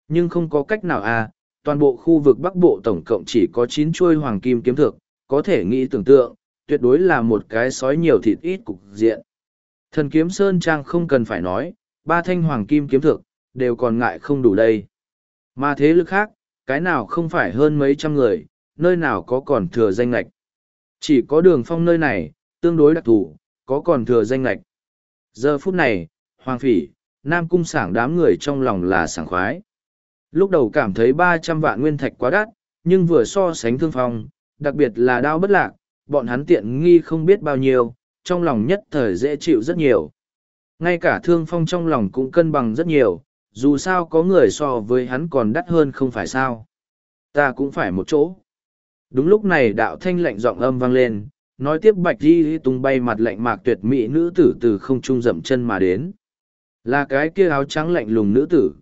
Nhưng không có cách nào A, toàn bộ khu vực Bắc Bộ tổng cộng chỉ có chín chuôi hoàng kim kiếm thực, có thể nghĩ tưởng tượng, tuyệt đối là một cái sói nhiều thịt ít cục diện. Thần kiếm Sơn Trang không cần phải nói, ba thanh hoàng kim kiếm thực, đều còn ngại không đủ đây. Mà thế lực khác, cái nào không phải hơn mấy trăm người, nơi nào có còn thừa danh lạch. Chỉ có đường phong nơi này, tương đối đặc thù, có còn thừa danh lạch. Giờ phút này, Hoàng Phỉ, Nam Cung sảng đám người trong lòng là sảng khoái. Lúc đầu cảm thấy ba trăm vạn nguyên thạch quá đắt, nhưng vừa so sánh thương phong, đặc biệt là đao bất lạc, bọn hắn tiện nghi không biết bao nhiêu, trong lòng nhất thời dễ chịu rất nhiều. Ngay cả thương phong trong lòng cũng cân bằng rất nhiều, dù sao có người so với hắn còn đắt hơn không phải sao. Ta cũng phải một chỗ. Đúng lúc này đạo thanh lạnh giọng âm vang lên, nói tiếp bạch di tung bay mặt lạnh mạc tuyệt mỹ nữ tử từ không trung dậm chân mà đến. Là cái kia áo trắng lạnh lùng nữ tử.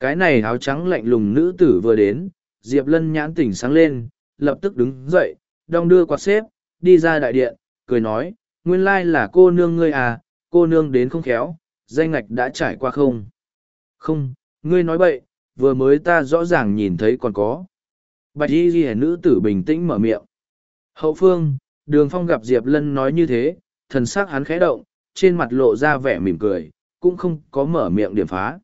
Cái này áo trắng lạnh lùng nữ tử vừa đến, Diệp Lân nhãn tỉnh sáng lên, lập tức đứng dậy, đong đưa quạt xếp, đi ra đại điện, cười nói, nguyên lai là cô nương ngươi à, cô nương đến không khéo, danh ngạch đã trải qua không. Không, ngươi nói bậy, vừa mới ta rõ ràng nhìn thấy còn có. Bạch y ghi nữ tử bình tĩnh mở miệng. Hậu phương, đường phong gặp Diệp Lân nói như thế, thần sắc hắn khẽ động, trên mặt lộ ra vẻ mỉm cười, cũng không có mở miệng điểm phá.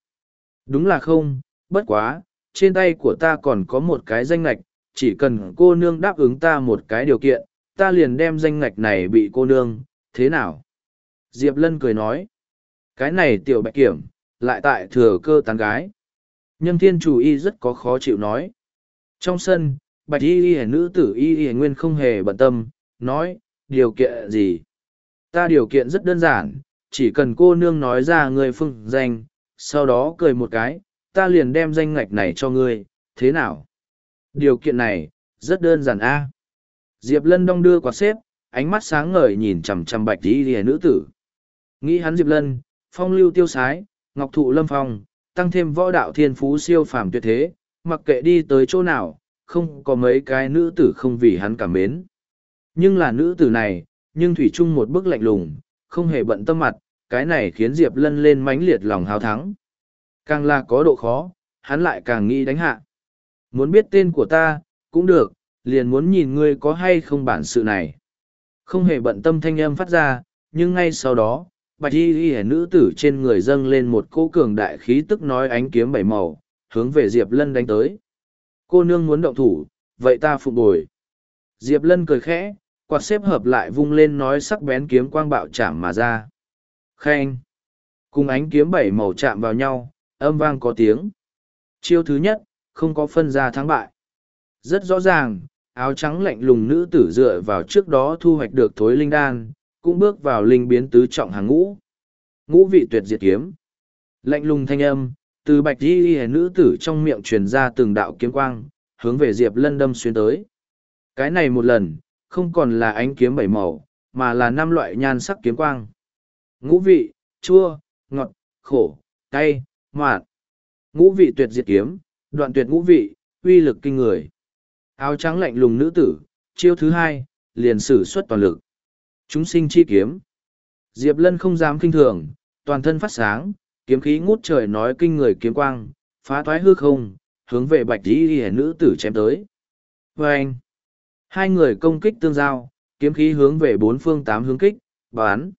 Đúng là không, bất quá, trên tay của ta còn có một cái danh ngạch, chỉ cần cô nương đáp ứng ta một cái điều kiện, ta liền đem danh ngạch này bị cô nương, thế nào? Diệp Lân cười nói, cái này tiểu bạch kiểm, lại tại thừa cơ tán gái. Nhâm thiên chủ y rất có khó chịu nói. Trong sân, bạch y y nữ tử y y nguyên không hề bận tâm, nói, điều kiện gì? Ta điều kiện rất đơn giản, chỉ cần cô nương nói ra người phương danh, sau đó cười một cái, ta liền đem danh ngạch này cho ngươi, thế nào? Điều kiện này, rất đơn giản a. Diệp Lân đong đưa quạt xếp, ánh mắt sáng ngời nhìn chằm chằm bạch tí lìa nữ tử. Nghĩ hắn Diệp Lân, phong lưu tiêu sái, ngọc thụ lâm phong, tăng thêm võ đạo thiên phú siêu phàm tuyệt thế, mặc kệ đi tới chỗ nào, không có mấy cái nữ tử không vì hắn cảm mến. Nhưng là nữ tử này, nhưng Thủy chung một bức lạnh lùng, không hề bận tâm mặt, cái này khiến Diệp Lân lên mãnh liệt lòng hào thắng. Càng là có độ khó, hắn lại càng nghĩ đánh hạ. Muốn biết tên của ta, cũng được, liền muốn nhìn ngươi có hay không bản sự này. Không hề bận tâm thanh âm phát ra, nhưng ngay sau đó, bạch y y nữ tử trên người dâng lên một cỗ cường đại khí tức nói ánh kiếm bảy màu, hướng về Diệp Lân đánh tới. Cô nương muốn động thủ, vậy ta phục bồi. Diệp Lân cười khẽ, quạt xếp hợp lại vung lên nói sắc bén kiếm quang bạo chạm mà ra. Khen! Cùng ánh kiếm bảy màu chạm vào nhau, âm vang có tiếng. Chiêu thứ nhất, không có phân ra thắng bại. Rất rõ ràng, áo trắng lạnh lùng nữ tử dựa vào trước đó thu hoạch được thối linh đan, cũng bước vào linh biến tứ trọng hàng ngũ. Ngũ vị tuyệt diệt kiếm. Lạnh lùng thanh âm, từ bạch đi y nữ tử trong miệng truyền ra từng đạo kiếm quang, hướng về Diệp Lân đâm xuyên tới. Cái này một lần, không còn là ánh kiếm bảy màu, mà là năm loại nhan sắc kiếm quang. Ngũ vị, chua, ngọt, khổ, cay, mạn. Ngũ vị tuyệt diệt kiếm, đoạn tuyệt ngũ vị, uy lực kinh người. Áo trắng lạnh lùng nữ tử, chiêu thứ hai, liền sử xuất toàn lực. Chúng sinh chi kiếm. Diệp Lân không dám kinh thường, toàn thân phát sáng, kiếm khí ngút trời nói kinh người kiếm quang, phá thoái hư không, hướng về bạch y hẻ nữ tử chém tới. Và anh, hai người công kích tương giao, kiếm khí hướng về bốn phương tám hướng kích, bán.